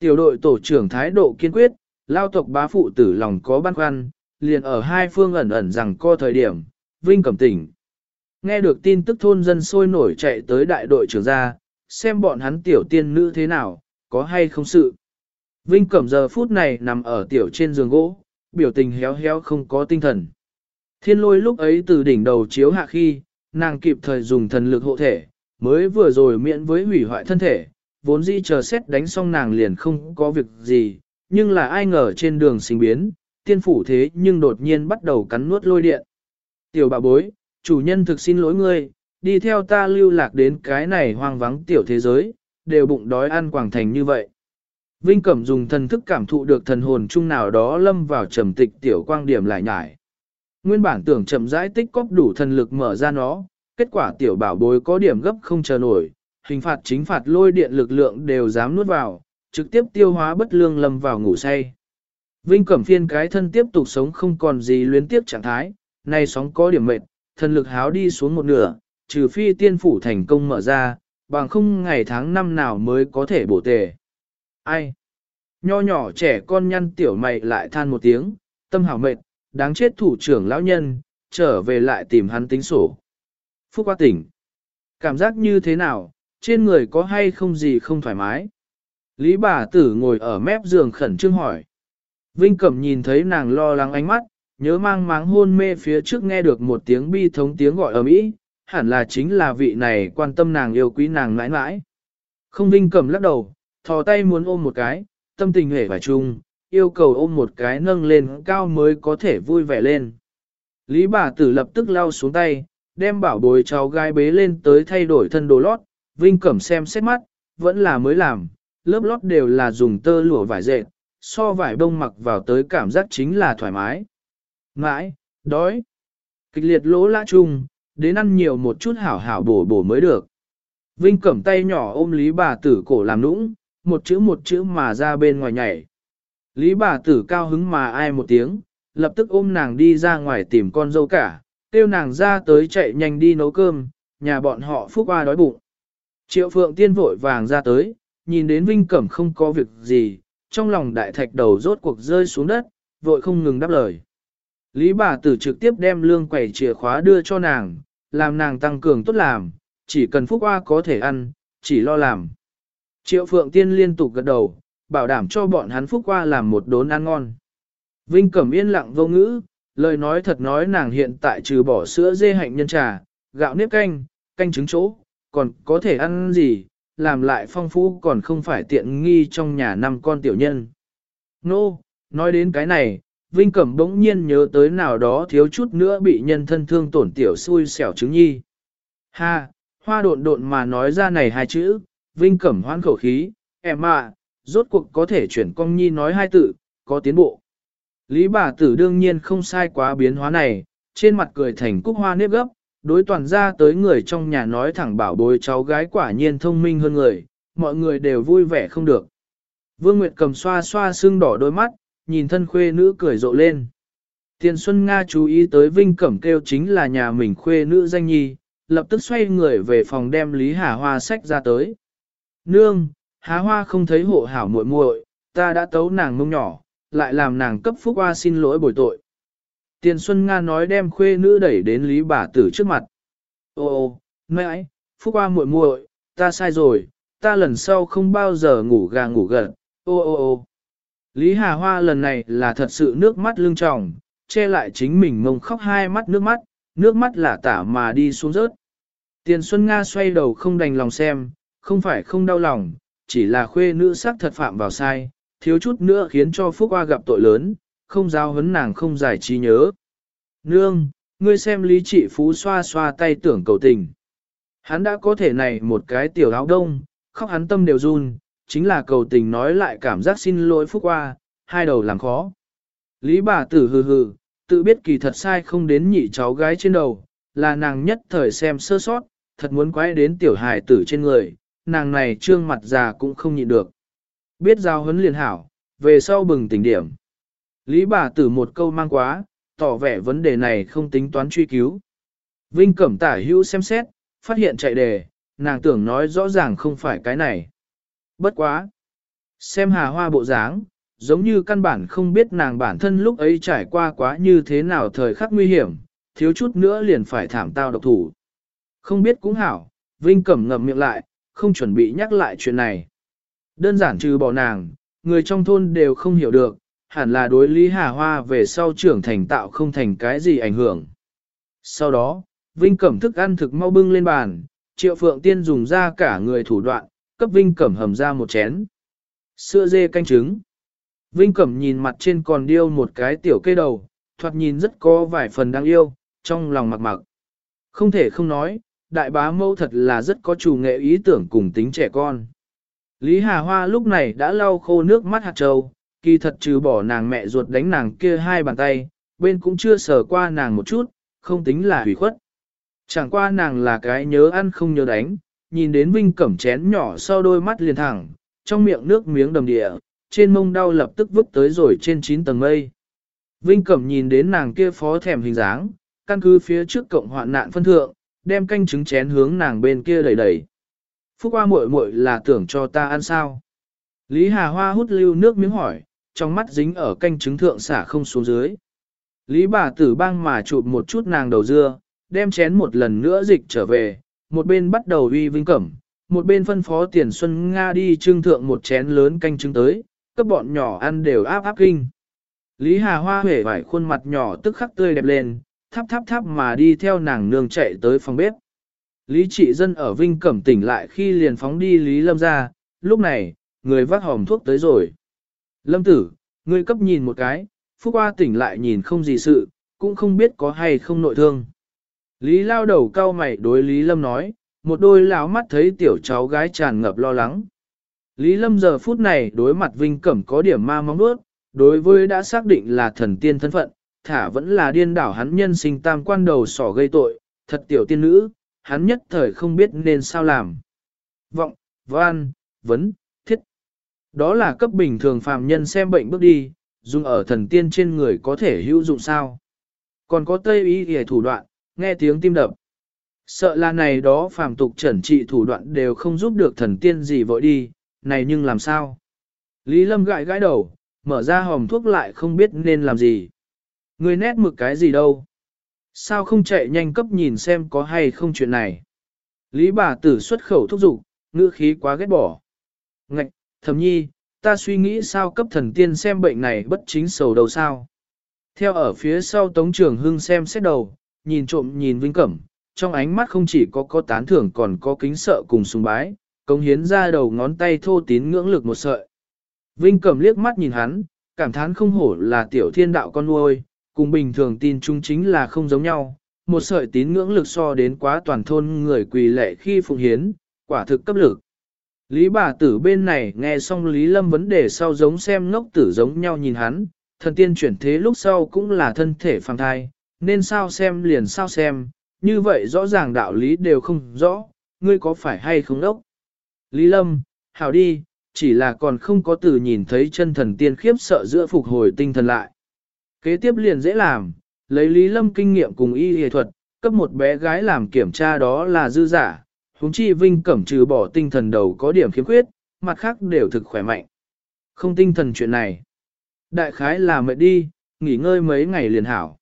Tiểu đội tổ trưởng thái độ kiên quyết, lao tộc bá phụ tử lòng có băn khoăn, liền ở hai phương ẩn ẩn rằng co thời điểm, Vinh Cẩm tỉnh. Nghe được tin tức thôn dân sôi nổi chạy tới đại đội trưởng ra, xem bọn hắn tiểu tiên nữ thế nào, có hay không sự. Vinh Cẩm giờ phút này nằm ở tiểu trên giường gỗ, biểu tình héo héo không có tinh thần. Thiên lôi lúc ấy từ đỉnh đầu chiếu hạ khi, nàng kịp thời dùng thần lực hộ thể, mới vừa rồi miễn với hủy hoại thân thể, vốn dĩ chờ xét đánh xong nàng liền không có việc gì, nhưng là ai ngờ trên đường sinh biến, tiên phủ thế nhưng đột nhiên bắt đầu cắn nuốt lôi điện. Tiểu bà bối, chủ nhân thực xin lỗi ngươi, đi theo ta lưu lạc đến cái này hoang vắng tiểu thế giới, đều bụng đói ăn quảng thành như vậy. Vinh Cẩm dùng thần thức cảm thụ được thần hồn chung nào đó lâm vào trầm tịch tiểu quang điểm lại nhải. Nguyên bản tưởng chậm rãi tích cóp đủ thần lực mở ra nó, kết quả tiểu bảo bối có điểm gấp không chờ nổi, hình phạt chính phạt lôi điện lực lượng đều dám nuốt vào, trực tiếp tiêu hóa bất lương lâm vào ngủ say. Vinh Cẩm Phiên cái thân tiếp tục sống không còn gì luyến tiếp trạng thái, nay sóng có điểm mệt, thần lực háo đi xuống một nửa, trừ phi tiên phủ thành công mở ra, bằng không ngày tháng năm nào mới có thể bổ tề. Ai? Nho nhỏ trẻ con nhăn tiểu mày lại than một tiếng, tâm hảo mệt, đáng chết thủ trưởng lão nhân, trở về lại tìm hắn tính sổ. Phúc qua tỉnh. Cảm giác như thế nào, trên người có hay không gì không thoải mái? Lý bà tử ngồi ở mép giường khẩn trương hỏi. Vinh Cẩm nhìn thấy nàng lo lắng ánh mắt, nhớ mang máng hôn mê phía trước nghe được một tiếng bi thống tiếng gọi ở mỹ, hẳn là chính là vị này quan tâm nàng yêu quý nàng mãi mãi. Không Vinh Cẩm lắc đầu, thò tay muốn ôm một cái, tâm tình hề và chung, yêu cầu ôm một cái nâng lên cao mới có thể vui vẻ lên. Lý bà tử lập tức lau xuống tay, đem bảo bồi cháu gái bế lên tới thay đổi thân đồ lót, Vinh Cẩm xem xét mắt, vẫn là mới làm, lớp lót đều là dùng tơ lụa vải dệt, so vải bông mặc vào tới cảm giác chính là thoải mái. Mãi, đói, kịch liệt lỗ lã chung, đến ăn nhiều một chút hảo hảo bổ bổ mới được. Vinh Cẩm tay nhỏ ôm Lý bà tử cổ làm nũng, một chữ một chữ mà ra bên ngoài nhảy. Lý bà tử cao hứng mà ai một tiếng, lập tức ôm nàng đi ra ngoài tìm con dâu cả, kêu nàng ra tới chạy nhanh đi nấu cơm, nhà bọn họ phúc qua đói bụng. Triệu phượng tiên vội vàng ra tới, nhìn đến Vinh Cẩm không có việc gì, trong lòng đại thạch đầu rốt cuộc rơi xuống đất, vội không ngừng đáp lời. Lý bà tử trực tiếp đem lương quẩy chìa khóa đưa cho nàng, làm nàng tăng cường tốt làm, chỉ cần phúc hoa có thể ăn, chỉ lo làm. Triệu Phượng Tiên liên tục gật đầu, bảo đảm cho bọn hắn phúc qua làm một đốn ăn ngon. Vinh Cẩm yên lặng vô ngữ, lời nói thật nói nàng hiện tại trừ bỏ sữa dê hạnh nhân trà, gạo nếp canh, canh trứng chỗ, còn có thể ăn gì, làm lại phong phú còn không phải tiện nghi trong nhà năm con tiểu nhân. Nô, no, nói đến cái này, Vinh Cẩm bỗng nhiên nhớ tới nào đó thiếu chút nữa bị nhân thân thương tổn tiểu xui xẻo chứng nhi. Ha, hoa độn độn mà nói ra này hai chữ, Vinh Cẩm hoan khẩu khí, em à, rốt cuộc có thể chuyển công nhi nói hai tự, có tiến bộ. Lý bà tử đương nhiên không sai quá biến hóa này, trên mặt cười thành cúc hoa nếp gấp, đối toàn ra tới người trong nhà nói thẳng bảo bối cháu gái quả nhiên thông minh hơn người, mọi người đều vui vẻ không được. Vương Nguyệt cầm xoa xoa xương đỏ đôi mắt, nhìn thân khuê nữ cười rộ lên. Tiền Xuân Nga chú ý tới Vinh Cẩm kêu chính là nhà mình khuê nữ danh nhi, lập tức xoay người về phòng đem Lý Hà Hoa sách ra tới. Nương, Hà Hoa không thấy hộ hảo muội muội, ta đã tấu nàng mông nhỏ, lại làm nàng cấp phúc hoa xin lỗi bồi tội. Tiền Xuân Nga nói đem khuê nữ đẩy đến Lý bà tử trước mặt. Ô ô, mẹ phúc qua muội muội, ta sai rồi, ta lần sau không bao giờ ngủ gà ngủ gật, ô ô ô. Lý Hà Hoa lần này là thật sự nước mắt lưng tròng, che lại chính mình mông khóc hai mắt nước mắt, nước mắt là tả mà đi xuống rớt. Tiền Xuân Nga xoay đầu không đành lòng xem, không phải không đau lòng, chỉ là khuê nữ sắc thật phạm vào sai, thiếu chút nữa khiến cho Phúc Hoa gặp tội lớn, không giao hấn nàng không giải trí nhớ. Nương, ngươi xem lý trị phú xoa xoa tay tưởng cầu tình. Hắn đã có thể này một cái tiểu áo đông, khóc hắn tâm đều run, chính là cầu tình nói lại cảm giác xin lỗi Phúc qua, hai đầu làm khó. Lý bà tử hừ hừ, tự biết kỳ thật sai không đến nhị cháu gái trên đầu, là nàng nhất thời xem sơ sót, thật muốn quay đến tiểu hài tử trên người, nàng này trương mặt già cũng không nhịn được. Biết giao huấn liền hảo, về sau bừng tỉnh điểm. Lý bà tử một câu mang quá, tỏ vẻ vấn đề này không tính toán truy cứu. Vinh cẩm tả hữu xem xét, phát hiện chạy đề, nàng tưởng nói rõ ràng không phải cái này. Bất quá. Xem hà hoa bộ dáng, giống như căn bản không biết nàng bản thân lúc ấy trải qua quá như thế nào thời khắc nguy hiểm, thiếu chút nữa liền phải thảm tao độc thủ. Không biết cũng hảo, Vinh Cẩm ngậm miệng lại, không chuẩn bị nhắc lại chuyện này. Đơn giản trừ bỏ nàng, người trong thôn đều không hiểu được, hẳn là đối Lý Hà Hoa về sau trưởng thành tạo không thành cái gì ảnh hưởng. Sau đó, Vinh Cẩm thức ăn thực mau bưng lên bàn, Triệu Phượng Tiên dùng ra cả người thủ đoạn, cấp Vinh Cẩm hầm ra một chén. Sữa dê canh trứng. Vinh Cẩm nhìn mặt trên còn điêu một cái tiểu cây đầu, thoạt nhìn rất có vài phần đáng yêu, trong lòng mặc mặc. Không thể không nói, đại bá mâu thật là rất có chủ nghệ ý tưởng cùng tính trẻ con. Lý Hà Hoa lúc này đã lau khô nước mắt hạt trâu, kỳ thật trừ bỏ nàng mẹ ruột đánh nàng kia hai bàn tay, bên cũng chưa sờ qua nàng một chút, không tính là hủy khuất. Chẳng qua nàng là cái nhớ ăn không nhớ đánh, nhìn đến Vinh cẩm chén nhỏ sau đôi mắt liền thẳng, trong miệng nước miếng đầm địa, trên mông đau lập tức vứt tới rồi trên 9 tầng mây. Vinh cẩm nhìn đến nàng kia phó thèm hình dáng, căn cứ phía trước cộng hoạn nạn phân thượng, đem canh trứng chén hướng nàng bên kia đẩy đẩy. Phúc hoa muội muội là tưởng cho ta ăn sao? Lý Hà Hoa hút lưu nước miếng hỏi, trong mắt dính ở canh trứng thượng xả không xuống dưới. Lý bà tử băng mà chụp một chút nàng đầu dưa, đem chén một lần nữa dịch trở về, một bên bắt đầu uy vinh cẩm, một bên phân phó tiền xuân Nga đi trưng thượng một chén lớn canh trứng tới, các bọn nhỏ ăn đều áp áp kinh. Lý Hà Hoa hể vải khuôn mặt nhỏ tức khắc tươi đẹp lên, thắp thắp thắp mà đi theo nàng nương chạy tới phòng bếp. Lý trị dân ở Vinh Cẩm tỉnh lại khi liền phóng đi Lý Lâm ra, lúc này, người vác hòm thuốc tới rồi. Lâm tử, ngươi cấp nhìn một cái, Phúc Hoa tỉnh lại nhìn không gì sự, cũng không biết có hay không nội thương. Lý lao đầu cao mày đối Lý Lâm nói, một đôi lão mắt thấy tiểu cháu gái tràn ngập lo lắng. Lý Lâm giờ phút này đối mặt Vinh Cẩm có điểm ma mong bước, đối với đã xác định là thần tiên thân phận, thả vẫn là điên đảo hắn nhân sinh tam quan đầu sỏ gây tội, thật tiểu tiên nữ, hắn nhất thời không biết nên sao làm. Vọng, văn, vấn. Đó là cấp bình thường phàm nhân xem bệnh bước đi, dùng ở thần tiên trên người có thể hữu dụng sao. Còn có tây ý hề thủ đoạn, nghe tiếng tim đập. Sợ là này đó phàm tục trần trị thủ đoạn đều không giúp được thần tiên gì vội đi, này nhưng làm sao? Lý Lâm gãi gãi đầu, mở ra hòm thuốc lại không biết nên làm gì. Người nét mực cái gì đâu? Sao không chạy nhanh cấp nhìn xem có hay không chuyện này? Lý bà tử xuất khẩu thúc giục, ngữ khí quá ghét bỏ. Ngạch, thầm nhi, ta suy nghĩ sao cấp thần tiên xem bệnh này bất chính sầu đầu sao. Theo ở phía sau tống trường hưng xem xét đầu, nhìn trộm nhìn vinh cẩm, trong ánh mắt không chỉ có có tán thưởng còn có kính sợ cùng sùng bái, công hiến ra đầu ngón tay thô tín ngưỡng lực một sợi. Vinh cẩm liếc mắt nhìn hắn, cảm thán không hổ là tiểu thiên đạo con nuôi, cùng bình thường tin chung chính là không giống nhau. Một sợi tín ngưỡng lực so đến quá toàn thôn người quỳ lệ khi phụng hiến, quả thực cấp lực. Lý bà tử bên này nghe xong Lý Lâm vấn đề sau giống xem ngốc tử giống nhau nhìn hắn, thần tiên chuyển thế lúc sau cũng là thân thể phàm thai, nên sao xem liền sao xem, như vậy rõ ràng đạo lý đều không rõ, ngươi có phải hay không đốc. Lý Lâm, hảo đi, chỉ là còn không có từ nhìn thấy chân thần tiên khiếp sợ giữa phục hồi tinh thần lại. Kế tiếp liền dễ làm, lấy Lý Lâm kinh nghiệm cùng y y thuật, cấp một bé gái làm kiểm tra đó là dư giả, huống chi vinh cẩm trừ bỏ tinh thần đầu có điểm khiếm khuyết, mặt khác đều thực khỏe mạnh. Không tinh thần chuyện này. Đại khái là mệt đi, nghỉ ngơi mấy ngày liền hảo.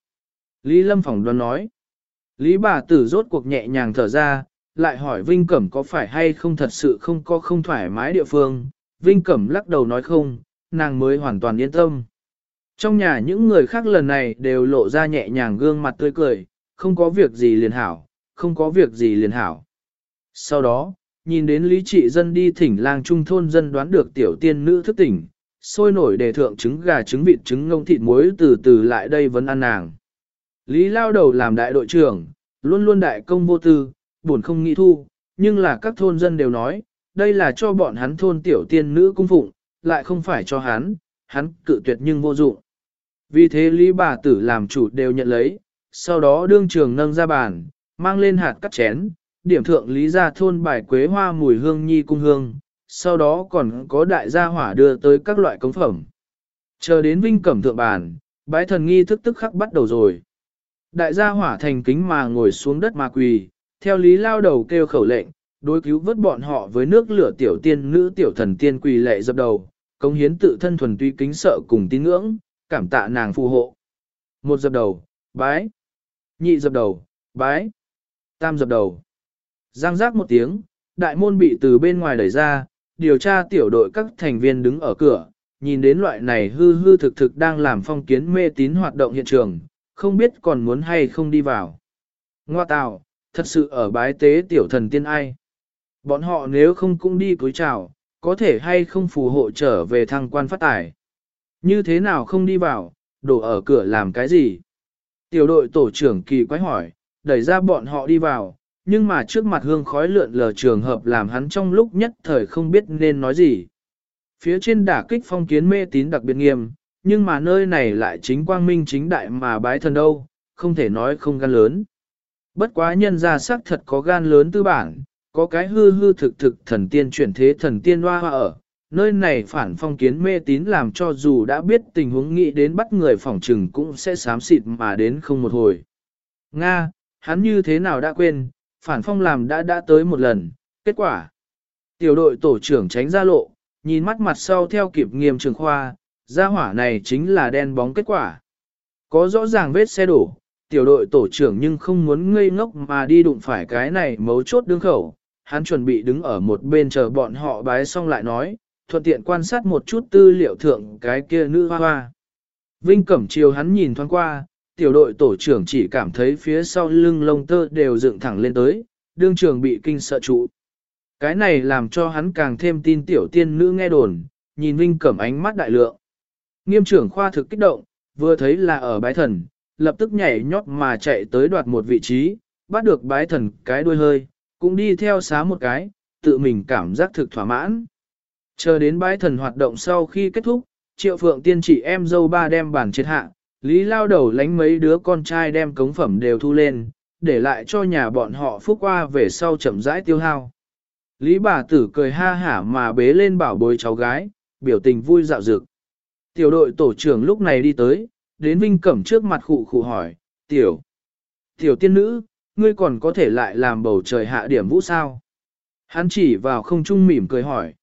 Lý Lâm phỏng đoán nói. Lý bà tử rốt cuộc nhẹ nhàng thở ra, lại hỏi Vinh Cẩm có phải hay không thật sự không có không thoải mái địa phương. Vinh Cẩm lắc đầu nói không, nàng mới hoàn toàn yên tâm. Trong nhà những người khác lần này đều lộ ra nhẹ nhàng gương mặt tươi cười, không có việc gì liền hảo, không có việc gì liền hảo. Sau đó, nhìn đến lý trị dân đi thỉnh lang trung thôn dân đoán được tiểu tiên nữ thức tỉnh, sôi nổi đề thượng trứng gà trứng vịt trứng ngông thịt muối từ từ lại đây vẫn ăn nàng. Lý lao đầu làm đại đội trưởng, luôn luôn đại công vô tư, buồn không nghĩ thu, nhưng là các thôn dân đều nói, đây là cho bọn hắn thôn tiểu tiên nữ cung phụng, lại không phải cho hắn, hắn cự tuyệt nhưng vô dụng. Vì thế Lý bà tử làm chủ đều nhận lấy, sau đó đương trường nâng ra bàn, mang lên hạt cắt chén, điểm thượng Lý gia thôn bài quế hoa mùi hương nhi cung hương, sau đó còn có đại gia hỏa đưa tới các loại cống phẩm. Chờ đến vinh cẩm thượng bàn, bái thần nghi thức tức khắc bắt đầu rồi. Đại gia hỏa thành kính mà ngồi xuống đất mà quỳ, theo lý lao đầu kêu khẩu lệnh, đối cứu vớt bọn họ với nước lửa tiểu tiên nữ tiểu thần tiên quỳ lệ dập đầu, cống hiến tự thân thuần tuy kính sợ cùng tín ngưỡng, cảm tạ nàng phù hộ. Một dập đầu, bái. Nhị dập đầu, bái. Tam dập đầu. Giang giác một tiếng, đại môn bị từ bên ngoài đẩy ra, điều tra tiểu đội các thành viên đứng ở cửa, nhìn đến loại này hư hư thực thực đang làm phong kiến mê tín hoạt động hiện trường, không biết còn muốn hay không đi vào. Ngoa tào, thật sự ở bái tế tiểu thần tiên ai. Bọn họ nếu không cũng đi cúi chào, có thể hay không phù hộ trở về thăng quan phát tài. Như thế nào không đi vào, đổ ở cửa làm cái gì? Tiểu đội tổ trưởng kỳ quái hỏi, đẩy ra bọn họ đi vào, nhưng mà trước mặt hương khói lượn lờ trường hợp làm hắn trong lúc nhất thời không biết nên nói gì. Phía trên đả kích phong kiến mê tín đặc biệt nghiêm, nhưng mà nơi này lại chính quang minh chính đại mà bái thần đâu, không thể nói không gan lớn. Bất quá nhân ra sắc thật có gan lớn tư bản, có cái hư hư thực thực thần tiên chuyển thế thần tiên hoa hoa ở. Nơi này phản phong kiến mê tín làm cho dù đã biết tình huống nghĩ đến bắt người phỏng trừng cũng sẽ sám xịt mà đến không một hồi. Nga, hắn như thế nào đã quên, phản phong làm đã đã tới một lần, kết quả. Tiểu đội tổ trưởng tránh ra lộ, nhìn mắt mặt sau theo kịp nghiêm trường khoa, gia hỏa này chính là đen bóng kết quả. Có rõ ràng vết xe đổ, tiểu đội tổ trưởng nhưng không muốn ngây ngốc mà đi đụng phải cái này mấu chốt đương khẩu. Hắn chuẩn bị đứng ở một bên chờ bọn họ bái xong lại nói, thuận tiện quan sát một chút tư liệu thượng cái kia nữ hoa hoa. Vinh Cẩm chiều hắn nhìn thoáng qua, tiểu đội tổ trưởng chỉ cảm thấy phía sau lưng lông tơ đều dựng thẳng lên tới, đương trường bị kinh sợ trụ. Cái này làm cho hắn càng thêm tin tiểu tiên nữ nghe đồn, nhìn Vinh Cẩm ánh mắt đại lượng. Nghiêm trưởng khoa thực kích động, vừa thấy là ở bái thần, lập tức nhảy nhót mà chạy tới đoạt một vị trí, bắt được bái thần cái đuôi hơi, cũng đi theo xá một cái, tự mình cảm giác thực thỏa mãn. Chờ đến bái thần hoạt động sau khi kết thúc, triệu phượng tiên chỉ em dâu ba đem bản triệt hạ, lý lao đầu lánh mấy đứa con trai đem cống phẩm đều thu lên, để lại cho nhà bọn họ phúc qua về sau chậm rãi tiêu hao. Lý bà tử cười ha hả mà bế lên bảo bối cháu gái, biểu tình vui dạo dực. Tiểu đội tổ trưởng lúc này đi tới, đến Vinh Cẩm trước mặt khụ khụ hỏi, tiểu, tiểu tiên nữ, ngươi còn có thể lại làm bầu trời hạ điểm vũ sao? Hắn chỉ vào không trung mỉm cười hỏi.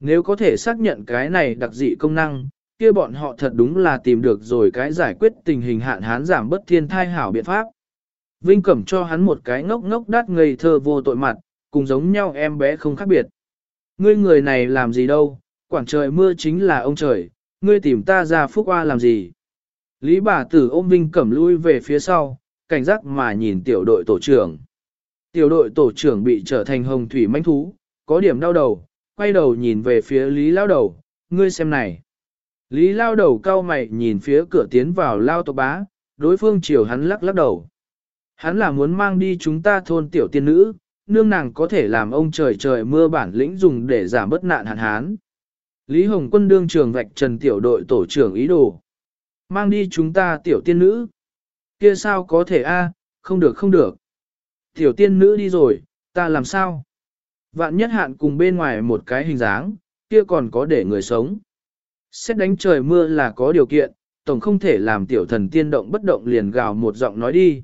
Nếu có thể xác nhận cái này đặc dị công năng, kia bọn họ thật đúng là tìm được rồi cái giải quyết tình hình hạn hán giảm bất thiên thai hảo biện pháp. Vinh Cẩm cho hắn một cái ngốc ngốc đắt ngây thơ vô tội mặt, cùng giống nhau em bé không khác biệt. Ngươi người này làm gì đâu, quảng trời mưa chính là ông trời, ngươi tìm ta ra phúc hoa làm gì. Lý bà tử ôm Vinh Cẩm lui về phía sau, cảnh giác mà nhìn tiểu đội tổ trưởng. Tiểu đội tổ trưởng bị trở thành hồng thủy manh thú, có điểm đau đầu, quay đầu nhìn về phía Lý lao đầu, ngươi xem này. Lý lao đầu cao mày nhìn phía cửa tiến vào lao tộc bá, đối phương chiều hắn lắc lắc đầu. Hắn là muốn mang đi chúng ta thôn tiểu tiên nữ, nương nàng có thể làm ông trời trời mưa bản lĩnh dùng để giảm bất nạn hạn hán. Lý Hồng Quân đương trường vạch trần tiểu đội tổ trưởng ý đồ. Mang đi chúng ta tiểu tiên nữ. Kia sao có thể a? không được không được. Tiểu tiên nữ đi rồi, ta làm sao? Vạn nhất hạn cùng bên ngoài một cái hình dáng, kia còn có để người sống. Xét đánh trời mưa là có điều kiện, tổng không thể làm tiểu thần tiên động bất động liền gào một giọng nói đi.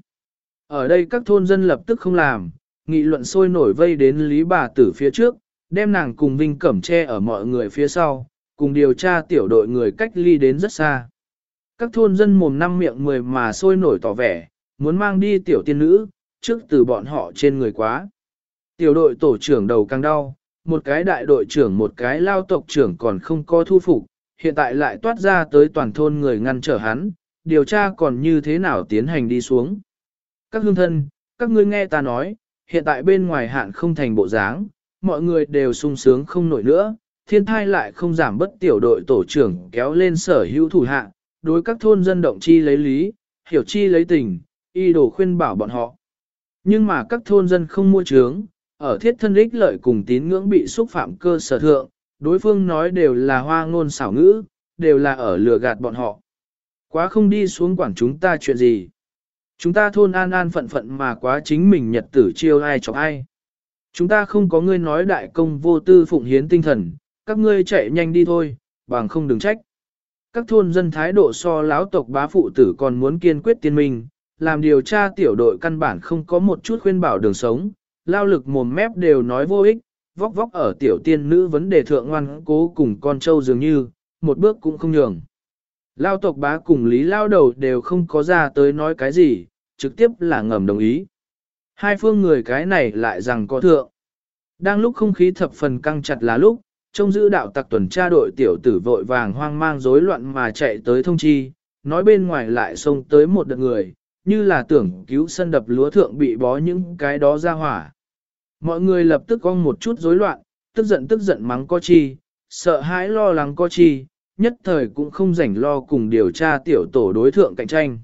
Ở đây các thôn dân lập tức không làm, nghị luận sôi nổi vây đến Lý bà tử phía trước, đem nàng cùng Vinh Cẩm che ở mọi người phía sau, cùng điều tra tiểu đội người cách ly đến rất xa. Các thôn dân mồm năm miệng mười mà sôi nổi tỏ vẻ, muốn mang đi tiểu tiên nữ, trước từ bọn họ trên người quá. Tiểu đội tổ trưởng đầu càng đau, một cái đại đội trưởng một cái lao tộc trưởng còn không có thu phục, hiện tại lại toát ra tới toàn thôn người ngăn trở hắn, điều tra còn như thế nào tiến hành đi xuống. Các hương thân, các ngươi nghe ta nói, hiện tại bên ngoài hạn không thành bộ dáng, mọi người đều sung sướng không nổi nữa, thiên thai lại không giảm bất tiểu đội tổ trưởng kéo lên sở hữu thủ hạ, đối các thôn dân động chi lấy lý, hiểu chi lấy tình, y đồ khuyên bảo bọn họ. Nhưng mà các thôn dân không mua trướng, ở thiết thân ích lợi cùng tín ngưỡng bị xúc phạm cơ sở thượng, đối phương nói đều là hoa ngôn xảo ngữ, đều là ở lừa gạt bọn họ. Quá không đi xuống quản chúng ta chuyện gì. Chúng ta thôn an an phận phận mà quá chính mình nhật tử chiêu ai chọc ai. Chúng ta không có ngươi nói đại công vô tư phụng hiến tinh thần, các ngươi chạy nhanh đi thôi, bằng không đừng trách. Các thôn dân thái độ so lão tộc bá phụ tử còn muốn kiên quyết tiên minh, làm điều tra tiểu đội căn bản không có một chút khuyên bảo đường sống, lao lực mồm mép đều nói vô ích, vóc vóc ở tiểu tiên nữ vấn đề thượng ngoan cố cùng con trâu dường như, một bước cũng không nhường. Lao tộc bá cùng lý lao đầu đều không có ra tới nói cái gì, trực tiếp là ngầm đồng ý. Hai phương người cái này lại rằng có thượng. Đang lúc không khí thập phần căng chặt là lúc, trông giữ đạo tặc tuần tra đội tiểu tử vội vàng hoang mang rối loạn mà chạy tới thông chi, nói bên ngoài lại xông tới một đợt người, như là tưởng cứu sân đập lúa thượng bị bó những cái đó ra hỏa. Mọi người lập tức cong một chút rối loạn, tức giận tức giận mắng có chi, sợ hãi lo lắng có chi, nhất thời cũng không rảnh lo cùng điều tra tiểu tổ đối thượng cạnh tranh.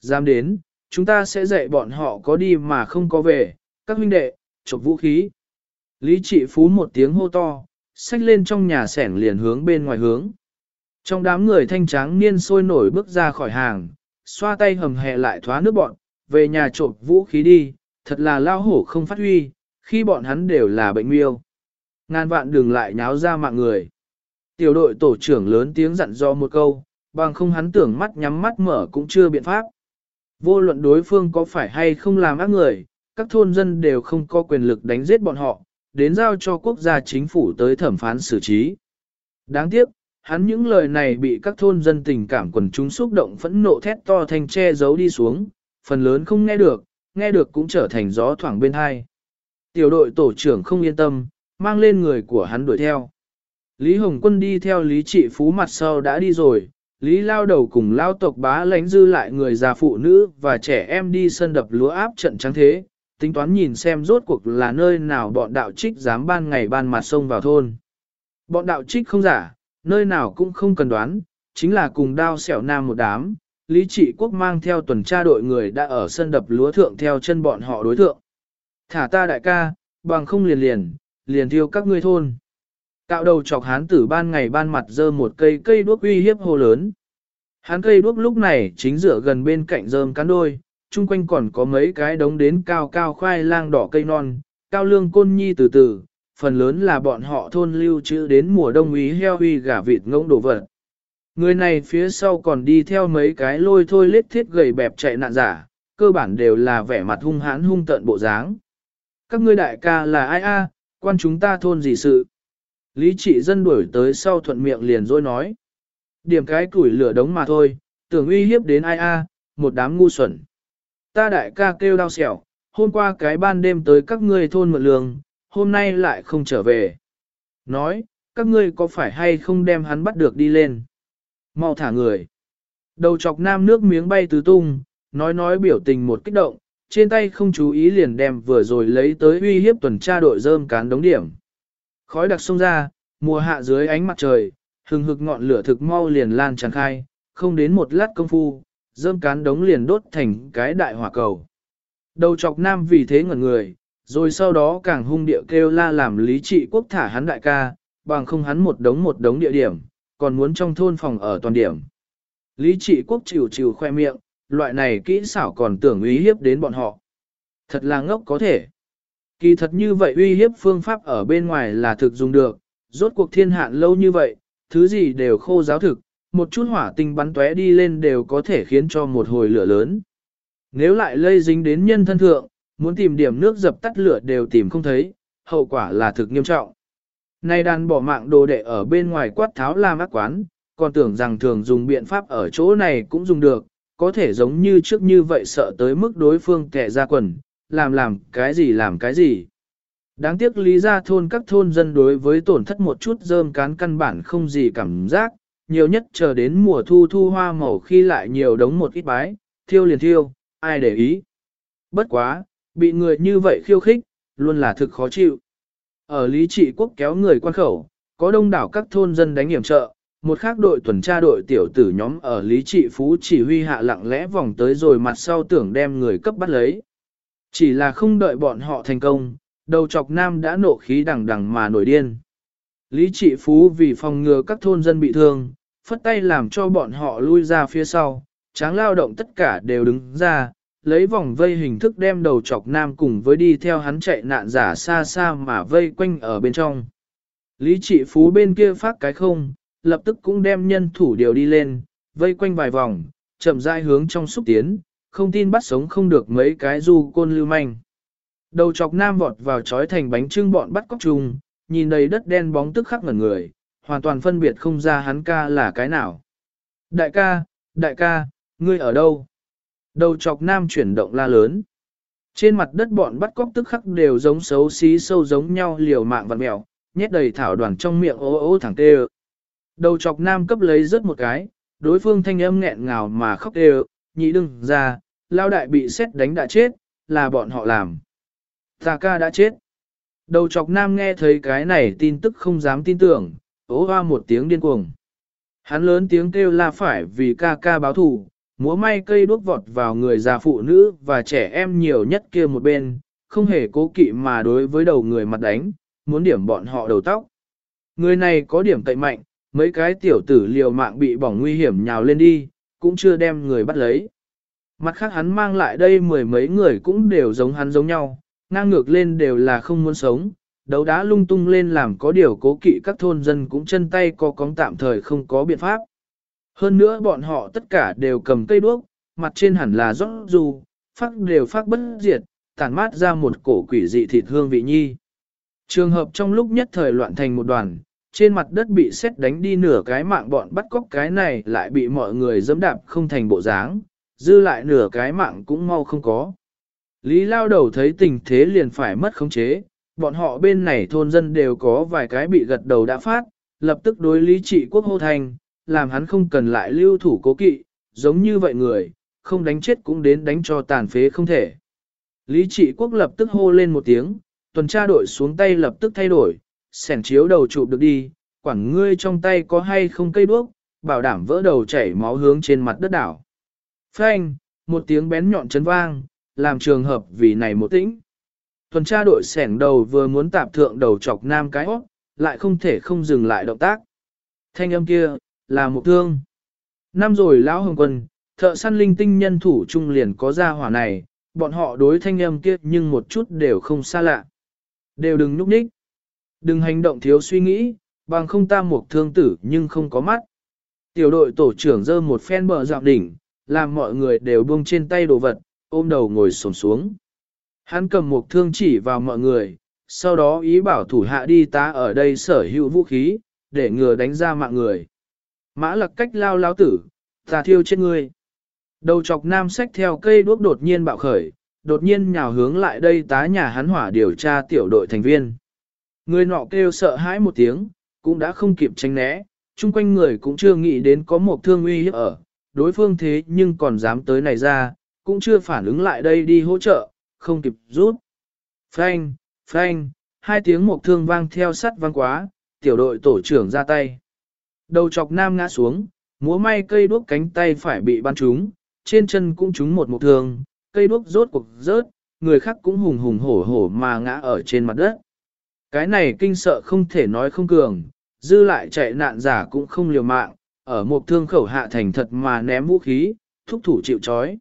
Dám đến, chúng ta sẽ dạy bọn họ có đi mà không có về, các huynh đệ, chụp vũ khí. Lý trị phú một tiếng hô to, xách lên trong nhà sẻn liền hướng bên ngoài hướng. Trong đám người thanh tráng niên sôi nổi bước ra khỏi hàng, xoa tay hầm hẹ lại thoá nước bọn, về nhà trộm vũ khí đi, thật là lao hổ không phát huy, khi bọn hắn đều là bệnh miêu. Ngàn vạn đừng lại nháo ra mạng người. Tiểu đội tổ trưởng lớn tiếng dặn dò một câu, bằng không hắn tưởng mắt nhắm mắt mở cũng chưa biện pháp. Vô luận đối phương có phải hay không làm ác người, các thôn dân đều không có quyền lực đánh giết bọn họ, đến giao cho quốc gia chính phủ tới thẩm phán xử trí. Đáng tiếc, hắn những lời này bị các thôn dân tình cảm quần chúng xúc động phẫn nộ thét to thanh che giấu đi xuống, phần lớn không nghe được, nghe được cũng trở thành gió thoảng bên hai. Tiểu đội tổ trưởng không yên tâm, mang lên người của hắn đuổi theo. Lý Hồng Quân đi theo Lý Trị Phú mặt sau đã đi rồi, Lý lao đầu cùng lao tộc bá lánh dư lại người già phụ nữ và trẻ em đi sân đập lúa áp trận trắng thế, tính toán nhìn xem rốt cuộc là nơi nào bọn đạo trích dám ban ngày ban mặt sông vào thôn. Bọn đạo trích không giả, nơi nào cũng không cần đoán, chính là cùng đao xẻo nam một đám, Lý Trị Quốc mang theo tuần tra đội người đã ở sân đập lúa thượng theo chân bọn họ đối thượng. Thả ta đại ca, bằng không liền liền, liền thiêu các ngươi thôn. Cạo đầu chọc hán tử ban ngày ban mặt dơ một cây cây đuốc uy hiếp hồ lớn. Hán cây đuốc lúc này chính dựa gần bên cạnh rơm cán đôi, chung quanh còn có mấy cái đống đến cao cao khoai lang đỏ cây non, cao lương côn nhi từ từ, phần lớn là bọn họ thôn lưu trữ đến mùa đông ý heo uy gà vịt ngỗng đổ vật. Người này phía sau còn đi theo mấy cái lôi thôi lết thiết gầy bẹp chạy nạn giả, cơ bản đều là vẻ mặt hung hãn hung tận bộ dáng. Các ngươi đại ca là ai a? quan chúng ta thôn gì sự? Lý trị dân đuổi tới sau thuận miệng liền rồi nói. Điểm cái củi lửa đống mà thôi, tưởng uy hiếp đến ai a, một đám ngu xuẩn. Ta đại ca kêu đau xẻo, hôm qua cái ban đêm tới các ngươi thôn mượn lương, hôm nay lại không trở về. Nói, các ngươi có phải hay không đem hắn bắt được đi lên? Mau thả người. Đầu chọc nam nước miếng bay tứ tung, nói nói biểu tình một kích động, trên tay không chú ý liền đem vừa rồi lấy tới uy hiếp tuần tra đội dơm cán đống điểm. Khói đặc sông ra, mùa hạ dưới ánh mặt trời, hừng hực ngọn lửa thực mau liền lan tràn khai, không đến một lát công phu, dơm cán đống liền đốt thành cái đại hỏa cầu. Đầu chọc nam vì thế ngẩn người, rồi sau đó càng hung địa kêu la làm lý trị quốc thả hắn đại ca, bằng không hắn một đống một đống địa điểm, còn muốn trong thôn phòng ở toàn điểm. Lý trị quốc chịu chịu khoe miệng, loại này kỹ xảo còn tưởng uy hiếp đến bọn họ. Thật là ngốc có thể. Kỳ thật như vậy uy hiếp phương pháp ở bên ngoài là thực dùng được, rốt cuộc thiên hạn lâu như vậy, thứ gì đều khô giáo thực, một chút hỏa tinh bắn tóe đi lên đều có thể khiến cho một hồi lửa lớn. Nếu lại lây dính đến nhân thân thượng, muốn tìm điểm nước dập tắt lửa đều tìm không thấy, hậu quả là thực nghiêm trọng. Nay đàn bỏ mạng đồ đệ ở bên ngoài quát tháo làm ác quán, còn tưởng rằng thường dùng biện pháp ở chỗ này cũng dùng được, có thể giống như trước như vậy sợ tới mức đối phương kẻ ra quần, làm làm cái gì làm cái gì. Đáng tiếc lý ra thôn các thôn dân đối với tổn thất một chút rơm cán căn bản không gì cảm giác, nhiều nhất chờ đến mùa thu thu hoa màu khi lại nhiều đống một ít bái, thiêu liền thiêu, ai để ý. Bất quá, bị người như vậy khiêu khích, luôn là thực khó chịu. Ở lý trị quốc kéo người quan khẩu, có đông đảo các thôn dân đánh hiểm trợ, một khác đội tuần tra đội tiểu tử nhóm ở lý trị phú chỉ huy hạ lặng lẽ vòng tới rồi mặt sau tưởng đem người cấp bắt lấy. Chỉ là không đợi bọn họ thành công, đầu chọc nam đã nộ khí đằng đằng mà nổi điên. Lý trị phú vì phòng ngừa các thôn dân bị thương, phất tay làm cho bọn họ lui ra phía sau, tráng lao động tất cả đều đứng ra, lấy vòng vây hình thức đem đầu chọc nam cùng với đi theo hắn chạy nạn giả xa xa mà vây quanh ở bên trong. Lý trị phú bên kia phát cái không, lập tức cũng đem nhân thủ điều đi lên, vây quanh vài vòng, chậm rãi hướng trong xúc tiến, không tin bắt sống không được mấy cái du côn lưu manh. Đầu chọc nam vọt vào trói thành bánh trưng bọn bắt cóc trùng, nhìn đầy đất đen bóng tức khắc ngẩn người, hoàn toàn phân biệt không ra hắn ca là cái nào. Đại ca, đại ca, ngươi ở đâu? Đầu chọc nam chuyển động la lớn. Trên mặt đất bọn bắt cóc tức khắc đều giống xấu xí sâu giống nhau liều mạng vặn mèo, nhét đầy thảo đoàn trong miệng ố ố thẳng tê Đầu chọc nam cấp lấy rớt một cái, đối phương thanh âm nghẹn ngào mà khóc đều, nhị đừng ra, lao đại bị xét đánh đã chết, là bọn họ làm. Tà ca đã chết. Đầu chọc nam nghe thấy cái này tin tức không dám tin tưởng, ố hoa một tiếng điên cuồng. Hắn lớn tiếng kêu là phải vì ca ca báo thù, múa may cây đuốc vọt vào người già phụ nữ và trẻ em nhiều nhất kia một bên, không hề cố kỵ mà đối với đầu người mặt đánh, muốn điểm bọn họ đầu tóc. Người này có điểm tệ mạnh, mấy cái tiểu tử liều mạng bị bỏng nguy hiểm nhào lên đi, cũng chưa đem người bắt lấy. Mặt khác hắn mang lại đây mười mấy người cũng đều giống hắn giống nhau, ngang ngược lên đều là không muốn sống, đấu đá lung tung lên làm có điều cố kỵ các thôn dân cũng chân tay co cóng tạm thời không có biện pháp. Hơn nữa bọn họ tất cả đều cầm cây đuốc, mặt trên hẳn là rót dù, phát đều phát bất diệt, tản mát ra một cổ quỷ dị thịt hương vị nhi. Trường hợp trong lúc nhất thời loạn thành một đoàn, trên mặt đất bị xét đánh đi nửa cái mạng bọn bắt cóc cái này lại bị mọi người dẫm đạp không thành bộ dáng, dư lại nửa cái mạng cũng mau không có. Lý lao đầu thấy tình thế liền phải mất khống chế, bọn họ bên này thôn dân đều có vài cái bị gật đầu đã phát, lập tức đối lý trị quốc hô thành, làm hắn không cần lại lưu thủ cố kỵ, giống như vậy người, không đánh chết cũng đến đánh cho tàn phế không thể. Lý trị quốc lập tức hô lên một tiếng, tuần tra đội xuống tay lập tức thay đổi, sẻn chiếu đầu chụp được đi, quảng ngươi trong tay có hay không cây đuốc, bảo đảm vỡ đầu chảy máu hướng trên mặt đất đảo. Phanh, một tiếng bén nhọn chấn vang, làm trường hợp vì này một tĩnh. Tuần tra đội sẻn đầu vừa muốn tạp thượng đầu chọc nam cái hót, lại không thể không dừng lại động tác. Thanh âm kia, là một thương. Năm rồi lão hồng quân, thợ săn linh tinh nhân thủ trung liền có ra hỏa này, bọn họ đối thanh âm kia nhưng một chút đều không xa lạ. Đều đừng núp ních. Đừng hành động thiếu suy nghĩ, bằng không ta một thương tử nhưng không có mắt. Tiểu đội tổ trưởng dơ một phen bờ dạo đỉnh, làm mọi người đều buông trên tay đồ vật, ôm đầu ngồi sổm xuống. Hắn cầm một thương chỉ vào mọi người, sau đó ý bảo thủ hạ đi tá ở đây sở hữu vũ khí, để ngừa đánh ra mạng người. Mã lặc cách lao lao tử, ta thiêu chết ngươi. Đầu chọc nam sách theo cây đuốc đột nhiên bạo khởi, đột nhiên nhào hướng lại đây tá nhà hắn hỏa điều tra tiểu đội thành viên. Người nọ kêu sợ hãi một tiếng, cũng đã không kịp tránh né, chung quanh người cũng chưa nghĩ đến có một thương uy hiếp ở, đối phương thế nhưng còn dám tới này ra, cũng chưa phản ứng lại đây đi hỗ trợ, không kịp rút. Phanh, phanh, hai tiếng một thương vang theo sắt vang quá, tiểu đội tổ trưởng ra tay. Đầu chọc nam ngã xuống, múa may cây đuốc cánh tay phải bị bắn trúng, trên chân cũng trúng một một thương, cây đuốc rốt cuộc rớt, người khác cũng hùng hùng hổ hổ mà ngã ở trên mặt đất. Cái này kinh sợ không thể nói không cường, dư lại chạy nạn giả cũng không liều mạng, ở một thương khẩu hạ thành thật mà ném vũ khí, thúc thủ chịu chói.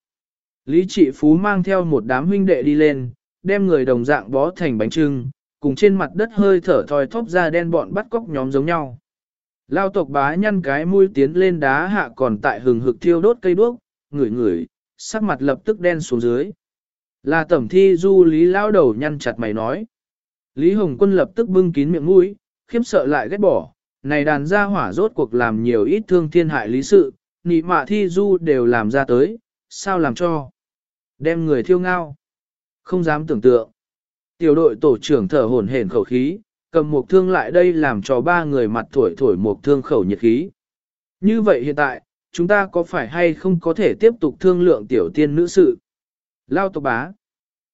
Lý trị phú mang theo một đám huynh đệ đi lên, đem người đồng dạng bó thành bánh trưng, cùng trên mặt đất hơi thở thoi thóp ra đen bọn bắt cóc nhóm giống nhau. Lao tộc bá nhăn cái mũi tiến lên đá hạ còn tại hừng hực thiêu đốt cây đuốc, ngửi ngửi, sắc mặt lập tức đen xuống dưới. Là tẩm thi du lý lao đầu nhăn chặt mày nói. Lý Hồng Quân lập tức bưng kín miệng mũi, khiếp sợ lại ghét bỏ, này đàn gia hỏa rốt cuộc làm nhiều ít thương thiên hại lý sự, nị mạ thi du đều làm ra tới, sao làm cho? Đem người thiêu ngao. Không dám tưởng tượng. Tiểu đội tổ trưởng thở hổn hển khẩu khí, cầm một thương lại đây làm cho ba người mặt thổi thổi một thương khẩu nhiệt khí. Như vậy hiện tại, chúng ta có phải hay không có thể tiếp tục thương lượng tiểu tiên nữ sự? Lao tộc bá.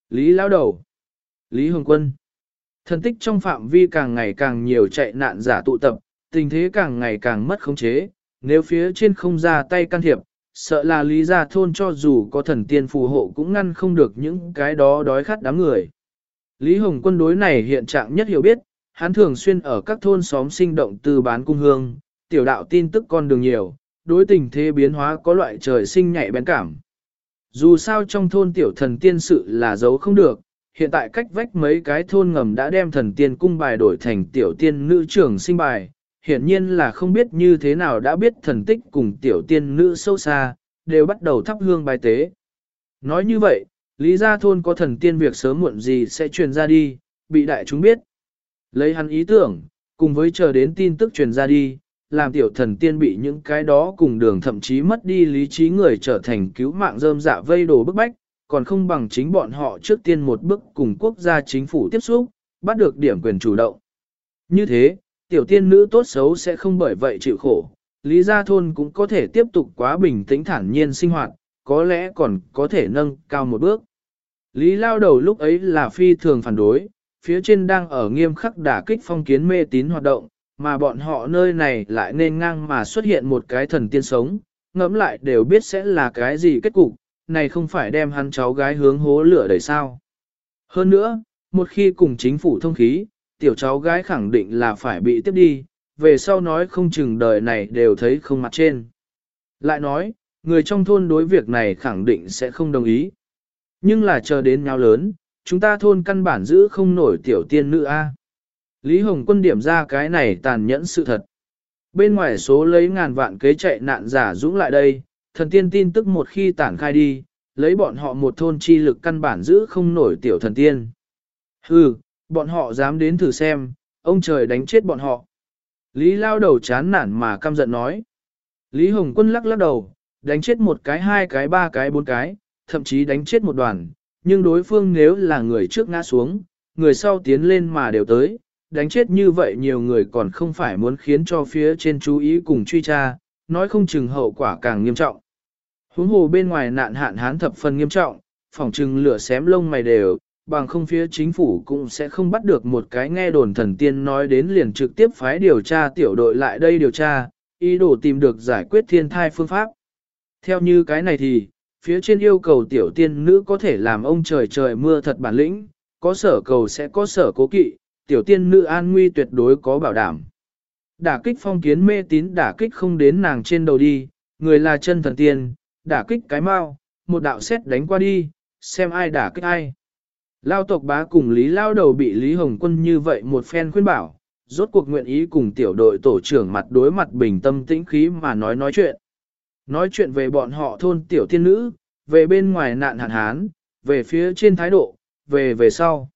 Lý lao đầu. Lý Hồng Quân. Thần tích trong phạm vi càng ngày càng nhiều chạy nạn giả tụ tập, tình thế càng ngày càng mất khống chế, nếu phía trên không ra tay can thiệp, sợ là lý gia thôn cho dù có thần tiên phù hộ cũng ngăn không được những cái đó đói khát đám người. Lý Hồng quân đối này hiện trạng nhất hiểu biết, hắn thường xuyên ở các thôn xóm sinh động từ bán cung hương, tiểu đạo tin tức con đường nhiều, đối tình thế biến hóa có loại trời sinh nhạy bén cảm. Dù sao trong thôn tiểu thần tiên sự là giấu không được, hiện tại cách vách mấy cái thôn ngầm đã đem thần tiên cung bài đổi thành tiểu tiên nữ trưởng sinh bài, hiển nhiên là không biết như thế nào đã biết thần tích cùng tiểu tiên nữ sâu xa, đều bắt đầu thắp hương bài tế. Nói như vậy, Lý gia thôn có thần tiên việc sớm muộn gì sẽ truyền ra đi, bị đại chúng biết. Lấy hắn ý tưởng, cùng với chờ đến tin tức truyền ra đi, làm tiểu thần tiên bị những cái đó cùng đường thậm chí mất đi lý trí người trở thành cứu mạng rơm dạ vây đồ bức bách, còn không bằng chính bọn họ trước tiên một bước cùng quốc gia chính phủ tiếp xúc, bắt được điểm quyền chủ động. Như thế, tiểu tiên nữ tốt xấu sẽ không bởi vậy chịu khổ, Lý Gia Thôn cũng có thể tiếp tục quá bình tĩnh thản nhiên sinh hoạt, có lẽ còn có thể nâng cao một bước. Lý Lao đầu lúc ấy là phi thường phản đối, phía trên đang ở nghiêm khắc đả kích phong kiến mê tín hoạt động, mà bọn họ nơi này lại nên ngang mà xuất hiện một cái thần tiên sống, ngẫm lại đều biết sẽ là cái gì kết cục, này không phải đem hắn cháu gái hướng hố lửa đẩy sao. Hơn nữa, một khi cùng chính phủ thông khí, tiểu cháu gái khẳng định là phải bị tiếp đi, về sau nói không chừng đời này đều thấy không mặt trên. Lại nói, người trong thôn đối việc này khẳng định sẽ không đồng ý. Nhưng là chờ đến nhau lớn, chúng ta thôn căn bản giữ không nổi tiểu tiên nữ A. Lý Hồng Quân điểm ra cái này tàn nhẫn sự thật. Bên ngoài số lấy ngàn vạn kế chạy nạn giả dũng lại đây, thần tiên tin tức một khi tản khai đi, lấy bọn họ một thôn chi lực căn bản giữ không nổi tiểu thần tiên. Hừ, bọn họ dám đến thử xem, ông trời đánh chết bọn họ. Lý lao đầu chán nản mà căm giận nói. Lý Hồng Quân lắc lắc đầu, đánh chết một cái hai cái ba cái bốn cái, thậm chí đánh chết một đoàn, nhưng đối phương nếu là người trước ngã xuống, người sau tiến lên mà đều tới, đánh chết như vậy nhiều người còn không phải muốn khiến cho phía trên chú ý cùng truy tra, nói không chừng hậu quả càng nghiêm trọng. Huống hồ bên ngoài nạn hạn hán thập phần nghiêm trọng, phòng trừng lửa xém lông mày đều, bằng không phía chính phủ cũng sẽ không bắt được một cái nghe đồn thần tiên nói đến liền trực tiếp phái điều tra tiểu đội lại đây điều tra, ý đồ tìm được giải quyết thiên thai phương pháp. Theo như cái này thì, phía trên yêu cầu tiểu tiên nữ có thể làm ông trời trời mưa thật bản lĩnh, có sở cầu sẽ có sở cố kỵ, tiểu tiên nữ an nguy tuyệt đối có bảo đảm. Đả kích phong kiến mê tín đả kích không đến nàng trên đầu đi, người là chân thần tiên, đả kích cái mau, một đạo xét đánh qua đi, xem ai đả kích ai. Lao tộc bá cùng Lý Lao đầu bị Lý Hồng Quân như vậy một phen khuyên bảo, rốt cuộc nguyện ý cùng tiểu đội tổ trưởng mặt đối mặt bình tâm tĩnh khí mà nói nói chuyện. Nói chuyện về bọn họ thôn tiểu tiên nữ, về bên ngoài nạn hạn hán, về phía trên thái độ, về về sau.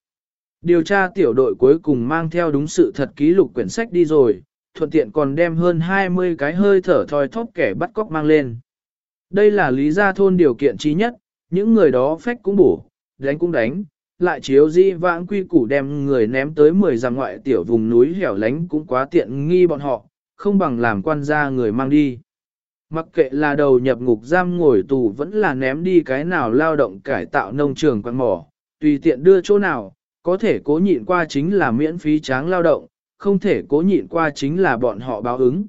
Điều tra tiểu đội cuối cùng mang theo đúng sự thật ký lục quyển sách đi rồi, thuận tiện còn đem hơn 20 cái hơi thở thoi thóp kẻ bắt cóc mang lên. Đây là lý gia thôn điều kiện chi nhất, những người đó phách cũng bổ, đánh cũng đánh, lại chiếu di vãng quy củ đem người ném tới 10 dặm ngoại tiểu vùng núi hẻo lánh cũng quá tiện nghi bọn họ, không bằng làm quan gia người mang đi. Mặc kệ là đầu nhập ngục giam ngồi tù vẫn là ném đi cái nào lao động cải tạo nông trường quan mỏ, tùy tiện đưa chỗ nào, có thể cố nhịn qua chính là miễn phí tráng lao động, không thể cố nhịn qua chính là bọn họ báo ứng.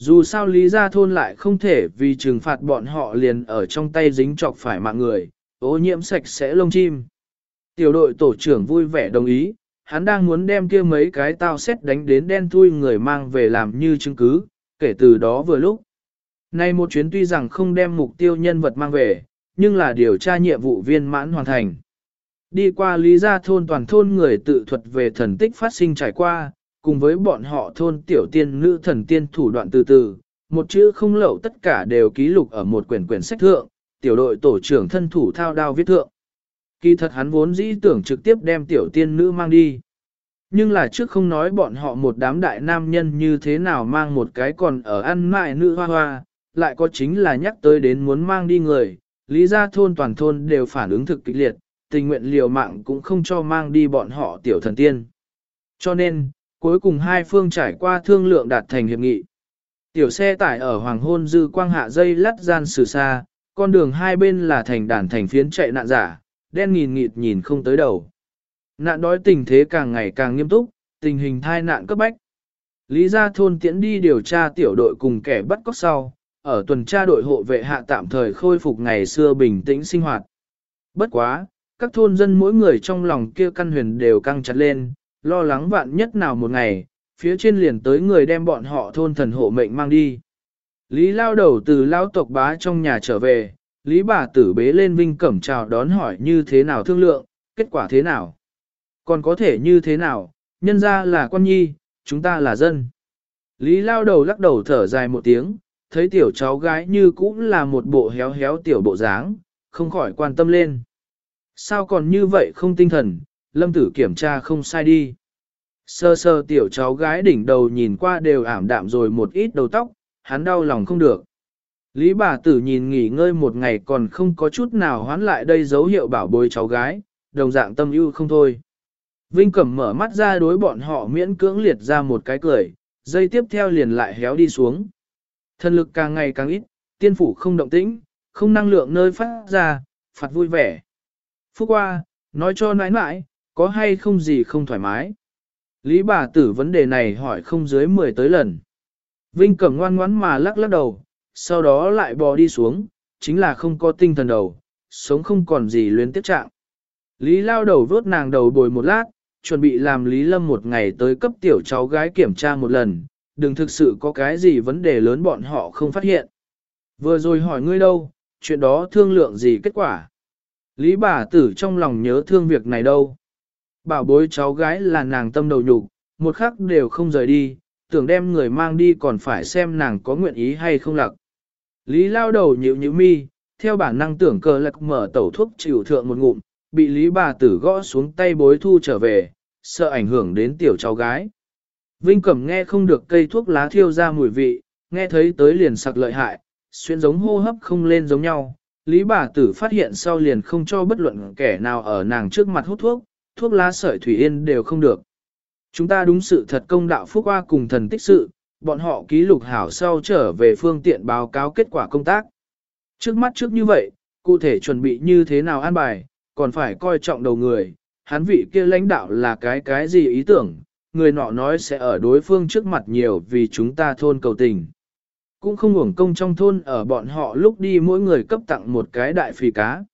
Dù sao lý gia thôn lại không thể vì trừng phạt bọn họ liền ở trong tay dính chọc phải mạng người, ô nhiễm sạch sẽ lông chim. Tiểu đội tổ trưởng vui vẻ đồng ý, hắn đang muốn đem kia mấy cái tao xét đánh đến đen thui người mang về làm như chứng cứ, kể từ đó vừa lúc. Nay một chuyến tuy rằng không đem mục tiêu nhân vật mang về, nhưng là điều tra nhiệm vụ viên mãn hoàn thành. Đi qua lý gia thôn toàn thôn người tự thuật về thần tích phát sinh trải qua, cùng với bọn họ thôn tiểu tiên nữ thần tiên thủ đoạn từ từ, một chữ không lậu tất cả đều ký lục ở một quyển quyển sách thượng, tiểu đội tổ trưởng thân thủ thao đao viết thượng. Kỳ thật hắn vốn dĩ tưởng trực tiếp đem tiểu tiên nữ mang đi. Nhưng là trước không nói bọn họ một đám đại nam nhân như thế nào mang một cái còn ở ăn mại nữ hoa hoa, lại có chính là nhắc tới đến muốn mang đi người, lý gia thôn toàn thôn đều phản ứng thực kịch liệt, tình nguyện liều mạng cũng không cho mang đi bọn họ tiểu thần tiên. Cho nên, cuối cùng hai phương trải qua thương lượng đạt thành hiệp nghị. Tiểu xe tải ở hoàng hôn dư quang hạ dây lắt gian sử xa, con đường hai bên là thành đàn thành phiến chạy nạn giả, đen nghìn nghịt nhìn không tới đầu. Nạn đói tình thế càng ngày càng nghiêm túc, tình hình thai nạn cấp bách. Lý gia thôn tiễn đi điều tra tiểu đội cùng kẻ bắt cóc sau, ở tuần tra đội hộ vệ hạ tạm thời khôi phục ngày xưa bình tĩnh sinh hoạt. Bất quá, các thôn dân mỗi người trong lòng kia căn huyền đều căng chặt lên, lo lắng vạn nhất nào một ngày, phía trên liền tới người đem bọn họ thôn thần hộ mệnh mang đi. Lý lao đầu từ lao tộc bá trong nhà trở về, Lý bà tử bế lên Vinh Cẩm chào đón hỏi như thế nào thương lượng, kết quả thế nào. Còn có thể như thế nào, nhân ra là quan nhi, chúng ta là dân. Lý lao đầu lắc đầu thở dài một tiếng, thấy tiểu cháu gái như cũng là một bộ héo héo tiểu bộ dáng, không khỏi quan tâm lên. Sao còn như vậy không tinh thần, lâm tử kiểm tra không sai đi. Sơ sơ tiểu cháu gái đỉnh đầu nhìn qua đều ảm đạm rồi một ít đầu tóc, hắn đau lòng không được. Lý bà tử nhìn nghỉ ngơi một ngày còn không có chút nào hoán lại đây dấu hiệu bảo bối cháu gái, đồng dạng tâm ưu không thôi. Vinh Cẩm mở mắt ra đối bọn họ miễn cưỡng liệt ra một cái cười, dây tiếp theo liền lại héo đi xuống. Thần lực càng ngày càng ít, tiên phủ không động tĩnh, không năng lượng nơi phát ra, phạt vui vẻ. Phúc qua, nói cho nãi nãi, có hay không gì không thoải mái. Lý bà tử vấn đề này hỏi không dưới 10 tới lần. Vinh Cẩm ngoan ngoãn mà lắc lắc đầu, sau đó lại bò đi xuống, chính là không có tinh thần đầu, sống không còn gì luyến tiếp trạng. Lý lao đầu vớt nàng đầu bồi một lát, chuẩn bị làm Lý Lâm một ngày tới cấp tiểu cháu gái kiểm tra một lần, đừng thực sự có cái gì vấn đề lớn bọn họ không phát hiện. Vừa rồi hỏi ngươi đâu, chuyện đó thương lượng gì kết quả. Lý bà tử trong lòng nhớ thương việc này đâu. Bảo bối cháu gái là nàng tâm đầu nhục, một khắc đều không rời đi, tưởng đem người mang đi còn phải xem nàng có nguyện ý hay không lặc. Lý lao đầu nhịu nhịu mi, theo bản năng tưởng cờ lạc mở tẩu thuốc chịu thượng một ngụm, bị lý bà tử gõ xuống tay bối thu trở về, sợ ảnh hưởng đến tiểu cháu gái. Vinh Cẩm nghe không được cây thuốc lá thiêu ra mùi vị, nghe thấy tới liền sặc lợi hại, xuyên giống hô hấp không lên giống nhau. Lý bà tử phát hiện sau liền không cho bất luận kẻ nào ở nàng trước mặt hút thuốc, thuốc lá sợi thủy yên đều không được. Chúng ta đúng sự thật công đạo phúc qua cùng thần tích sự, bọn họ ký lục hảo sau trở về phương tiện báo cáo kết quả công tác. Trước mắt trước như vậy, cụ thể chuẩn bị như thế nào an bài, còn phải coi trọng đầu người, hắn vị kia lãnh đạo là cái cái gì ý tưởng, người nọ nói sẽ ở đối phương trước mặt nhiều vì chúng ta thôn cầu tình. Cũng không uổng công trong thôn ở bọn họ lúc đi mỗi người cấp tặng một cái đại phì cá.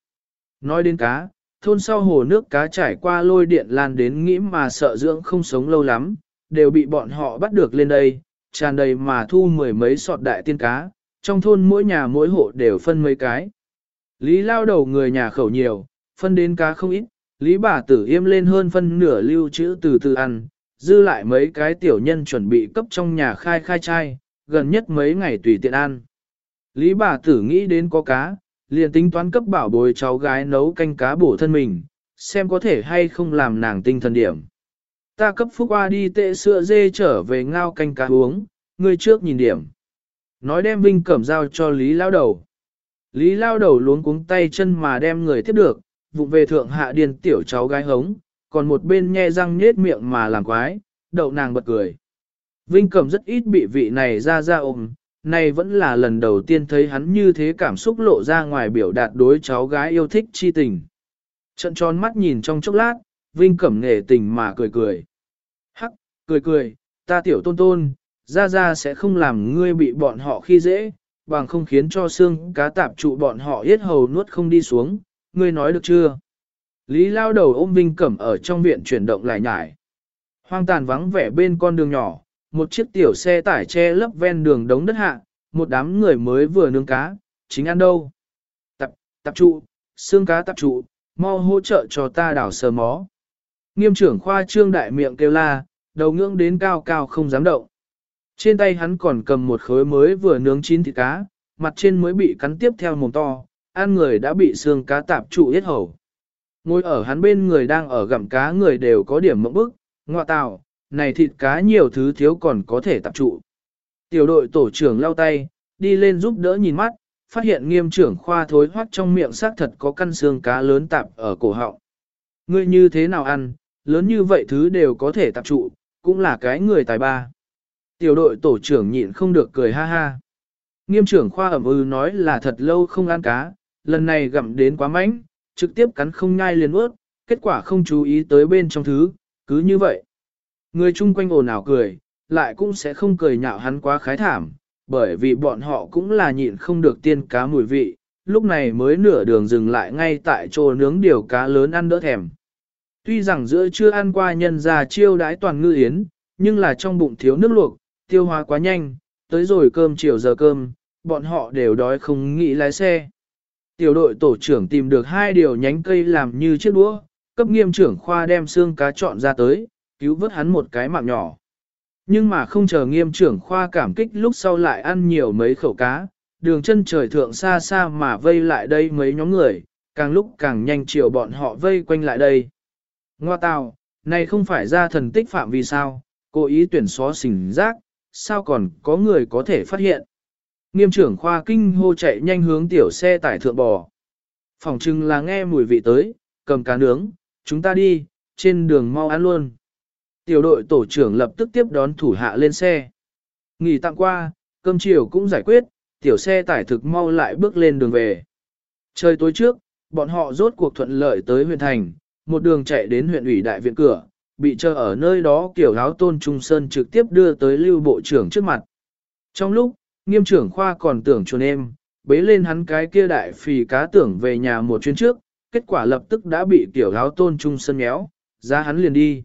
Nói đến cá, thôn sau hồ nước cá trải qua lôi điện lan đến nghĩ mà sợ dưỡng không sống lâu lắm, đều bị bọn họ bắt được lên đây, tràn đầy mà thu mười mấy sọt đại tiên cá, trong thôn mỗi nhà mỗi hộ đều phân mấy cái. Lý lao đầu người nhà khẩu nhiều, phân đến cá không ít, Lý bà tử im lên hơn phân nửa lưu trữ từ từ ăn, dư lại mấy cái tiểu nhân chuẩn bị cấp trong nhà khai khai chai, gần nhất mấy ngày tùy tiện ăn. Lý bà tử nghĩ đến có cá, liền tính toán cấp bảo bồi cháu gái nấu canh cá bổ thân mình, xem có thể hay không làm nàng tinh thần điểm. Ta cấp phúc qua đi tệ sữa dê trở về ngao canh cá uống, người trước nhìn điểm. Nói đem Vinh cẩm dao cho Lý lao đầu. Lý lao đầu luống cuống tay chân mà đem người tiếp được, vụng về thượng hạ điên tiểu cháu gái hống, còn một bên nhe răng nhết miệng mà làm quái, đậu nàng bật cười. Vinh Cẩm rất ít bị vị này ra ra ôm, này vẫn là lần đầu tiên thấy hắn như thế cảm xúc lộ ra ngoài biểu đạt đối cháu gái yêu thích chi tình. Trận tròn mắt nhìn trong chốc lát, Vinh Cẩm nghề tình mà cười cười. Hắc, cười cười, ta tiểu tôn tôn, ra ra sẽ không làm ngươi bị bọn họ khi dễ, bằng không khiến cho xương cá tạp trụ bọn họ yết hầu nuốt không đi xuống, ngươi nói được chưa? Lý lao đầu ôm Vinh Cẩm ở trong viện chuyển động lại nhải. Hoang tàn vắng vẻ bên con đường nhỏ, một chiếc tiểu xe tải che lấp ven đường đống đất hạ, một đám người mới vừa nướng cá, chính ăn đâu. Tập, tập trụ, xương cá tập trụ, mau hỗ trợ cho ta đảo sờ mó. Nghiêm trưởng khoa trương đại miệng kêu la, đầu ngưỡng đến cao cao không dám động. Trên tay hắn còn cầm một khối mới vừa nướng chín thịt cá, mặt trên mới bị cắn tiếp theo mồm to, ăn người đã bị xương cá tạp trụ yết hầu. Ngồi ở hắn bên người đang ở gặm cá người đều có điểm mộng bức, ngọa tạo này thịt cá nhiều thứ thiếu còn có thể tập trụ. Tiểu đội tổ trưởng lau tay, đi lên giúp đỡ nhìn mắt, phát hiện nghiêm trưởng khoa thối hoắt trong miệng xác thật có căn xương cá lớn tạp ở cổ họng. Ngươi như thế nào ăn, lớn như vậy thứ đều có thể tập trụ, cũng là cái người tài ba. Tiểu đội tổ trưởng nhịn không được cười ha ha. Nghiêm trưởng khoa ẩm ư nói là thật lâu không ăn cá, lần này gặm đến quá mánh, trực tiếp cắn không nhai liền ướt, kết quả không chú ý tới bên trong thứ, cứ như vậy. Người chung quanh ồn ào cười, lại cũng sẽ không cười nhạo hắn quá khái thảm, bởi vì bọn họ cũng là nhịn không được tiên cá mùi vị, lúc này mới nửa đường dừng lại ngay tại chỗ nướng điều cá lớn ăn đỡ thèm. Tuy rằng giữa chưa ăn qua nhân ra chiêu đãi toàn ngư yến, nhưng là trong bụng thiếu nước luộc, tiêu hóa quá nhanh, tới rồi cơm chiều giờ cơm, bọn họ đều đói không nghĩ lái xe. Tiểu đội tổ trưởng tìm được hai điều nhánh cây làm như chiếc đũa, cấp nghiêm trưởng khoa đem xương cá chọn ra tới, cứu vớt hắn một cái mạng nhỏ. Nhưng mà không chờ nghiêm trưởng khoa cảm kích lúc sau lại ăn nhiều mấy khẩu cá, đường chân trời thượng xa xa mà vây lại đây mấy nhóm người, càng lúc càng nhanh chiều bọn họ vây quanh lại đây. Ngoa tào, này không phải ra thần tích phạm vì sao, cố ý tuyển xó xỉnh rác, sao còn có người có thể phát hiện. Nghiêm trưởng khoa kinh hô chạy nhanh hướng tiểu xe tải thượng bò. Phòng trưng là nghe mùi vị tới, cầm cá nướng, chúng ta đi, trên đường mau ăn luôn. Tiểu đội tổ trưởng lập tức tiếp đón thủ hạ lên xe. Nghỉ tặng qua, cơm chiều cũng giải quyết, tiểu xe tải thực mau lại bước lên đường về. Trời tối trước, bọn họ rốt cuộc thuận lợi tới huyện thành, một đường chạy đến huyện ủy đại viện cửa, bị chờ ở nơi đó kiểu áo tôn trung sơn trực tiếp đưa tới lưu bộ trưởng trước mặt. Trong lúc, nghiêm trưởng khoa còn tưởng chuồn em, bế lên hắn cái kia đại phì cá tưởng về nhà một chuyến trước, kết quả lập tức đã bị kiểu áo tôn trung sơn méo, ra hắn liền đi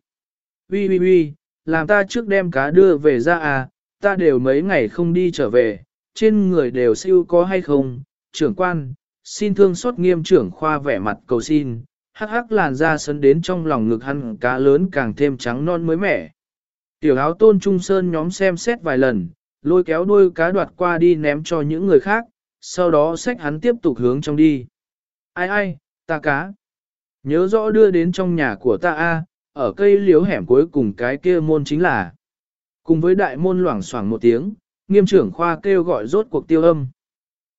uy uy uy, làm ta trước đem cá đưa về ra à, ta đều mấy ngày không đi trở về, trên người đều siêu có hay không, trưởng quan, xin thương xót nghiêm trưởng khoa vẻ mặt cầu xin, hắc hắc làn da sấn đến trong lòng ngực hắn cá lớn càng thêm trắng non mới mẻ. Tiểu áo tôn trung sơn nhóm xem xét vài lần, lôi kéo đuôi cá đoạt qua đi ném cho những người khác, sau đó xách hắn tiếp tục hướng trong đi. Ai ai, ta cá. Nhớ rõ đưa đến trong nhà của ta a, ở cây liếu hẻm cuối cùng cái kia môn chính là. Cùng với đại môn loảng xoảng một tiếng, nghiêm trưởng khoa kêu gọi rốt cuộc tiêu âm.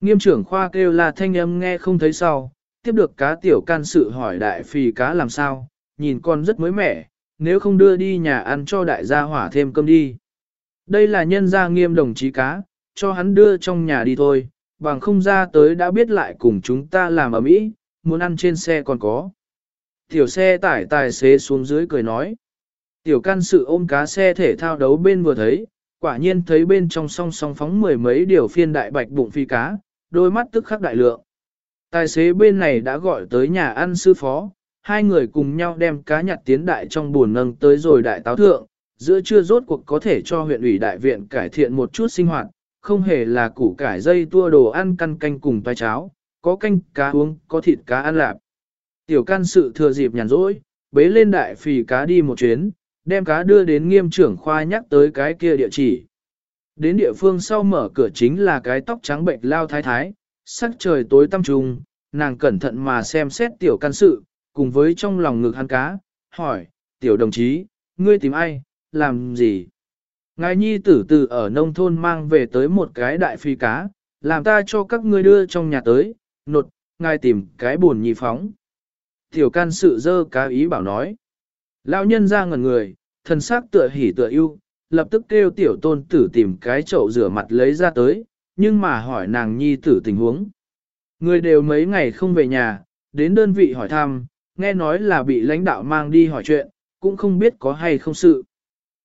Nghiêm trưởng khoa kêu là thanh âm nghe không thấy sau, tiếp được cá tiểu can sự hỏi đại phì cá làm sao, nhìn con rất mới mẻ, nếu không đưa đi nhà ăn cho đại gia hỏa thêm cơm đi. Đây là nhân gia nghiêm đồng chí cá, cho hắn đưa trong nhà đi thôi, bằng không ra tới đã biết lại cùng chúng ta làm ở mỹ, muốn ăn trên xe còn có. Tiểu xe tải tài xế xuống dưới cười nói. Tiểu can sự ôm cá xe thể thao đấu bên vừa thấy, quả nhiên thấy bên trong song song phóng mười mấy điều phiên đại bạch bụng phi cá, đôi mắt tức khắc đại lượng. Tài xế bên này đã gọi tới nhà ăn sư phó, hai người cùng nhau đem cá nhặt tiến đại trong buồn nâng tới rồi đại táo thượng, giữa trưa rốt cuộc có thể cho huyện ủy đại viện cải thiện một chút sinh hoạt, không hề là củ cải dây tua đồ ăn căn canh cùng toái cháo, có canh cá uống, có thịt cá ăn lạp. Tiểu can sự thừa dịp nhàn rỗi, bế lên đại phì cá đi một chuyến, đem cá đưa đến nghiêm trưởng khoa nhắc tới cái kia địa chỉ. Đến địa phương sau mở cửa chính là cái tóc trắng bệnh lao thái thái, sắc trời tối tăm trùng, nàng cẩn thận mà xem xét tiểu can sự, cùng với trong lòng ngực hắn cá, hỏi, tiểu đồng chí, ngươi tìm ai, làm gì? Ngài nhi tử tử ở nông thôn mang về tới một cái đại phi cá, làm ta cho các ngươi đưa trong nhà tới, nột, ngài tìm cái buồn nhi phóng. Tiểu can sự dơ cá ý bảo nói. Lão nhân ra ngẩn người, thần sắc tựa hỉ tựa ưu, lập tức kêu tiểu tôn tử tìm cái chậu rửa mặt lấy ra tới, nhưng mà hỏi nàng nhi tử tình huống. Người đều mấy ngày không về nhà, đến đơn vị hỏi thăm, nghe nói là bị lãnh đạo mang đi hỏi chuyện, cũng không biết có hay không sự.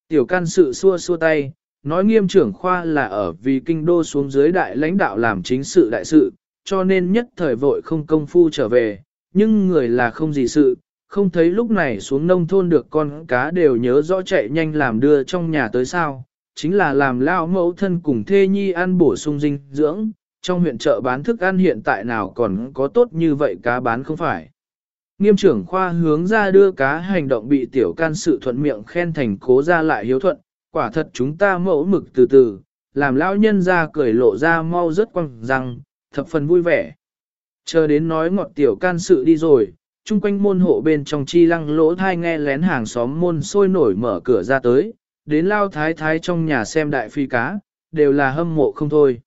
Tiểu can sự xua xua tay, nói nghiêm trưởng khoa là ở vì kinh đô xuống dưới đại lãnh đạo làm chính sự đại sự, cho nên nhất thời vội không công phu trở về, nhưng người là không gì sự, không thấy lúc này xuống nông thôn được con cá đều nhớ rõ chạy nhanh làm đưa trong nhà tới sao, chính là làm lao mẫu thân cùng thê nhi ăn bổ sung dinh dưỡng, trong huyện chợ bán thức ăn hiện tại nào còn có tốt như vậy cá bán không phải. Nghiêm trưởng khoa hướng ra đưa cá hành động bị tiểu can sự thuận miệng khen thành cố ra lại hiếu thuận, quả thật chúng ta mẫu mực từ từ, làm lão nhân ra cười lộ ra mau rất quăng răng, thập phần vui vẻ. Chờ đến nói ngọt tiểu can sự đi rồi, chung quanh môn hộ bên trong chi lăng lỗ thai nghe lén hàng xóm môn sôi nổi mở cửa ra tới, đến lao thái thái trong nhà xem đại phi cá, đều là hâm mộ không thôi.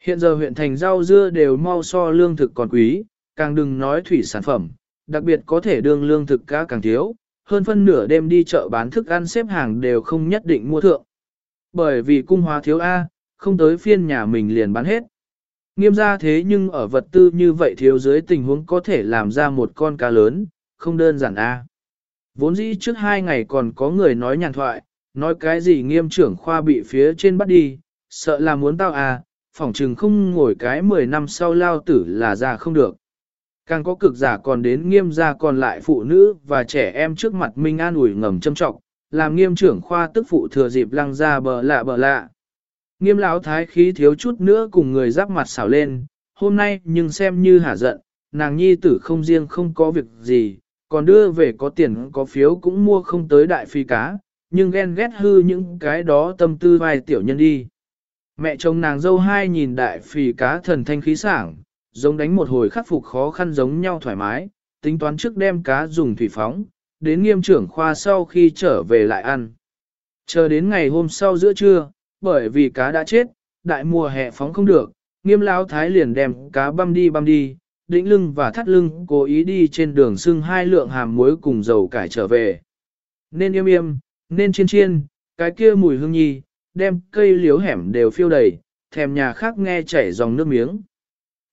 Hiện giờ huyện thành rau dưa đều mau so lương thực còn quý, càng đừng nói thủy sản phẩm, đặc biệt có thể đương lương thực cá càng thiếu, hơn phân nửa đêm đi chợ bán thức ăn xếp hàng đều không nhất định mua thượng. Bởi vì cung hóa thiếu A, không tới phiên nhà mình liền bán hết. Nghiêm ra thế nhưng ở vật tư như vậy thiếu dưới tình huống có thể làm ra một con cá lớn, không đơn giản A. Vốn dĩ trước hai ngày còn có người nói nhàn thoại, nói cái gì nghiêm trưởng khoa bị phía trên bắt đi, sợ là muốn tao à, phỏng chừng không ngồi cái 10 năm sau lao tử là ra không được. Càng có cực giả còn đến nghiêm gia còn lại phụ nữ và trẻ em trước mặt Minh An ủi ngầm châm trọng, làm nghiêm trưởng khoa tức phụ thừa dịp lăng ra bờ lạ bờ lạ. Nghiêm lão thái khí thiếu chút nữa cùng người giáp mặt xảo lên, hôm nay nhưng xem như hả giận, nàng nhi tử không riêng không có việc gì, còn đưa về có tiền có phiếu cũng mua không tới đại phi cá, nhưng ghen ghét hư những cái đó tâm tư vài tiểu nhân đi. Mẹ chồng nàng dâu hai nhìn đại phì cá thần thanh khí sảng, giống đánh một hồi khắc phục khó khăn giống nhau thoải mái, tính toán trước đem cá dùng thủy phóng, đến nghiêm trưởng khoa sau khi trở về lại ăn. Chờ đến ngày hôm sau giữa trưa, bởi vì cá đã chết, đại mùa hè phóng không được, nghiêm lão thái liền đem cá băm đi băm đi, đĩnh lưng và thắt lưng cố ý đi trên đường xưng hai lượng hàm muối cùng dầu cải trở về. Nên yêm yêm, nên chiên chiên, cái kia mùi hương nhi, đem cây liếu hẻm đều phiêu đầy, thèm nhà khác nghe chảy dòng nước miếng.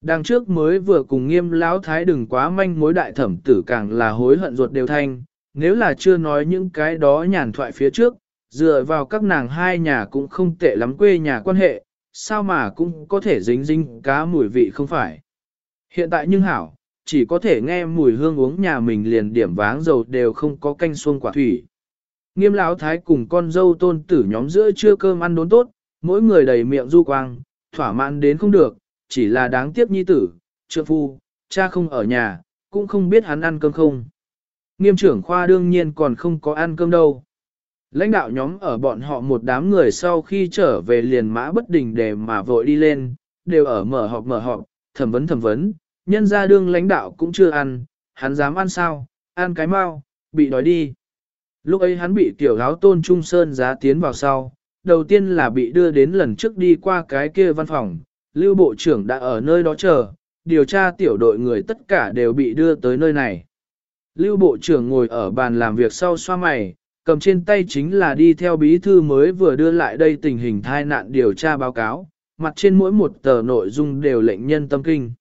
Đằng trước mới vừa cùng nghiêm lão thái đừng quá manh mối đại thẩm tử càng là hối hận ruột đều thanh, nếu là chưa nói những cái đó nhàn thoại phía trước, dựa vào các nàng hai nhà cũng không tệ lắm quê nhà quan hệ, sao mà cũng có thể dính dính cá mùi vị không phải. Hiện tại nhưng hảo, chỉ có thể nghe mùi hương uống nhà mình liền điểm váng dầu đều không có canh xuông quả thủy. Nghiêm lão thái cùng con dâu tôn tử nhóm giữa trưa cơm ăn đốn tốt, mỗi người đầy miệng du quang, thỏa mãn đến không được, chỉ là đáng tiếc nhi tử, trượng phu, cha không ở nhà, cũng không biết hắn ăn cơm không. Nghiêm trưởng khoa đương nhiên còn không có ăn cơm đâu. Lãnh đạo nhóm ở bọn họ một đám người sau khi trở về liền mã bất đình để mà vội đi lên, đều ở mở họp mở họp, thẩm vấn thẩm vấn, nhân ra đương lãnh đạo cũng chưa ăn, hắn dám ăn sao, ăn cái mau, bị đói đi. Lúc ấy hắn bị tiểu giáo tôn trung sơn giá tiến vào sau, đầu tiên là bị đưa đến lần trước đi qua cái kia văn phòng, lưu bộ trưởng đã ở nơi đó chờ, điều tra tiểu đội người tất cả đều bị đưa tới nơi này. Lưu bộ trưởng ngồi ở bàn làm việc sau xoa mày, cầm trên tay chính là đi theo bí thư mới vừa đưa lại đây tình hình thai nạn điều tra báo cáo, mặt trên mỗi một tờ nội dung đều lệnh nhân tâm kinh.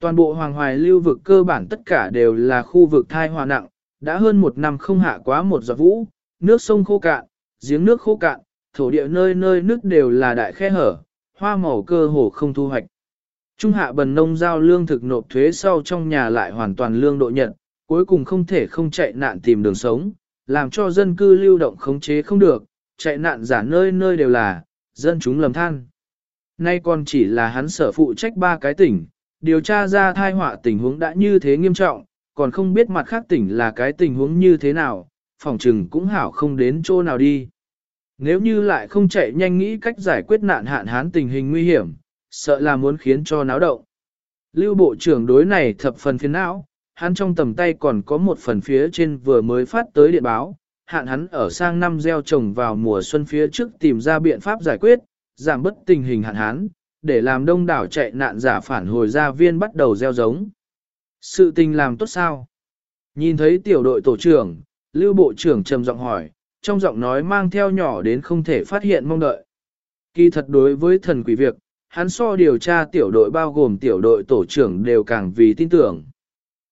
Toàn bộ Hoàng Hoài lưu vực cơ bản tất cả đều là khu vực thai hòa nặng, đã hơn một năm không hạ quá một giọt vũ, nước sông khô cạn, giếng nước khô cạn, thổ địa nơi nơi nước đều là đại khe hở, hoa màu cơ hồ không thu hoạch. Trung hạ bần nông giao lương thực nộp thuế sau trong nhà lại hoàn toàn lương độ nhận, cuối cùng không thể không chạy nạn tìm đường sống, làm cho dân cư lưu động khống chế không được, chạy nạn giả nơi nơi đều là, dân chúng lầm than. Nay còn chỉ là hắn sở phụ trách ba cái tỉnh, điều tra ra thai họa tình huống đã như thế nghiêm trọng, còn không biết mặt khác tỉnh là cái tình huống như thế nào, phòng trừng cũng hảo không đến chỗ nào đi. Nếu như lại không chạy nhanh nghĩ cách giải quyết nạn hạn hán tình hình nguy hiểm, sợ là muốn khiến cho náo động. Lưu Bộ trưởng đối này thập phần phiền não, hắn trong tầm tay còn có một phần phía trên vừa mới phát tới điện báo, hạn hắn ở sang năm gieo trồng vào mùa xuân phía trước tìm ra biện pháp giải quyết, giảm bất tình hình hạn hán, để làm đông đảo chạy nạn giả phản hồi ra viên bắt đầu gieo giống. Sự tình làm tốt sao? Nhìn thấy tiểu đội tổ trưởng, lưu bộ trưởng trầm giọng hỏi, trong giọng nói mang theo nhỏ đến không thể phát hiện mong đợi. Kỳ thật đối với thần quỷ việc, hắn so điều tra tiểu đội bao gồm tiểu đội tổ trưởng đều càng vì tin tưởng.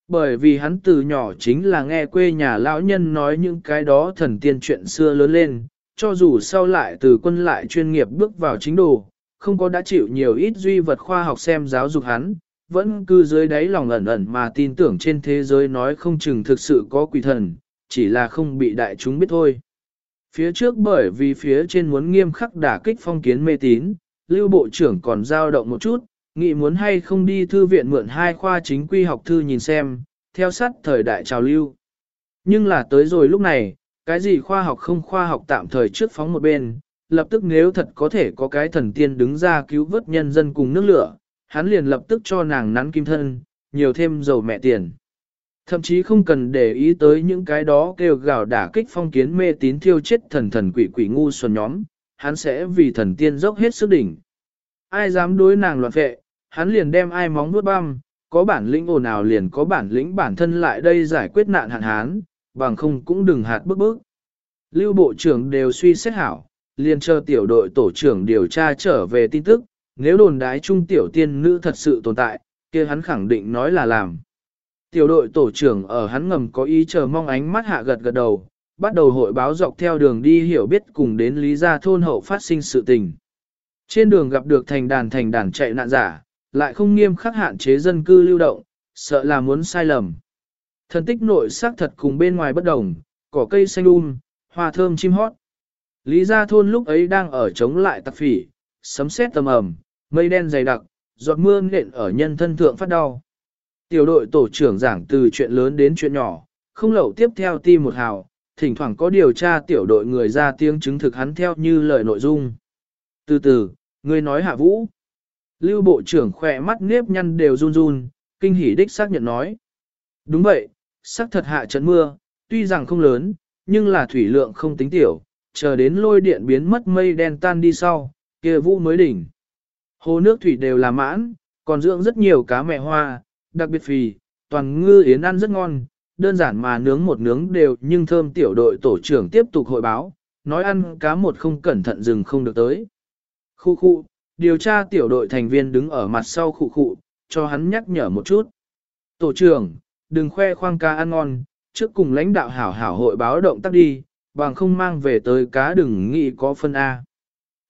Bởi vì hắn từ nhỏ chính là nghe quê nhà lão nhân nói những cái đó thần tiên chuyện xưa lớn lên, cho dù sau lại từ quân lại chuyên nghiệp bước vào chính đồ, không có đã chịu nhiều ít duy vật khoa học xem giáo dục hắn, vẫn cứ dưới đáy lòng ẩn ẩn mà tin tưởng trên thế giới nói không chừng thực sự có quỷ thần, chỉ là không bị đại chúng biết thôi. Phía trước bởi vì phía trên muốn nghiêm khắc đả kích phong kiến mê tín, lưu bộ trưởng còn giao động một chút, nghĩ muốn hay không đi thư viện mượn hai khoa chính quy học thư nhìn xem, theo sát thời đại trào lưu. Nhưng là tới rồi lúc này, cái gì khoa học không khoa học tạm thời trước phóng một bên, lập tức nếu thật có thể có cái thần tiên đứng ra cứu vớt nhân dân cùng nước lửa, hắn liền lập tức cho nàng nắn kim thân, nhiều thêm dầu mẹ tiền. Thậm chí không cần để ý tới những cái đó kêu gào đả kích phong kiến mê tín thiêu chết thần thần quỷ quỷ ngu xuẩn nhóm, hắn sẽ vì thần tiên dốc hết sức đỉnh. Ai dám đối nàng loạn vệ, hắn liền đem ai móng nuốt băm, có bản lĩnh ồn ào liền có bản lĩnh bản thân lại đây giải quyết nạn hạn hán, bằng không cũng đừng hạt bức bức. Lưu bộ trưởng đều suy xét hảo, liền chờ tiểu đội tổ trưởng điều tra trở về tin tức, nếu đồn đái trung tiểu tiên nữ thật sự tồn tại, kia hắn khẳng định nói là làm. Tiểu đội tổ trưởng ở hắn ngầm có ý chờ mong ánh mắt hạ gật gật đầu, bắt đầu hội báo dọc theo đường đi hiểu biết cùng đến lý gia thôn hậu phát sinh sự tình. Trên đường gặp được thành đàn thành đàn chạy nạn giả, lại không nghiêm khắc hạn chế dân cư lưu động, sợ là muốn sai lầm. Thần tích nội xác thật cùng bên ngoài bất đồng, cỏ cây xanh um, hoa thơm chim hót. Lý gia thôn lúc ấy đang ở chống lại tặc phỉ, sấm sét tầm ầm, mây đen dày đặc, giọt mưa nện ở nhân thân thượng phát đau. Tiểu đội tổ trưởng giảng từ chuyện lớn đến chuyện nhỏ, không lậu tiếp theo ti một hào, thỉnh thoảng có điều tra tiểu đội người ra tiếng chứng thực hắn theo như lời nội dung. Từ từ, người nói hạ vũ. Lưu bộ trưởng khỏe mắt nếp nhăn đều run run, kinh hỉ đích xác nhận nói. Đúng vậy, sắc thật hạ trận mưa, tuy rằng không lớn, nhưng là thủy lượng không tính tiểu, chờ đến lôi điện biến mất mây đen tan đi sau, kia vũ mới đỉnh. Hồ nước thủy đều là mãn, còn dưỡng rất nhiều cá mẹ hoa, đặc biệt phì, toàn ngư yến ăn rất ngon, đơn giản mà nướng một nướng đều nhưng thơm tiểu đội tổ trưởng tiếp tục hội báo, nói ăn cá một không cẩn thận dừng không được tới. Khu khu, điều tra tiểu đội thành viên đứng ở mặt sau khu khu, cho hắn nhắc nhở một chút. Tổ trưởng, đừng khoe khoang cá ăn ngon, trước cùng lãnh đạo hảo hảo hội báo động tác đi, bằng không mang về tới cá đừng nghĩ có phân A.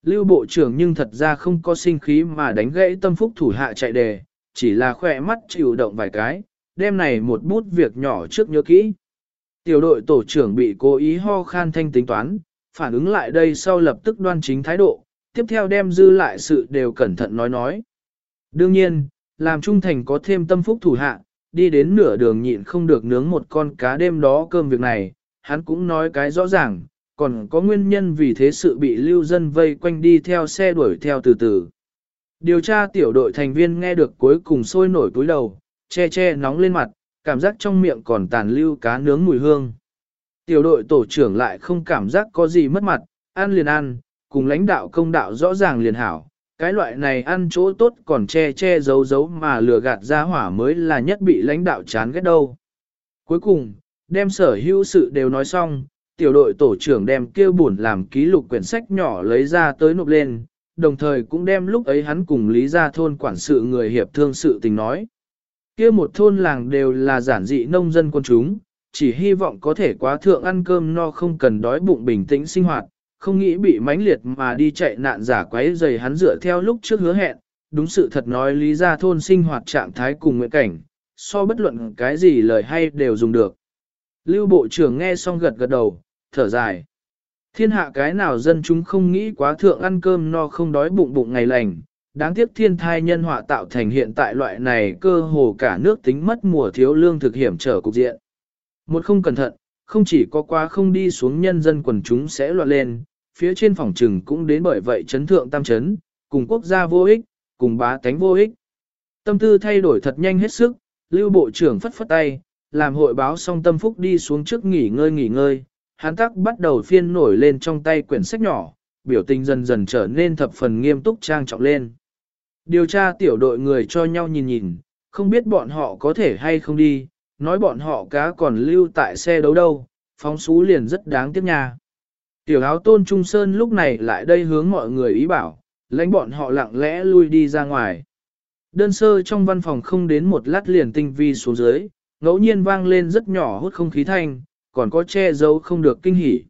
Lưu bộ trưởng nhưng thật ra không có sinh khí mà đánh gãy tâm phúc thủ hạ chạy đề, chỉ là khỏe mắt chịu động vài cái, đêm này một bút việc nhỏ trước nhớ kỹ. Tiểu đội tổ trưởng bị cố ý ho khan thanh tính toán, phản ứng lại đây sau lập tức đoan chính thái độ, tiếp theo đem dư lại sự đều cẩn thận nói nói. Đương nhiên, làm trung thành có thêm tâm phúc thủ hạ, đi đến nửa đường nhịn không được nướng một con cá đêm đó cơm việc này, hắn cũng nói cái rõ ràng, còn có nguyên nhân vì thế sự bị lưu dân vây quanh đi theo xe đuổi theo từ từ. Điều tra tiểu đội thành viên nghe được cuối cùng sôi nổi túi đầu, che che nóng lên mặt, cảm giác trong miệng còn tàn lưu cá nướng mùi hương. Tiểu đội tổ trưởng lại không cảm giác có gì mất mặt, ăn liền ăn, cùng lãnh đạo công đạo rõ ràng liền hảo. Cái loại này ăn chỗ tốt còn che che giấu giấu mà lừa gạt ra hỏa mới là nhất bị lãnh đạo chán ghét đâu. Cuối cùng, đem sở hữu sự đều nói xong, tiểu đội tổ trưởng đem kêu buồn làm ký lục quyển sách nhỏ lấy ra tới nộp lên, đồng thời cũng đem lúc ấy hắn cùng lý gia thôn quản sự người hiệp thương sự tình nói. kia một thôn làng đều là giản dị nông dân quân chúng, chỉ hy vọng có thể quá thượng ăn cơm no không cần đói bụng bình tĩnh sinh hoạt, không nghĩ bị mãnh liệt mà đi chạy nạn giả quấy dày hắn dựa theo lúc trước hứa hẹn, đúng sự thật nói lý gia thôn sinh hoạt trạng thái cùng nguyện cảnh, so bất luận cái gì lời hay đều dùng được. Lưu Bộ trưởng nghe xong gật gật đầu, thở dài. Thiên hạ cái nào dân chúng không nghĩ quá thượng ăn cơm no không đói bụng bụng ngày lành, đáng tiếc thiên thai nhân họa tạo thành hiện tại loại này cơ hồ cả nước tính mất mùa thiếu lương thực hiểm trở cục diện. Một không cẩn thận, không chỉ có quá không đi xuống nhân dân quần chúng sẽ loạn lên, phía trên phòng trừng cũng đến bởi vậy chấn thượng tam chấn, cùng quốc gia vô ích, cùng bá tánh vô ích. Tâm tư thay đổi thật nhanh hết sức, lưu bộ trưởng phất phất tay, làm hội báo xong tâm phúc đi xuống trước nghỉ ngơi nghỉ ngơi, hắn tắc bắt đầu phiên nổi lên trong tay quyển sách nhỏ, biểu tình dần dần trở nên thập phần nghiêm túc trang trọng lên. Điều tra tiểu đội người cho nhau nhìn nhìn, không biết bọn họ có thể hay không đi, nói bọn họ cá còn lưu tại xe đấu đâu, phóng xú liền rất đáng tiếc nha. Tiểu áo tôn trung sơn lúc này lại đây hướng mọi người ý bảo, lãnh bọn họ lặng lẽ lui đi ra ngoài. Đơn sơ trong văn phòng không đến một lát liền tinh vi xuống dưới, ngẫu nhiên vang lên rất nhỏ hút không khí thanh, còn có che giấu không được kinh hỉ.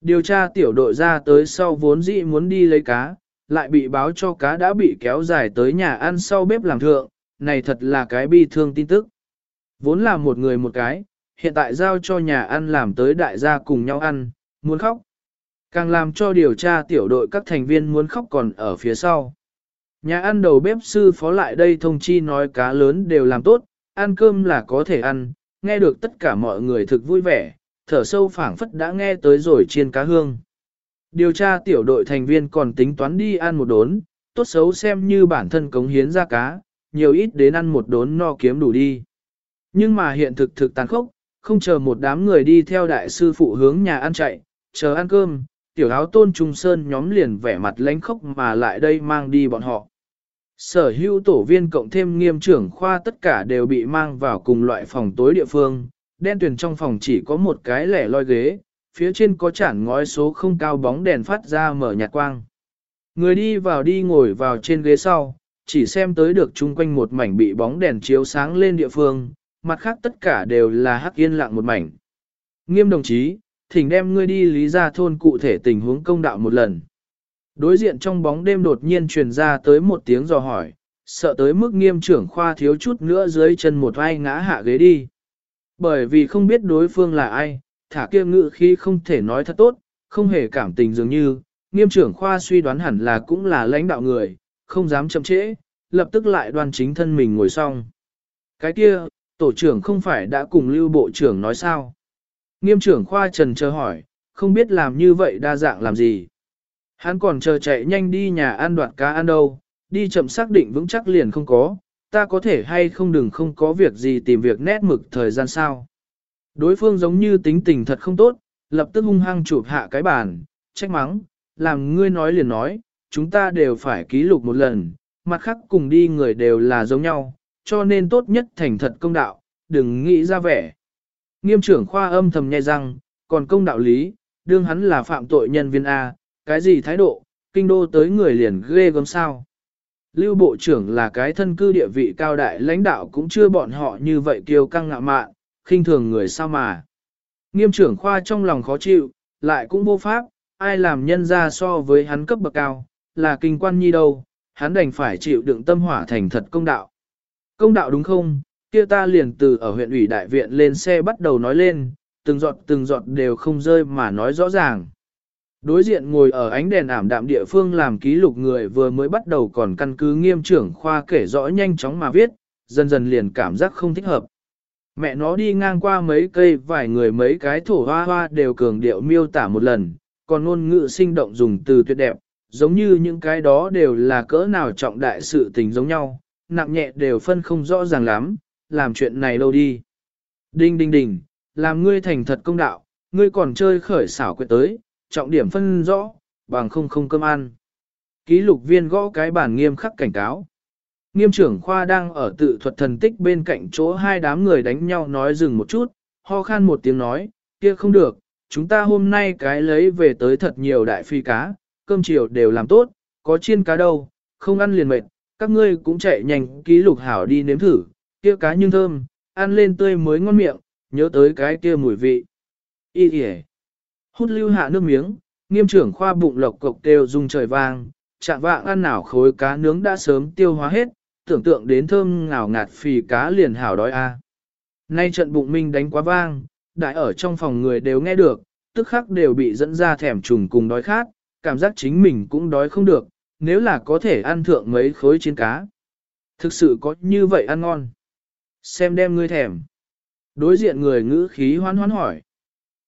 Điều tra tiểu đội ra tới sau vốn dĩ muốn đi lấy cá, lại bị báo cho cá đã bị kéo dài tới nhà ăn sau bếp làm thượng, này thật là cái bi thương tin tức. Vốn là một người một cái, hiện tại giao cho nhà ăn làm tới đại gia cùng nhau ăn, muốn khóc. Càng làm cho điều tra tiểu đội các thành viên muốn khóc còn ở phía sau. Nhà ăn đầu bếp sư phó lại đây thông chi nói cá lớn đều làm tốt, ăn cơm là có thể ăn, nghe được tất cả mọi người thực vui vẻ, thở sâu phảng phất đã nghe tới rồi chiên cá hương. Điều tra tiểu đội thành viên còn tính toán đi ăn một đốn, tốt xấu xem như bản thân cống hiến ra cá, nhiều ít đến ăn một đốn no kiếm đủ đi. Nhưng mà hiện thực thực tàn khốc, không chờ một đám người đi theo đại sư phụ hướng nhà ăn chạy, chờ ăn cơm, tiểu áo tôn trung sơn nhóm liền vẻ mặt lánh khóc mà lại đây mang đi bọn họ. Sở hữu tổ viên cộng thêm nghiêm trưởng khoa tất cả đều bị mang vào cùng loại phòng tối địa phương, đen tuyển trong phòng chỉ có một cái lẻ loi ghế, phía trên có chản ngói số không cao bóng đèn phát ra mở nhạt quang. Người đi vào đi ngồi vào trên ghế sau, chỉ xem tới được chung quanh một mảnh bị bóng đèn chiếu sáng lên địa phương, mặt khác tất cả đều là hắc yên lặng một mảnh. Nghiêm đồng chí, thỉnh đem ngươi đi lý ra thôn cụ thể tình huống công đạo một lần. Đối diện trong bóng đêm đột nhiên truyền ra tới một tiếng dò hỏi, sợ tới mức nghiêm trưởng khoa thiếu chút nữa dưới chân một ai ngã hạ ghế đi. Bởi vì không biết đối phương là ai, thả kia ngự khi không thể nói thật tốt, không hề cảm tình dường như, nghiêm trưởng khoa suy đoán hẳn là cũng là lãnh đạo người, không dám chậm trễ, lập tức lại đoan chính thân mình ngồi xong. Cái kia, tổ trưởng không phải đã cùng lưu bộ trưởng nói sao? Nghiêm trưởng khoa trần chờ hỏi, không biết làm như vậy đa dạng làm gì. Hắn còn chờ chạy nhanh đi nhà ăn đoạt cá ăn đâu, đi chậm xác định vững chắc liền không có, ta có thể hay không đừng không có việc gì tìm việc nét mực thời gian sao. Đối phương giống như tính tình thật không tốt, lập tức hung hăng chụp hạ cái bàn, trách mắng, làm ngươi nói liền nói, chúng ta đều phải ký lục một lần, mặt khác cùng đi người đều là giống nhau, cho nên tốt nhất thành thật công đạo, đừng nghĩ ra vẻ. Nghiêm trưởng khoa âm thầm nhai răng, còn công đạo lý, đương hắn là phạm tội nhân viên A, cái gì thái độ, kinh đô tới người liền ghê gớm sao. Lưu Bộ trưởng là cái thân cư địa vị cao đại lãnh đạo cũng chưa bọn họ như vậy kiêu căng ngạo mạn, khinh thường người sao mà. Nghiêm trưởng khoa trong lòng khó chịu, lại cũng vô pháp, ai làm nhân ra so với hắn cấp bậc cao, là kinh quan nhi đâu, hắn đành phải chịu đựng tâm hỏa thành thật công đạo. Công đạo đúng không, kia ta liền từ ở huyện ủy đại viện lên xe bắt đầu nói lên, từng giọt từng giọt đều không rơi mà nói rõ ràng. Đối diện ngồi ở ánh đèn ảm đạm địa phương làm ký lục người vừa mới bắt đầu còn căn cứ nghiêm trưởng khoa kể rõ nhanh chóng mà viết, dần dần liền cảm giác không thích hợp. Mẹ nó đi ngang qua mấy cây vài người mấy cái thổ hoa hoa đều cường điệu miêu tả một lần, còn ngôn ngữ sinh động dùng từ tuyệt đẹp, giống như những cái đó đều là cỡ nào trọng đại sự tình giống nhau, nặng nhẹ đều phân không rõ ràng lắm, làm chuyện này lâu đi. Đinh đinh đinh, làm ngươi thành thật công đạo, ngươi còn chơi khởi xảo quyệt tới, trọng điểm phân rõ, bằng không không cơm ăn. Ký lục viên gõ cái bản nghiêm khắc cảnh cáo. Nghiêm trưởng khoa đang ở tự thuật thần tích bên cạnh chỗ hai đám người đánh nhau nói dừng một chút, ho khan một tiếng nói, kia không được, chúng ta hôm nay cái lấy về tới thật nhiều đại phi cá, cơm chiều đều làm tốt, có chiên cá đâu, không ăn liền mệt, các ngươi cũng chạy nhanh ký lục hảo đi nếm thử, kia cá nhưng thơm, ăn lên tươi mới ngon miệng, nhớ tới cái kia mùi vị. y kìa. Hút lưu hạ nước miếng, nghiêm trưởng khoa bụng lộc cộc kêu dùng trời vang, chạm vạng ăn nào khối cá nướng đã sớm tiêu hóa hết, tưởng tượng đến thơm ngào ngạt phì cá liền hảo đói a. Nay trận bụng minh đánh quá vang, đại ở trong phòng người đều nghe được, tức khắc đều bị dẫn ra thèm trùng cùng đói khát, cảm giác chính mình cũng đói không được, nếu là có thể ăn thượng mấy khối chiến cá. Thực sự có như vậy ăn ngon. Xem đem ngươi thèm. Đối diện người ngữ khí hoan hoan hỏi.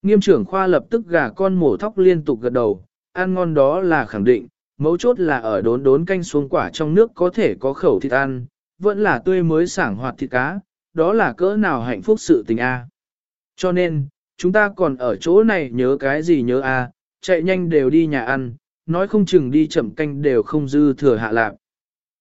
Nghiêm trưởng khoa lập tức gà con mổ thóc liên tục gật đầu, ăn ngon đó là khẳng định, mấu chốt là ở đốn đốn canh xuống quả trong nước có thể có khẩu thịt ăn, vẫn là tươi mới sảng hoạt thịt cá, đó là cỡ nào hạnh phúc sự tình a. Cho nên, chúng ta còn ở chỗ này nhớ cái gì nhớ a, chạy nhanh đều đi nhà ăn, nói không chừng đi chậm canh đều không dư thừa hạ lạc.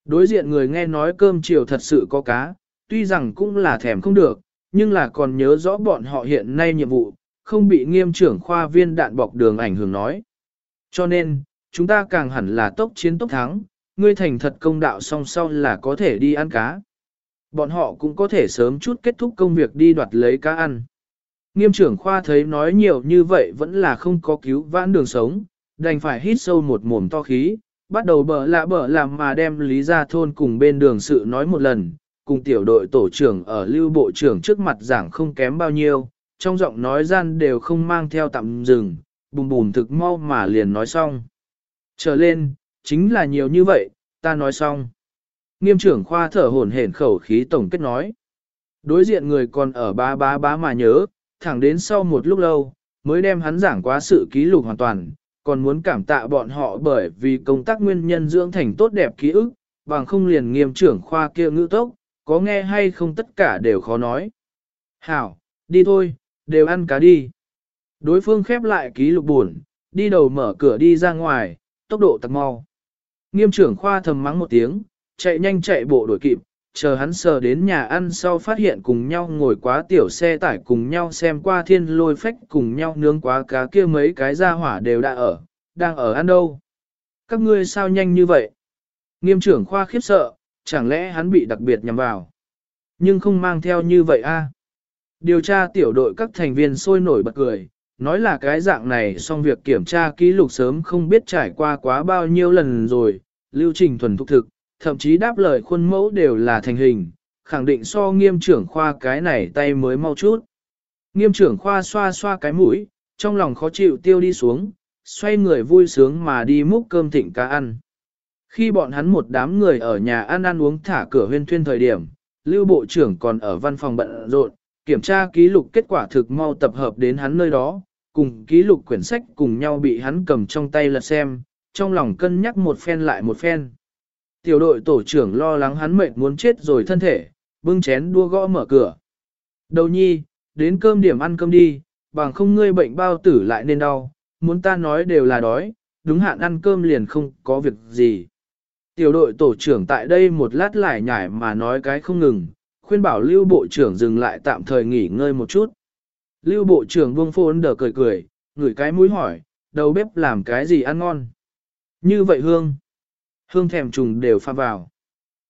Đối diện người nghe nói cơm chiều thật sự có cá, tuy rằng cũng là thèm không được, nhưng là còn nhớ rõ bọn họ hiện nay nhiệm vụ, không bị nghiêm trưởng khoa viên đạn bọc đường ảnh hưởng nói. Cho nên, chúng ta càng hẳn là tốc chiến tốc thắng, ngươi thành thật công đạo song sau là có thể đi ăn cá. Bọn họ cũng có thể sớm chút kết thúc công việc đi đoạt lấy cá ăn. Nghiêm trưởng khoa thấy nói nhiều như vậy vẫn là không có cứu vãn đường sống, đành phải hít sâu một mồm to khí, bắt đầu bở lạ bở làm mà đem lý ra thôn cùng bên đường sự nói một lần, cùng tiểu đội tổ trưởng ở lưu bộ trưởng trước mặt giảng không kém bao nhiêu, trong giọng nói gian đều không mang theo tạm dừng, bùm bùm thực mau mà liền nói xong. Trở lên, chính là nhiều như vậy, ta nói xong. Nghiêm trưởng khoa thở hổn hển khẩu khí tổng kết nói. Đối diện người còn ở ba ba bá mà nhớ, thẳng đến sau một lúc lâu, mới đem hắn giảng quá sự ký lục hoàn toàn, còn muốn cảm tạ bọn họ bởi vì công tác nguyên nhân dưỡng thành tốt đẹp ký ức, bằng không liền nghiêm trưởng khoa kia ngữ tốc, có nghe hay không tất cả đều khó nói. Hảo, đi thôi, đều ăn cá đi. Đối phương khép lại ký lục buồn, đi đầu mở cửa đi ra ngoài, tốc độ tặc mau. Nghiêm trưởng khoa thầm mắng một tiếng, chạy nhanh chạy bộ đuổi kịp, chờ hắn sờ đến nhà ăn sau phát hiện cùng nhau ngồi quá tiểu xe tải cùng nhau xem qua thiên lôi phách cùng nhau nướng quá cá kia mấy cái ra hỏa đều đã ở, đang ở ăn đâu. Các ngươi sao nhanh như vậy? Nghiêm trưởng khoa khiếp sợ, chẳng lẽ hắn bị đặc biệt nhằm vào? Nhưng không mang theo như vậy a? Điều tra tiểu đội các thành viên sôi nổi bật cười, nói là cái dạng này xong việc kiểm tra ký lục sớm không biết trải qua quá bao nhiêu lần rồi, lưu trình thuần thục thực, thậm chí đáp lời khuôn mẫu đều là thành hình, khẳng định so nghiêm trưởng khoa cái này tay mới mau chút. Nghiêm trưởng khoa xoa xoa cái mũi, trong lòng khó chịu tiêu đi xuống, xoay người vui sướng mà đi múc cơm thịnh cá ăn. Khi bọn hắn một đám người ở nhà ăn ăn uống thả cửa huyên thuyên thời điểm, lưu bộ trưởng còn ở văn phòng bận rộn, kiểm tra ký lục kết quả thực mau tập hợp đến hắn nơi đó, cùng ký lục quyển sách cùng nhau bị hắn cầm trong tay lật xem, trong lòng cân nhắc một phen lại một phen. Tiểu đội tổ trưởng lo lắng hắn mệt muốn chết rồi thân thể, bưng chén đua gõ mở cửa. Đầu nhi, đến cơm điểm ăn cơm đi, bằng không ngươi bệnh bao tử lại nên đau, muốn ta nói đều là đói, đúng hạn ăn cơm liền không có việc gì. Tiểu đội tổ trưởng tại đây một lát lại nhải mà nói cái không ngừng, khuyên bảo lưu bộ trưởng dừng lại tạm thời nghỉ ngơi một chút. Lưu bộ trưởng buông phôn đờ cười cười, ngửi cái mũi hỏi, đầu bếp làm cái gì ăn ngon. Như vậy hương, hương thèm trùng đều pha vào.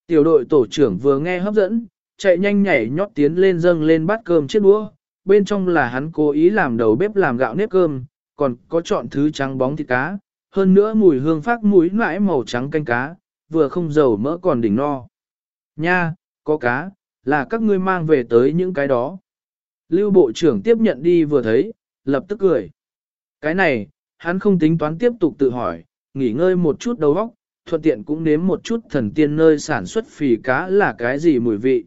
Tiểu đội tổ trưởng vừa nghe hấp dẫn, chạy nhanh nhảy nhót tiến lên dâng lên bát cơm chiếc đũa, bên trong là hắn cố ý làm đầu bếp làm gạo nếp cơm, còn có chọn thứ trắng bóng thịt cá, hơn nữa mùi hương phát mũi nãi màu trắng canh cá, vừa không dầu mỡ còn đỉnh no. Nha, có cá, là các ngươi mang về tới những cái đó. Lưu bộ trưởng tiếp nhận đi vừa thấy, lập tức cười. Cái này, hắn không tính toán tiếp tục tự hỏi, nghỉ ngơi một chút đầu óc, thuận tiện cũng nếm một chút thần tiên nơi sản xuất phì cá là cái gì mùi vị.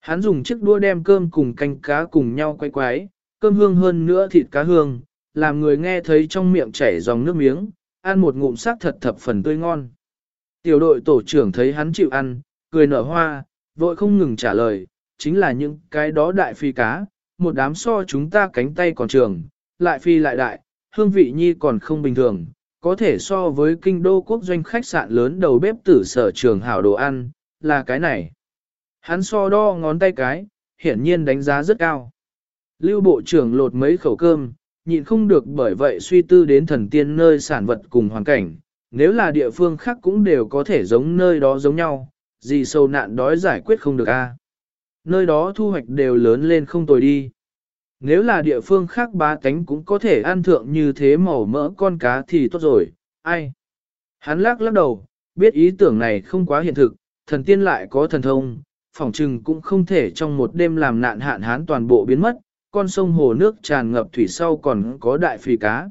Hắn dùng chiếc đũa đem cơm cùng canh cá cùng nhau quay quái, cơm hương hơn nữa thịt cá hương, làm người nghe thấy trong miệng chảy dòng nước miếng, ăn một ngụm sắc thật thập phần tươi ngon. Tiểu đội tổ trưởng thấy hắn chịu ăn, cười nở hoa, vội không ngừng trả lời, chính là những cái đó đại phi cá, một đám so chúng ta cánh tay còn trường, lại phi lại đại, hương vị nhi còn không bình thường, có thể so với kinh đô quốc doanh khách sạn lớn đầu bếp tử sở trường hảo đồ ăn, là cái này. Hắn so đo ngón tay cái, hiển nhiên đánh giá rất cao. Lưu bộ trưởng lột mấy khẩu cơm, nhịn không được bởi vậy suy tư đến thần tiên nơi sản vật cùng hoàn cảnh, nếu là địa phương khác cũng đều có thể giống nơi đó giống nhau, gì sâu nạn đói giải quyết không được a. Nơi đó thu hoạch đều lớn lên không tồi đi. Nếu là địa phương khác bá tánh cũng có thể ăn thượng như thế màu mỡ con cá thì tốt rồi, ai? Hắn lắc lắc đầu, biết ý tưởng này không quá hiện thực, thần tiên lại có thần thông, phỏng trừng cũng không thể trong một đêm làm nạn hạn hán toàn bộ biến mất, con sông hồ nước tràn ngập thủy sau còn có đại phì cá.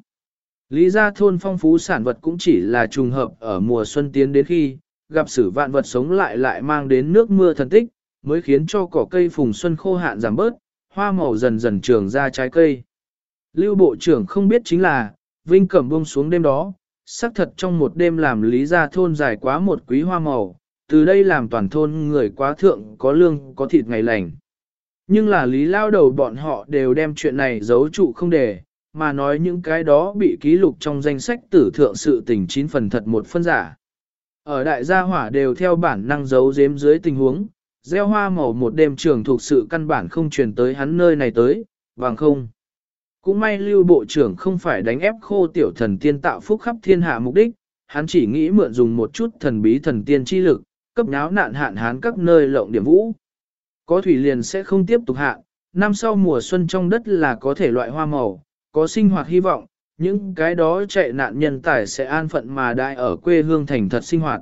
Lý gia thôn phong phú sản vật cũng chỉ là trùng hợp ở mùa xuân tiến đến khi, gặp sử vạn vật sống lại lại mang đến nước mưa thần tích, mới khiến cho cỏ cây phùng xuân khô hạn giảm bớt, hoa màu dần dần trường ra trái cây. Lưu bộ trưởng không biết chính là, Vinh Cẩm buông xuống đêm đó, xác thật trong một đêm làm lý gia thôn dài quá một quý hoa màu, từ đây làm toàn thôn người quá thượng có lương có thịt ngày lành. Nhưng là lý lao đầu bọn họ đều đem chuyện này giấu trụ không để, mà nói những cái đó bị ký lục trong danh sách tử thượng sự tình chín phần thật một phân giả. Ở đại gia hỏa đều theo bản năng giấu giếm dưới tình huống, gieo hoa màu một đêm trường thuộc sự căn bản không truyền tới hắn nơi này tới, bằng không. Cũng may lưu bộ trưởng không phải đánh ép khô tiểu thần tiên tạo phúc khắp thiên hạ mục đích, hắn chỉ nghĩ mượn dùng một chút thần bí thần tiên chi lực, cấp náo nạn hạn hán các nơi lộng điểm vũ. Có thủy liền sẽ không tiếp tục hạn, năm sau mùa xuân trong đất là có thể loại hoa màu, có sinh hoạt hy vọng, những cái đó chạy nạn nhân tài sẽ an phận mà đại ở quê hương thành thật sinh hoạt.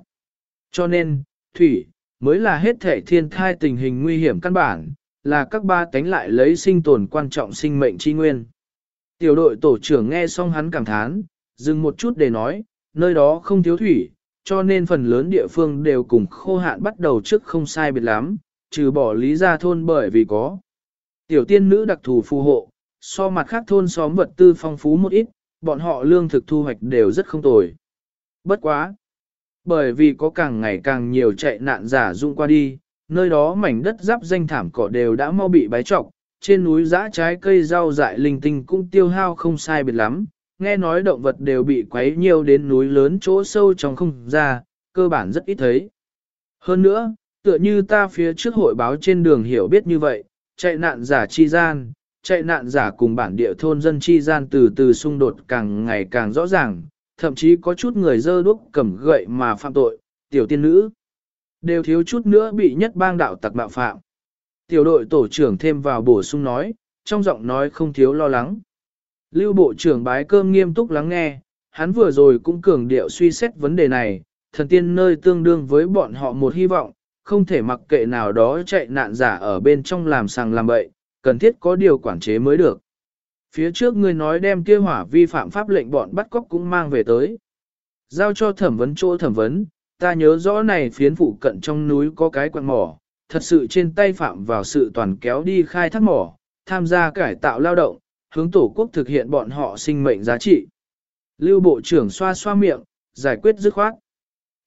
Cho nên, thủy, mới là hết thể thiên thai tình hình nguy hiểm căn bản, là các ba tánh lại lấy sinh tồn quan trọng sinh mệnh chi nguyên. Tiểu đội tổ trưởng nghe xong hắn cảm thán, dừng một chút để nói, nơi đó không thiếu thủy, cho nên phần lớn địa phương đều cùng khô hạn bắt đầu trước không sai biệt lắm, trừ bỏ lý ra thôn bởi vì có. Tiểu tiên nữ đặc thù phù hộ, so mặt khác thôn xóm vật tư phong phú một ít, bọn họ lương thực thu hoạch đều rất không tồi. Bất quá! Bởi vì có càng ngày càng nhiều chạy nạn giả dung qua đi, nơi đó mảnh đất giáp danh thảm cỏ đều đã mau bị bái trọc, trên núi giã trái cây rau dại linh tinh cũng tiêu hao không sai biệt lắm, nghe nói động vật đều bị quấy nhiều đến núi lớn chỗ sâu trong không ra, cơ bản rất ít thấy. Hơn nữa, tựa như ta phía trước hội báo trên đường hiểu biết như vậy, chạy nạn giả chi gian, chạy nạn giả cùng bản địa thôn dân chi gian từ từ xung đột càng ngày càng rõ ràng, thậm chí có chút người dơ đuốc cầm gậy mà phạm tội, tiểu tiên nữ. Đều thiếu chút nữa bị nhất bang đạo tặc bạo phạm. Tiểu đội tổ trưởng thêm vào bổ sung nói, trong giọng nói không thiếu lo lắng. Lưu bộ trưởng bái cơm nghiêm túc lắng nghe, hắn vừa rồi cũng cường điệu suy xét vấn đề này, thần tiên nơi tương đương với bọn họ một hy vọng, không thể mặc kệ nào đó chạy nạn giả ở bên trong làm sàng làm bậy, cần thiết có điều quản chế mới được. Phía trước ngươi nói đem kia hỏa vi phạm pháp lệnh bọn bắt cóc cũng mang về tới. Giao cho thẩm vấn chỗ thẩm vấn, ta nhớ rõ này phiến phụ cận trong núi có cái quặng mỏ, thật sự trên tay phạm vào sự toàn kéo đi khai thác mỏ, tham gia cải tạo lao động, hướng tổ quốc thực hiện bọn họ sinh mệnh giá trị. Lưu Bộ trưởng xoa xoa miệng, giải quyết dứt khoát.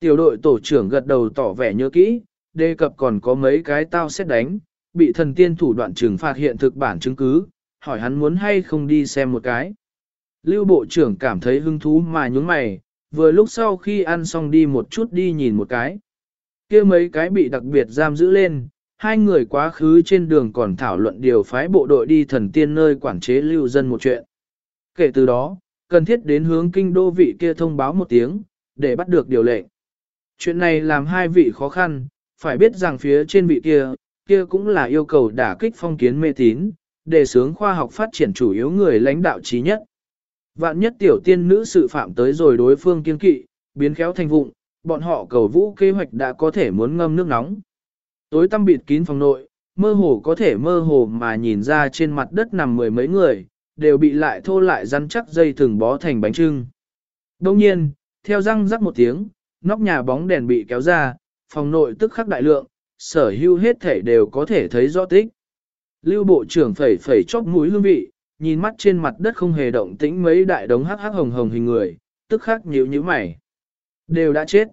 Tiểu đội tổ trưởng gật đầu tỏ vẻ nhớ kỹ, đề cập còn có mấy cái tao xét đánh, bị thần tiên thủ đoạn trừng phạt hiện thực bản chứng cứ, hỏi hắn muốn hay không đi xem một cái. Lưu bộ trưởng cảm thấy hứng thú mà nhúng mày, vừa lúc sau khi ăn xong đi một chút đi nhìn một cái. kia mấy cái bị đặc biệt giam giữ lên, hai người quá khứ trên đường còn thảo luận điều phái bộ đội đi thần tiên nơi quản chế lưu dân một chuyện. Kể từ đó, cần thiết đến hướng kinh đô vị kia thông báo một tiếng, để bắt được điều lệnh. Chuyện này làm hai vị khó khăn, phải biết rằng phía trên vị kia, kia cũng là yêu cầu đả kích phong kiến mê tín, đề sướng khoa học phát triển chủ yếu người lãnh đạo trí nhất. Vạn nhất tiểu tiên nữ sự phạm tới rồi đối phương kiên kỵ, biến khéo thành vụng, bọn họ cầu vũ kế hoạch đã có thể muốn ngâm nước nóng. Tối tăm bịt kín phòng nội, mơ hồ có thể mơ hồ mà nhìn ra trên mặt đất nằm mười mấy người, đều bị lại thô lại rắn chắc dây thừng bó thành bánh trưng. Đông nhiên, theo răng rắc một tiếng, nóc nhà bóng đèn bị kéo ra, phòng nội tức khắc đại lượng, sở hữu hết thể đều có thể thấy rõ tích. Lưu bộ trưởng phẩy phẩy chóp mũi hương vị, nhìn mắt trên mặt đất không hề động tĩnh mấy đại đống hắc hắc hồng hồng hình người, tức khắc nhíu nhíu mày. Đều đã chết.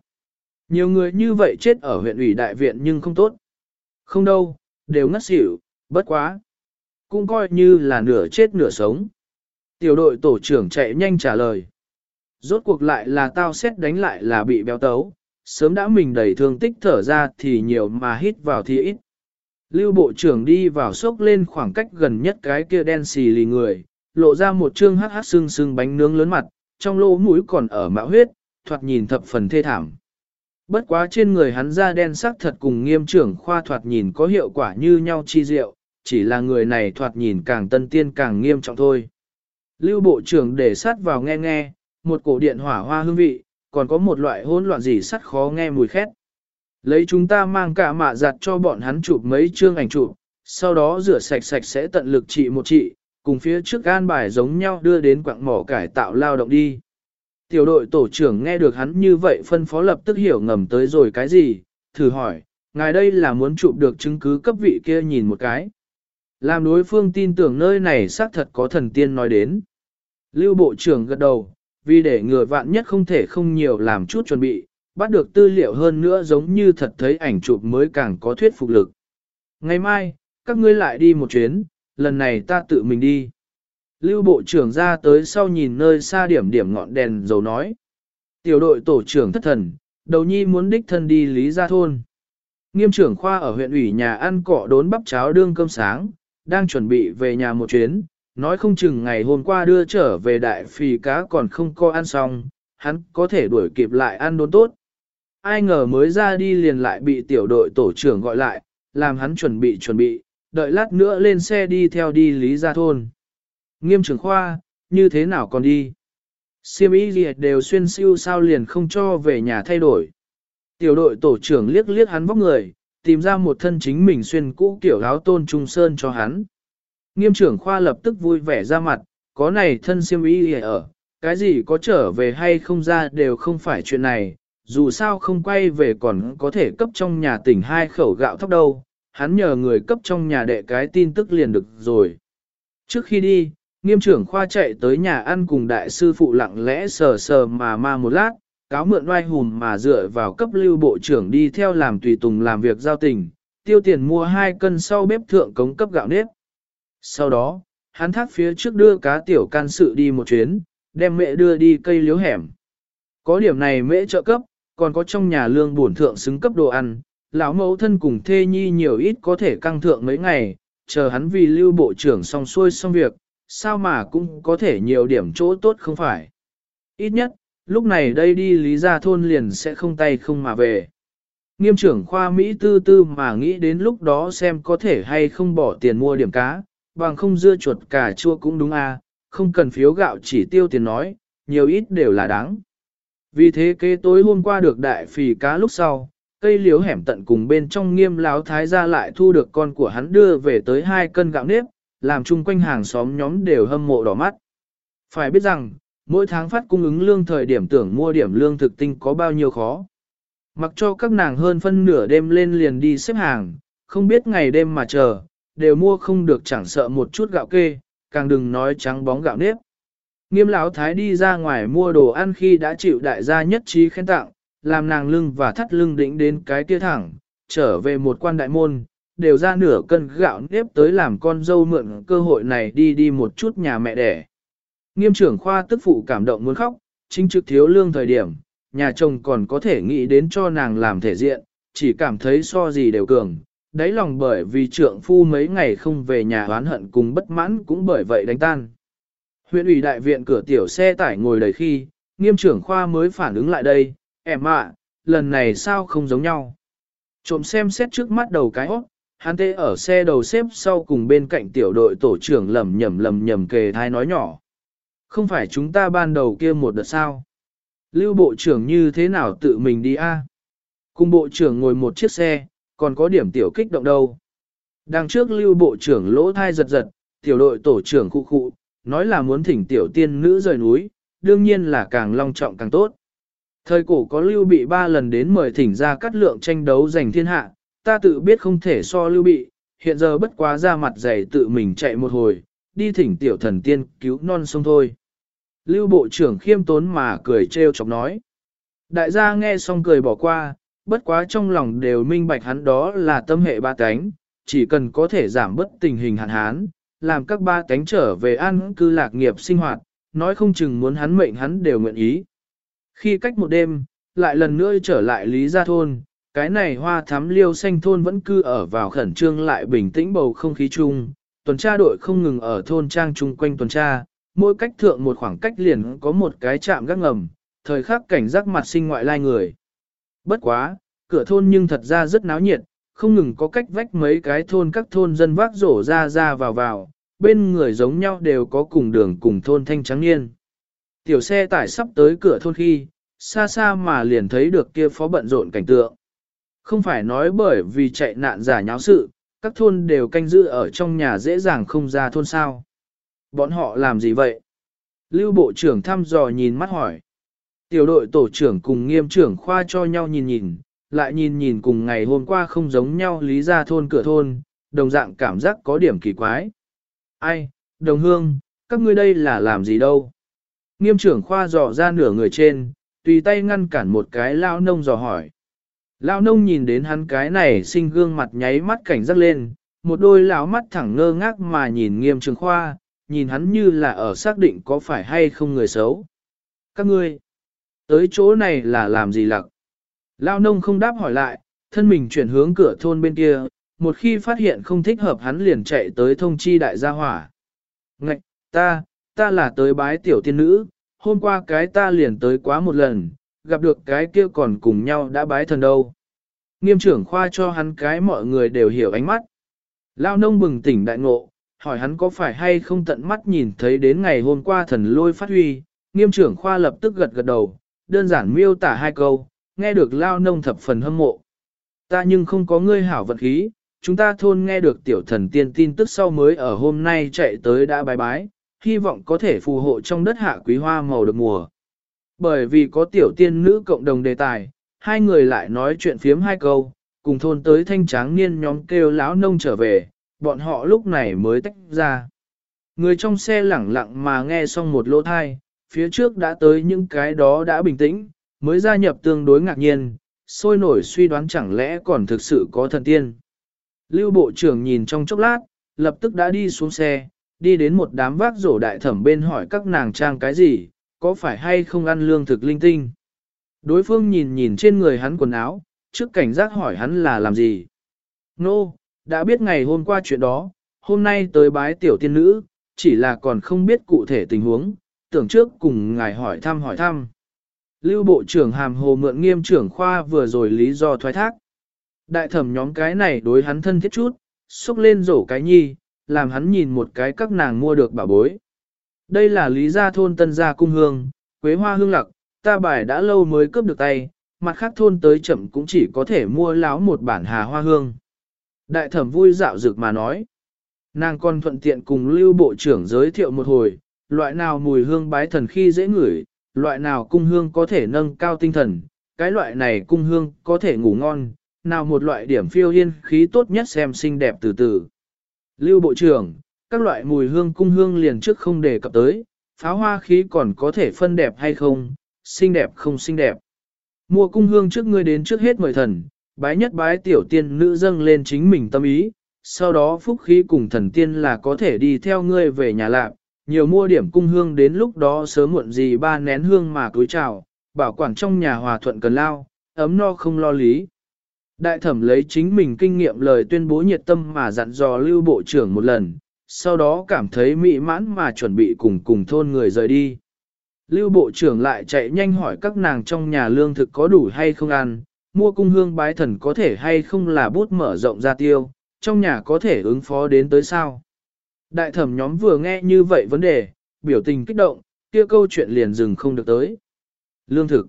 Nhiều người như vậy chết ở huyện ủy đại viện nhưng không tốt. Không đâu, đều ngất xỉu, bất quá. Cũng coi như là nửa chết nửa sống. Tiểu đội tổ trưởng chạy nhanh trả lời. Rốt cuộc lại là tao xét đánh lại là bị béo tấu, sớm đã mình đầy thương tích thở ra thì nhiều mà hít vào thì ít. Lưu bộ trưởng đi vào sốc lên khoảng cách gần nhất cái kia đen xì lì người, lộ ra một trương hắc hắc sưng sưng bánh nướng lớn mặt, trong lỗ mũi còn ở mạo huyết, thoạt nhìn thập phần thê thảm. Bất quá trên người hắn da đen sắc thật cùng nghiêm trưởng khoa thoạt nhìn có hiệu quả như nhau chi diệu, chỉ là người này thoạt nhìn càng tân tiên càng nghiêm trọng thôi. Lưu bộ trưởng để sát vào nghe nghe, một cổ điện hỏa hoa hương vị, còn có một loại hỗn loạn gì sắt khó nghe mùi khét. Lấy chúng ta mang cả mạ giặt cho bọn hắn chụp mấy chương ảnh chụp, sau đó rửa sạch sạch sẽ tận lực trị một trị, cùng phía trước gan bài giống nhau đưa đến quặng mỏ cải tạo lao động đi. Tiểu đội tổ trưởng nghe được hắn như vậy phân phó lập tức hiểu ngầm tới rồi cái gì, thử hỏi, ngài đây là muốn chụp được chứng cứ cấp vị kia nhìn một cái. Làm đối phương tin tưởng nơi này xác thật có thần tiên nói đến. Lưu bộ trưởng gật đầu, vì để ngừa vạn nhất không thể không nhiều làm chút chuẩn bị, bắt được tư liệu hơn nữa giống như thật thấy ảnh chụp mới càng có thuyết phục lực. Ngày mai, các ngươi lại đi một chuyến, lần này ta tự mình đi. Lưu bộ trưởng ra tới sau nhìn nơi xa điểm điểm ngọn đèn dầu nói. Tiểu đội tổ trưởng thất thần, đầu nhi muốn đích thân đi lý gia thôn. Nghiêm trưởng khoa ở huyện ủy nhà ăn cọ đốn bắp cháo đương cơm sáng, đang chuẩn bị về nhà một chuyến, nói không chừng ngày hôm qua đưa trở về đại phì cá còn không có ăn xong, hắn có thể đuổi kịp lại ăn đốn tốt. Ai ngờ mới ra đi liền lại bị tiểu đội tổ trưởng gọi lại, làm hắn chuẩn bị chuẩn bị, đợi lát nữa lên xe đi theo đi lý gia thôn. Nghiêm trưởng khoa, như thế nào còn đi? Siêm ý gì đều xuyên siêu sao liền không cho về nhà thay đổi. Tiểu đội tổ trưởng liếc liếc hắn vóc người, tìm ra một thân chính mình xuyên cũ kiểu áo tôn trung sơn cho hắn. Nghiêm trưởng khoa lập tức vui vẻ ra mặt, có này thân siêm ý ở, cái gì có trở về hay không ra đều không phải chuyện này, dù sao không quay về còn có thể cấp trong nhà tỉnh hai khẩu gạo thóc đâu, hắn nhờ người cấp trong nhà đệ cái tin tức liền được rồi. Trước khi đi, nghiêm trưởng khoa chạy tới nhà ăn cùng đại sư phụ lặng lẽ sờ sờ mà ma một lát, cáo mượn oai hùm mà dựa vào cấp lưu bộ trưởng đi theo làm tùy tùng làm việc giao tình, tiêu tiền mua hai cân sau bếp thượng cống cấp gạo nếp. Sau đó, hắn thác phía trước đưa cá tiểu can sự đi một chuyến, đem mẹ đưa đi cây liếu hẻm. Có điểm này mẹ trợ cấp, còn có trong nhà lương bổn thượng xứng cấp đồ ăn, lão mẫu thân cùng thê nhi nhiều ít có thể căng thượng mấy ngày, chờ hắn vì lưu bộ trưởng xong xuôi xong việc, sao mà cũng có thể nhiều điểm chỗ tốt không phải. Ít nhất, lúc này đây đi lý gia thôn liền sẽ không tay không mà về. Nghiêm trưởng khoa Mỹ tư tư mà nghĩ đến lúc đó xem có thể hay không bỏ tiền mua điểm cá, bằng không dưa chuột cà chua cũng đúng à, không cần phiếu gạo chỉ tiêu tiền nói, nhiều ít đều là đáng. Vì thế kế tối hôm qua được đại phì cá lúc sau, cây liếu hẻm tận cùng bên trong nghiêm láo thái ra lại thu được con của hắn đưa về tới hai cân gạo nếp, làm chung quanh hàng xóm nhóm đều hâm mộ đỏ mắt. Phải biết rằng, mỗi tháng phát cung ứng lương thời điểm tưởng mua điểm lương thực tinh có bao nhiêu khó. Mặc cho các nàng hơn phân nửa đêm lên liền đi xếp hàng, không biết ngày đêm mà chờ, đều mua không được chẳng sợ một chút gạo kê, càng đừng nói trắng bóng gạo nếp. Nghiêm lão thái đi ra ngoài mua đồ ăn khi đã chịu đại gia nhất trí khen tặng, làm nàng lưng và thắt lưng đỉnh đến cái kia thẳng, trở về một quan đại môn, đều ra nửa cân gạo nếp tới làm con dâu mượn cơ hội này đi đi một chút nhà mẹ đẻ. Nghiêm trưởng khoa tức phụ cảm động muốn khóc, chính trực thiếu lương thời điểm, nhà chồng còn có thể nghĩ đến cho nàng làm thể diện, chỉ cảm thấy so gì đều cường, đáy lòng bởi vì trượng phu mấy ngày không về nhà oán hận cùng bất mãn cũng bởi vậy đánh tan. Huyện ủy đại viện cửa tiểu xe tải ngồi đầy khi, nghiêm trưởng khoa mới phản ứng lại đây, em ạ, lần này sao không giống nhau. Trộm xem xét trước mắt đầu cái óc, hắn tê ở xe đầu xếp sau cùng bên cạnh tiểu đội tổ trưởng lầm nhầm lầm nhầm kề thai nói nhỏ. Không phải chúng ta ban đầu kia một đợt sao? Lưu bộ trưởng như thế nào tự mình đi a? Cùng bộ trưởng ngồi một chiếc xe, còn có điểm tiểu kích động đâu. Đằng trước lưu bộ trưởng lỗ thai giật giật, tiểu đội tổ trưởng khu khu, nói là muốn thỉnh tiểu tiên nữ rời núi, đương nhiên là càng long trọng càng tốt. Thời cổ có lưu bị ba lần đến mời thỉnh ra cắt lượng tranh đấu giành thiên hạ, ta tự biết không thể so lưu bị, hiện giờ bất quá ra mặt dày tự mình chạy một hồi, đi thỉnh tiểu thần tiên cứu non sông thôi. Lưu bộ trưởng khiêm tốn mà cười trêu chọc nói. Đại gia nghe xong cười bỏ qua, bất quá trong lòng đều minh bạch hắn đó là tâm hệ ba cánh, chỉ cần có thể giảm bất tình hình hạn hán, làm các ba cánh trở về an cư lạc nghiệp sinh hoạt, nói không chừng muốn hắn mệnh hắn đều nguyện ý. Khi cách một đêm, lại lần nữa trở lại Lý Gia Thôn, cái này hoa Thám liêu xanh thôn vẫn cư ở vào khẩn trương lại bình tĩnh bầu không khí chung, tuần tra đội không ngừng ở thôn trang chung quanh tuần tra, mỗi cách thượng một khoảng cách liền có một cái chạm gác ngầm, thời khắc cảnh giác mặt sinh ngoại lai người. Bất quá, cửa thôn nhưng thật ra rất náo nhiệt, không ngừng có cách vách mấy cái thôn các thôn dân vác rổ ra ra vào vào, bên người giống nhau đều có cùng đường cùng thôn thanh trắng niên. Tiểu xe tải sắp tới cửa thôn khi, xa xa mà liền thấy được kia phó bận rộn cảnh tượng. Không phải nói bởi vì chạy nạn giả nháo sự, các thôn đều canh giữ ở trong nhà dễ dàng không ra thôn sao. Bọn họ làm gì vậy? Lưu Bộ trưởng thăm dò nhìn mắt hỏi. Tiểu đội tổ trưởng cùng nghiêm trưởng khoa cho nhau nhìn nhìn, lại nhìn nhìn cùng ngày hôm qua không giống nhau lý ra thôn cửa thôn, đồng dạng cảm giác có điểm kỳ quái. Ai, đồng hương, các ngươi đây là làm gì đâu? Nghiêm trưởng khoa dò ra nửa người trên, tùy tay ngăn cản một cái lao nông dò hỏi. Lao nông nhìn đến hắn cái này sinh gương mặt nháy mắt cảnh giác lên, một đôi lão mắt thẳng ngơ ngác mà nhìn nghiêm trường khoa, nhìn hắn như là ở xác định có phải hay không người xấu. Các ngươi, tới chỗ này là làm gì lặc? Lao nông không đáp hỏi lại, thân mình chuyển hướng cửa thôn bên kia, một khi phát hiện không thích hợp hắn liền chạy tới thông chi đại gia hỏa. Ngạch, ta, ta là tới bái tiểu tiên nữ, hôm qua cái ta liền tới quá một lần, gặp được cái kia còn cùng nhau đã bái thần đâu. Nghiêm trưởng khoa cho hắn cái mọi người đều hiểu ánh mắt. Lao nông bừng tỉnh đại ngộ, hỏi hắn có phải hay không tận mắt nhìn thấy đến ngày hôm qua thần lôi phát huy, nghiêm trưởng khoa lập tức gật gật đầu, đơn giản miêu tả hai câu, nghe được lao nông thập phần hâm mộ. Ta nhưng không có ngươi hảo vật khí, chúng ta thôn nghe được tiểu thần tiên tin tức sau mới ở hôm nay chạy tới đã bái bái, hy vọng có thể phù hộ trong đất hạ quý hoa màu được mùa. Bởi vì có tiểu tiên nữ cộng đồng đề tài, hai người lại nói chuyện phiếm hai câu, cùng thôn tới thanh tráng niên nhóm kêu lão nông trở về, bọn họ lúc này mới tách ra. Người trong xe lẳng lặng mà nghe xong một lỗ thai, phía trước đã tới những cái đó đã bình tĩnh, mới gia nhập tương đối ngạc nhiên, sôi nổi suy đoán chẳng lẽ còn thực sự có thần tiên. Lưu Bộ trưởng nhìn trong chốc lát, lập tức đã đi xuống xe, đi đến một đám vác rổ đại thẩm bên hỏi các nàng trang cái gì, có phải hay không ăn lương thực linh tinh. Đối phương nhìn nhìn trên người hắn quần áo, trước cảnh giác hỏi hắn là làm gì. Nô, no, đã biết ngày hôm qua chuyện đó, hôm nay tới bái tiểu tiên nữ, chỉ là còn không biết cụ thể tình huống, tưởng trước cùng ngài hỏi thăm hỏi thăm. Lưu Bộ trưởng hàm hồ mượn nghiêm trưởng khoa vừa rồi lý do thoái thác. Đại thẩm nhóm cái này đối hắn thân thiết chút, xúc lên rổ cái nhi, làm hắn nhìn một cái các nàng mua được bảo bối. Đây là lý gia thôn tân gia cung hương, quế hoa hương lặc, ta bài đã lâu mới cướp được tay, mặt khác thôn tới chậm cũng chỉ có thể mua láo một bản hà hoa hương. Đại thẩm vui dạo dực mà nói. Nàng còn thuận tiện cùng lưu bộ trưởng giới thiệu một hồi, loại nào mùi hương bái thần khi dễ ngửi, loại nào cung hương có thể nâng cao tinh thần, cái loại này cung hương có thể ngủ ngon, nào một loại điểm phiêu yên khí tốt nhất xem xinh đẹp từ từ. Lưu Bộ trưởng, các loại mùi hương cung hương liền trước không đề cập tới, pháo hoa khí còn có thể phân đẹp hay không, xinh đẹp không xinh đẹp. Mua cung hương trước ngươi đến trước hết mời thần, bái nhất bái tiểu tiên nữ dâng lên chính mình tâm ý, sau đó phúc khí cùng thần tiên là có thể đi theo ngươi về nhà lạc, nhiều mua điểm cung hương đến lúc đó sớm muộn gì ba nén hương mà cúi chào, bảo quản trong nhà hòa thuận cần lao, ấm no không lo lý. Đại thẩm lấy chính mình kinh nghiệm lời tuyên bố nhiệt tâm mà dặn dò lưu bộ trưởng một lần, sau đó cảm thấy mỹ mãn mà chuẩn bị cùng cùng thôn người rời đi. Lưu bộ trưởng lại chạy nhanh hỏi các nàng trong nhà lương thực có đủ hay không ăn, mua cung hương bái thần có thể hay không là bút mở rộng ra tiêu, trong nhà có thể ứng phó đến tới sao. Đại thẩm nhóm vừa nghe như vậy vấn đề, biểu tình kích động, kia câu chuyện liền dừng không được tới. Lương thực,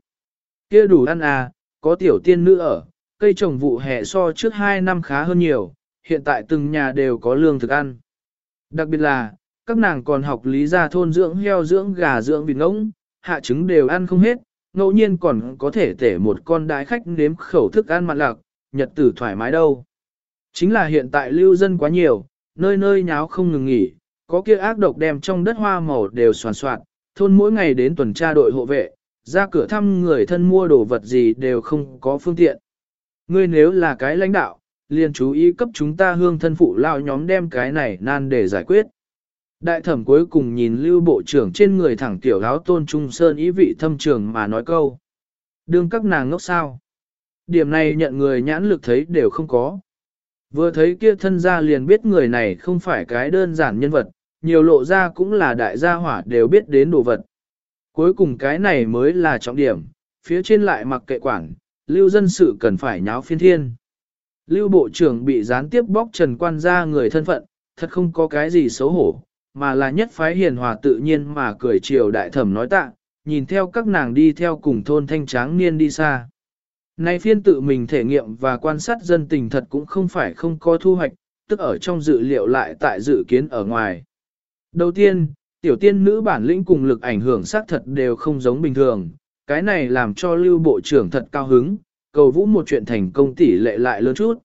kia đủ ăn à, có tiểu tiên nữ ở, cây trồng vụ hè so trước 2 năm khá hơn nhiều, hiện tại từng nhà đều có lương thực ăn. Đặc biệt là, các nàng còn học lý gia thôn dưỡng heo dưỡng gà dưỡng vịt ngỗng, hạ trứng đều ăn không hết, ngẫu nhiên còn có thể tể một con đái khách nếm khẩu thức ăn mặn lạc, nhật tử thoải mái đâu. Chính là hiện tại lưu dân quá nhiều, nơi nơi nháo không ngừng nghỉ, có kia ác độc đem trong đất hoa màu đều soàn soạn, thôn mỗi ngày đến tuần tra đội hộ vệ, ra cửa thăm người thân mua đồ vật gì đều không có phương tiện. Ngươi nếu là cái lãnh đạo, liền chú ý cấp chúng ta hương thân phụ lao nhóm đem cái này nan để giải quyết. Đại thẩm cuối cùng nhìn lưu bộ trưởng trên người thẳng tiểu áo tôn trung sơn ý vị thâm trường mà nói câu. Đương các nàng ngốc sao. Điểm này nhận người nhãn lực thấy đều không có. Vừa thấy kia thân gia liền biết người này không phải cái đơn giản nhân vật, nhiều lộ ra cũng là đại gia hỏa đều biết đến đồ vật. Cuối cùng cái này mới là trọng điểm, phía trên lại mặc kệ quản, lưu dân sự cần phải nháo phiên thiên. Lưu bộ trưởng bị gián tiếp bóc trần quan ra người thân phận, thật không có cái gì xấu hổ, mà là nhất phái hiền hòa tự nhiên mà cười chiều đại thẩm nói tạ, nhìn theo các nàng đi theo cùng thôn thanh tráng niên đi xa. Nay phiên tự mình thể nghiệm và quan sát dân tình thật cũng không phải không có thu hoạch, tức ở trong dự liệu lại tại dự kiến ở ngoài. Đầu tiên, tiểu tiên nữ bản lĩnh cùng lực ảnh hưởng xác thật đều không giống bình thường, cái này làm cho lưu bộ trưởng thật cao hứng, cầu vũ một chuyện thành công tỷ lệ lại lớn chút.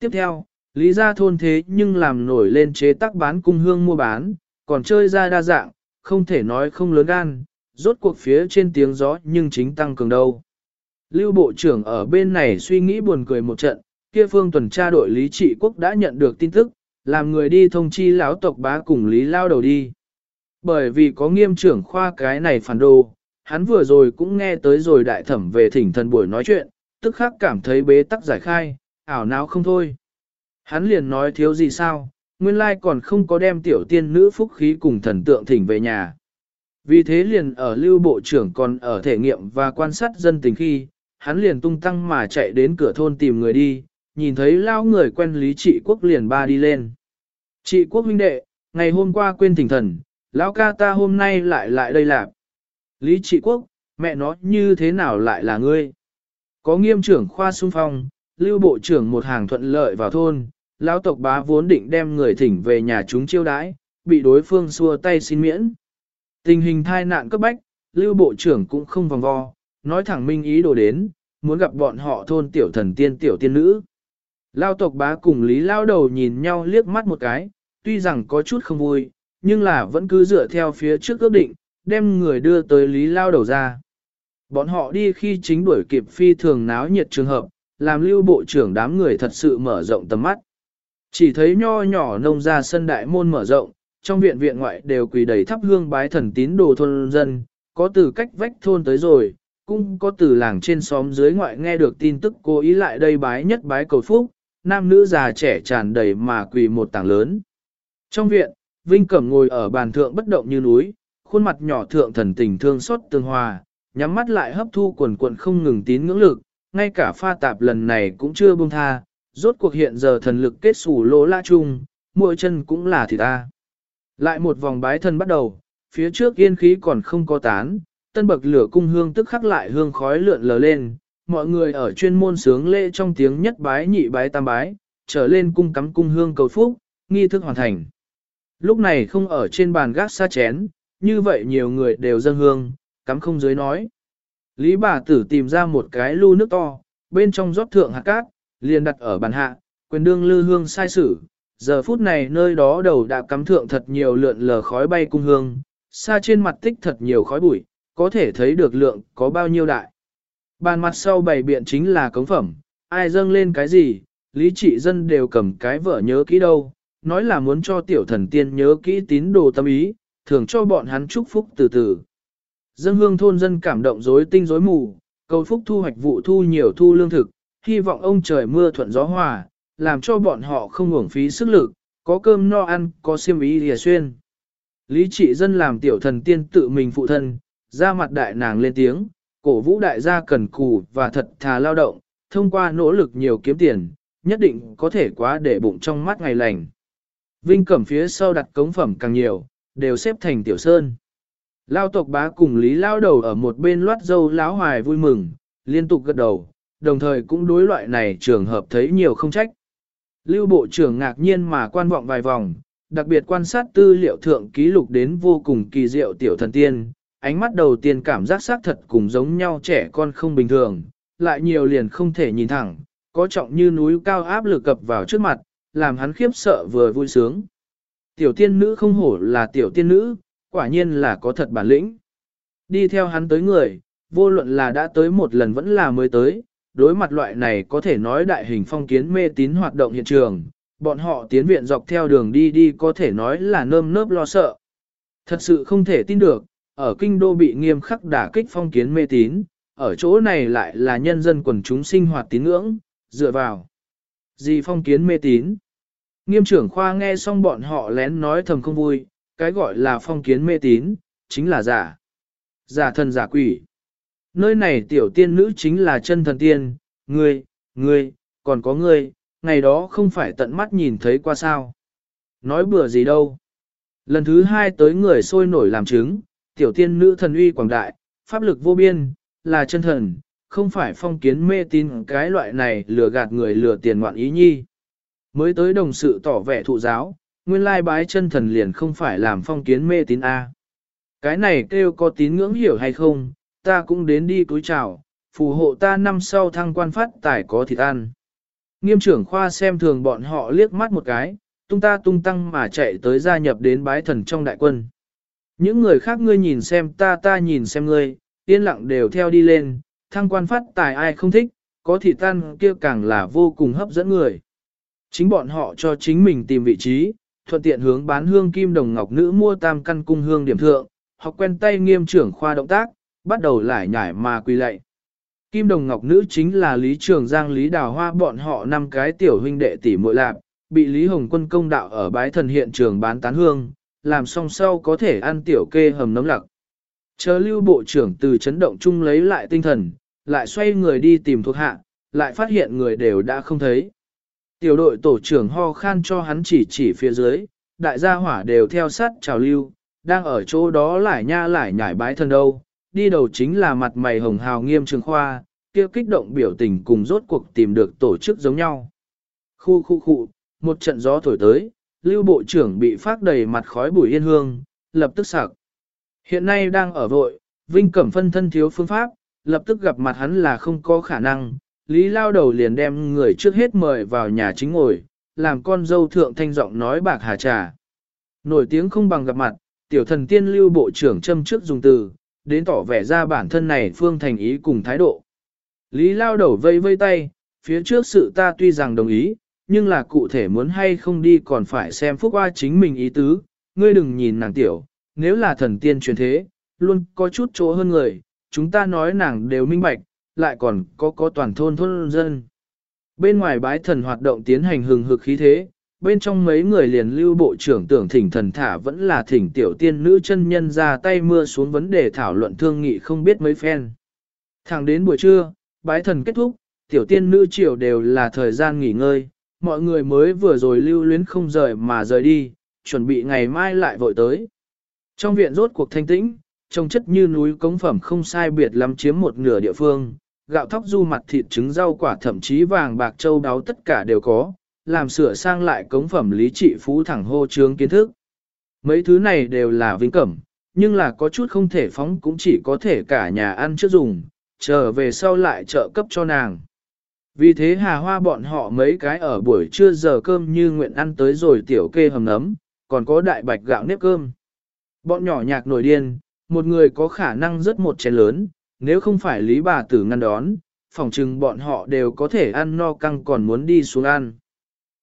Tiếp theo, lý gia thôn thế nhưng làm nổi lên chế tác bán cung hương mua bán, còn chơi ra đa dạng, không thể nói không lớn gan, rốt cuộc phía trên tiếng gió nhưng chính tăng cường đâu. Lưu Bộ trưởng ở bên này suy nghĩ buồn cười một trận, kia phương tuần tra đội Lý Trị Quốc đã nhận được tin tức, làm người đi thông chi lão tộc bá cùng Lý lao đầu đi. Bởi vì có nghiêm trưởng khoa cái này phản đồ, hắn vừa rồi cũng nghe tới rồi đại thẩm về thỉnh thần buổi nói chuyện, tức khắc cảm thấy bế tắc giải khai, ảo não không thôi. Hắn liền nói thiếu gì sao, nguyên lai còn không có đem tiểu tiên nữ phúc khí cùng thần tượng thỉnh về nhà. Vì thế liền ở lưu bộ trưởng còn ở thể nghiệm và quan sát dân tình khi, hắn liền tung tăng mà chạy đến cửa thôn tìm người đi, nhìn thấy lao người quen lý trị quốc liền ba đi lên. Trị quốc huynh đệ, ngày hôm qua quên thỉnh thần, lão ca ta hôm nay lại lại đây làm. Lý trị quốc, mẹ nó như thế nào lại là ngươi? Có nghiêm trưởng khoa xung phong, lưu bộ trưởng một hàng thuận lợi vào thôn, lão tộc bá vốn định đem người thỉnh về nhà chúng chiêu đãi, bị đối phương xua tay xin miễn. Tình hình thai nạn cấp bách, lưu bộ trưởng cũng không vòng vo, nói thẳng minh ý đồ đến, muốn gặp bọn họ thôn tiểu thần tiên tiểu tiên nữ. Lao tộc bá cùng Lý Lao đầu nhìn nhau liếc mắt một cái, tuy rằng có chút không vui, nhưng là vẫn cứ dựa theo phía trước ước định, đem người đưa tới Lý Lao đầu ra. Bọn họ đi khi chính đuổi kịp phi thường náo nhiệt trường hợp, làm lưu bộ trưởng đám người thật sự mở rộng tầm mắt. Chỉ thấy nho nhỏ nông ra sân đại môn mở rộng, trong viện viện ngoại đều quỳ đầy thắp hương bái thần tín đồ thôn dân, có từ cách vách thôn tới rồi, cũng có từ làng trên xóm dưới ngoại nghe được tin tức cố ý lại đây bái nhất bái cầu phúc, nam nữ già trẻ tràn đầy mà quỳ một tảng lớn. Trong viện, Vinh Cẩm ngồi ở bàn thượng bất động như núi, khuôn mặt nhỏ thượng thần tình thương xót tương hòa, nhắm mắt lại hấp thu quần quần không ngừng tín ngưỡng lực, ngay cả pha tạp lần này cũng chưa buông tha, rốt cuộc hiện giờ thần lực kết sủ lỗ la chung, mỗi chân cũng là thì ta. Lại một vòng bái thần bắt đầu, phía trước yên khí còn không có tán, tân bậc lửa cung hương tức khắc lại hương khói lượn lờ lên, mọi người ở chuyên môn sướng lễ trong tiếng nhất bái nhị bái tam bái, trở lên cung cắm cung hương cầu phúc, nghi thức hoàn thành. Lúc này không ở trên bàn gác xa chén, như vậy nhiều người đều dâng hương, cắm không dưới nói. Lý bà tử tìm ra một cái lu nước to, bên trong rót thượng hạt cát, liền đặt ở bàn hạ, quyền đương lư hương sai sử. Giờ phút này nơi đó đầu đã cắm thượng thật nhiều lượn lờ khói bay cung hương, xa trên mặt tích thật nhiều khói bụi, có thể thấy được lượng có bao nhiêu đại. Bàn mặt sau bày biện chính là cống phẩm, ai dâng lên cái gì, lý trị dân đều cầm cái vợ nhớ kỹ đâu, nói là muốn cho tiểu thần tiên nhớ kỹ tín đồ tâm ý, thường cho bọn hắn chúc phúc từ từ. Dân hương thôn dân cảm động rối tinh rối mù, cầu phúc thu hoạch vụ thu nhiều thu lương thực, hy vọng ông trời mưa thuận gió hòa, làm cho bọn họ không uổng phí sức lực, có cơm no ăn, có xiêm ý lìa xuyên. Lý trị dân làm tiểu thần tiên tự mình phụ thân, ra mặt đại nàng lên tiếng, cổ vũ đại gia cần cù và thật thà lao động, thông qua nỗ lực nhiều kiếm tiền, nhất định có thể quá để bụng trong mắt ngày lành. Vinh cẩm phía sau đặt cống phẩm càng nhiều, đều xếp thành tiểu sơn. Lao tộc bá cùng Lý lao đầu ở một bên loát dâu láo hoài vui mừng, liên tục gật đầu, đồng thời cũng đối loại này trường hợp thấy nhiều không trách. Lưu bộ trưởng ngạc nhiên mà quan vọng vài vòng, đặc biệt quan sát tư liệu thượng ký lục đến vô cùng kỳ diệu tiểu thần tiên, ánh mắt đầu tiên cảm giác xác thật cùng giống nhau trẻ con không bình thường, lại nhiều liền không thể nhìn thẳng, có trọng như núi cao áp lực cập vào trước mặt, làm hắn khiếp sợ vừa vui sướng. Tiểu tiên nữ không hổ là tiểu tiên nữ, quả nhiên là có thật bản lĩnh. Đi theo hắn tới người, vô luận là đã tới một lần vẫn là mới tới, đối mặt loại này có thể nói đại hình phong kiến mê tín hoạt động hiện trường, bọn họ tiến viện dọc theo đường đi đi có thể nói là nơm nớp lo sợ. Thật sự không thể tin được, ở kinh đô bị nghiêm khắc đả kích phong kiến mê tín, ở chỗ này lại là nhân dân quần chúng sinh hoạt tín ngưỡng, dựa vào. Gì phong kiến mê tín? Nghiêm trưởng khoa nghe xong bọn họ lén nói thầm không vui, cái gọi là phong kiến mê tín, chính là giả. Giả thần giả quỷ. Nơi này tiểu tiên nữ chính là chân thần tiên, ngươi, ngươi, còn có ngươi, ngày đó không phải tận mắt nhìn thấy qua sao. Nói bừa gì đâu. Lần thứ hai tới người sôi nổi làm chứng, tiểu tiên nữ thần uy quảng đại, pháp lực vô biên, là chân thần, không phải phong kiến mê tin cái loại này lừa gạt người lừa tiền ngoạn ý nhi. Mới tới đồng sự tỏ vẻ thụ giáo, nguyên lai bái chân thần liền không phải làm phong kiến mê tín A. Cái này kêu có tín ngưỡng hiểu hay không, ta cũng đến đi cúi chào, phù hộ ta năm sau thăng quan phát tài có thịt ăn. Nghiêm trưởng khoa xem thường bọn họ liếc mắt một cái, tung ta tung tăng mà chạy tới gia nhập đến bái thần trong đại quân. Những người khác ngươi nhìn xem ta ta nhìn xem ngươi, yên lặng đều theo đi lên, thăng quan phát tài ai không thích, có thị tan kia càng là vô cùng hấp dẫn người. Chính bọn họ cho chính mình tìm vị trí, thuận tiện hướng bán hương kim đồng ngọc nữ mua tam căn cung hương điểm thượng, học quen tay nghiêm trưởng khoa động tác, bắt đầu lải nhải mà quỳ lạy. Kim đồng ngọc nữ chính là Lý Trường Giang Lý Đào Hoa bọn họ năm cái tiểu huynh đệ tỷ muội lạc, bị Lý Hồng Quân công đạo ở bái thần hiện trường bán tán hương, làm xong sau có thể ăn tiểu kê hầm nấm lặc. Chờ lưu bộ trưởng từ chấn động chung lấy lại tinh thần, lại xoay người đi tìm thuộc hạ, lại phát hiện người đều đã không thấy. Tiểu đội tổ trưởng ho khan cho hắn chỉ chỉ phía dưới, đại gia hỏa đều theo sát trào lưu, đang ở chỗ đó lại nha lại nhảy bái thân đâu, đi đầu chính là mặt mày hồng hào nghiêm trường khoa, kia kích động biểu tình cùng rốt cuộc tìm được tổ chức giống nhau. Khu khu khu, một trận gió thổi tới, lưu bộ trưởng bị phát đầy mặt khói bụi yên hương, lập tức sặc. Hiện nay đang ở vội, Vinh Cẩm phân thân thiếu phương pháp, lập tức gặp mặt hắn là không có khả năng, Lý lao đầu liền đem người trước hết mời vào nhà chính ngồi, làm con dâu thượng thanh giọng nói bạc hà trà. Nổi tiếng không bằng gặp mặt, tiểu thần tiên lưu bộ trưởng châm trước dùng từ, đến tỏ vẻ ra bản thân này phương thành ý cùng thái độ. Lý lao đầu vây vây tay, phía trước sự ta tuy rằng đồng ý, nhưng là cụ thể muốn hay không đi còn phải xem phúc qua chính mình ý tứ, ngươi đừng nhìn nàng tiểu, nếu là thần tiên truyền thế, luôn có chút chỗ hơn người, chúng ta nói nàng đều minh bạch, lại còn có có toàn thôn thôn dân. Bên ngoài bái thần hoạt động tiến hành hừng hực khí thế, bên trong mấy người liền lưu bộ trưởng tưởng thỉnh thần thả vẫn là thỉnh tiểu tiên nữ chân nhân ra tay mưa xuống vấn đề thảo luận thương nghị không biết mấy phen. Thẳng đến buổi trưa, bái thần kết thúc, tiểu tiên nữ chiều đều là thời gian nghỉ ngơi, mọi người mới vừa rồi lưu luyến không rời mà rời đi, chuẩn bị ngày mai lại vội tới. Trong viện rốt cuộc thanh tĩnh, trông chất như núi cống phẩm không sai biệt lắm chiếm một nửa địa phương, gạo thóc du mặt thịt trứng rau quả thậm chí vàng bạc châu đáo tất cả đều có, làm sửa sang lại cống phẩm lý trị phú thẳng hô trướng kiến thức. Mấy thứ này đều là vinh cẩm, nhưng là có chút không thể phóng cũng chỉ có thể cả nhà ăn trước dùng, trở về sau lại trợ cấp cho nàng. Vì thế hà hoa bọn họ mấy cái ở buổi trưa giờ cơm như nguyện ăn tới rồi tiểu kê hầm nấm, còn có đại bạch gạo nếp cơm. Bọn nhỏ nhạc nổi điên, một người có khả năng rất một chén lớn, nếu không phải lý bà tử ngăn đón, phòng chừng bọn họ đều có thể ăn no căng còn muốn đi xuống ăn.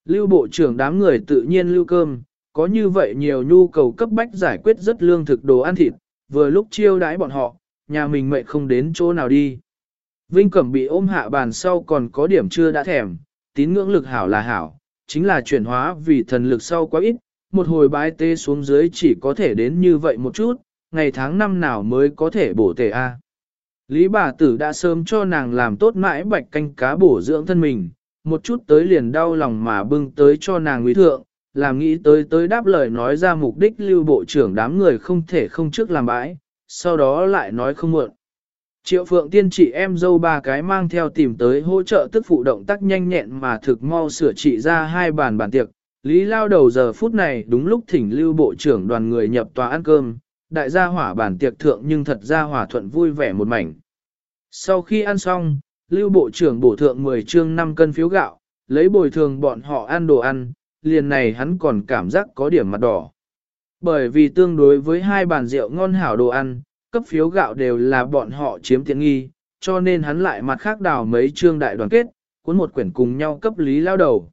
Lưu bộ trưởng đám người tự nhiên lưu cơm, có như vậy nhiều nhu cầu cấp bách giải quyết rất lương thực đồ ăn thịt, vừa lúc chiêu đãi bọn họ, nhà mình mệnh không đến chỗ nào đi. Vinh Cẩm bị ôm hạ bàn sau còn có điểm chưa đã thèm, tín ngưỡng lực hảo là hảo, chính là chuyển hóa vì thần lực sau quá ít, một hồi bái tê xuống dưới chỉ có thể đến như vậy một chút, ngày tháng năm nào mới có thể bổ tề A. Lý bà tử đã sớm cho nàng làm tốt mãi bạch canh cá bổ dưỡng thân mình, một chút tới liền đau lòng mà bưng tới cho nàng quý thượng, làm nghĩ tới tới đáp lời nói ra mục đích lưu bộ trưởng đám người không thể không trước làm bãi, sau đó lại nói không muộn. Triệu phượng tiên chị em dâu ba cái mang theo tìm tới hỗ trợ tức phụ động tác nhanh nhẹn mà thực mau sửa trị ra hai bàn bàn tiệc. Lý lao đầu giờ phút này đúng lúc thỉnh lưu bộ trưởng đoàn người nhập tòa ăn cơm, đại gia hỏa bàn tiệc thượng nhưng thật ra hỏa thuận vui vẻ một mảnh. Sau khi ăn xong, lưu bộ trưởng bổ thượng 10 chương 5 cân phiếu gạo, lấy bồi thường bọn họ ăn đồ ăn, liền này hắn còn cảm giác có điểm mặt đỏ. Bởi vì tương đối với hai bàn rượu ngon hảo đồ ăn, cấp phiếu gạo đều là bọn họ chiếm tiện nghi, cho nên hắn lại mặt khác đào mấy chương đại đoàn kết, cuốn một quyển cùng nhau cấp Lý Lao Đầu.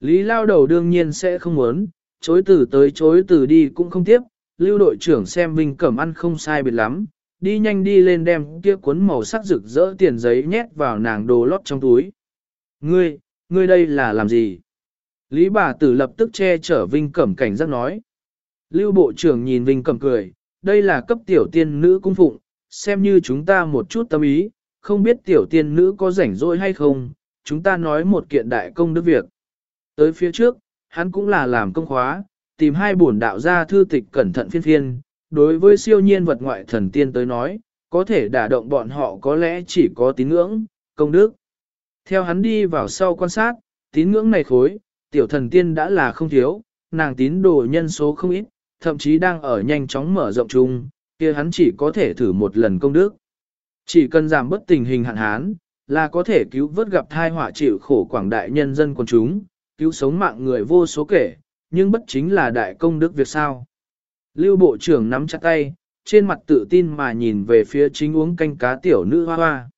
Lý Lao Đầu đương nhiên sẽ không muốn, chối từ tới chối từ đi cũng không tiếp, lưu đội trưởng xem Vinh Cẩm ăn không sai biệt lắm, đi nhanh đi lên đem kia cuốn màu sắc rực rỡ tiền giấy nhét vào nàng đồ lót trong túi. Ngươi, ngươi đây là làm gì? Lý bà tử lập tức che chở Vinh Cẩm cảnh giác nói. Lưu bộ trưởng nhìn Vinh Cẩm cười, đây là cấp tiểu tiên nữ cung phụng, xem như chúng ta một chút tâm ý, không biết tiểu tiên nữ có rảnh rỗi hay không, chúng ta nói một kiện đại công đức việc. Tới phía trước, hắn cũng là làm công khóa, tìm hai bổn đạo gia thư tịch cẩn thận phiên phiên, đối với siêu nhiên vật ngoại thần tiên tới nói, có thể đả động bọn họ có lẽ chỉ có tín ngưỡng, công đức. Theo hắn đi vào sau quan sát, tín ngưỡng này khối, tiểu thần tiên đã là không thiếu, nàng tín đồ nhân số không ít, thậm chí đang ở nhanh chóng mở rộng chung, kia hắn chỉ có thể thử một lần công đức. Chỉ cần giảm bất tình hình hạn hán, là có thể cứu vớt gặp thai họa chịu khổ quảng đại nhân dân quần chúng, cứu sống mạng người vô số kể, nhưng bất chính là đại công đức việc sao. Lưu Bộ trưởng nắm chặt tay, trên mặt tự tin mà nhìn về phía chính uống canh cá tiểu nữ hoa hoa.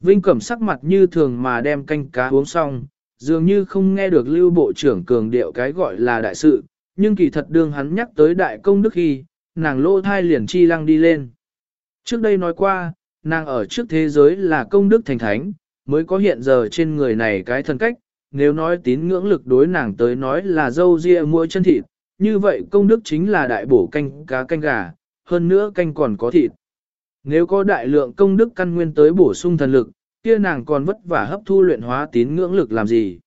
Vinh Cẩm sắc mặt như thường mà đem canh cá uống xong, dường như không nghe được Lưu Bộ trưởng cường điệu cái gọi là đại sự, nhưng kỳ thật đương hắn nhắc tới đại công đức khi, nàng lô thai liền chi lăng đi lên. Trước đây nói qua, nàng ở trước thế giới là công đức thành thánh, mới có hiện giờ trên người này cái thân cách, nếu nói tín ngưỡng lực đối nàng tới nói là dâu ria mua chân thịt, như vậy công đức chính là đại bổ canh cá canh gà, hơn nữa canh còn có thịt. Nếu có đại lượng công đức căn nguyên tới bổ sung thần lực, kia nàng còn vất vả hấp thu luyện hóa tín ngưỡng lực làm gì.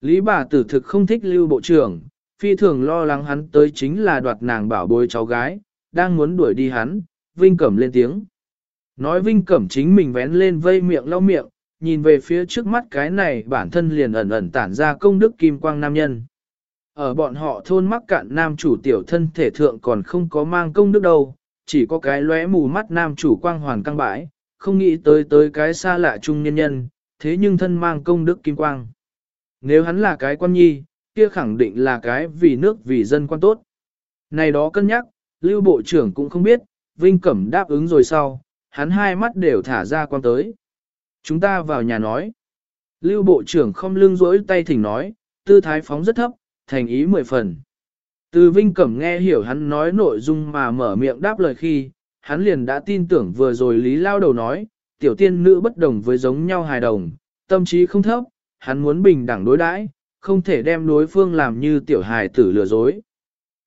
Lý bà tử thực không thích lưu bộ trưởng, phi thường lo lắng hắn tới chính là đoạt nàng bảo bối cháu gái, đang muốn đuổi đi hắn, Vinh Cẩm lên tiếng. Nói Vinh Cẩm chính mình vén lên vây miệng lau miệng, nhìn về phía trước mắt cái này bản thân liền ẩn ẩn tản ra công đức kim quang nam nhân. Ở bọn họ thôn mắc cạn nam chủ tiểu thân thể thượng còn không có mang công đức đâu, chỉ có cái lóe mù mắt nam chủ quang hoàn căng bãi, không nghĩ tới tới cái xa lạ trung nhân nhân, thế nhưng thân mang công đức kim quang. Nếu hắn là cái quan nhi, kia khẳng định là cái vì nước vì dân quan tốt. Này đó cân nhắc, Lưu Bộ trưởng cũng không biết, Vinh Cẩm đáp ứng rồi sau, hắn hai mắt đều thả ra quan tới. Chúng ta vào nhà nói. Lưu Bộ trưởng không lưng rỗi tay thỉnh nói, tư thái phóng rất thấp, thành ý mười phần. Từ Vinh Cẩm nghe hiểu hắn nói nội dung mà mở miệng đáp lời khi, hắn liền đã tin tưởng vừa rồi Lý Lao đầu nói, tiểu tiên nữ bất đồng với giống nhau hài đồng, tâm trí không thấp, hắn muốn bình đẳng đối đãi, không thể đem đối phương làm như tiểu hài tử lừa dối.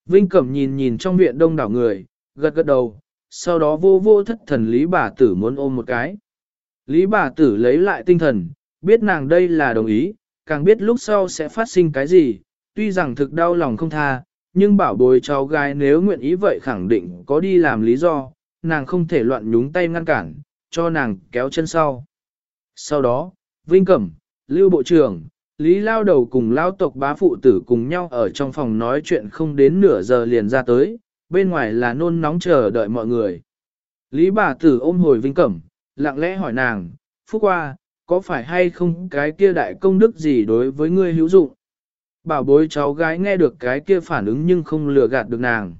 Vinh Cẩm nhìn nhìn trong viện đông đảo người, gật gật đầu, sau đó vô vô thất thần Lý bà tử muốn ôm một cái. Lý bà tử lấy lại tinh thần, biết nàng đây là đồng ý, càng biết lúc sau sẽ phát sinh cái gì, tuy rằng thực đau lòng không tha, nhưng bảo bối cháu gái nếu nguyện ý vậy khẳng định có đi làm lý do, nàng không thể loạn nhúng tay ngăn cản, cho nàng kéo chân sau. Sau đó, Vinh Cẩm, Lưu Bộ trưởng, Lý Lao Đầu cùng Lao tộc bá phụ tử cùng nhau ở trong phòng nói chuyện không đến nửa giờ liền ra tới, bên ngoài là nôn nóng chờ đợi mọi người. Lý bà tử ôm hồi Vinh Cẩm, lặng lẽ hỏi nàng, Phúc qua, có phải hay không cái kia đại công đức gì đối với ngươi hữu dụng? Bảo bối cháu gái nghe được cái kia phản ứng nhưng không lừa gạt được nàng.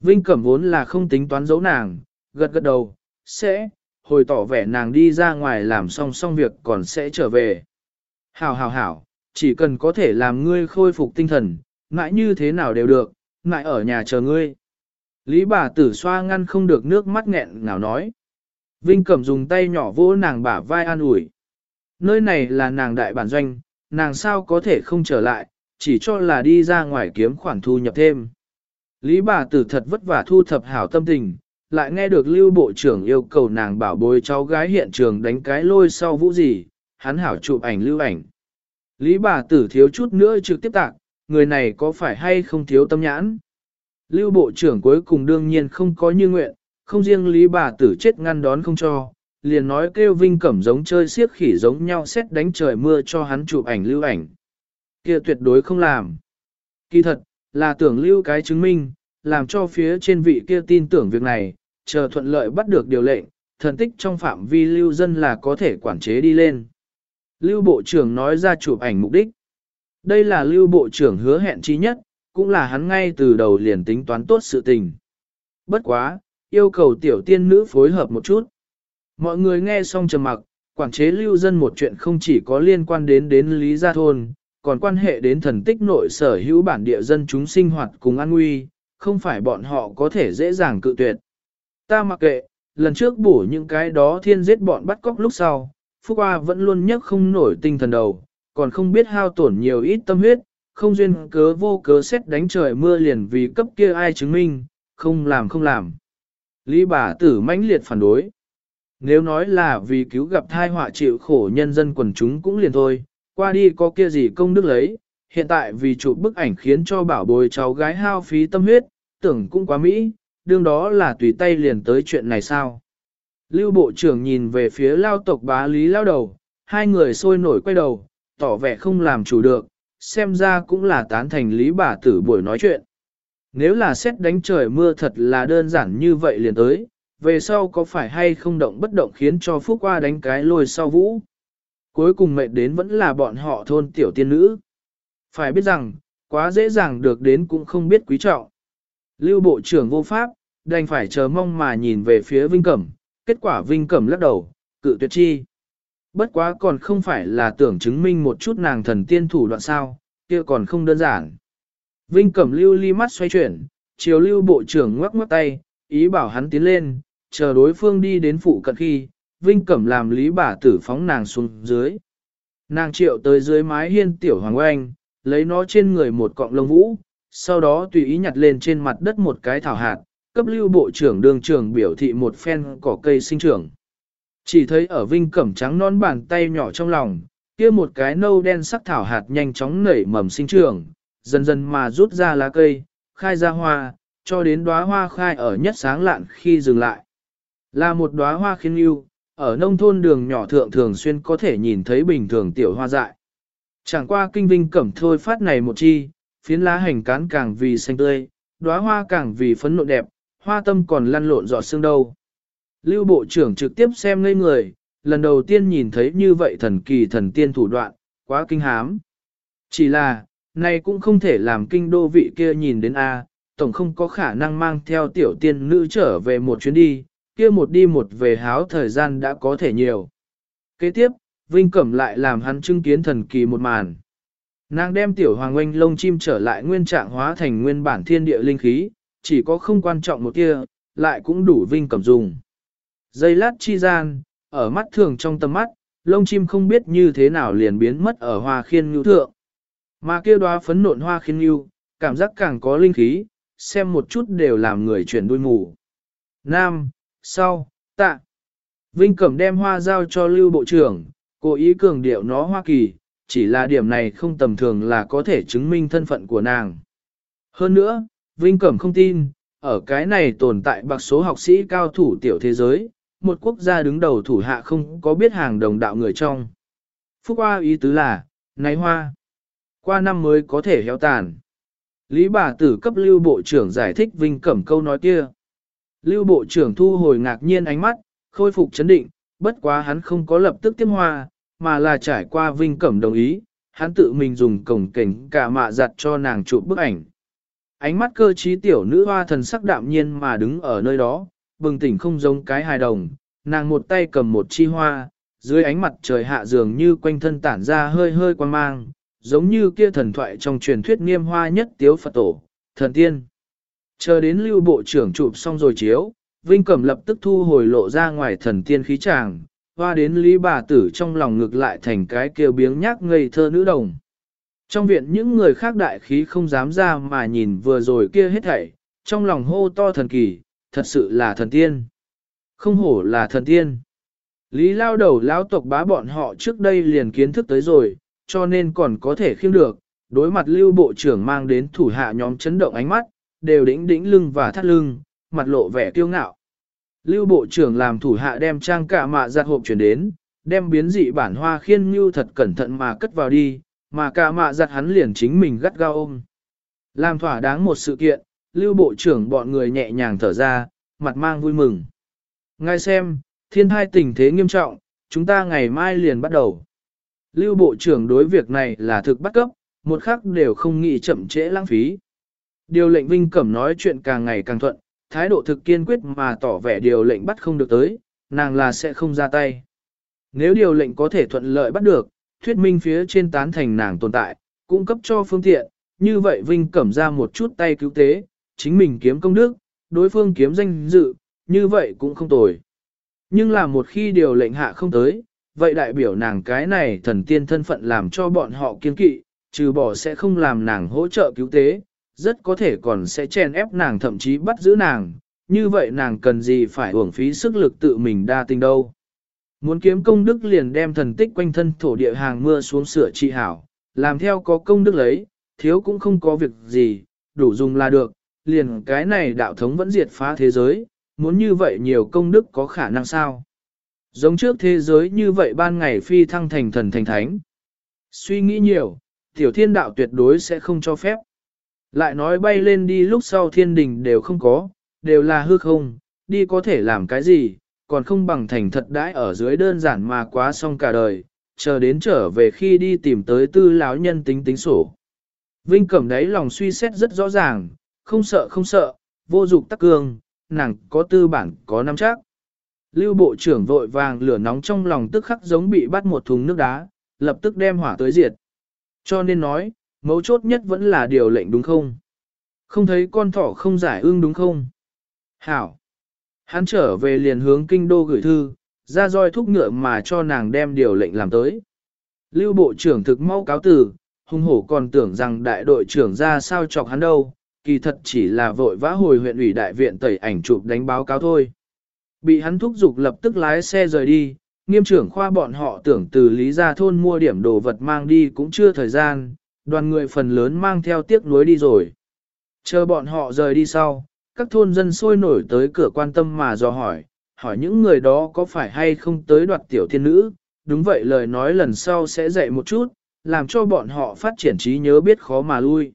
Vinh Cẩm vốn là không tính toán giấu nàng, gật gật đầu, sẽ, hồi tỏ vẻ nàng đi ra ngoài làm xong xong việc còn sẽ trở về. Hảo hảo hảo, chỉ cần có thể làm ngươi khôi phục tinh thần, ngại như thế nào đều được, Ngại ở nhà chờ ngươi. Lý bà tử xoa ngăn không được nước mắt nghẹn nào nói. Vinh Cẩm dùng tay nhỏ vỗ nàng bả vai an ủi. Nơi này là nàng đại bản doanh, nàng sao có thể không trở lại, chỉ cho là đi ra ngoài kiếm khoản thu nhập thêm. Lý bà tử thật vất vả thu thập hảo tâm tình, lại nghe được lưu bộ trưởng yêu cầu nàng bảo bối cháu gái hiện trường đánh cái lôi sau vũ gì, hắn hảo chụp ảnh lưu ảnh. Lý bà tử thiếu chút nữa trực tiếp tạc, người này có phải hay không thiếu tâm nhãn. Lưu bộ trưởng cuối cùng đương nhiên không có như nguyện, không riêng lý bà tử chết ngăn đón không cho, liền nói kêu Vinh Cẩm giống chơi siếc khỉ giống nhau xét đánh trời mưa cho hắn chụp ảnh lưu ảnh. kia tuyệt đối không làm. Kỳ thật, là tưởng lưu cái chứng minh, làm cho phía trên vị kia tin tưởng việc này, chờ thuận lợi bắt được điều lệnh, thần tích trong phạm vi lưu dân là có thể quản chế đi lên. Lưu Bộ trưởng nói ra chụp ảnh mục đích. Đây là Lưu Bộ trưởng hứa hẹn chí nhất, cũng là hắn ngay từ đầu liền tính toán tốt sự tình. Bất quá, yêu cầu tiểu tiên nữ phối hợp một chút. Mọi người nghe xong trầm mặc, quản chế lưu dân một chuyện không chỉ có liên quan đến đến Lý Gia Thôn, còn quan hệ đến thần tích nội sở hữu bản địa dân chúng sinh hoạt cùng an nguy, không phải bọn họ có thể dễ dàng cự tuyệt. Ta mặc kệ, lần trước bổ những cái đó thiên giết bọn bắt cóc lúc sau, Phúc Hoa vẫn luôn nhấc không nổi tinh thần đầu, còn không biết hao tổn nhiều ít tâm huyết, không duyên cớ vô cớ xét đánh trời mưa liền vì cấp kia ai chứng minh, không làm không làm. Lý bà tử mãnh liệt phản đối. Nếu nói là vì cứu gặp thai họa chịu khổ nhân dân quần chúng cũng liền thôi, qua đi có kia gì công đức lấy, hiện tại vì chụp bức ảnh khiến cho bảo bồi cháu gái hao phí tâm huyết, tưởng cũng quá mỹ, đương đó là tùy tay liền tới chuyện này sao. Lưu Bộ trưởng nhìn về phía lao tộc bá lý lao đầu, hai người sôi nổi quay đầu, tỏ vẻ không làm chủ được, xem ra cũng là tán thành lý bà tử buổi nói chuyện. Nếu là xét đánh trời mưa thật là đơn giản như vậy liền tới, về sau có phải hay không động bất động khiến cho Phúc qua đánh cái lôi sau vũ. Cuối cùng mệt đến vẫn là bọn họ thôn tiểu tiên nữ. Phải biết rằng, quá dễ dàng được đến cũng không biết quý trọng. Lưu Bộ trưởng vô pháp, đành phải chờ mong mà nhìn về phía Vinh Cẩm, kết quả Vinh Cẩm lắc đầu, cự tuyệt chi. Bất quá còn không phải là tưởng chứng minh một chút nàng thần tiên thủ đoạn sao, kia còn không đơn giản. Vinh Cẩm lưu ly mắt xoay chuyển, chiều lưu bộ trưởng ngoắc ngoắc tay, ý bảo hắn tiến lên, chờ đối phương đi đến phụ cận khi, Vinh Cẩm làm lý bà tử phóng nàng xuống dưới. Nàng triệu tới dưới mái hiên tiểu hoàng oanh, lấy nó trên người một cọng lông vũ, sau đó tùy ý nhặt lên trên mặt đất một cái thảo hạt, cấp lưu bộ trưởng đường trưởng biểu thị một phen cỏ cây sinh trưởng. Chỉ thấy ở vinh cẩm trắng non bàn tay nhỏ trong lòng, kia một cái nâu đen sắc thảo hạt nhanh chóng nảy mầm sinh trưởng, dần dần mà rút ra lá cây, khai ra hoa, cho đến đóa hoa khai ở nhất sáng lạn khi dừng lại. Là một đóa hoa khiến yêu, ở nông thôn đường nhỏ thượng thường xuyên có thể nhìn thấy bình thường tiểu hoa dại. Chẳng qua kinh vinh cẩm thôi phát này một chi, phiến lá hành cán càng vì xanh tươi, đóa hoa càng vì phấn nộ đẹp, hoa tâm còn lăn lộn giọt xương đâu. Lưu Bộ trưởng trực tiếp xem ngây người, lần đầu tiên nhìn thấy như vậy thần kỳ thần tiên thủ đoạn, quá kinh hám. Chỉ là, này cũng không thể làm kinh đô vị kia nhìn đến A, tổng không có khả năng mang theo tiểu tiên nữ trở về một chuyến đi, kia một đi một về háo thời gian đã có thể nhiều. Kế tiếp, Vinh Cẩm lại làm hắn chứng kiến thần kỳ một màn. Nàng đem tiểu hoàng oanh lông chim trở lại nguyên trạng hóa thành nguyên bản thiên địa linh khí, chỉ có không quan trọng một kia, lại cũng đủ Vinh cầm dùng. Dây lát chi gian, ở mắt thường trong tầm mắt, lông chim không biết như thế nào liền biến mất ở hoa khiên ngưu thượng. Mà kia đóa phấn nộn hoa khiên ngưu, cảm giác càng có linh khí, xem một chút đều làm người chuyển đuôi mù. Nam, sau, tạ. Vinh Cẩm đem hoa giao cho Lưu Bộ trưởng, cố ý cường điệu nó Hoa Kỳ, chỉ là điểm này không tầm thường là có thể chứng minh thân phận của nàng. Hơn nữa, Vinh Cẩm không tin, ở cái này tồn tại bạc số học sĩ cao thủ tiểu thế giới, một quốc gia đứng đầu thủ hạ không có biết hàng đồng đạo người trong. Phúc Hoa ý tứ là, náy hoa, qua năm mới có thể héo tàn. Lý bà tử cấp lưu bộ trưởng giải thích Vinh Cẩm câu nói kia. Lưu bộ trưởng thu hồi ngạc nhiên ánh mắt, khôi phục chấn định, bất quá hắn không có lập tức tiếp hoa, mà là trải qua Vinh Cẩm đồng ý, hắn tự mình dùng cổng cảnh cả mạ giặt cho nàng chụp bức ảnh. Ánh mắt cơ trí tiểu nữ hoa thần sắc đạm nhiên mà đứng ở nơi đó, bừng tỉnh không giống cái hài đồng, nàng một tay cầm một chi hoa, dưới ánh mặt trời hạ dường như quanh thân tản ra hơi hơi quan mang, giống như kia thần thoại trong truyền thuyết niêm hoa nhất tiếu Phật tổ, thần tiên. Chờ đến lưu bộ trưởng chụp xong rồi chiếu, Vinh Cẩm lập tức thu hồi lộ ra ngoài thần tiên khí tràng, hoa đến Lý bà tử trong lòng ngược lại thành cái kêu biếng nhác ngây thơ nữ đồng. Trong viện những người khác đại khí không dám ra mà nhìn vừa rồi kia hết thảy, trong lòng hô to thần kỳ, thật sự là thần tiên. Không hổ là thần tiên. Lý lao đầu lão tộc bá bọn họ trước đây liền kiến thức tới rồi, cho nên còn có thể khiêm được, đối mặt lưu bộ trưởng mang đến thủ hạ nhóm chấn động ánh mắt, đều đĩnh đĩnh lưng và thắt lưng, mặt lộ vẻ kiêu ngạo. Lưu bộ trưởng làm thủ hạ đem trang cả mạ giặt hộp chuyển đến, đem biến dị bản hoa khiên như thật cẩn thận mà cất vào đi, mà cả mạ giặt hắn liền chính mình gắt gao ôm. Làm thỏa đáng một sự kiện, lưu bộ trưởng bọn người nhẹ nhàng thở ra, mặt mang vui mừng. Ngay xem, thiên thai tình thế nghiêm trọng, chúng ta ngày mai liền bắt đầu. Lưu bộ trưởng đối việc này là thực bắt cấp, một khắc đều không nghĩ chậm trễ lãng phí. Điều lệnh Vinh Cẩm nói chuyện càng ngày càng thuận, thái độ thực kiên quyết mà tỏ vẻ điều lệnh bắt không được tới, nàng là sẽ không ra tay. Nếu điều lệnh có thể thuận lợi bắt được, thuyết minh phía trên tán thành nàng tồn tại, cung cấp cho phương tiện, như vậy Vinh Cẩm ra một chút tay cứu tế, chính mình kiếm công đức, đối phương kiếm danh dự, như vậy cũng không tồi. Nhưng là một khi điều lệnh hạ không tới, vậy đại biểu nàng cái này thần tiên thân phận làm cho bọn họ kiên kỵ, trừ bỏ sẽ không làm nàng hỗ trợ cứu tế, rất có thể còn sẽ chèn ép nàng thậm chí bắt giữ nàng, như vậy nàng cần gì phải uổng phí sức lực tự mình đa tình đâu. Muốn kiếm công đức liền đem thần tích quanh thân thổ địa hàng mưa xuống sửa trị hảo, làm theo có công đức lấy, thiếu cũng không có việc gì, đủ dùng là được, liền cái này đạo thống vẫn diệt phá thế giới, muốn như vậy nhiều công đức có khả năng sao? Giống trước thế giới như vậy ban ngày phi thăng thành thần thành thánh. Suy nghĩ nhiều, tiểu thiên đạo tuyệt đối sẽ không cho phép. Lại nói bay lên đi lúc sau thiên đình đều không có, đều là hư không, đi có thể làm cái gì, còn không bằng thành thật đãi ở dưới đơn giản mà quá xong cả đời, chờ đến trở về khi đi tìm tới tư lão nhân tính tính sổ. Vinh Cẩm đấy lòng suy xét rất rõ ràng, không sợ không sợ, vô dục tắc cương, nàng có tư bản có nắm chắc. Lưu bộ trưởng vội vàng lửa nóng trong lòng tức khắc giống bị bắt một thùng nước đá, lập tức đem hỏa tới diệt. Cho nên nói, mấu chốt nhất vẫn là điều lệnh đúng không? Không thấy con thỏ không giải ương đúng không? Hảo! Hắn trở về liền hướng kinh đô gửi thư, ra roi thúc ngựa mà cho nàng đem điều lệnh làm tới. Lưu bộ trưởng thực mau cáo tử, hung hổ còn tưởng rằng đại đội trưởng ra sao chọc hắn đâu, kỳ thật chỉ là vội vã hồi huyện ủy đại viện tẩy ảnh chụp đánh báo cáo thôi. Bị hắn thúc giục lập tức lái xe rời đi, nghiêm trưởng khoa bọn họ tưởng từ lý ra thôn mua điểm đồ vật mang đi cũng chưa thời gian, đoàn người phần lớn mang theo tiếc nuối đi rồi. Chờ bọn họ rời đi sau, các thôn dân sôi nổi tới cửa quan tâm mà dò hỏi, hỏi những người đó có phải hay không tới đoạt tiểu thiên nữ, đúng vậy lời nói lần sau sẽ dạy một chút, làm cho bọn họ phát triển trí nhớ biết khó mà lui.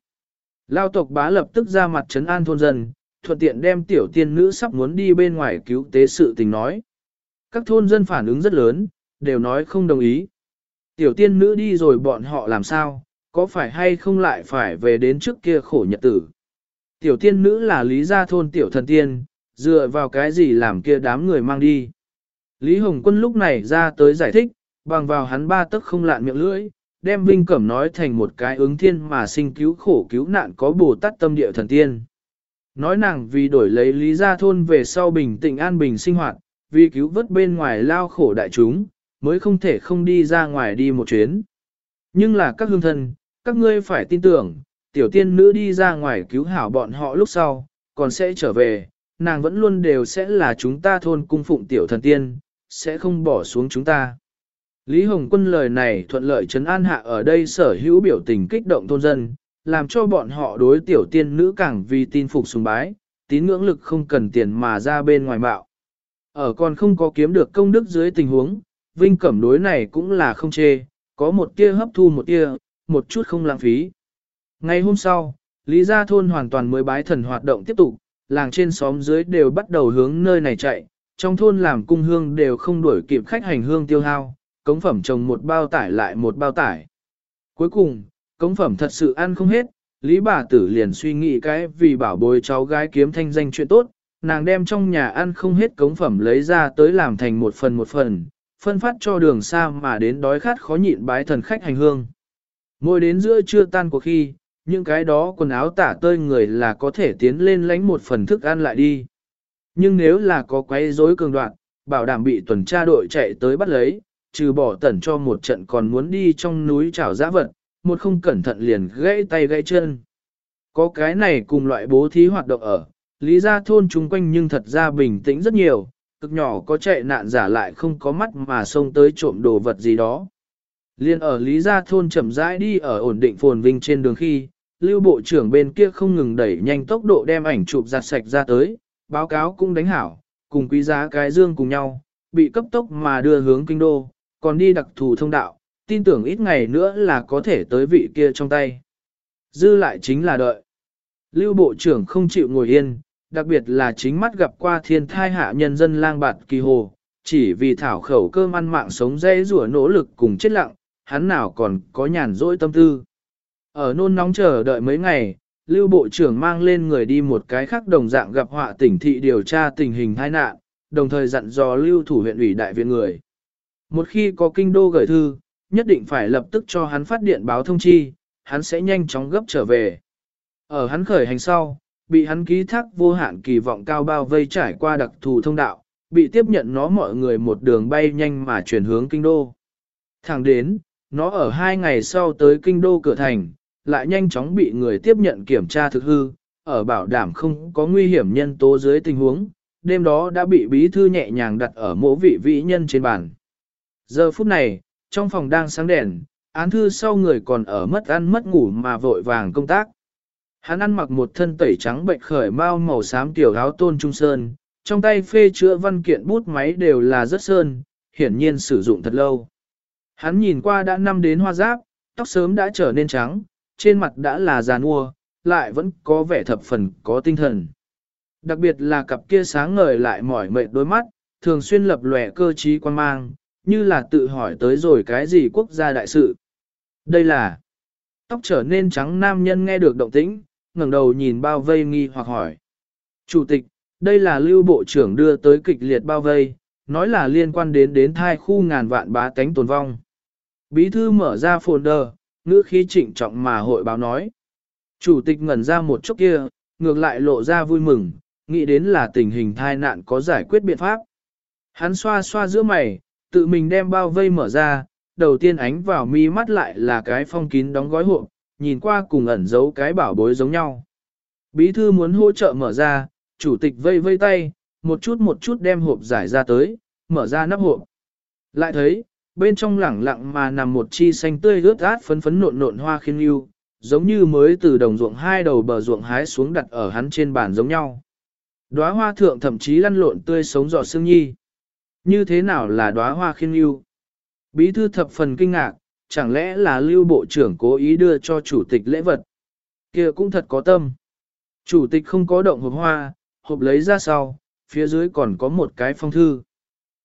Lao tộc bá lập tức ra mặt trấn an thôn dân, thuận tiện đem tiểu tiên nữ sắp muốn đi bên ngoài cứu tế sự tình nói. Các thôn dân phản ứng rất lớn, đều nói không đồng ý. Tiểu tiên nữ đi rồi bọn họ làm sao, có phải hay không lại phải về đến trước kia khổ nhật tử. Tiểu tiên nữ là lý gia thôn tiểu thần tiên, dựa vào cái gì làm kia đám người mang đi. Lý Hồng Quân lúc này ra tới giải thích, bằng vào hắn ba tức không lạn miệng lưỡi, đem Vinh Cẩm nói thành một cái ứng thiên mà sinh cứu khổ cứu nạn có bồ tát tâm địa thần tiên. Nói nàng vì đổi lấy lý gia thôn về sau bình tĩnh an bình sinh hoạt, vì cứu vớt bên ngoài lao khổ đại chúng, mới không thể không đi ra ngoài đi một chuyến. Nhưng là các hương thân, các ngươi phải tin tưởng, tiểu tiên nữ đi ra ngoài cứu hảo bọn họ lúc sau, còn sẽ trở về, nàng vẫn luôn đều sẽ là chúng ta thôn cung phụng tiểu thần tiên, sẽ không bỏ xuống chúng ta. Lý Hồng Quân lời này thuận lợi trấn an hạ ở đây sở hữu biểu tình kích động thôn dân, làm cho bọn họ đối tiểu tiên nữ càng vì tin phục sùng bái, tín ngưỡng lực không cần tiền mà ra bên ngoài bạo. Ở còn không có kiếm được công đức dưới tình huống, Vinh Cẩm đối này cũng là không chê, có một tia hấp thu một tia, một chút không lãng phí. Ngày hôm sau, Lý Gia Thôn hoàn toàn mới bái thần hoạt động tiếp tục, làng trên xóm dưới đều bắt đầu hướng nơi này chạy, trong thôn làm cung hương đều không đuổi kịp khách hành hương tiêu hao, cống phẩm trồng một bao tải lại một bao tải. Cuối cùng, cống phẩm thật sự ăn không hết, Lý bà tử liền suy nghĩ cái vì bảo bồi cháu gái kiếm thanh danh chuyện tốt, nàng đem trong nhà ăn không hết cống phẩm lấy ra tới làm thành một phần một phần, phân phát cho đường xa mà đến đói khát khó nhịn bái thần khách hành hương. Ngồi đến giữa trưa tan của khi, những cái đó quần áo tả tơi người là có thể tiến lên lánh một phần thức ăn lại đi. Nhưng nếu là có quấy rối cường đoạn, bảo đảm bị tuần tra đội chạy tới bắt lấy, trừ bỏ tẩn cho một trận còn muốn đi trong núi chảo giã vật, một không cẩn thận liền gãy tay gãy chân. Có cái này cùng loại bố thí hoạt động ở, lý ra thôn chung quanh nhưng thật ra bình tĩnh rất nhiều, cực nhỏ có chạy nạn giả lại không có mắt mà xông tới trộm đồ vật gì đó. Liên ở lý gia thôn chậm rãi đi ở ổn định phồn vinh trên đường khi, lưu bộ trưởng bên kia không ngừng đẩy nhanh tốc độ đem ảnh chụp giặt sạch ra tới, báo cáo cũng đánh hảo, cùng quý giá cái dương cùng nhau, bị cấp tốc mà đưa hướng kinh đô, còn đi đặc thù thông đạo, tin tưởng ít ngày nữa là có thể tới vị kia trong tay. Dư lại chính là đợi. Lưu Bộ trưởng không chịu ngồi yên, đặc biệt là chính mắt gặp qua thiên thai hạ nhân dân lang bạt kỳ hồ, chỉ vì thảo khẩu cơm ăn mạng sống dễ rủa nỗ lực cùng chết lặng, hắn nào còn có nhàn rỗi tâm tư. Ở nôn nóng chờ đợi mấy ngày, Lưu Bộ trưởng mang lên người đi một cái khác đồng dạng gặp họa tỉnh thị điều tra tình hình tai nạn, đồng thời dặn dò Lưu thủ huyện ủy đại viện người. Một khi có kinh đô gửi thư, nhất định phải lập tức cho hắn phát điện báo thông chi, hắn sẽ nhanh chóng gấp trở về. Ở hắn khởi hành sau, bị hắn ký thác vô hạn kỳ vọng cao bao vây trải qua đặc thù thông đạo, bị tiếp nhận nó mọi người một đường bay nhanh mà chuyển hướng kinh đô. Thẳng đến, nó ở hai ngày sau tới kinh đô cửa thành, lại nhanh chóng bị người tiếp nhận kiểm tra thực hư, ở bảo đảm không có nguy hiểm nhân tố dưới tình huống, đêm đó đã bị bí thư nhẹ nhàng đặt ở mỗ vị vĩ nhân trên bàn. Giờ phút này, trong phòng đang sáng đèn, án thư sau người còn ở mất ăn mất ngủ mà vội vàng công tác. Hắn ăn mặc một thân tẩy trắng bệnh khởi mau màu xám tiểu áo tôn trung sơn, trong tay phê chữa văn kiện bút máy đều là rất sơn, hiển nhiên sử dụng thật lâu. Hắn nhìn qua đã năm đến hoa giáp, tóc sớm đã trở nên trắng, trên mặt đã là già nua, lại vẫn có vẻ thập phần có tinh thần. Đặc biệt là cặp kia sáng ngời lại mỏi mệt đôi mắt, thường xuyên lập lòe cơ trí quan mang, như là tự hỏi tới rồi cái gì quốc gia đại sự. Đây là tóc trở nên trắng nam nhân nghe được động tĩnh, ngẩng đầu nhìn bao vây nghi hoặc hỏi. Chủ tịch, đây là lưu bộ trưởng đưa tới kịch liệt bao vây, nói là liên quan đến đến thai khu ngàn vạn bá tánh tồn vong. Bí thư mở ra folder, ngữ khí trịnh trọng mà hội báo nói. Chủ tịch ngẩn ra một chút kia, ngược lại lộ ra vui mừng, nghĩ đến là tình hình thai nạn có giải quyết biện pháp. Hắn xoa xoa giữa mày, tự mình đem bao vây mở ra, đầu tiên ánh vào mi mắt lại là cái phong kín đóng gói hộp, nhìn qua cùng ẩn giấu cái bảo bối giống nhau. Bí thư muốn hỗ trợ mở ra, chủ tịch vây vây tay, một chút một chút đem hộp giải ra tới, mở ra nắp hộp. Lại thấy, bên trong lẳng lặng mà nằm một chi xanh tươi ướt át phấn phấn nộn nộn hoa khiên yêu, giống như mới từ đồng ruộng hai đầu bờ ruộng hái xuống đặt ở hắn trên bàn giống nhau. Đóa hoa thượng thậm chí lăn lộn tươi sống giọt sương nhi. Như thế nào là đóa hoa khiên yêu? Bí thư thập phần kinh ngạc, chẳng lẽ là lưu bộ trưởng cố ý đưa cho chủ tịch lễ vật? kia cũng thật có tâm. Chủ tịch không có động hộp hoa, hộp lấy ra sau, phía dưới còn có một cái phong thư.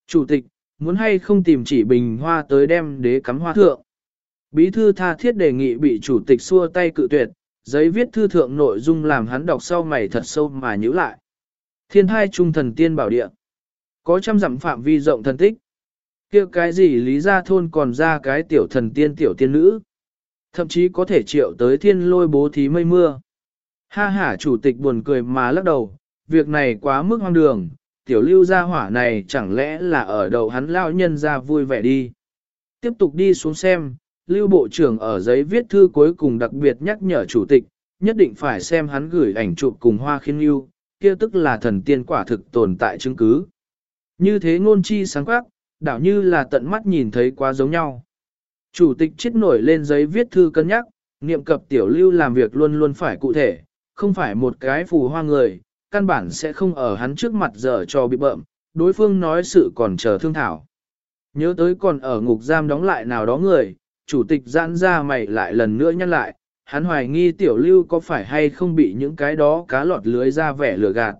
Chủ tịch, muốn hay không tìm chỉ bình hoa tới đem đế cắm hoa thượng. Bí thư tha thiết đề nghị bị chủ tịch xua tay cự tuyệt, giấy viết thư thượng nội dung làm hắn đọc sau mày thật sâu mà nhữ lại. Thiên hai trung thần tiên bảo địa. Có trăm dặm phạm vi rộng thần tích. kia cái gì lý ra thôn còn ra cái tiểu thần tiên tiểu tiên nữ. Thậm chí có thể triệu tới thiên lôi bố thí mây mưa. Ha ha chủ tịch buồn cười mà lắc đầu, việc này quá mức hoang đường, tiểu lưu gia hỏa này chẳng lẽ là ở đầu hắn lao nhân ra vui vẻ đi. Tiếp tục đi xuống xem, lưu bộ trưởng ở giấy viết thư cuối cùng đặc biệt nhắc nhở chủ tịch, nhất định phải xem hắn gửi ảnh chụp cùng hoa khiên lưu, kia tức là thần tiên quả thực tồn tại chứng cứ. Như thế ngôn chi sáng quắc, đảo như là tận mắt nhìn thấy quá giống nhau. Chủ tịch chết nổi lên giấy viết thư cân nhắc, niệm cập tiểu lưu làm việc luôn luôn phải cụ thể, không phải một cái phù hoa người, căn bản sẽ không ở hắn trước mặt giờ cho bị bợm, đối phương nói sự còn chờ thương thảo. Nhớ tới còn ở ngục giam đóng lại nào đó người, chủ tịch giãn ra mày lại lần nữa nhắc lại, hắn hoài nghi tiểu lưu có phải hay không bị những cái đó cá lọt lưới ra vẻ lừa gạt.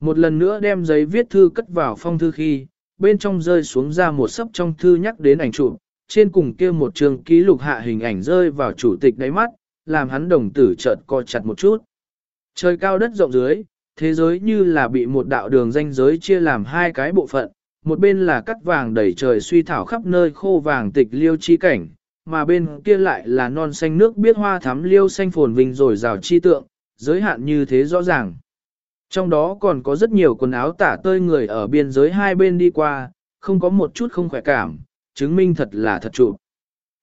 Một lần nữa đem giấy viết thư cất vào phong thư khi, bên trong rơi xuống ra một sấp trong thư nhắc đến ảnh chụp, trên cùng kia một trường ký lục hạ hình ảnh rơi vào chủ tịch đáy mắt, làm hắn đồng tử chợt co chặt một chút. Trời cao đất rộng dưới, Thế giới như là bị một đạo đường danh giới chia làm hai cái bộ phận, một bên là cắt vàng đầy trời suy thảo khắp nơi khô vàng tịch liêu chi cảnh, mà bên kia lại là non xanh nước biết hoa thắm liêu xanh phồn vinh rồi rào chi tượng, giới hạn như thế rõ ràng. Trong đó còn có rất nhiều quần áo tả tơi người ở biên giới hai bên đi qua, không có một chút không khỏe cảm, chứng minh thật là thật chụp.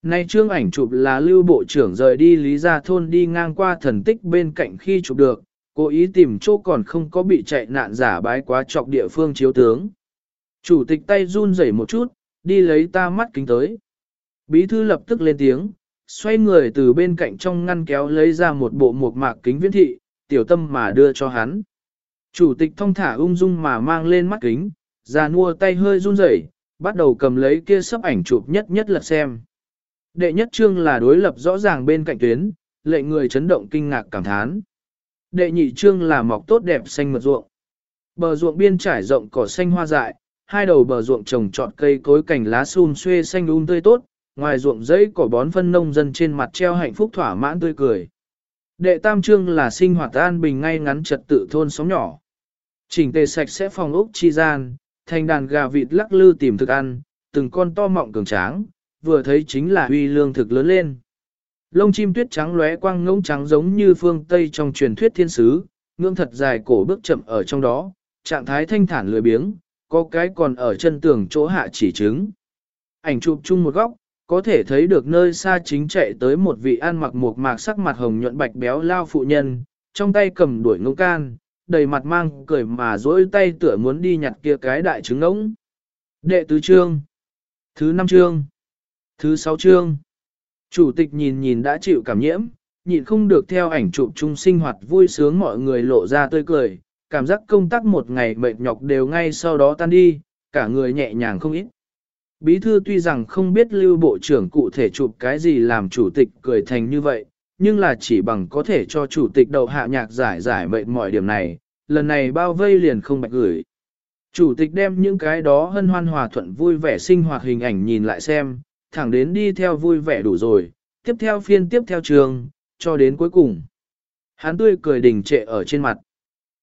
Nay trương ảnh chụp là lưu bộ trưởng rời đi Lý Gia Thôn đi ngang qua thần tích bên cạnh khi chụp được, cố ý tìm chỗ còn không có bị chạy nạn giả bái quá trọc địa phương chiếu tướng. Chủ tịch tay run rẩy một chút, đi lấy ta mắt kính tới. Bí thư lập tức lên tiếng, xoay người từ bên cạnh trong ngăn kéo lấy ra một bộ một mạc kính viễn thị, tiểu tâm mà đưa cho hắn. Chủ tịch thông thả ung dung mà mang lên mắt kính, già nua tay hơi run rẩy, bắt đầu cầm lấy kia sấp ảnh chụp nhất nhất lật xem. Đệ nhất chương là đối lập rõ ràng bên cạnh tuyến, lệ người chấn động kinh ngạc cảm thán. Đệ nhị chương là mọc tốt đẹp xanh mượt ruộng. Bờ ruộng biên trải rộng cỏ xanh hoa dại, hai đầu bờ ruộng trồng trọt cây cối cành lá sum xuê xanh um tươi tốt, ngoài ruộng dãy cỏ bón phân nông dân trên mặt treo hạnh phúc thỏa mãn tươi cười. Đệ tam chương là sinh hoạt an bình ngay ngắn trật tự thôn sống nhỏ. Chỉnh tề sạch sẽ phòng ốc chi gian, thành đàn gà vịt lắc lư tìm thức ăn, từng con to mọng cường tráng, vừa thấy chính là huy lương thực lớn lên. Lông chim tuyết trắng lóe quang ngỗng trắng giống như phương Tây trong truyền thuyết thiên sứ, ngưỡng thật dài cổ bước chậm ở trong đó, trạng thái thanh thản lười biếng, có cái còn ở chân tường chỗ hạ chỉ trứng. Ảnh chụp chung một góc, có thể thấy được nơi xa chính chạy tới một vị ăn mặc một mạc sắc mặt hồng nhuận bạch béo lao phụ nhân, trong tay cầm đuổi ngỗng can, đầy mặt mang cười mà dỗi tay tựa muốn đi nhặt kia cái đại trứng ngỗng. Đệ tứ chương, thứ năm chương, thứ sáu chương. Chủ tịch nhìn nhìn đã chịu cảm nhiễm, nhịn không được theo ảnh chụp chung sinh hoạt vui sướng mọi người lộ ra tươi cười, cảm giác công tác một ngày mệt nhọc đều ngay sau đó tan đi, cả người nhẹ nhàng không ít. Bí thư tuy rằng không biết lưu bộ trưởng cụ thể chụp cái gì làm chủ tịch cười thành như vậy, nhưng là chỉ bằng có thể cho chủ tịch đầu hạ nhạc giải giải mệt mọi điểm này, lần này bao vây liền không bạch gửi. Chủ tịch đem những cái đó hân hoan hòa thuận vui vẻ sinh hoạt hình ảnh nhìn lại xem, thẳng đến đi theo vui vẻ đủ rồi, tiếp theo phiên tiếp theo trường, cho đến cuối cùng. Hắn tươi cười đình trệ ở trên mặt.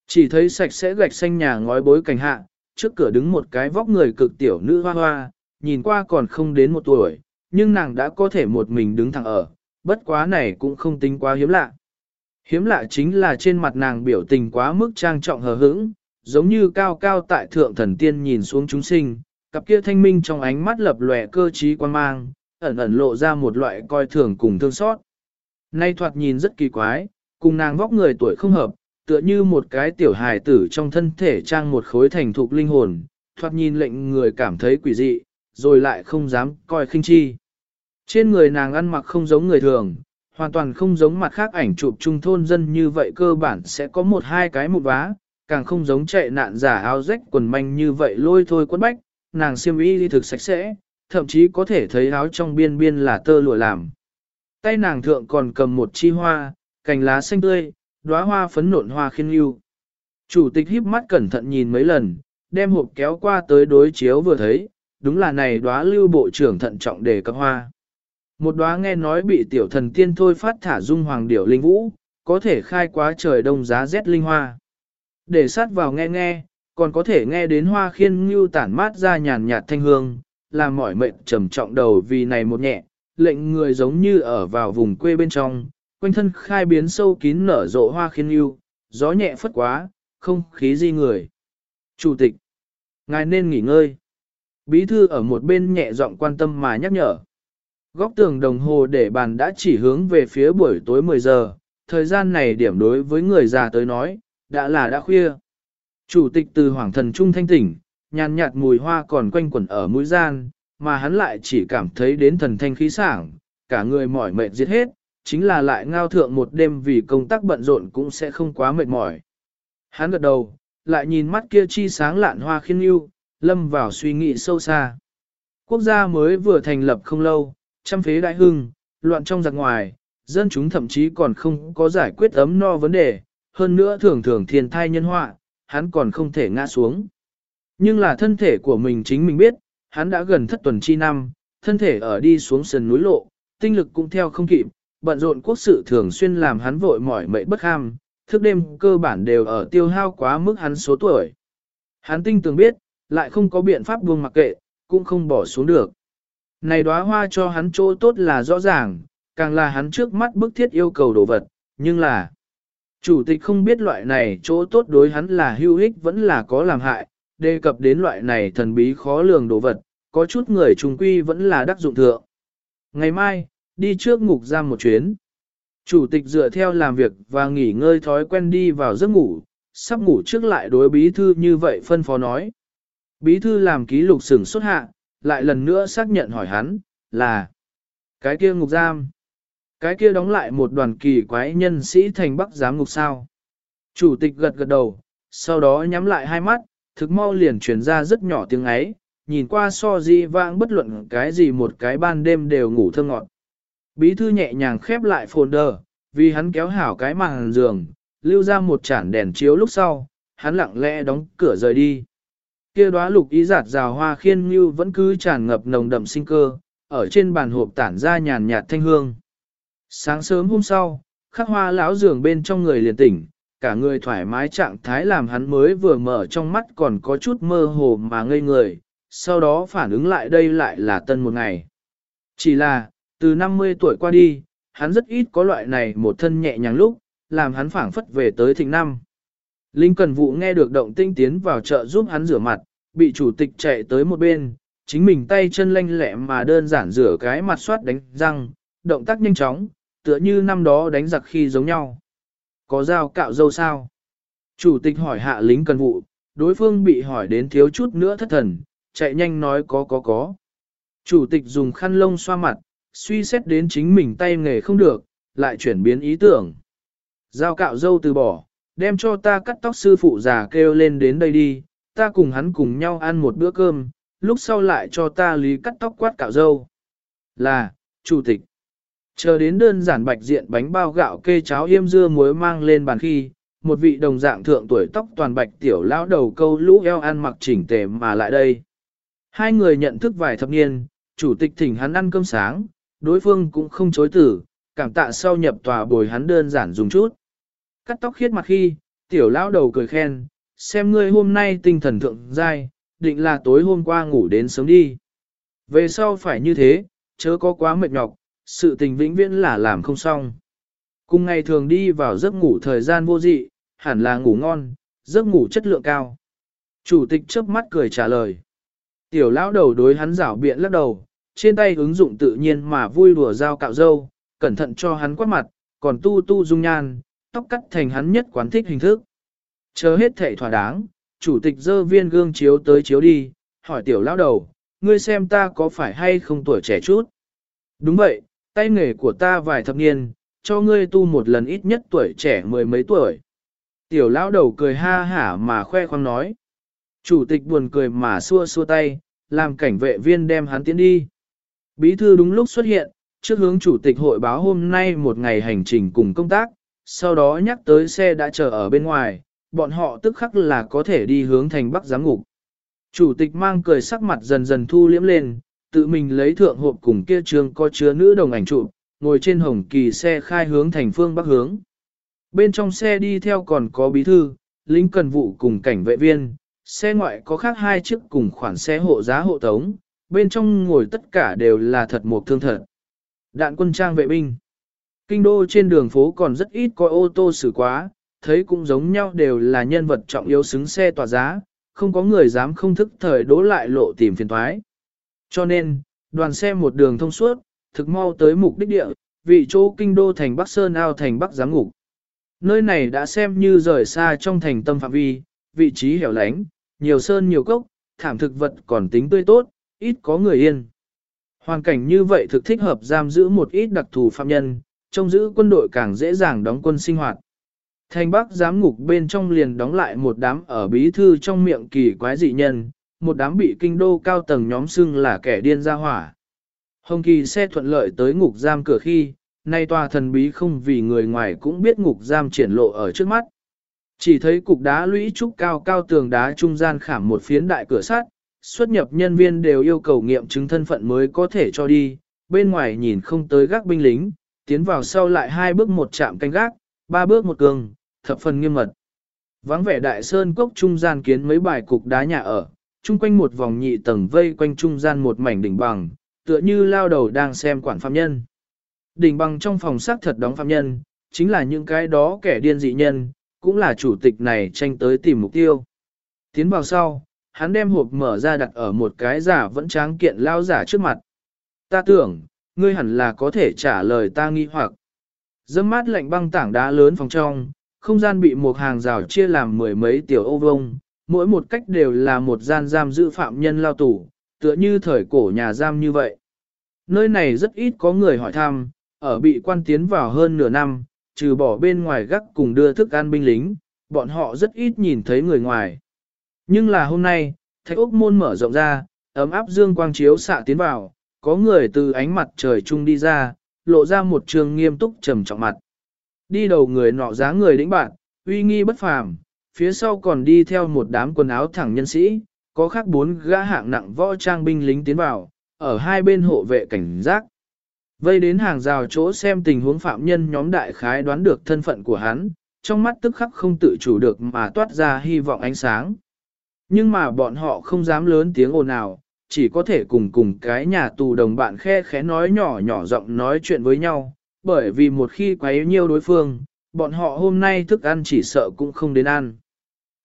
Chỉ thấy sạch sẽ gạch xanh nhà ngói bối cảnh hạ, trước cửa đứng một cái vóc người cực tiểu nữ hoa hoa, nhìn qua còn không đến một tuổi, nhưng nàng đã có thể một mình đứng thẳng ở, bất quá này cũng không tính quá hiếm lạ. Hiếm lạ chính là trên mặt nàng biểu tình quá mức trang trọng hờ hững, giống như cao cao tại thượng thần tiên nhìn xuống chúng sinh, cặp kia thanh minh trong ánh mắt lập lòe cơ trí quan mang, ẩn ẩn lộ ra một loại coi thường cùng thương xót. Nay thoạt nhìn rất kỳ quái, cùng nàng vóc người tuổi không hợp, tựa như một cái tiểu hài tử trong thân thể trang một khối thành thục linh hồn, thoạt nhìn lệnh người cảm thấy quỷ dị, rồi lại không dám coi khinh chi. Trên người nàng ăn mặc không giống người thường, hoàn toàn không giống mặt khác ảnh chụp trung thôn dân như vậy cơ bản sẽ có một hai cái một vá, càng không giống chạy nạn giả áo rách quần manh như vậy lôi thôi quất bách, nàng xiêm y đi thực sạch sẽ, thậm chí có thể thấy áo trong biên biên là tơ lụa làm. Tay nàng thượng còn cầm một chi hoa, cành lá xanh tươi, đóa hoa phấn nộn hoa khiên yêu. Chủ tịch híp mắt cẩn thận nhìn mấy lần, đem hộp kéo qua tới đối chiếu vừa thấy, đúng là này đóa lưu bộ trưởng thận trọng đề cấp hoa. Một đóa nghe nói bị tiểu thần tiên thôi phát thả dung hoàng điểu linh vũ, có thể khai quá trời đông giá rét linh hoa. Để sát vào nghe nghe, còn có thể nghe đến hoa khiên ngưu tản mát ra nhàn nhạt thanh hương, làm mỏi mệnh trầm trọng đầu vì này một nhẹ, lệnh người giống như ở vào vùng quê bên trong, quanh thân khai biến sâu kín nở rộ hoa khiên ngưu, gió nhẹ phất quá, không khí di người. Chủ tịch, ngài nên nghỉ ngơi. Bí thư ở một bên nhẹ giọng quan tâm mà nhắc nhở. Góc tường đồng hồ để bàn đã chỉ hướng về phía buổi tối 10 giờ, thời gian này điểm đối với người già tới nói, đã là đã khuya. Chủ tịch từ hoàng thần trung thanh tỉnh, nhàn nhạt mùi hoa còn quanh quẩn ở mũi gian, mà hắn lại chỉ cảm thấy đến thần thanh khí sảng, cả người mỏi mệt giết hết, chính là lại ngao thượng một đêm vì công tác bận rộn cũng sẽ không quá mệt mỏi. Hắn gật đầu, lại nhìn mắt kia chi sáng lạn hoa khiên yêu, lâm vào suy nghĩ sâu xa. Quốc gia mới vừa thành lập không lâu, trăm phế đại hưng, loạn trong giặc ngoài, dân chúng thậm chí còn không có giải quyết ấm no vấn đề, hơn nữa thường thường thiên thai nhân họa, hắn còn không thể ngã xuống. Nhưng là thân thể của mình chính mình biết, hắn đã gần thất tuần chi năm, thân thể ở đi xuống sườn núi lộ, tinh lực cũng theo không kịp, bận rộn quốc sự thường xuyên làm hắn vội mỏi mệt bất ham, thức đêm cơ bản đều ở tiêu hao quá mức hắn số tuổi. Hắn tinh tường biết, lại không có biện pháp buông mặc kệ, cũng không bỏ xuống được. Này đóa hoa cho hắn chỗ tốt là rõ ràng, càng là hắn trước mắt bức thiết yêu cầu đồ vật, nhưng là chủ tịch không biết loại này chỗ tốt đối hắn là hữu ích vẫn là có làm hại, đề cập đến loại này thần bí khó lường đồ vật, có chút người trùng quy vẫn là đắc dụng thượng. Ngày mai, đi trước ngục giam một chuyến. Chủ tịch dựa theo làm việc và nghỉ ngơi thói quen đi vào giấc ngủ, sắp ngủ trước lại đối bí thư như vậy phân phó nói. Bí thư làm ký lục sừng xuất hạ, lại lần nữa xác nhận hỏi hắn, là cái kia ngục giam. Cái kia đóng lại một đoàn kỳ quái nhân sĩ thành bắc giám ngục sao. Chủ tịch gật gật đầu, sau đó nhắm lại hai mắt, thực mau liền truyền ra rất nhỏ tiếng ấy, nhìn qua so di vãng bất luận cái gì một cái ban đêm đều ngủ thơ ngọt. Bí thư nhẹ nhàng khép lại folder, vì hắn kéo hảo cái màn giường, lưu ra một chản đèn chiếu lúc sau, hắn lặng lẽ đóng cửa rời đi. Kia đóa lục ý giạt rào hoa khiên như vẫn cứ tràn ngập nồng đậm sinh cơ, ở trên bàn hộp tản ra nhàn nhạt thanh hương. Sáng sớm hôm sau, khắc hoa lão giường bên trong người liền tỉnh, cả người thoải mái trạng thái làm hắn mới vừa mở trong mắt còn có chút mơ hồ mà ngây người, sau đó phản ứng lại đây lại là tân một ngày. Chỉ là, từ 50 tuổi qua đi, hắn rất ít có loại này một thân nhẹ nhàng lúc, làm hắn phảng phất về tới thịnh năm. Linh Cần Vụ nghe được động tinh tiến vào chợ giúp hắn rửa mặt, bị chủ tịch chạy tới một bên, chính mình tay chân lanh lẹ mà đơn giản rửa cái mặt soát đánh răng, động tác nhanh chóng, tựa như năm đó đánh giặc khi giống nhau. Có dao cạo dâu sao? Chủ tịch hỏi hạ lính cần vụ, đối phương bị hỏi đến thiếu chút nữa thất thần, chạy nhanh nói có có có. Chủ tịch dùng khăn lông xoa mặt, suy xét đến chính mình tay nghề không được, lại chuyển biến ý tưởng. Dao cạo dâu từ bỏ, đem cho ta cắt tóc sư phụ già kêu lên đến đây đi, ta cùng hắn cùng nhau ăn một bữa cơm, lúc sau lại cho ta lý cắt tóc quát cạo dâu. Là, chủ tịch. Chờ đến đơn giản bạch diện bánh bao gạo kê cháo yêm dưa muối mang lên bàn khi, một vị đồng dạng thượng tuổi tóc toàn bạch tiểu lão đầu câu lũ eo ăn mặc chỉnh tề mà lại đây. Hai người nhận thức vài thập niên, chủ tịch thỉnh hắn ăn cơm sáng, đối phương cũng không chối tử, cảm tạ sau nhập tòa bồi hắn đơn giản dùng chút. Cắt tóc khiết mặt khi, tiểu lão đầu cười khen, xem ngươi hôm nay tinh thần thượng dai, định là tối hôm qua ngủ đến sớm đi. Về sau phải như thế, chớ có quá mệt nhọc, sự tình vĩnh viễn là làm không xong. Cùng ngày thường đi vào giấc ngủ thời gian vô dị, hẳn là ngủ ngon, giấc ngủ chất lượng cao. Chủ tịch chớp mắt cười trả lời. Tiểu lão đầu đối hắn rảo biện lắc đầu, trên tay ứng dụng tự nhiên mà vui đùa dao cạo dâu, cẩn thận cho hắn quát mặt, còn tu tu dung nhan, tóc cắt thành hắn nhất quán thích hình thức. Chờ hết thể thỏa đáng, chủ tịch dơ viên gương chiếu tới chiếu đi, hỏi tiểu lão đầu, ngươi xem ta có phải hay không tuổi trẻ chút. Đúng vậy, tay nghề của ta vài thập niên, cho ngươi tu một lần ít nhất tuổi trẻ mười mấy tuổi. Tiểu lão đầu cười ha hả mà khoe khoang nói. Chủ tịch buồn cười mà xua xua tay, làm cảnh vệ viên đem hắn tiến đi. Bí thư đúng lúc xuất hiện, trước hướng chủ tịch hội báo hôm nay một ngày hành trình cùng công tác, sau đó nhắc tới xe đã chờ ở bên ngoài, bọn họ tức khắc là có thể đi hướng thành bắc giám ngục. Chủ tịch mang cười sắc mặt dần dần thu liễm lên, tự mình lấy thượng hộp cùng kia trường có chứa nữ đồng ảnh chụp, ngồi trên hồng kỳ xe khai hướng thành phương bắc hướng. Bên trong xe đi theo còn có bí thư, lính cần vụ cùng cảnh vệ viên, xe ngoại có khác hai chiếc cùng khoản xe hộ giá hộ tống, bên trong ngồi tất cả đều là thật một thương thật. Đạn quân trang vệ binh. Kinh đô trên đường phố còn rất ít có ô tô xử quá, thấy cũng giống nhau đều là nhân vật trọng yếu xứng xe tỏa giá, không có người dám không thức thời đố lại lộ tìm phiền thoái. Cho nên, đoàn xe một đường thông suốt, thực mau tới mục đích địa, vị chỗ kinh đô thành Bắc Sơn ao thành Bắc Giám Ngục. Nơi này đã xem như rời xa trong thành tâm phạm vi, vị trí hẻo lánh, nhiều sơn nhiều cốc, thảm thực vật còn tính tươi tốt, ít có người yên. Hoàn cảnh như vậy thực thích hợp giam giữ một ít đặc thù phạm nhân, trông giữ quân đội càng dễ dàng đóng quân sinh hoạt. Thành Bắc giám ngục bên trong liền đóng lại một đám ở bí thư trong miệng kỳ quái dị nhân, một đám bị kinh đô cao tầng nhóm xưng là kẻ điên ra hỏa. Hồng Kỳ xe thuận lợi tới ngục giam cửa khi, nay tòa thần bí không vì người ngoài cũng biết ngục giam triển lộ ở trước mắt. Chỉ thấy cục đá lũy trúc cao cao tường đá trung gian khảm một phiến đại cửa sắt, xuất nhập nhân viên đều yêu cầu nghiệm chứng thân phận mới có thể cho đi, bên ngoài nhìn không tới gác binh lính, tiến vào sau lại hai bước một chạm canh gác, ba bước một cường, thập phần nghiêm mật. Vắng vẻ đại sơn cốc trung gian kiến mấy bài cục đá nhà ở, chung quanh một vòng nhị tầng vây quanh trung gian một mảnh đỉnh bằng, tựa như lao đầu đang xem quản phạm nhân. Đỉnh bằng trong phòng xác thật đóng phạm nhân, chính là những cái đó kẻ điên dị nhân, cũng là chủ tịch này tranh tới tìm mục tiêu. Tiến vào sau, hắn đem hộp mở ra đặt ở một cái giả vẫn tráng kiện lao giả trước mặt. Ta tưởng, ngươi hẳn là có thể trả lời ta nghi hoặc. Dâm mát lạnh băng tảng đá lớn phòng trong, không gian bị một hàng rào chia làm mười mấy tiểu ô vông, mỗi một cách đều là một gian giam giữ phạm nhân lao tù, tựa như thời cổ nhà giam như vậy. Nơi này rất ít có người hỏi thăm, ở bị quan tiến vào hơn nửa năm, trừ bỏ bên ngoài gác cùng đưa thức ăn binh lính, bọn họ rất ít nhìn thấy người ngoài. Nhưng là hôm nay, thạch ốc môn mở rộng ra, ấm áp dương quang chiếu xạ tiến vào, có người từ ánh mặt trời trung đi ra, lộ ra một trường nghiêm túc trầm trọng mặt. Đi đầu người nọ dáng người đĩnh bạn, uy nghi bất phàm, phía sau còn đi theo một đám quần áo thẳng nhân sĩ, có khác bốn gã hạng nặng võ trang binh lính tiến vào, ở hai bên hộ vệ cảnh giác. Vây đến hàng rào chỗ xem tình huống phạm nhân nhóm đại khái đoán được thân phận của hắn, trong mắt tức khắc không tự chủ được mà toát ra hy vọng ánh sáng. Nhưng mà bọn họ không dám lớn tiếng ồn ào, chỉ có thể cùng cùng cái nhà tù đồng bạn khe khẽ nói nhỏ nhỏ giọng nói chuyện với nhau, bởi vì một khi quấy nhiêu đối phương, bọn họ hôm nay thức ăn chỉ sợ cũng không đến ăn.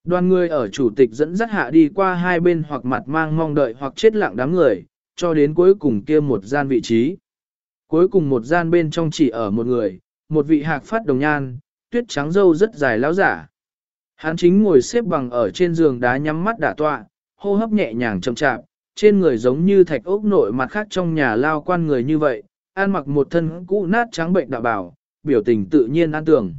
Đoàn người ở chủ tịch dẫn dắt hạ đi qua hai bên hoặc mặt mang mong đợi hoặc chết lặng đám người, cho đến cuối cùng kia một gian vị trí. Cuối cùng một gian bên trong chỉ ở một người, một vị hạc phát đồng nhan, tuyết trắng dâu rất dài lão giả. Hắn chính ngồi xếp bằng ở trên giường đá nhắm mắt đả tọa, hô hấp nhẹ nhàng chậm chạp, trên người giống như thạch ốc nội mặt khác trong nhà lao quan người như vậy, an mặc một thân cũ nát trắng bệnh đạo bảo, biểu tình tự nhiên an tường.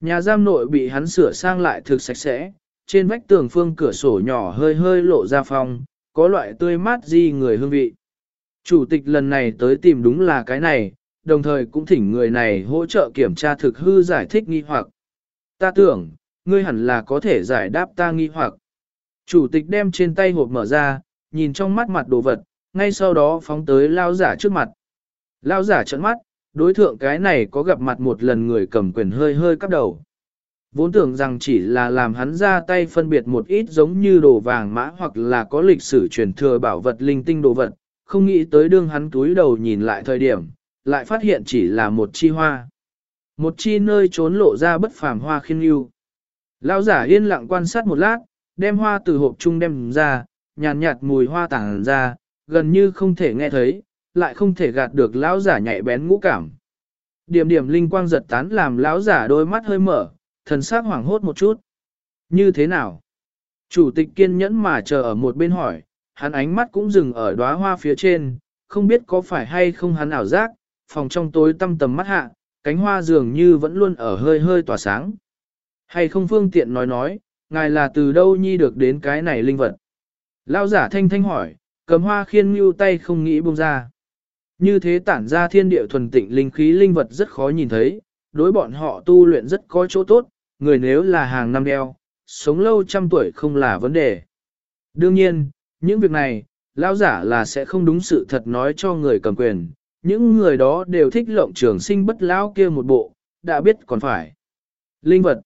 Nhà giam nội bị hắn sửa sang lại thực sạch sẽ, trên vách tường phương cửa sổ nhỏ hơi hơi lộ ra phong, có loại tươi mát di người hương vị. Chủ tịch lần này tới tìm đúng là cái này, đồng thời cũng thỉnh người này hỗ trợ kiểm tra thực hư giải thích nghi hoặc. Ta tưởng, ngươi hẳn là có thể giải đáp ta nghi hoặc. Chủ tịch đem trên tay hộp mở ra, nhìn trong mắt mặt đồ vật, ngay sau đó phóng tới lao giả trước mặt. Lao giả trợn mắt, đối thượng cái này có gặp mặt một lần người cầm quyền hơi hơi cắp đầu. Vốn tưởng rằng chỉ là làm hắn ra tay phân biệt một ít giống như đồ vàng mã hoặc là có lịch sử truyền thừa bảo vật linh tinh đồ vật, không nghĩ tới đương hắn túi đầu nhìn lại thời điểm, lại phát hiện chỉ là một chi hoa. Một chi nơi trốn lộ ra bất phàm hoa khiên yêu. Lão giả yên lặng quan sát một lát, đem hoa từ hộp chung đem ra, nhàn nhạt, mùi hoa tản ra, gần như không thể nghe thấy, lại không thể gạt được lão giả nhạy bén ngũ cảm. Điểm điểm linh quang giật tán làm lão giả đôi mắt hơi mở, thần sắc hoảng hốt một chút. Như thế nào? Chủ tịch kiên nhẫn mà chờ ở một bên hỏi, hắn ánh mắt cũng dừng ở đóa hoa phía trên, không biết có phải hay không hắn ảo giác, phòng trong tối tăm tầm mắt hạ, cánh hoa dường như vẫn luôn ở hơi hơi tỏa sáng. Hay không phương tiện nói nói, ngài là từ đâu nhi được đến cái này linh vật? Lao giả thanh thanh hỏi, cầm hoa khiên mưu tay không nghĩ buông ra. Như thế tản ra thiên địa thuần tịnh linh khí linh vật rất khó nhìn thấy, đối bọn họ tu luyện rất có chỗ tốt, người nếu là hàng năm đeo, sống lâu trăm tuổi không là vấn đề. Đương nhiên, những việc này, lão giả là sẽ không đúng sự thật nói cho người cầm quyền, những người đó đều thích lộng trường sinh bất lão kia một bộ, đã biết còn phải. Linh vật.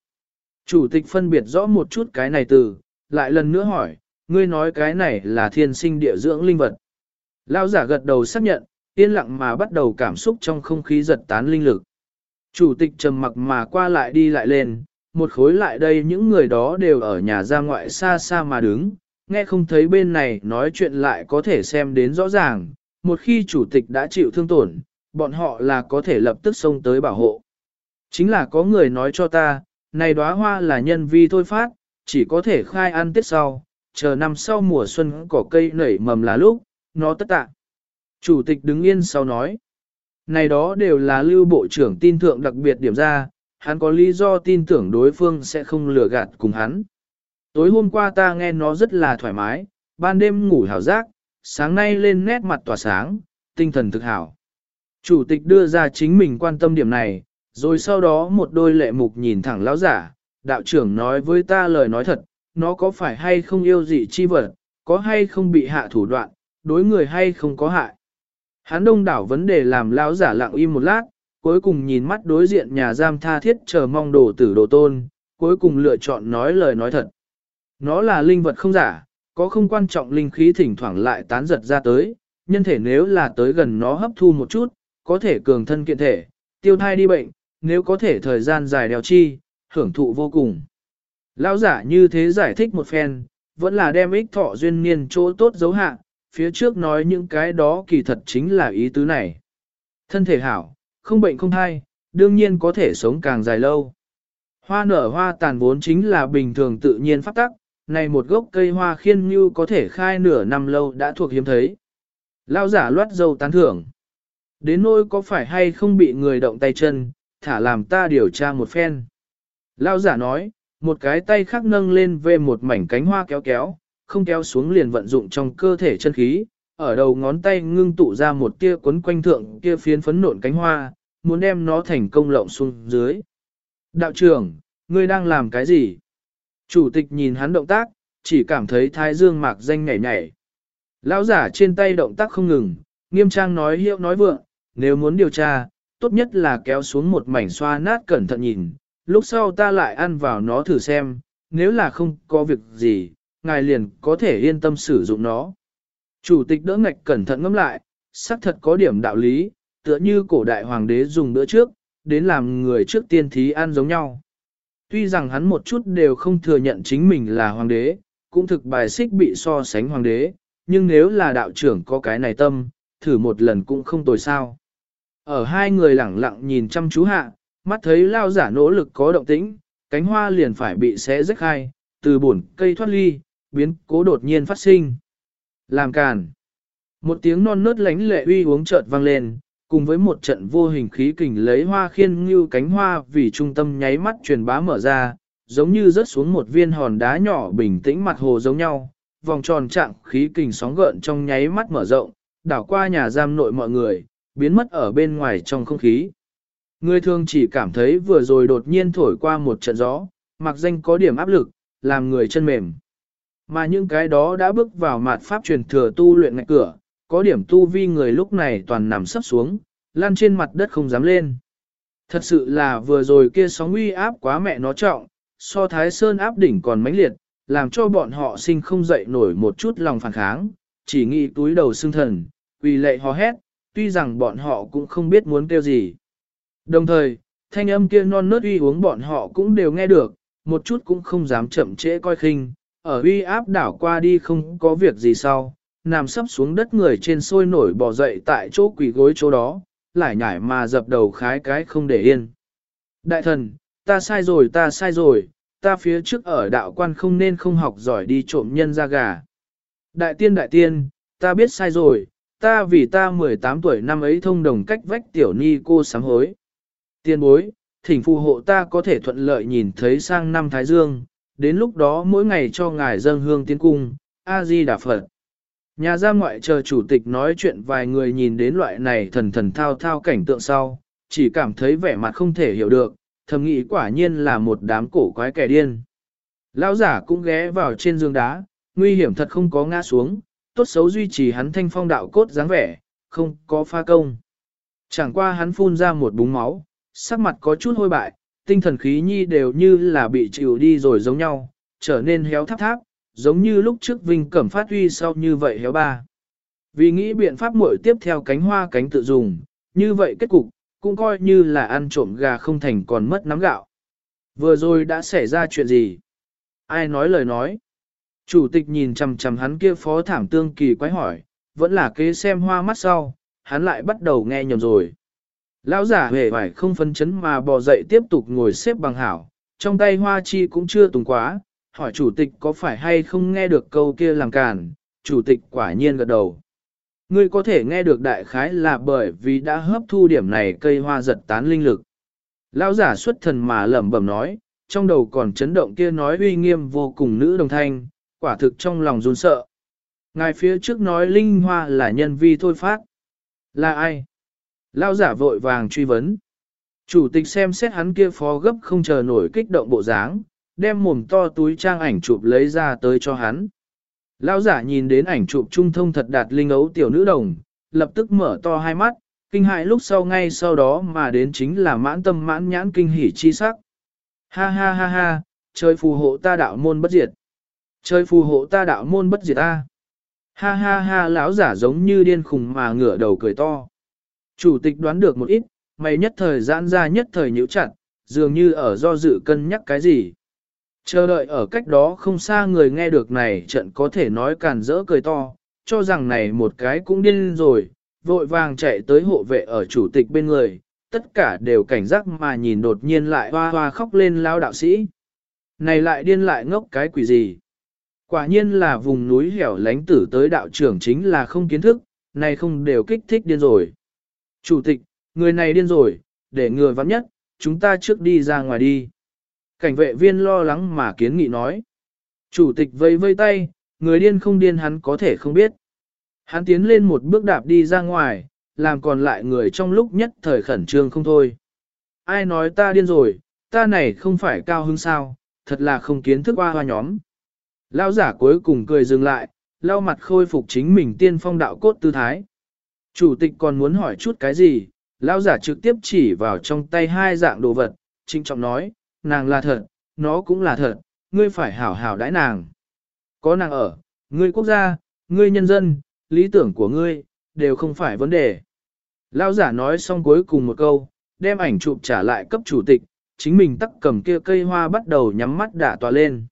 Chủ tịch phân biệt rõ một chút cái này từ, lại lần nữa hỏi, ngươi nói cái này là thiên sinh địa dưỡng linh vật. Lão giả gật đầu xác nhận, yên lặng mà bắt đầu cảm xúc trong không khí giật tán linh lực. Chủ tịch trầm mặc mà qua lại đi lại lên, một khối lại đây những người đó đều ở nhà ra ngoại xa xa mà đứng, nghe không thấy bên này nói chuyện lại có thể xem đến rõ ràng, một khi chủ tịch đã chịu thương tổn, bọn họ là có thể lập tức xông tới bảo hộ. Chính là có người nói cho ta, này đóa hoa là nhân vi thôi phát, chỉ có thể khai ăn tiết sau, chờ năm sau mùa xuân cỏ cây nảy mầm là lúc, nó tất tạ. Chủ tịch đứng yên sau nói, này đó đều là lưu bộ trưởng tin thượng đặc biệt điểm ra, hắn có lý do tin tưởng đối phương sẽ không lừa gạt cùng hắn. Tối hôm qua ta nghe nó rất là thoải mái, ban đêm ngủ hảo giác, sáng nay lên nét mặt tỏa sáng, tinh thần thực hảo. Chủ tịch đưa ra chính mình quan tâm điểm này, rồi sau đó một đôi lệ mục nhìn thẳng lão giả, đạo trưởng nói với ta lời nói thật, nó có phải hay không yêu dị chi vật, có hay không bị hạ thủ đoạn, đối người hay không có hại. Hắn đông đảo vấn đề làm lão giả lặng im một lát, cuối cùng nhìn mắt đối diện nhà giam tha thiết chờ mong đồ tử đồ tôn, cuối cùng lựa chọn nói lời nói thật. Nó là linh vật không giả, có không quan trọng linh khí thỉnh thoảng lại tán giật ra tới, nhân thể nếu là tới gần nó hấp thu một chút, có thể cường thân kiện thể, tiêu thai đi bệnh, nếu có thể thời gian dài đeo chi, hưởng thụ vô cùng. Lão giả như thế giải thích một phen, vẫn là đem ích thọ duyên niên chỗ tốt dấu hạ, phía trước nói những cái đó kỳ thật chính là ý tứ này. Thân thể hảo, không bệnh không thai, đương nhiên có thể sống càng dài lâu. Hoa nở hoa tàn vốn chính là bình thường tự nhiên phát tắc, này một gốc cây hoa khiên như có thể khai nửa năm lâu đã thuộc hiếm thấy. Lao giả loát dâu tán thưởng. Đến nỗi có phải hay không bị người động tay chân, thả làm ta điều tra một phen. Lao giả nói, một cái tay khác nâng lên về một mảnh cánh hoa kéo kéo, không kéo xuống liền vận dụng trong cơ thể chân khí, ở đầu ngón tay ngưng tụ ra một tia quấn quanh thượng kia phiến phấn nộn cánh hoa, muốn đem nó thành công lộng xuống dưới. Đạo trưởng, ngươi đang làm cái gì? Chủ tịch nhìn hắn động tác, chỉ cảm thấy thái dương mạc danh nhảy nhảy. Lão giả trên tay động tác không ngừng, nghiêm trang nói hiệu nói vượng, nếu muốn điều tra, tốt nhất là kéo xuống một mảnh xoa nát cẩn thận nhìn, lúc sau ta lại ăn vào nó thử xem, nếu là không có việc gì, ngài liền có thể yên tâm sử dụng nó. Chủ tịch đỡ ngạch cẩn thận ngẫm lại, xác thật có điểm đạo lý, tựa như cổ đại hoàng đế dùng bữa trước, đến làm người trước tiên thí ăn giống nhau. Tuy rằng hắn một chút đều không thừa nhận chính mình là hoàng đế, cũng thực bài xích bị so sánh hoàng đế, nhưng nếu là đạo trưởng có cái này tâm, thử một lần cũng không tồi sao. Ở hai người lẳng lặng nhìn chăm chú hạ, mắt thấy lao giả nỗ lực có động tĩnh, cánh hoa liền phải bị xé rách hai, từ bổn cây thoát ly, biến cố đột nhiên phát sinh. Làm càn. Một tiếng non nớt lánh lệ uy uống chợt vang lên, cùng với một trận vô hình khí kình lấy hoa khiên như cánh hoa vì trung tâm nháy mắt truyền bá mở ra, giống như rớt xuống một viên hòn đá nhỏ bình tĩnh mặt hồ giống nhau, vòng tròn trạng khí kình sóng gợn trong nháy mắt mở rộng, đảo qua nhà giam nội mọi người, biến mất ở bên ngoài trong không khí. Người thường chỉ cảm thấy vừa rồi đột nhiên thổi qua một trận gió, mặc danh có điểm áp lực, làm người chân mềm. Mà những cái đó đã bước vào mặt pháp truyền thừa tu luyện ngạch cửa, có điểm tu vi người lúc này toàn nằm sấp xuống, lăn trên mặt đất không dám lên. Thật sự là vừa rồi kia sóng uy áp quá mẹ nó trọng, so thái sơn áp đỉnh còn mãnh liệt, làm cho bọn họ sinh không dậy nổi một chút lòng phản kháng, chỉ nghĩ túi đầu xương thần, quỳ lệ hò hét, tuy rằng bọn họ cũng không biết muốn kêu gì. Đồng thời, thanh âm kia non nớt uy uống bọn họ cũng đều nghe được, một chút cũng không dám chậm trễ coi khinh, ở uy áp đảo qua đi không có việc gì sau, nằm sấp xuống đất người trên sôi nổi bò dậy tại chỗ quỷ gối chỗ đó, lại nhảy mà dập đầu khái cái không để yên. Đại thần, ta sai rồi ta sai rồi, ta phía trước ở đạo quan không nên không học giỏi đi trộm nhân ra gà. Đại tiên đại tiên, ta biết sai rồi, ta vì ta 18 tuổi năm ấy thông đồng cách vách tiểu ni cô sám hối. Tiên bối, thỉnh phù hộ ta có thể thuận lợi nhìn thấy sang năm Thái Dương, đến lúc đó mỗi ngày cho ngài dâng hương tiến cung, A-di Đà Phật. Nhà gia ngoại chờ chủ tịch nói chuyện vài người nhìn đến loại này thần thần thao thao cảnh tượng sau, chỉ cảm thấy vẻ mặt không thể hiểu được, thầm nghĩ quả nhiên là một đám cổ quái kẻ điên. Lão giả cũng ghé vào trên giường đá, nguy hiểm thật không có ngã xuống, tốt xấu duy trì hắn thanh phong đạo cốt dáng vẻ, không có pha công. Chẳng qua hắn phun ra một búng máu, sắc mặt có chút hôi bại, tinh thần khí nhi đều như là bị chịu đi rồi giống nhau, trở nên héo tháp tháp, giống như lúc trước Vinh Cẩm phát huy sau như vậy héo ba. Vì nghĩ biện pháp muội tiếp theo cánh hoa cánh tự dùng, như vậy kết cục, cũng coi như là ăn trộm gà không thành còn mất nắm gạo. Vừa rồi đã xảy ra chuyện gì? Ai nói lời nói? Chủ tịch nhìn chằm chằm hắn kia phó thảm tương kỳ quái hỏi, vẫn là kế xem hoa mắt sau, hắn lại bắt đầu nghe nhầm rồi. Lão giả hề phải không phân chấn mà bò dậy tiếp tục ngồi xếp bằng hảo, trong tay hoa chi cũng chưa tùng quá, hỏi chủ tịch có phải hay không nghe được câu kia làm càn, chủ tịch quả nhiên gật đầu. Ngươi có thể nghe được đại khái là bởi vì đã hấp thu điểm này cây hoa giật tán linh lực. Lão giả xuất thần mà lẩm bẩm nói, trong đầu còn chấn động kia nói uy nghiêm vô cùng nữ đồng thanh, quả thực trong lòng run sợ. Ngài phía trước nói linh hoa là nhân vi thôi phát. Là ai? Lão giả vội vàng truy vấn. Chủ tịch xem xét hắn kia phó gấp không chờ nổi kích động bộ dáng, đem mồm to túi trang ảnh chụp lấy ra tới cho hắn. Lão giả nhìn đến ảnh chụp trung thông thật đạt linh ấu tiểu nữ đồng, lập tức mở to hai mắt, kinh hại lúc sau ngay sau đó mà đến chính là mãn tâm mãn nhãn kinh hỉ chi sắc. Ha ha ha ha, trời phù hộ ta đạo môn bất diệt. Trời phù hộ ta đạo môn bất diệt ta. Ha ha ha lão giả giống như điên khùng mà ngửa đầu cười to. Chủ tịch đoán được một ít, mày nhất thời giãn ra nhất thời nhíu chặt, dường như ở do dự cân nhắc cái gì. Chờ đợi ở cách đó không xa người nghe được này trận có thể nói càn rỡ cười to, cho rằng này một cái cũng điên rồi, vội vàng chạy tới hộ vệ ở chủ tịch bên người, tất cả đều cảnh giác mà nhìn đột nhiên lại hoa hoa khóc lên lao đạo sĩ. Này lại điên lại ngốc cái quỷ gì? Quả nhiên là vùng núi hẻo lánh tử tới đạo trưởng chính là không kiến thức, này không đều kích thích điên rồi. Chủ tịch, người này điên rồi, để ngừa vắng nhất, chúng ta trước đi ra ngoài đi. Cảnh vệ viên lo lắng mà kiến nghị nói. Chủ tịch vây vây tay, người điên không điên hắn có thể không biết. Hắn tiến lên một bước đạp đi ra ngoài, làm còn lại người trong lúc nhất thời khẩn trương không thôi. Ai nói ta điên rồi, ta này không phải cao hứng sao, thật là không kiến thức hoa hoa nhóm. Lao giả cuối cùng cười dừng lại, lau mặt khôi phục chính mình tiên phong đạo cốt tư thái. Chủ tịch còn muốn hỏi chút cái gì, Lão giả trực tiếp chỉ vào trong tay hai dạng đồ vật, trinh trọng nói, nàng là thật, nó cũng là thật, ngươi phải hảo hảo đãi nàng. Có nàng ở, ngươi quốc gia, ngươi nhân dân, lý tưởng của ngươi, đều không phải vấn đề. Lão giả nói xong cuối cùng một câu, đem ảnh chụp trả lại cấp chủ tịch, chính mình tắc cầm kia cây hoa bắt đầu nhắm mắt đả tòa lên.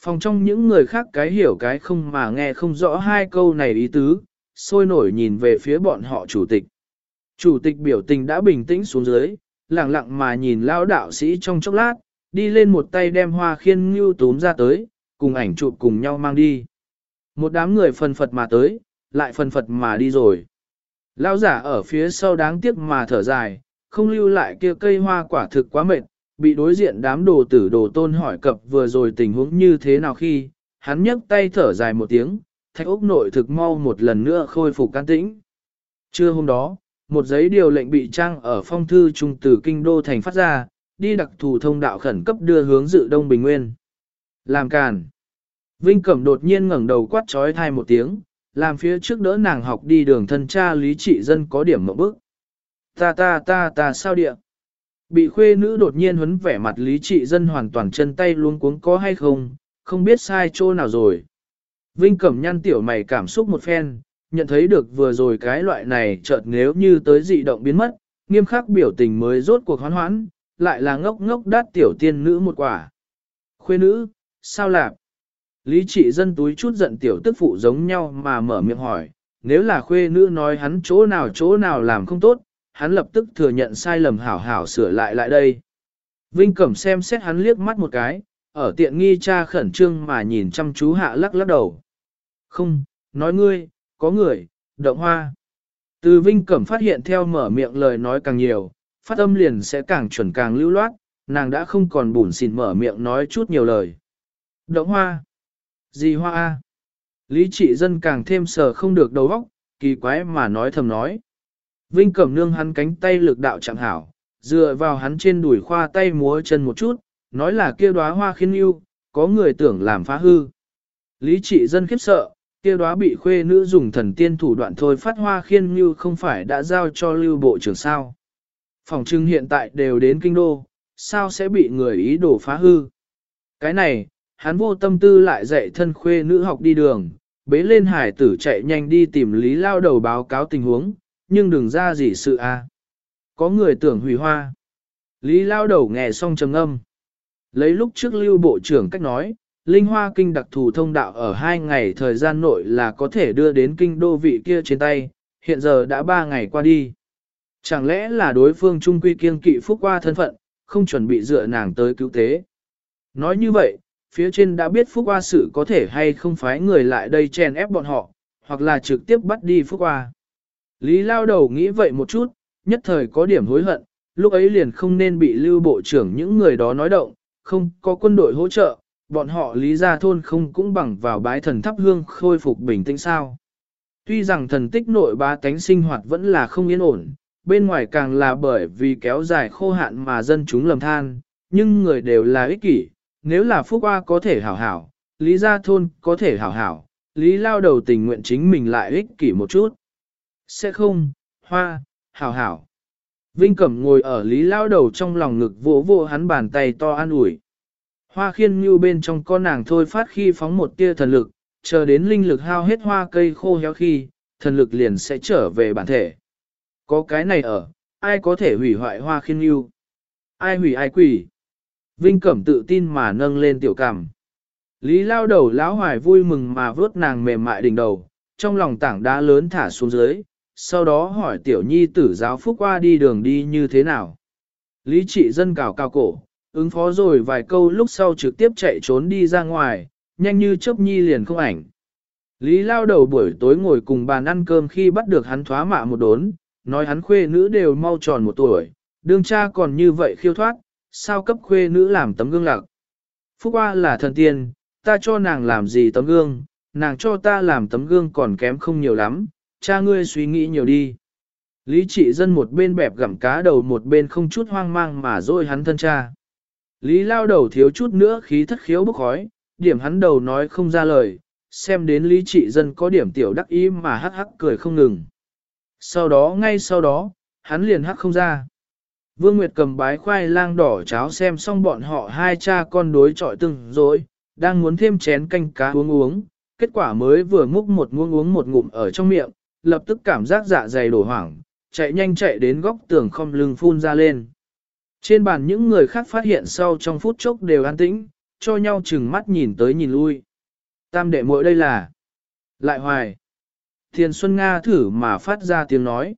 Phòng trong những người khác cái hiểu cái không mà nghe không rõ hai câu này ý tứ, sôi nổi nhìn về phía bọn họ chủ tịch. Chủ tịch biểu tình đã bình tĩnh xuống dưới, lặng lặng mà nhìn lao đạo sĩ trong chốc lát, đi lên một tay đem hoa khiên ngưu túm ra tới, cùng ảnh chụp cùng nhau mang đi. Một đám người phần phật mà tới, lại phần phật mà đi rồi. Lao giả ở phía sau đáng tiếc mà thở dài, không lưu lại kia cây hoa quả thực quá mệt, bị đối diện đám đồ tử đồ tôn hỏi cập vừa rồi tình huống như thế nào khi, hắn nhấc tay thở dài một tiếng, thạch ốc nội thực mau một lần nữa khôi phục can tĩnh. Trưa hôm đó, một giấy điều lệnh bị trang ở phong thư trung từ kinh đô thành phát ra, đi đặc thù thông đạo khẩn cấp đưa hướng dự đông bình nguyên. Làm càn. Vinh Cẩm đột nhiên ngẩng đầu quát trói thai một tiếng, làm phía trước đỡ nàng học đi đường thân cha lý trị dân có điểm mộng bức. Ta ta ta ta sao địa? Bị khuê nữ đột nhiên huấn vẻ mặt lý trị dân hoàn toàn chân tay luôn cuống có hay không, không biết sai chỗ nào rồi. Vinh Cẩm nhăn tiểu mày cảm xúc một phen, nhận thấy được vừa rồi cái loại này chợt nếu như tới dị động biến mất, nghiêm khắc biểu tình mới rốt cuộc hoán hoãn, lại là ngốc ngốc đát tiểu tiên nữ một quả. Khuê nữ, sao lạp? Lý trị dân túi chút giận tiểu tức phụ giống nhau mà mở miệng hỏi, nếu là khuê nữ nói hắn chỗ nào chỗ nào làm không tốt, hắn lập tức thừa nhận sai lầm hảo hảo sửa lại lại đây. Vinh Cẩm xem xét hắn liếc mắt một cái, ở tiện nghi cha khẩn trương mà nhìn chăm chú hạ lắc lắc đầu. Không, nói ngươi, có người, động hoa. Từ Vinh Cẩm phát hiện theo mở miệng lời nói càng nhiều, phát âm liền sẽ càng chuẩn càng lưu loát, nàng đã không còn bùn xỉn mở miệng nói chút nhiều lời. Động hoa. Gì hoa a? Lý trị dân càng thêm sờ không được đầu óc, kỳ quái mà nói thầm nói. Vinh Cẩm nương hắn cánh tay lực đạo chẳng hảo, dựa vào hắn trên đùi khoa tay múa chân một chút, nói là kia đóa hoa khiên yêu, có người tưởng làm phá hư. Lý trị dân khiếp sợ, kia đóa bị khuê nữ dùng thần tiên thủ đoạn thôi phát hoa khiên như không phải đã giao cho lưu bộ trưởng sao. Phòng trưng hiện tại đều đến kinh đô, sao sẽ bị người ý đồ phá hư. Cái này, hắn vô tâm tư lại dạy thân khuê nữ học đi đường, bế lên hải tử chạy nhanh đi tìm lý lao đầu báo cáo tình huống, nhưng đừng ra gì sự a. Có người tưởng hủy hoa. Lý lao đầu nghe xong trầm âm. Lấy lúc trước lưu bộ trưởng cách nói, linh hoa kinh đặc thù thông đạo ở hai ngày thời gian nội là có thể đưa đến kinh đô vị kia trên tay, hiện giờ đã ba ngày qua đi. Chẳng lẽ là đối phương trung quy kiên kỵ phúc qua thân phận, không chuẩn bị dựa nàng tới cứu tế. Nói như vậy, phía trên đã biết phúc qua sự có thể hay không phái người lại đây chèn ép bọn họ, hoặc là trực tiếp bắt đi phúc qua. Lý lao đầu nghĩ vậy một chút, nhất thời có điểm hối hận, lúc ấy liền không nên bị lưu bộ trưởng những người đó nói động, không có quân đội hỗ trợ, bọn họ lý gia thôn không cũng bằng vào bái thần thắp hương khôi phục bình tĩnh sao. Tuy rằng thần tích nội ba tánh sinh hoạt vẫn là không yên ổn, bên ngoài càng là bởi vì kéo dài khô hạn mà dân chúng lầm than, nhưng người đều là ích kỷ, nếu là phúc hoa có thể hảo hảo, lý gia thôn có thể hảo hảo, lý lao đầu tình nguyện chính mình lại ích kỷ một chút. Sẽ không, hoa, hảo hảo. Vinh Cẩm ngồi ở lý lao đầu trong lòng ngực vỗ vỗ hắn bàn tay to an ủi. Hoa khiên như bên trong con nàng thôi phát khi phóng một tia thần lực, chờ đến linh lực hao hết hoa cây khô héo khi, thần lực liền sẽ trở về bản thể. Có cái này ở, ai có thể hủy hoại hoa khiên như? Ai hủy ai quỷ? Vinh Cẩm tự tin mà nâng lên tiểu cảm. Lý lao đầu lão hoài vui mừng mà vớt nàng mềm mại đỉnh đầu, trong lòng tảng đá lớn thả xuống dưới, sau đó hỏi tiểu nhi tử giáo phúc qua đi đường đi như thế nào. Lý trị dân cào cao cổ, ứng phó rồi vài câu lúc sau trực tiếp chạy trốn đi ra ngoài, nhanh như chớp nhi liền không ảnh. Lý lao đầu buổi tối ngồi cùng bàn ăn cơm khi bắt được hắn thoá mạ một đốn, nói hắn khuê nữ đều mau tròn một tuổi, đương cha còn như vậy khiêu thoát, sao cấp khuê nữ làm tấm gương lạc. Phúc qua là thần tiên, ta cho nàng làm gì tấm gương, nàng cho ta làm tấm gương còn kém không nhiều lắm, cha ngươi suy nghĩ nhiều đi. Lý trị dân một bên bẹp gặm cá đầu một bên không chút hoang mang mà dôi hắn thân cha. Lý lao đầu thiếu chút nữa khí thất khiếu bốc khói, điểm hắn đầu nói không ra lời, xem đến lý trị dân có điểm tiểu đắc ý mà hắc hắc cười không ngừng. Sau đó ngay sau đó, hắn liền hắc không ra. Vương Nguyệt cầm bái khoai lang đỏ cháo xem xong bọn họ hai cha con đối chọi từng rồi, đang muốn thêm chén canh cá uống uống, kết quả mới vừa múc một muỗng uống một ngụm ở trong miệng, lập tức cảm giác dạ dày đổ hoảng, chạy nhanh chạy đến góc tường không lưng phun ra lên. Trên bàn những người khác phát hiện sau trong phút chốc đều an tĩnh, cho nhau chừng mắt nhìn tới nhìn lui. Tam đệ muội đây là lại hoài. Thiền Xuân Nga thử mà phát ra tiếng nói.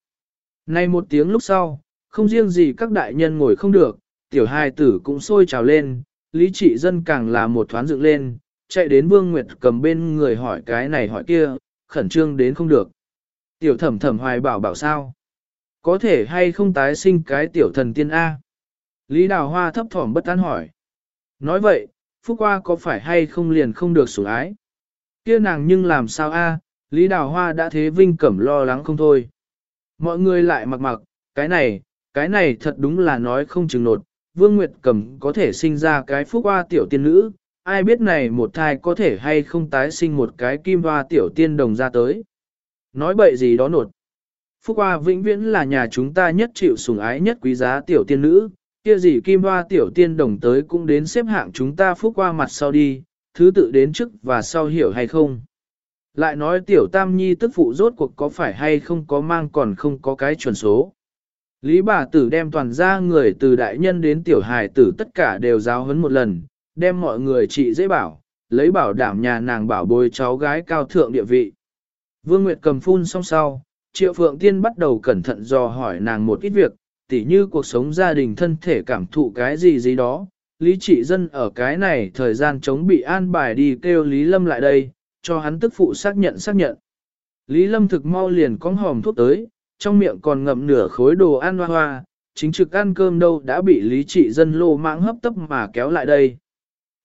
Nay một tiếng lúc sau, không riêng gì các đại nhân ngồi không được, tiểu hài tử cũng sôi trào lên, lý trị dân càng là một thoáng dựng lên, chạy đến Vương Nguyệt cầm bên người hỏi cái này hỏi kia, khẩn trương đến không được. Tiểu thẩm thẩm hoài bảo bảo sao? Có thể hay không tái sinh cái tiểu thần tiên A? Lý Đào Hoa thấp thỏm bất an hỏi. Nói vậy, Phúc Hoa có phải hay không liền không được sủng ái? Kia nàng nhưng làm sao A? Lý Đào Hoa đã thế vinh cẩm lo lắng không thôi. Mọi người lại mặc mặc, cái này, cái này thật đúng là nói không chừng nột. Vương Nguyệt Cẩm có thể sinh ra cái Phúc Hoa tiểu tiên nữ, ai biết này một thai có thể hay không tái sinh một cái kim hoa tiểu tiên đồng ra tới. Nói bậy gì đó nột. Phúc Hoa vĩnh viễn là nhà chúng ta nhất chịu sủng ái nhất quý giá tiểu tiên nữ, kia gì kim hoa tiểu tiên đồng tới cũng đến xếp hạng chúng ta Phúc qua mặt sau đi, thứ tự đến trước và sau hiểu hay không. Lại nói tiểu tam nhi tức phụ rốt cuộc có phải hay không có mang còn không có cái chuẩn số. Lý bà tử đem toàn ra người từ đại nhân đến tiểu hài tử tất cả đều giáo huấn một lần, đem mọi người trị dễ bảo, lấy bảo đảm nhà nàng bảo bồi cháu gái cao thượng địa vị. Vương Nguyệt cầm phun xong sau, Triệu Phượng Tiên bắt đầu cẩn thận dò hỏi nàng một ít việc, tỉ như cuộc sống gia đình thân thể cảm thụ cái gì gì đó. Lý trị dân ở cái này thời gian chống bị an bài đi kêu Lý Lâm lại đây, cho hắn tức phụ xác nhận xác nhận. Lý Lâm thực mau liền cong hòm thuốc tới, trong miệng còn ngậm nửa khối đồ ăn hoa hoa, chính trực ăn cơm đâu đã bị Lý trị dân lô mạng hấp tấp mà kéo lại đây.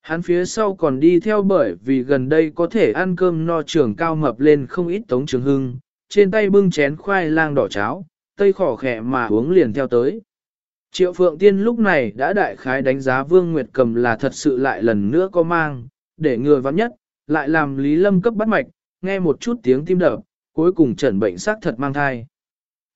Hắn phía sau còn đi theo bởi vì gần đây có thể ăn cơm no trường cao mập lên không ít tống trường hưng, trên tay bưng chén khoai lang đỏ cháo, tây khỏ khẽ mà uống liền theo tới. Triệu Phượng Tiên lúc này đã đại khái đánh giá Vương Nguyệt Cầm là thật sự lại lần nữa có mang, để ngừa vắng nhất, lại làm Lý Lâm cấp bắt mạch, nghe một chút tiếng tim đập, cuối cùng trần bệnh xác thật mang thai.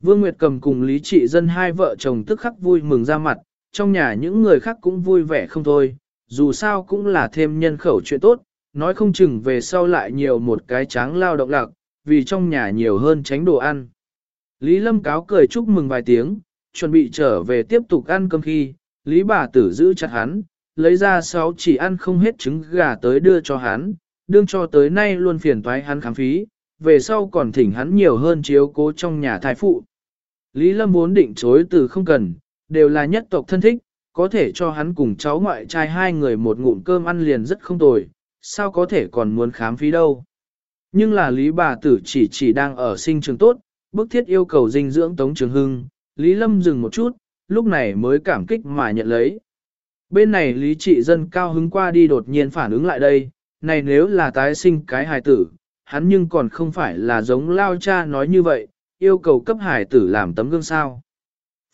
Vương Nguyệt Cầm cùng Lý Trị Dân hai vợ chồng tức khắc vui mừng ra mặt, trong nhà những người khác cũng vui vẻ không thôi, dù sao cũng là thêm nhân khẩu chuyện tốt, nói không chừng về sau lại nhiều một cái tráng lao động lạc, vì trong nhà nhiều hơn tránh đồ ăn. Lý Lâm cáo cười chúc mừng vài tiếng, chuẩn bị trở về tiếp tục ăn cơm khi, Lý bà tử giữ chặt hắn, lấy ra sáu chỉ ăn không hết trứng gà tới đưa cho hắn, đương cho tới nay luôn phiền toái hắn khám phí, về sau còn thỉnh hắn nhiều hơn chiếu cố trong nhà thái phụ. Lý Lâm muốn định chối từ không cần, đều là nhất tộc thân thích, có thể cho hắn cùng cháu ngoại trai hai người một ngụm cơm ăn liền rất không tồi, sao có thể còn muốn khám phí đâu. Nhưng là Lý bà tử chỉ chỉ đang ở sinh trường tốt, bức thiết yêu cầu dinh dưỡng Tống Trường Hưng, Lý Lâm dừng một chút, lúc này mới cảm kích mà nhận lấy. Bên này Lý trị dân cao hứng qua đi đột nhiên phản ứng lại đây, này nếu là tái sinh cái hài tử, hắn nhưng còn không phải là giống lao cha nói như vậy, yêu cầu cấp hài tử làm tấm gương sao.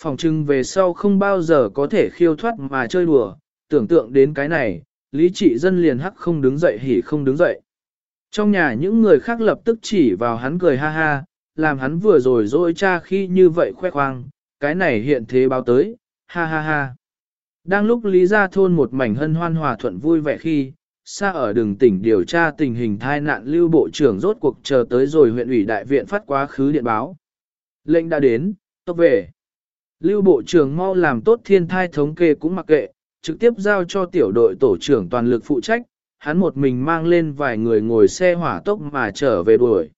Phòng trưng về sau không bao giờ có thể khiêu thoát mà chơi đùa, tưởng tượng đến cái này, lý trị dân liền hắc không đứng dậy hỉ không đứng dậy. Trong nhà những người khác lập tức chỉ vào hắn cười ha ha, làm hắn vừa rồi dỗi cha khi như vậy khoe khoang, cái này hiện thế báo tới, ha ha ha. Đang lúc Lý Gia Thôn một mảnh hân hoan hòa thuận vui vẻ khi, xa ở đường tỉnh điều tra tình hình thai nạn lưu bộ trưởng rốt cuộc chờ tới rồi huyện ủy đại viện phát quá khứ điện báo. Lệnh đã đến, tốc về. Lưu bộ trưởng mau làm tốt thiên thai thống kê cũng mặc kệ, trực tiếp giao cho tiểu đội tổ trưởng toàn lực phụ trách, hắn một mình mang lên vài người ngồi xe hỏa tốc mà trở về đuổi.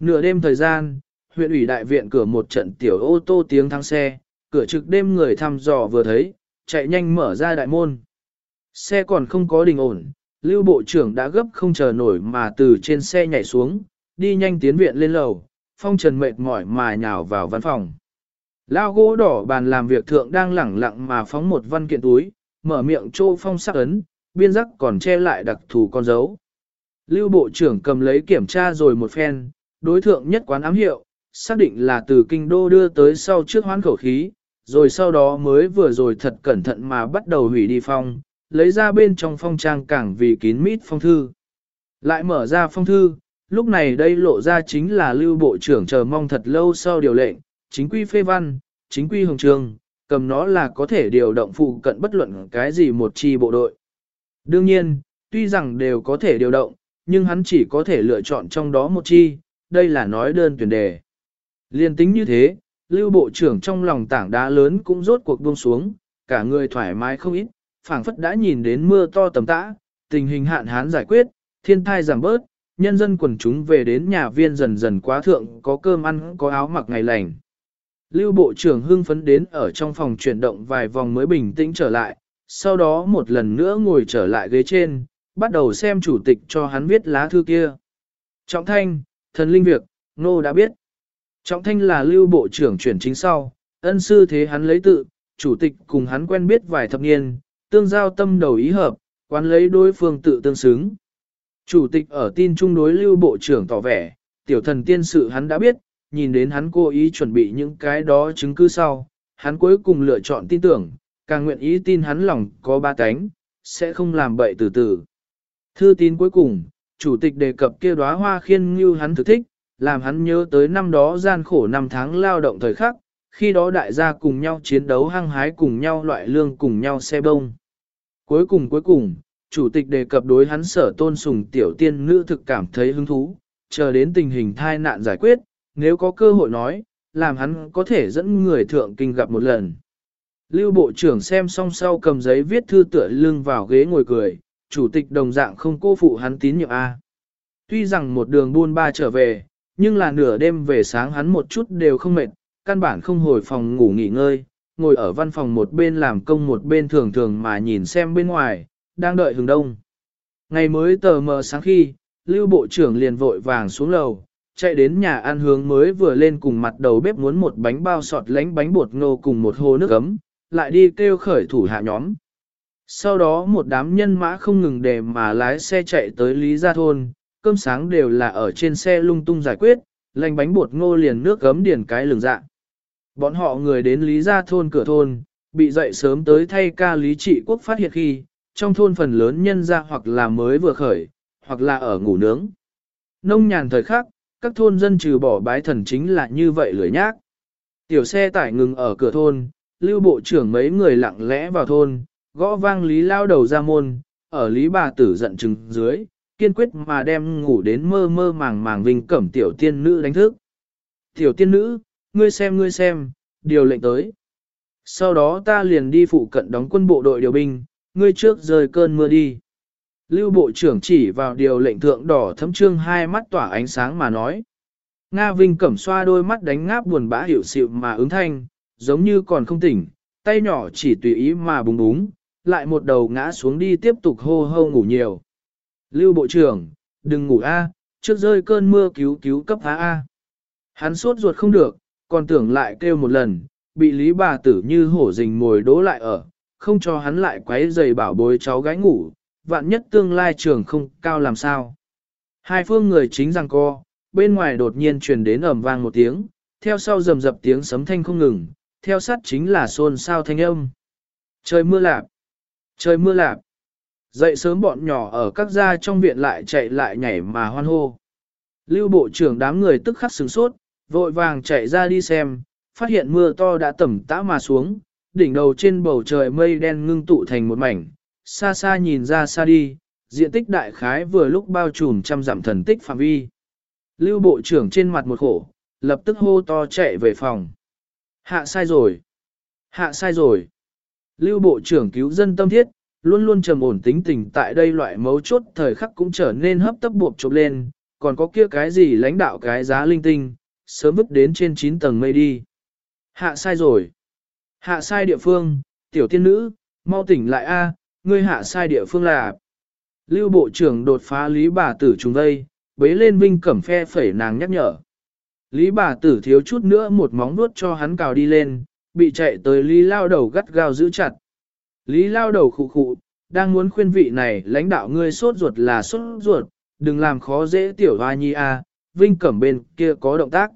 Nửa đêm thời gian, huyện ủy đại viện cửa một trận tiểu ô tô tiếng thắng xe, cửa trực đêm người thăm dò vừa thấy, chạy nhanh mở ra đại môn. Xe còn không có đình ổn, lưu bộ trưởng đã gấp không chờ nổi mà từ trên xe nhảy xuống, đi nhanh tiến viện lên lầu, phong trần mệt mỏi mà nhào vào văn phòng. Lao gỗ đỏ bàn làm việc thượng đang lẳng lặng mà phóng một văn kiện túi, mở miệng trô phong sắc ấn, biên giác còn che lại đặc thù con dấu. Lưu bộ trưởng cầm lấy kiểm tra rồi một phen, đối thượng nhất quán ám hiệu, xác định là từ kinh đô đưa tới sau trước hoán khẩu khí, rồi sau đó mới vừa rồi thật cẩn thận mà bắt đầu hủy đi phong, lấy ra bên trong phong trang cảng vì kín mít phong thư. Lại mở ra phong thư, lúc này đây lộ ra chính là lưu bộ trưởng chờ mong thật lâu sau điều lệnh, chính quy phê văn, chính quy hồng trường, cầm nó là có thể điều động phụ cận bất luận cái gì một chi bộ đội. Đương nhiên, tuy rằng đều có thể điều động, nhưng hắn chỉ có thể lựa chọn trong đó một chi, đây là nói đơn tuyển đề. Liên tính như thế, lưu bộ trưởng trong lòng tảng đá lớn cũng rốt cuộc buông xuống, cả người thoải mái không ít, phảng phất đã nhìn đến mưa to tầm tã, tình hình hạn hán giải quyết, thiên thai giảm bớt, nhân dân quần chúng về đến nhà viên dần dần quá thượng có cơm ăn có áo mặc ngày lành. Lưu Bộ trưởng hưng phấn đến ở trong phòng chuyển động vài vòng mới bình tĩnh trở lại, sau đó một lần nữa ngồi trở lại ghế trên, bắt đầu xem chủ tịch cho hắn viết lá thư kia. Trọng Thanh, thần linh việc, nô đã biết. Trọng Thanh là Lưu Bộ trưởng chuyển chính sau, ân sư thế hắn lấy tự, chủ tịch cùng hắn quen biết vài thập niên, tương giao tâm đầu ý hợp, quán lấy đối phương tự tương xứng. Chủ tịch ở tin trung đối lưu bộ trưởng tỏ vẻ, tiểu thần tiên sự hắn đã biết, nhìn đến hắn cố ý chuẩn bị những cái đó chứng cứ sau, hắn cuối cùng lựa chọn tin tưởng, càng nguyện ý tin hắn lòng có ba cánh, sẽ không làm bậy từ từ. Thư tín cuối cùng, chủ tịch đề cập kia đóa hoa khiên như hắn thực thích, làm hắn nhớ tới năm đó gian khổ năm tháng lao động thời khắc, khi đó đại gia cùng nhau chiến đấu hăng hái cùng nhau loại lương cùng nhau xe bông. Cuối cùng cuối cùng, chủ tịch đề cập đối hắn sở tôn sùng tiểu tiên nữ thực cảm thấy hứng thú, chờ đến tình hình thai nạn giải quyết, nếu có cơ hội nói, làm hắn có thể dẫn người thượng kinh gặp một lần. Lưu Bộ trưởng xem xong sau cầm giấy viết thư tựa lưng vào ghế ngồi cười, chủ tịch đồng dạng không cô phụ hắn tín nhiệm A. Tuy rằng một đường buôn ba trở về, nhưng là nửa đêm về sáng hắn một chút đều không mệt, căn bản không hồi phòng ngủ nghỉ ngơi, ngồi ở văn phòng một bên làm công một bên thường thường mà nhìn xem bên ngoài, đang đợi hừng đông. Ngày mới tờ mờ sáng khi, Lưu Bộ trưởng liền vội vàng xuống lầu, chạy đến nhà ăn hướng mới vừa lên cùng mặt đầu bếp muốn một bánh bao sọt lánh bánh bột ngô cùng một hồ nước ấm, lại đi kêu khởi thủ hạ nhóm. Sau đó một đám nhân mã không ngừng để mà lái xe chạy tới Lý Gia Thôn, cơm sáng đều là ở trên xe lung tung giải quyết, lành bánh bột ngô liền nước gấm điền cái lường dạ. Bọn họ người đến Lý Gia Thôn cửa thôn, bị dậy sớm tới thay ca Lý Trị Quốc phát hiện khi, trong thôn phần lớn nhân ra hoặc là mới vừa khởi, hoặc là ở ngủ nướng. Nông nhàn thời khắc, các thôn dân trừ bỏ bái thần chính là như vậy lười nhác. Tiểu xe tải ngừng ở cửa thôn, lưu bộ trưởng mấy người lặng lẽ vào thôn, gõ vang Lý lao đầu ra môn, ở Lý bà tử giận chừng dưới, kiên quyết mà đem ngủ đến mơ mơ màng màng vinh cẩm tiểu tiên nữ đánh thức. Tiểu tiên nữ, ngươi xem ngươi xem, điều lệnh tới. Sau đó ta liền đi phụ cận đóng quân bộ đội điều binh, ngươi trước rời cơn mưa đi. Lưu Bộ trưởng chỉ vào điều lệnh thượng đỏ thấm trương hai mắt tỏa ánh sáng mà nói. Nga Vinh cẩm xoa đôi mắt đánh ngáp buồn bã hiểu xịu mà ứng thanh, giống như còn không tỉnh, tay nhỏ chỉ tùy ý mà bùng búng, lại một đầu ngã xuống đi tiếp tục hô hô ngủ nhiều. Lưu Bộ trưởng, đừng ngủ a, trước rơi cơn mưa cứu cứu cấp phá a. Hắn sốt ruột không được, còn tưởng lại kêu một lần, bị lý bà tử như hổ rình mồi đố lại ở, không cho hắn lại quấy giày bảo bối cháu gái ngủ, vạn nhất tương lai trường không cao làm sao. Hai phương người chính rằng co, bên ngoài đột nhiên truyền đến ầm vang một tiếng, theo sau rầm rập tiếng sấm thanh không ngừng, theo sát chính là xôn xao thanh âm. Trời mưa lạc, trời mưa lạp. Dậy sớm bọn nhỏ ở các gia trong viện lại chạy lại nhảy mà hoan hô. Lưu bộ trưởng đám người tức khắc sửng sốt, vội vàng chạy ra đi xem, phát hiện mưa to đã tẩm tã mà xuống, đỉnh đầu trên bầu trời mây đen ngưng tụ thành một mảnh, xa xa nhìn ra xa đi, diện tích đại khái vừa lúc bao trùm trăm dặm thần tích phạm vi. Lưu bộ trưởng trên mặt một khổ, lập tức hô to chạy về phòng. Hạ sai rồi. Hạ sai rồi. Lưu bộ trưởng cứu dân tâm thiết, luôn luôn trầm ổn tính tình tại đây loại mấu chốt thời khắc cũng trở nên hấp tấp buộc chụp lên, còn có kia cái gì lãnh đạo cái giá linh tinh, sớm vứt đến trên 9 tầng mây đi. Hạ sai rồi. Hạ sai địa phương, tiểu tiên nữ, mau tỉnh lại a, ngươi hạ sai địa phương là. Lưu bộ trưởng đột phá lý bà tử trùng vây, bế lên vinh cẩm phe phẩy nàng nhắc nhở. Lý bà tử thiếu chút nữa một móng nuốt cho hắn cào đi lên, bị chạy tới lý lao đầu gắt gao giữ chặt. Lý lao đầu khụ khụ, đang muốn khuyên vị này lãnh đạo ngươi sốt ruột là sốt ruột, đừng làm khó dễ tiểu hoa nhi a. Vinh Cẩm bên kia có động tác.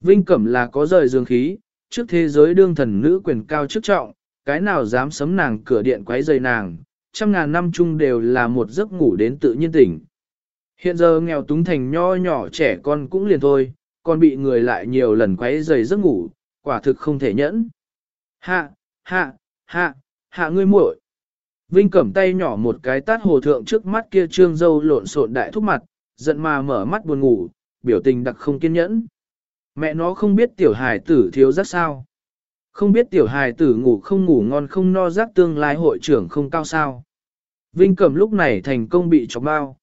Vinh Cẩm là có rời dương khí, trước thế giới đương thần nữ quyền cao chức trọng, cái nào dám sấm nàng cửa điện quấy rầy nàng, trăm ngàn năm chung đều là một giấc ngủ đến tự nhiên tỉnh. Hiện giờ nghèo túng thành nho nhỏ trẻ con cũng liền thôi, còn bị người lại nhiều lần quấy rầy giấc ngủ, quả thực không thể nhẫn. Hạ, hạ, hạ, hạ ngươi muội. Vinh cẩm tay nhỏ một cái tát hồ thượng trước mắt kia trương dâu lộn xộn đại thúc mặt, giận mà mở mắt buồn ngủ, biểu tình đặc không kiên nhẫn. Mẹ nó không biết tiểu hài tử thiếu rất sao. Không biết tiểu hài tử ngủ không ngủ ngon không no giác tương lai hội trưởng không cao sao. Vinh Cẩm lúc này thành công bị chọc bao.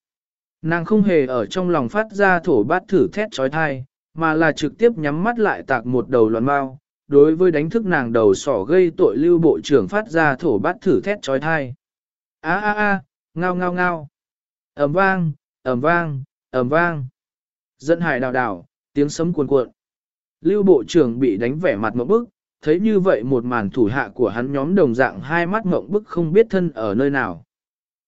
Nàng không hề ở trong lòng phát ra thổ bát thử thét trói thai, mà là trực tiếp nhắm mắt lại tạc một đầu loạn bao. Đối với đánh thức nàng đầu sỏ gây tội lưu bộ trưởng phát ra thổ bát thử thét trói thai. Á á á, ngao ngao ngao. ầm vang, ầm vang, ầm vang. Dân hải đào đào, tiếng sấm cuồn cuộn. Lưu bộ trưởng bị đánh vẻ mặt một bức, thấy như vậy một màn thủ hạ của hắn nhóm đồng dạng hai mắt ngậm bức không biết thân ở nơi nào.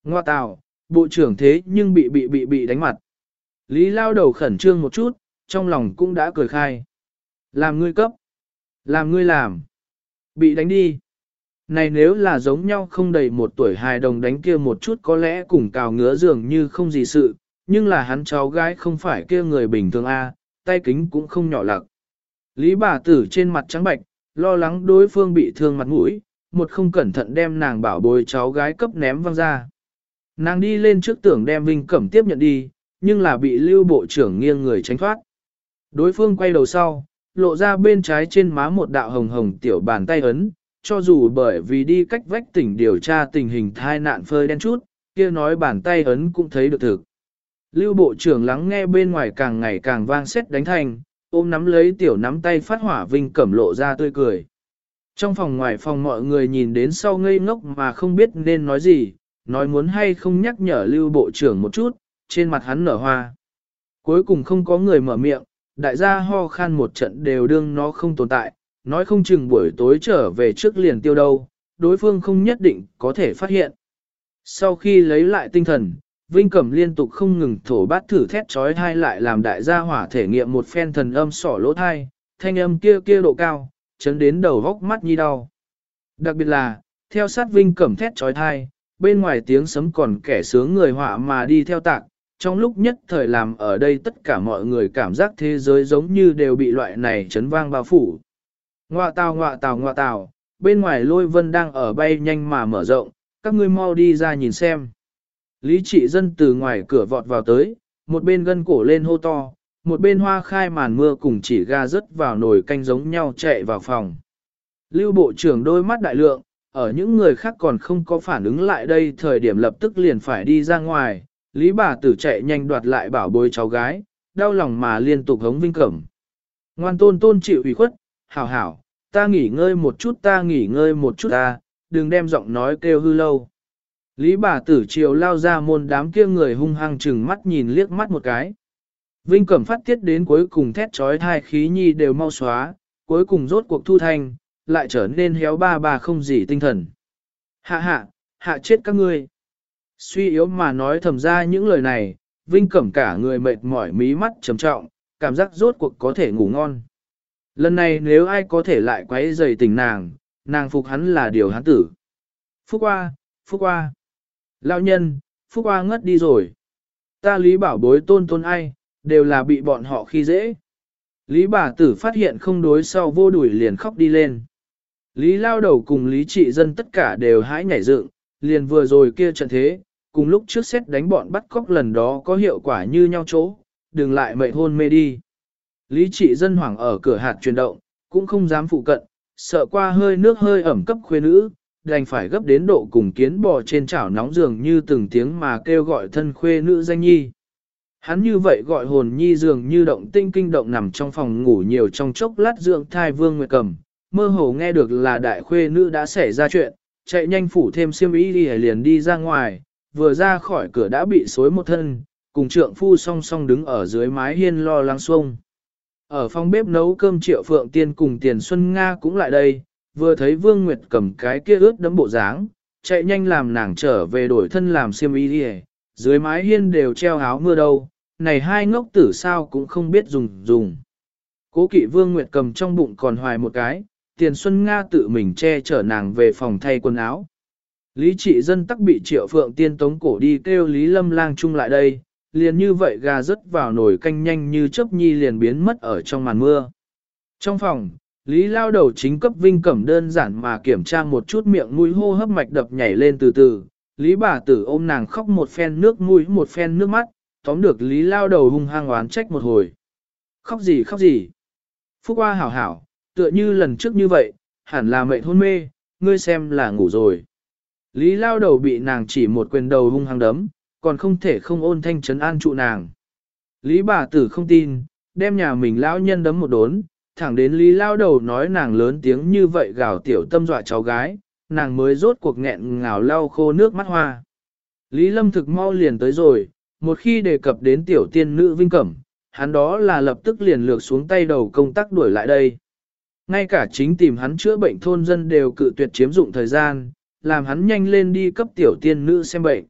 Ngoa tào, bộ trưởng thế nhưng bị bị bị bị đánh mặt. Lý lao đầu khẩn trương một chút, trong lòng cũng đã cười khai. Làm ngươi cấp. Làm ngươi làm. Bị đánh đi. Này nếu là giống nhau không đầy một tuổi hài đồng đánh kia một chút có lẽ cùng cào ngứa dường như không gì sự, nhưng là hắn cháu gái không phải kia người bình thường a, tay kính cũng không nhỏ lặc. Lý bà tử trên mặt trắng bạch, lo lắng đối phương bị thương mặt mũi, một không cẩn thận đem nàng bảo bồi cháu gái cấp ném văng ra. Nàng đi lên trước tưởng đem Vinh Cẩm tiếp nhận đi, nhưng là bị lưu bộ trưởng nghiêng người tránh thoát. Đối phương quay đầu sau, lộ ra bên trái trên má một đạo hồng hồng tiểu bàn tay ấn, cho dù bởi vì đi cách vách tỉnh điều tra tình hình thai nạn phơi đen chút, kia nói bàn tay ấn cũng thấy được thực. Lưu bộ trưởng lắng nghe bên ngoài càng ngày càng vang xét đánh thành, ôm nắm lấy tiểu nắm tay phát hỏa vinh cẩm lộ ra tươi cười. Trong phòng ngoài phòng mọi người nhìn đến sau ngây ngốc mà không biết nên nói gì, nói muốn hay không nhắc nhở lưu bộ trưởng một chút, trên mặt hắn nở hoa. Cuối cùng không có người mở miệng, đại gia ho khan một trận đều đương nó không tồn tại, nói không chừng buổi tối trở về trước liền tiêu đâu, đối phương không nhất định có thể phát hiện. Sau khi lấy lại tinh thần, Vinh Cẩm liên tục không ngừng thổ bát thử thét trói thai lại làm đại gia hỏa thể nghiệm một phen thần âm sỏ lỗ thai, thanh âm kia kia độ cao, chấn đến đầu góc mắt nhi đau. Đặc biệt là, theo sát Vinh Cẩm thét trói thai, bên ngoài tiếng sấm còn kẻ sướng người họa mà đi theo tạc, trong lúc nhất thời làm ở đây tất cả mọi người cảm giác thế giới giống như đều bị loại này chấn vang bao phủ. Ngoạ tào ngoạ tào ngoạ tào, bên ngoài lôi vân đang ở bay nhanh mà mở rộng, các ngươi mau đi ra nhìn xem. Lý trị dân từ ngoài cửa vọt vào tới, một bên gân cổ lên hô to, một bên hoa khai màn mưa cùng chỉ ga rớt vào nồi canh giống nhau chạy vào phòng. Lưu bộ trưởng đôi mắt đại lượng, ở những người khác còn không có phản ứng lại đây thời điểm lập tức liền phải đi ra ngoài, Lý bà tử chạy nhanh đoạt lại bảo bối cháu gái, đau lòng mà liên tục hống vinh cẩm. Ngoan tôn tôn chịu ủy khuất, hảo hảo, ta nghỉ ngơi một chút ta nghỉ ngơi một chút ta, đừng đem giọng nói kêu hư lâu. Lý bà tử chiều lao ra môn đám kia người hung hăng chừng mắt nhìn liếc mắt một cái. Vinh Cẩm phát tiết đến cuối cùng thét trói thai khí nhi đều mau xóa, cuối cùng rốt cuộc thu thanh, lại trở nên héo ba bà không gì tinh thần. Hạ hạ, hạ chết các ngươi. Suy yếu mà nói thầm ra những lời này, Vinh Cẩm cả người mệt mỏi mí mắt trầm trọng, cảm giác rốt cuộc có thể ngủ ngon. Lần này nếu ai có thể lại quấy rầy tình nàng, nàng phục hắn là điều hắn tử. Phúc qua, phúc qua. Lão nhân, Phúc Hoa ngất đi rồi. Ta Lý bảo bối tôn tôn ai, đều là bị bọn họ khi dễ. Lý bà tử phát hiện không đối sau vô đuổi liền khóc đi lên. Lý lao đầu cùng lý trị dân tất cả đều hãi nhảy dựng, liền vừa rồi kia trận thế, cùng lúc trước xét đánh bọn bắt cóc lần đó có hiệu quả như nhau chỗ, đừng lại mệt hôn mê đi. Lý trị dân hoảng ở cửa hạt chuyển động, cũng không dám phụ cận, sợ qua hơi nước hơi ẩm cấp khuê nữ, đành phải gấp đến độ cùng kiến bò trên chảo nóng giường như từng tiếng mà kêu gọi thân khuê nữ danh nhi. Hắn như vậy gọi hồn nhi dường như động tinh kinh động nằm trong phòng ngủ nhiều trong chốc lát dưỡng thai vương nguyệt cầm, mơ hồ nghe được là đại khuê nữ đã xảy ra chuyện, chạy nhanh phủ thêm xiêm y đi liền đi ra ngoài, vừa ra khỏi cửa đã bị xối một thân, cùng trượng phu song song đứng ở dưới mái hiên lo lắng xuông. Ở phòng bếp nấu cơm triệu phượng tiên cùng tiền xuân Nga cũng lại đây, vừa thấy Vương Nguyệt cầm cái kia ướt đấm bộ dáng, chạy nhanh làm nàng trở về đổi thân làm xiêm y đi dưới mái hiên đều treo áo mưa đâu, này hai ngốc tử sao cũng không biết dùng dùng. Cố kỵ Vương Nguyệt cầm trong bụng còn hoài một cái, tiền xuân Nga tự mình che chở nàng về phòng thay quần áo. Lý trị dân tắc bị triệu phượng tiên tống cổ đi kêu Lý lâm lang chung lại đây, liền như vậy gà rớt vào nồi canh nhanh như chớp nhi liền biến mất ở trong màn mưa. Trong phòng, Lý lao đầu chính cấp vinh cẩm đơn giản mà kiểm tra một chút miệng mũi hô hấp mạch đập nhảy lên từ từ. Lý bà tử ôm nàng khóc một phen nước mũi một phen nước mắt, tóm được Lý lao đầu hung hăng oán trách một hồi. Khóc gì khóc gì. Phúc hoa hảo hảo, tựa như lần trước như vậy, hẳn là mệnh hôn mê, ngươi xem là ngủ rồi. Lý lao đầu bị nàng chỉ một quyền đầu hung hăng đấm, còn không thể không ôn thanh trấn an trụ nàng. Lý bà tử không tin, đem nhà mình lão nhân đấm một đốn, thẳng đến Lý lao đầu nói nàng lớn tiếng như vậy gào tiểu tâm dọa cháu gái, nàng mới rốt cuộc nghẹn ngào lau khô nước mắt hoa. Lý lâm thực mau liền tới rồi, một khi đề cập đến tiểu tiên nữ vinh cẩm, hắn đó là lập tức liền lược xuống tay đầu công tác đuổi lại đây. Ngay cả chính tìm hắn chữa bệnh thôn dân đều cự tuyệt chiếm dụng thời gian, làm hắn nhanh lên đi cấp tiểu tiên nữ xem bệnh.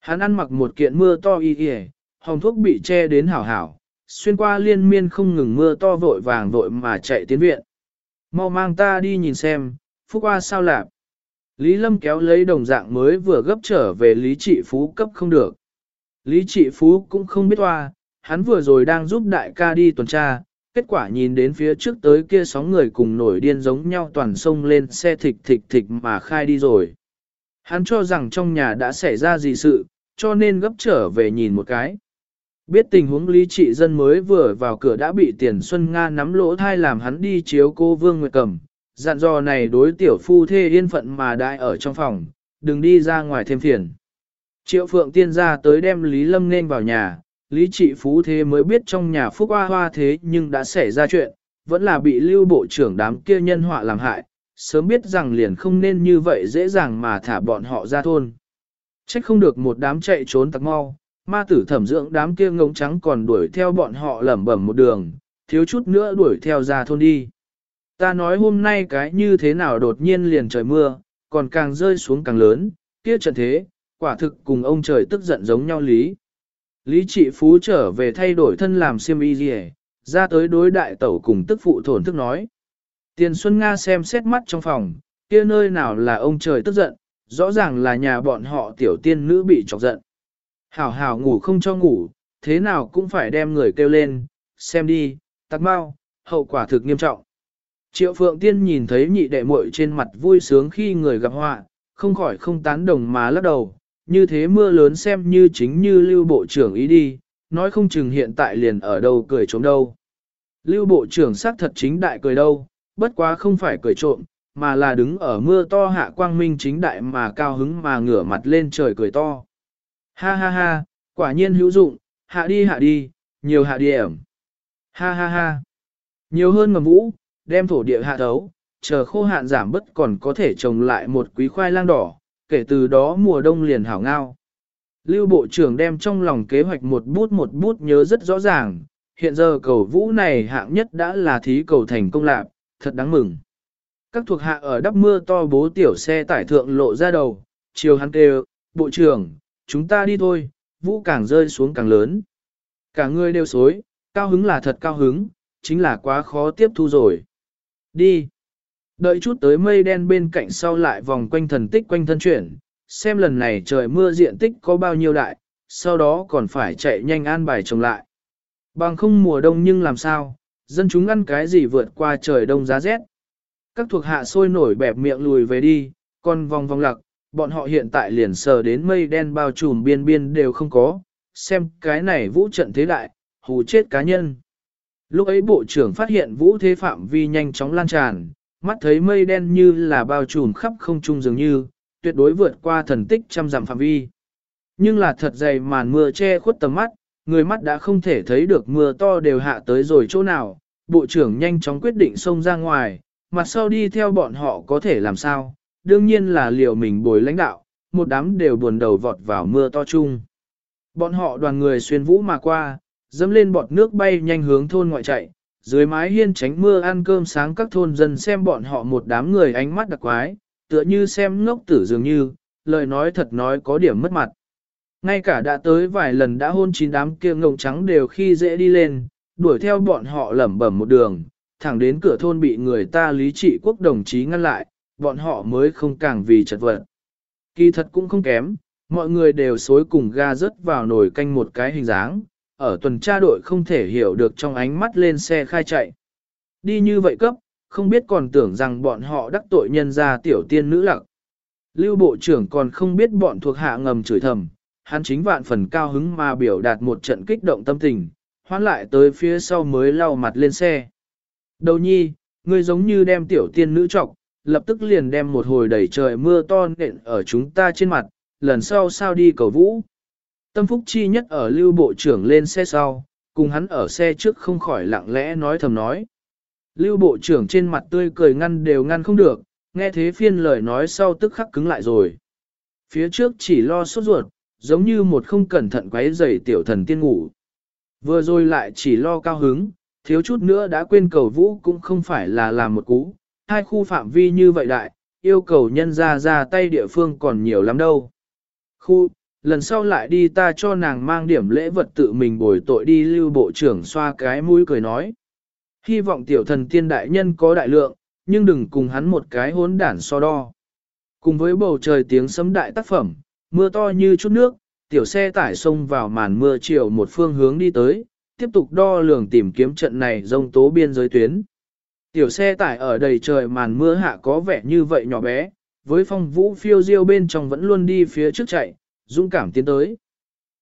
Hắn ăn mặc một kiện mưa to y y, hồng thuốc bị che đến hảo hảo, xuyên qua liên miên không ngừng mưa to vội vàng vội mà chạy tiến viện. Mau mang ta đi nhìn xem, phúc qua sao lạp. Lý Lâm kéo lấy đồng dạng mới vừa gấp trở về Lý Trị Phú cấp không được. Lý Trị Phú cũng không biết hoa, hắn vừa rồi đang giúp đại ca đi tuần tra, kết quả nhìn đến phía trước tới kia sóng người cùng nổi điên giống nhau toàn sông lên xe thịch thịch thịch mà khai đi rồi. Hắn cho rằng trong nhà đã xảy ra gì sự, cho nên gấp trở về nhìn một cái. Biết tình huống lý trị dân mới vừa vào cửa đã bị tiền Xuân Nga nắm lỗ thai làm hắn đi chiếu cô Vương Nguyệt Cầm, dặn dò này đối tiểu phu thê yên phận mà đại ở trong phòng, đừng đi ra ngoài thêm phiền. Triệu Phượng Tiên ra tới đem Lý Lâm nên vào nhà, Lý trị phú thế mới biết trong nhà phúc hoa hoa thế nhưng đã xảy ra chuyện, vẫn là bị lưu bộ trưởng đám kia nhân họa làm hại, sớm biết rằng liền không nên như vậy dễ dàng mà thả bọn họ ra thôn. Trách không được một đám chạy trốn tặc mau, ma tử thẩm dưỡng đám kia ngống trắng còn đuổi theo bọn họ lẩm bẩm một đường, thiếu chút nữa đuổi theo ra thôn đi. Ta nói hôm nay cái như thế nào đột nhiên liền trời mưa, còn càng rơi xuống càng lớn, kia trận thế, quả thực cùng ông trời tức giận giống nhau lý. Lý trị phú trở về thay đổi thân làm siêm y gì ra tới đối đại tẩu cùng tức phụ thổn thức nói. Tiền Xuân Nga xem xét mắt trong phòng, kia nơi nào là ông trời tức giận, rõ ràng là nhà bọn họ tiểu tiên nữ bị chọc giận. Hảo hảo ngủ không cho ngủ, thế nào cũng phải đem người kêu lên, xem đi, tắt mau, hậu quả thực nghiêm trọng. Triệu Phượng Tiên nhìn thấy nhị đệ muội trên mặt vui sướng khi người gặp họa, không khỏi không tán đồng mà lắc đầu, như thế mưa lớn xem như chính như lưu bộ trưởng ý đi, nói không chừng hiện tại liền ở đâu cười trộm đâu. Lưu bộ trưởng xác thật chính đại cười đâu, bất quá không phải cười trộm, mà là đứng ở mưa to hạ quang minh chính đại mà cao hứng mà ngửa mặt lên trời cười to. Ha ha ha, quả nhiên hữu dụng, hạ đi hạ đi, nhiều hạ điểm. Ha ha ha, nhiều hơn ngầm vũ, đem thổ địa hạ thấu, chờ khô hạn giảm bất còn có thể trồng lại một quý khoai lang đỏ, kể từ đó mùa đông liền hảo ngao. Lưu Bộ trưởng đem trong lòng kế hoạch một bút một bút nhớ rất rõ ràng, hiện giờ cầu vũ này hạng nhất đã là thí cầu thành công lạc, thật đáng mừng. Các thuộc hạ ở đắp mưa to bố tiểu xe tải thượng lộ ra đầu, chiều hắn kêu, Bộ trưởng, chúng ta đi thôi, vũ càng rơi xuống càng lớn. Cả người đều xối, cao hứng là thật cao hứng, chính là quá khó tiếp thu rồi. Đi. Đợi chút tới mây đen bên cạnh sau lại vòng quanh thần tích quanh thân chuyển, xem lần này trời mưa diện tích có bao nhiêu đại, sau đó còn phải chạy nhanh an bài trồng lại. Bằng không mùa đông nhưng làm sao, dân chúng ăn cái gì vượt qua trời đông giá rét. Các thuộc hạ sôi nổi bẹp miệng lùi về đi, còn vòng vòng lặc, bọn họ hiện tại liền sờ đến mây đen bao trùm biên biên đều không có, xem cái này vũ trận thế đại, hù chết cá nhân. Lúc ấy bộ trưởng phát hiện vũ thế phạm vi nhanh chóng lan tràn, mắt thấy mây đen như là bao trùm khắp không trung dường như, tuyệt đối vượt qua thần tích trăm dặm phạm vi. Nhưng là thật dày màn mưa che khuất tầm mắt, người mắt đã không thể thấy được mưa to đều hạ tới rồi chỗ nào, bộ trưởng nhanh chóng quyết định xông ra ngoài, mặt sau đi theo bọn họ có thể làm sao, đương nhiên là liệu mình bồi lãnh đạo, một đám đều buồn đầu vọt vào mưa to chung. Bọn họ đoàn người xuyên vũ mà qua, dẫm lên bọt nước bay nhanh hướng thôn ngoại chạy, dưới mái hiên tránh mưa ăn cơm sáng các thôn dân xem bọn họ một đám người ánh mắt đặc quái, tựa như xem ngốc tử dường như, lời nói thật nói có điểm mất mặt. Ngay cả đã tới vài lần đã hôn chín đám kia ngộng trắng đều khi dễ đi lên, đuổi theo bọn họ lẩm bẩm một đường, thẳng đến cửa thôn bị người ta lý trị quốc đồng chí ngăn lại, bọn họ mới không càng vì chật vật. Kỳ thật cũng không kém, mọi người đều xối cùng ga rớt vào nồi canh một cái hình dáng, ở tuần tra đội không thể hiểu được trong ánh mắt lên xe khai chạy. Đi như vậy cấp, không biết còn tưởng rằng bọn họ đắc tội nhân ra tiểu tiên nữ lặc. Lưu bộ trưởng còn không biết bọn thuộc hạ ngầm chửi thầm, hắn chính vạn phần cao hứng mà biểu đạt một trận kích động tâm tình, hoán lại tới phía sau mới lau mặt lên xe. Đầu nhi, ngươi giống như đem tiểu tiên nữ trọc, lập tức liền đem một hồi đẩy trời mưa to nện ở chúng ta trên mặt, lần sau sao đi cầu vũ. Tâm phúc chi nhất ở lưu bộ trưởng lên xe sau, cùng hắn ở xe trước không khỏi lặng lẽ nói thầm nói. Lưu bộ trưởng trên mặt tươi cười ngăn đều ngăn không được, nghe thế phiên lời nói sau tức khắc cứng lại rồi. Phía trước chỉ lo sốt ruột, giống như một không cẩn thận quấy rầy tiểu thần tiên ngủ. Vừa rồi lại chỉ lo cao hứng, thiếu chút nữa đã quên cầu vũ cũng không phải là làm một cú, hai khu phạm vi như vậy đại, yêu cầu nhân ra ra tay địa phương còn nhiều lắm đâu. Khu, lần sau lại đi ta cho nàng mang điểm lễ vật tự mình bồi tội đi lưu bộ trưởng xoa cái mũi cười nói. Hy vọng tiểu thần tiên đại nhân có đại lượng, nhưng đừng cùng hắn một cái hốn đản so đo. Cùng với bầu trời tiếng sấm đại tác phẩm, mưa to như chút nước, tiểu xe tải xông vào màn mưa chiều một phương hướng đi tới, tiếp tục đo lường tìm kiếm trận này rông tố biên giới tuyến. Tiểu xe tải ở đầy trời màn mưa hạ có vẻ như vậy nhỏ bé, với phong vũ phiêu diêu bên trong vẫn luôn đi phía trước chạy, dũng cảm tiến tới.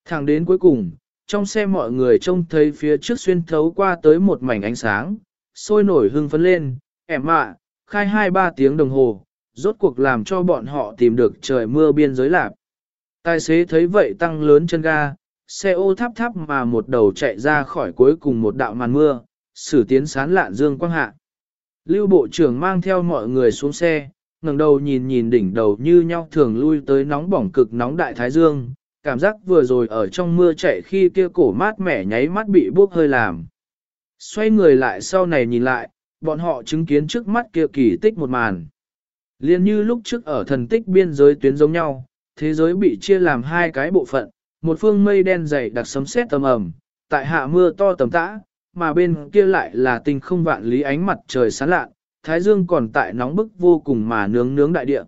Thẳng đến cuối cùng, trong xe mọi người trông thấy phía trước xuyên thấu qua tới một mảnh ánh sáng, sôi nổi hưng phấn lên, ẻm ạ, khai hai ba tiếng đồng hồ, rốt cuộc làm cho bọn họ tìm được trời mưa biên giới lạc. Tài xế thấy vậy tăng lớn chân ga, xe ô tháp tháp mà một đầu chạy ra khỏi cuối cùng một đạo màn mưa, sử tiến sán lạn dương quang hạ. Lưu bộ trưởng mang theo mọi người xuống xe, ngẩng đầu nhìn nhìn đỉnh đầu như nhau thường lui tới nóng bỏng cực nóng đại thái dương, cảm giác vừa rồi ở trong mưa chạy khi kia cổ mát mẻ nháy mắt bị bốc hơi làm. Xoay người lại sau này nhìn lại, bọn họ chứng kiến trước mắt kia kỳ tích một màn. Liên như lúc trước ở thần tích biên giới tuyến giống nhau, thế giới bị chia làm hai cái bộ phận, một phương mây đen dày đặc sấm sét tầm ẩm, tại hạ mưa to tầm tã, mà bên kia lại là tình không vạn lý ánh mặt trời sáng lạ, thái dương còn tại nóng bức vô cùng mà nướng nướng đại địa.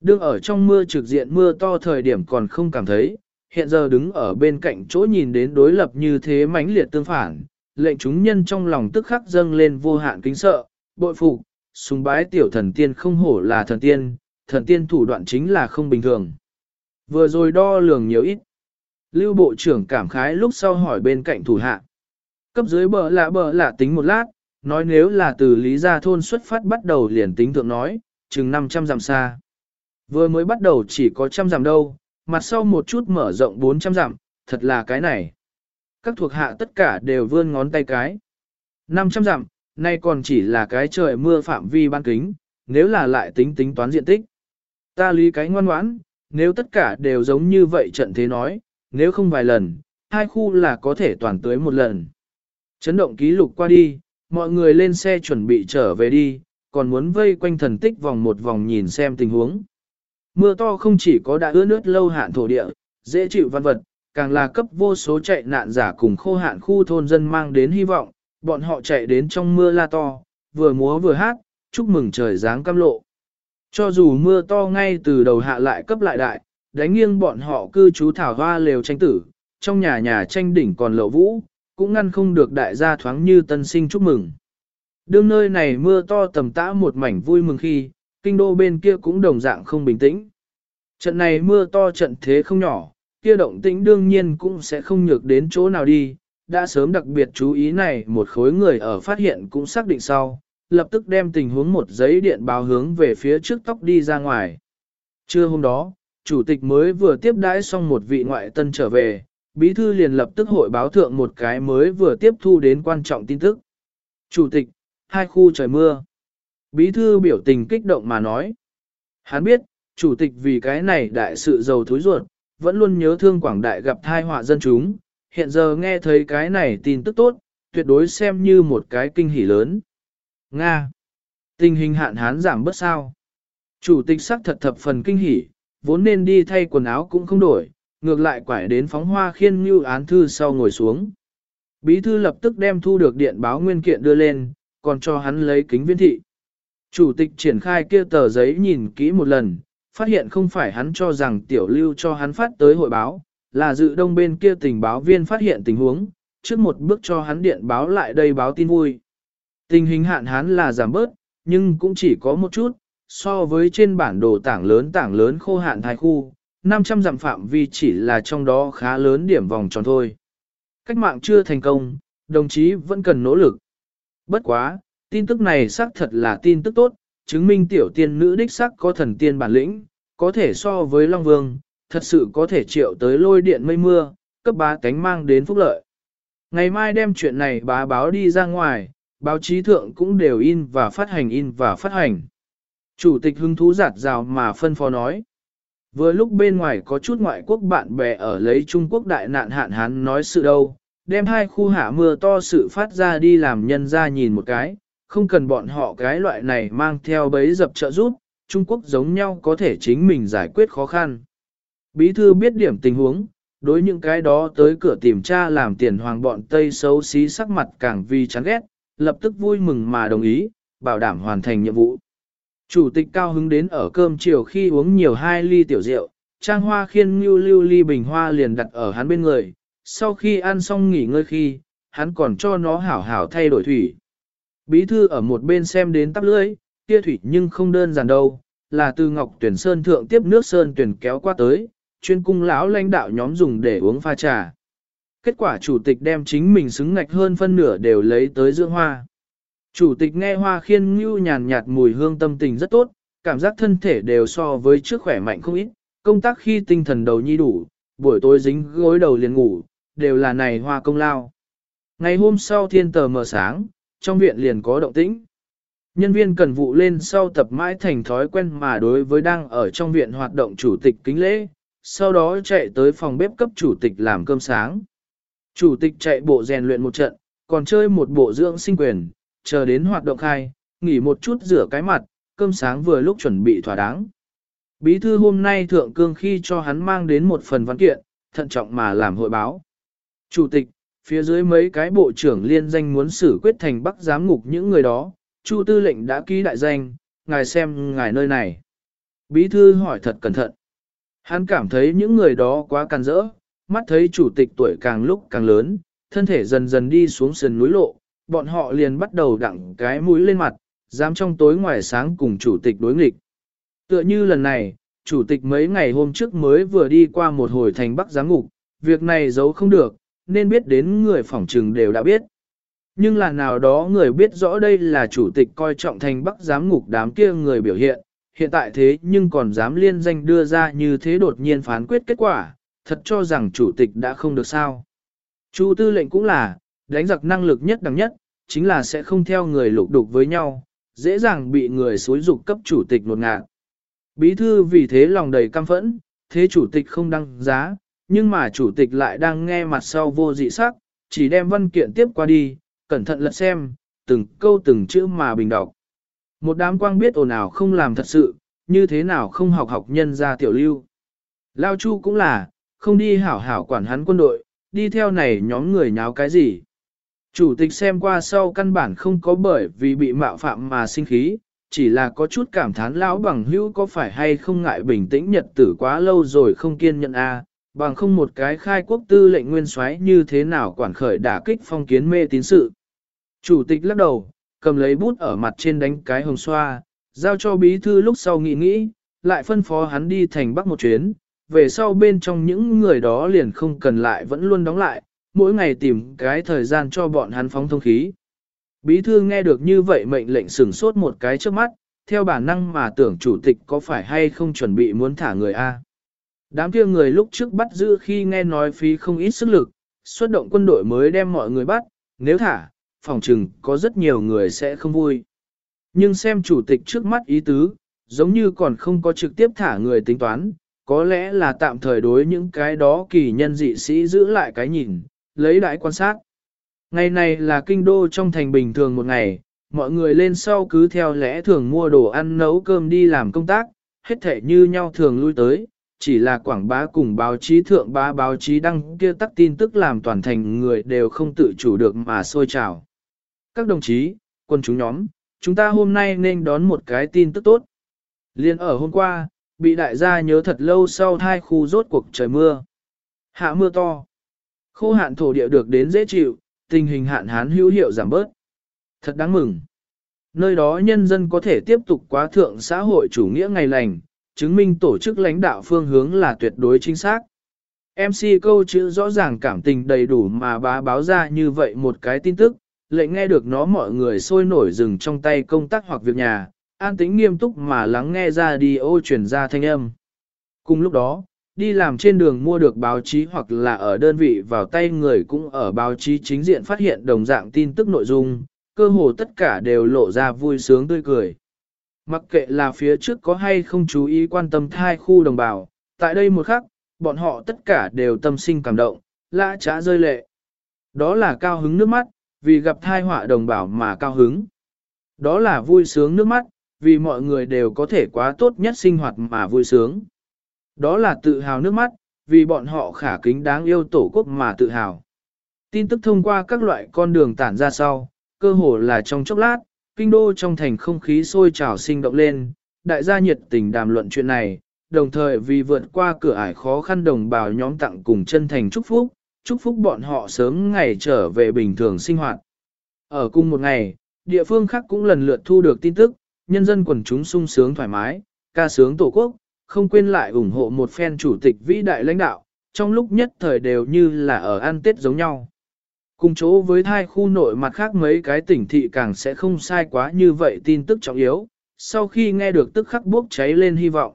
Đương ở trong mưa trực diện mưa to thời điểm còn không cảm thấy, hiện giờ đứng ở bên cạnh chỗ nhìn đến đối lập như thế mãnh liệt tương phản, lệnh chúng nhân trong lòng tức khắc dâng lên vô hạn kính sợ, bội phục, sùng bái tiểu thần tiên không hổ là thần tiên, thần tiên thủ đoạn chính là không bình thường. Vừa rồi đo lường nhiều ít. Lưu bộ trưởng cảm khái lúc sau hỏi bên cạnh thủ hạ. Cấp dưới bờ lạ bờ lạ tính một lát, nói nếu là từ Lý Gia Thôn xuất phát bắt đầu liền tính thượng nói, chừng 500 dặm xa. Vừa mới bắt đầu chỉ có trăm dặm đâu, mặt sau một chút mở rộng 400 dặm, thật là cái này. Các thuộc hạ tất cả đều vươn ngón tay cái. 500 dặm, nay còn chỉ là cái trời mưa phạm vi ban kính, nếu là lại tính tính toán diện tích. Ta lý cái ngoan ngoãn, nếu tất cả đều giống như vậy trận thế nói, nếu không vài lần, hai khu là có thể toàn tới một lần. Chấn động ký lục qua đi, mọi người lên xe chuẩn bị trở về đi, còn muốn vây quanh thần tích vòng một vòng nhìn xem tình huống. Mưa to không chỉ có đã ướt nước lâu hạn thổ địa, dễ chịu văn vật, càng là cấp vô số chạy nạn giả cùng khô hạn khu thôn dân mang đến hy vọng, bọn họ chạy đến trong mưa la to, vừa múa vừa hát, chúc mừng trời giáng cam lộ. Cho dù mưa to ngay từ đầu hạ lại cấp lại đại, đánh nghiêng bọn họ cư trú thảo hoa lều tranh tử, trong nhà nhà tranh đỉnh còn lộ vũ, cũng ngăn không được đại gia thoáng như tân sinh chúc mừng. Đương nơi này mưa to tầm tã một mảnh vui mừng khi, kinh đô bên kia cũng đồng dạng không bình tĩnh. Trận này mưa to trận thế không nhỏ, kia động tĩnh đương nhiên cũng sẽ không nhược đến chỗ nào đi, đã sớm đặc biệt chú ý này một khối người ở phát hiện cũng xác định sau, lập tức đem tình huống một giấy điện báo hướng về phía trước tóc đi ra ngoài. Trưa hôm đó, chủ tịch mới vừa tiếp đãi xong một vị ngoại tân trở về, bí thư liền lập tức hội báo thượng một cái mới vừa tiếp thu đến quan trọng tin tức. Chủ tịch, hai khu trời mưa. Bí thư biểu tình kích động mà nói. Hắn biết, chủ tịch vì cái này đại sự giàu thối ruột, vẫn luôn nhớ thương quảng đại gặp thai họa dân chúng, hiện giờ nghe thấy cái này tin tức tốt, tuyệt đối xem như một cái kinh hỉ lớn. Nga. Tình hình hạn hán giảm bớt sao. Chủ tịch sắc thật thập phần kinh hỉ, vốn nên đi thay quần áo cũng không đổi, ngược lại quải đến phóng hoa khiên như án thư sau ngồi xuống. Bí thư lập tức đem thu được điện báo nguyên kiện đưa lên, còn cho hắn lấy kính viên thị. Chủ tịch triển khai kia tờ giấy nhìn kỹ một lần, phát hiện không phải hắn cho rằng tiểu lưu cho hắn phát tới hội báo, là dự đông bên kia tình báo viên phát hiện tình huống, trước một bước cho hắn điện báo lại đây báo tin vui. Tình hình hạn hán là giảm bớt, nhưng cũng chỉ có một chút, so với trên bản đồ tảng lớn tảng lớn khô hạn thái khu, 500 dặm phạm vi chỉ là trong đó khá lớn điểm vòng tròn thôi. Cách mạng chưa thành công, đồng chí vẫn cần nỗ lực. Bất quá, tin tức này xác thật là tin tức tốt, chứng minh tiểu tiên nữ đích sắc có thần tiên bản lĩnh, có thể so với Long Vương, thật sự có thể triệu tới lôi điện mây mưa, cấp bá cánh mang đến phúc lợi. Ngày mai đem chuyện này bá báo đi ra ngoài, báo chí thượng cũng đều in và phát hành in và phát hành. Chủ tịch hứng thú giạt rào mà phân phó nói. Vừa lúc bên ngoài có chút ngoại quốc bạn bè ở lấy Trung Quốc đại nạn hạn hán nói sự đâu, đem hai khu hạ mưa to sự phát ra đi làm nhân ra nhìn một cái, không cần bọn họ cái loại này mang theo bấy dập trợ giúp, Trung Quốc giống nhau có thể chính mình giải quyết khó khăn. Bí thư biết điểm tình huống, đối những cái đó tới cửa tìm tra làm tiền hoàng bọn Tây xấu xí sắc mặt càng vì chán ghét, lập tức vui mừng mà đồng ý, bảo đảm hoàn thành nhiệm vụ. Chủ tịch cao hứng đến ở cơm chiều khi uống nhiều hai ly tiểu rượu, trang hoa khiên như lưu ly bình hoa liền đặt ở hắn bên người, sau khi ăn xong nghỉ ngơi khi, hắn còn cho nó hảo hảo thay đổi thủy. Bí thư ở một bên xem đến tắp lưỡi, kia thủy nhưng không đơn giản đâu, là từ ngọc tuyển sơn thượng tiếp nước sơn tuyển kéo qua tới, chuyên cung lão lãnh đạo nhóm dùng để uống pha trà. Kết quả chủ tịch đem chính mình xứng ngạch hơn phân nửa đều lấy tới dưỡng hoa. Chủ tịch nghe hoa khiên như nhàn nhạt mùi hương tâm tình rất tốt, cảm giác thân thể đều so với trước khỏe mạnh không ít, công tác khi tinh thần đầu nhi đủ, buổi tối dính gối đầu liền ngủ, đều là này hoa công lao. Ngày hôm sau thiên tờ mờ sáng, trong viện liền có động tĩnh. Nhân viên cần vụ lên sau tập mãi thành thói quen mà đối với đang ở trong viện hoạt động chủ tịch kính lễ, sau đó chạy tới phòng bếp cấp chủ tịch làm cơm sáng. Chủ tịch chạy bộ rèn luyện một trận, còn chơi một bộ dưỡng sinh quyền, chờ đến hoạt động khai, nghỉ một chút rửa cái mặt, cơm sáng vừa lúc chuẩn bị thỏa đáng. Bí thư hôm nay thượng cương khi cho hắn mang đến một phần văn kiện, thận trọng mà làm hội báo. Chủ tịch, phía dưới mấy cái bộ trưởng liên danh muốn xử quyết thành bắc giám ngục những người đó, Chu tư lệnh đã ký đại danh, ngài xem ngài nơi này. Bí thư hỏi thật cẩn thận. Hắn cảm thấy những người đó quá càn rỡ, mắt thấy chủ tịch tuổi càng lúc càng lớn, thân thể dần dần đi xuống sườn núi lộ, bọn họ liền bắt đầu đặng cái mũi lên mặt, dám trong tối ngoài sáng cùng chủ tịch đối nghịch. Tựa như lần này, chủ tịch mấy ngày hôm trước mới vừa đi qua một hồi thành bắc giám ngục, việc này giấu không được, nên biết đến người phỏng trừng đều đã biết. Nhưng là nào đó người biết rõ đây là chủ tịch coi trọng thành bắc giám ngục đám kia người biểu hiện, hiện tại thế nhưng còn dám liên danh đưa ra như thế đột nhiên phán quyết kết quả, thật cho rằng chủ tịch đã không được sao. Chu tư lệnh cũng là, đánh giặc năng lực nhất đẳng nhất, chính là sẽ không theo người lục đục với nhau, dễ dàng bị người xối dục cấp chủ tịch nột ngạt. Bí thư vì thế lòng đầy căm phẫn, thế chủ tịch không đăng giá, nhưng mà chủ tịch lại đang nghe mặt sau vô dị sắc, chỉ đem văn kiện tiếp qua đi, cẩn thận lật xem, từng câu từng chữ mà bình đọc. Một đám quang biết ồn ào không làm thật sự, như thế nào không học học nhân ra tiểu lưu. Lao Chu cũng là, không đi hảo hảo quản hắn quân đội, đi theo này nhóm người nháo cái gì. Chủ tịch xem qua sau căn bản không có bởi vì bị mạo phạm mà sinh khí, chỉ là có chút cảm thán lão bằng hữu có phải hay không ngại bình tĩnh nhật tử quá lâu rồi không kiên nhận a à, bằng không một cái khai quốc tư lệnh nguyên soái như thế nào quản khởi đả kích phong kiến mê tín sự. Chủ tịch lắc đầu, cầm lấy bút ở mặt trên đánh cái hồng xoa, giao cho bí thư lúc sau nghĩ nghĩ, lại phân phó hắn đi thành bắc một chuyến, về sau bên trong những người đó liền không cần lại vẫn luôn đóng lại, mỗi ngày tìm cái thời gian cho bọn hắn phóng thông khí. Bí thư nghe được như vậy mệnh lệnh sửng sốt một cái trước mắt, theo bản năng mà tưởng chủ tịch có phải hay không chuẩn bị muốn thả người A. Đám kia người lúc trước bắt giữ khi nghe nói phí không ít sức lực, xuất động quân đội mới đem mọi người bắt, nếu thả, phòng trừng có rất nhiều người sẽ không vui. Nhưng xem chủ tịch trước mắt ý tứ, giống như còn không có trực tiếp thả người tính toán, có lẽ là tạm thời đối những cái đó kỳ nhân dị sĩ giữ lại cái nhìn, lấy đại quan sát. Ngày này là kinh đô trong thành bình thường một ngày, mọi người lên sau cứ theo lẽ thường mua đồ ăn nấu cơm đi làm công tác, hết thể như nhau thường lui tới, chỉ là quảng bá cùng báo chí thượng bá báo chí đăng kia tắc tin tức làm toàn thành người đều không tự chủ được mà sôi trào. Các đồng chí, quân chúng nhóm, chúng ta hôm nay nên đón một cái tin tức tốt. Liên ở hôm qua, bị đại gia nhớ thật lâu sau hai khu rốt cuộc trời mưa. Hạ mưa to. Khô hạn thổ địa được đến dễ chịu, tình hình hạn hán hữu hiệu giảm bớt. Thật đáng mừng. Nơi đó nhân dân có thể tiếp tục quá thượng xã hội chủ nghĩa ngày lành, chứng minh tổ chức lãnh đạo phương hướng là tuyệt đối chính xác. MC câu chữ rõ ràng cảm tình đầy đủ mà bá báo ra như vậy một cái tin tức, lệnh nghe được nó mọi người sôi nổi dừng trong tay công tác hoặc việc nhà, an tĩnh nghiêm túc mà lắng nghe ra đi ô truyền ra thanh âm. Cùng lúc đó, đi làm trên đường mua được báo chí hoặc là ở đơn vị vào tay người cũng ở báo chí chính diện phát hiện đồng dạng tin tức nội dung, cơ hồ tất cả đều lộ ra vui sướng tươi cười. Mặc kệ là phía trước có hay không chú ý quan tâm thai khu đồng bào, tại đây một khắc, bọn họ tất cả đều tâm sinh cảm động, lã trá rơi lệ. Đó là cao hứng nước mắt, vì gặp thai họa đồng bào mà cao hứng. Đó là vui sướng nước mắt, vì mọi người đều có thể quá tốt nhất sinh hoạt mà vui sướng. Đó là tự hào nước mắt, vì bọn họ khả kính đáng yêu tổ quốc mà tự hào. Tin tức thông qua các loại con đường tản ra sau, cơ hồ là trong chốc lát, kinh đô trong thành không khí sôi trào sinh động lên, đại gia nhiệt tình đàm luận chuyện này, đồng thời vì vượt qua cửa ải khó khăn đồng bào nhóm tặng cùng chân thành chúc phúc, chúc phúc bọn họ sớm ngày trở về bình thường sinh hoạt. Ở cùng một ngày, địa phương khác cũng lần lượt thu được tin tức, nhân dân quần chúng sung sướng thoải mái, ca sướng tổ quốc, không quên lại ủng hộ một phen chủ tịch vĩ đại lãnh đạo, trong lúc nhất thời đều như là ở ăn tết giống nhau. Cùng chỗ với thai khu nội mặt khác mấy cái tỉnh thị càng sẽ không sai quá như vậy tin tức trọng yếu, sau khi nghe được tức khắc bốc cháy lên hy vọng.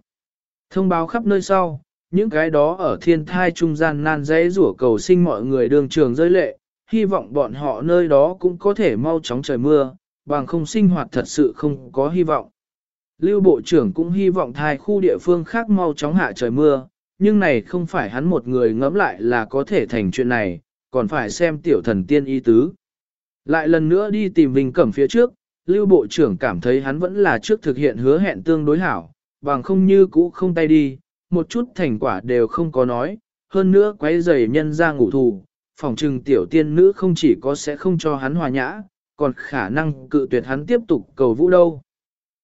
Thông báo khắp nơi sau, những cái đó ở thiên thai trung gian nan dễ rủa cầu sinh mọi người đường trường rơi lệ, hy vọng bọn họ nơi đó cũng có thể mau chóng trời mưa, bằng không sinh hoạt thật sự không có hy vọng. Lưu Bộ trưởng cũng hy vọng thai khu địa phương khác mau chóng hạ trời mưa, nhưng này không phải hắn một người ngẫm lại là có thể thành chuyện này, còn phải xem tiểu thần tiên y tứ. Lại lần nữa đi tìm Vinh Cẩm phía trước, Lưu Bộ trưởng cảm thấy hắn vẫn là trước thực hiện hứa hẹn tương đối hảo, bằng không như cũ không tay đi, một chút thành quả đều không có nói, hơn nữa quấy rầy nhân ra ngủ thù, phòng trừng tiểu tiên nữ không chỉ có sẽ không cho hắn hòa nhã, còn khả năng cự tuyệt hắn tiếp tục cầu vũ đâu.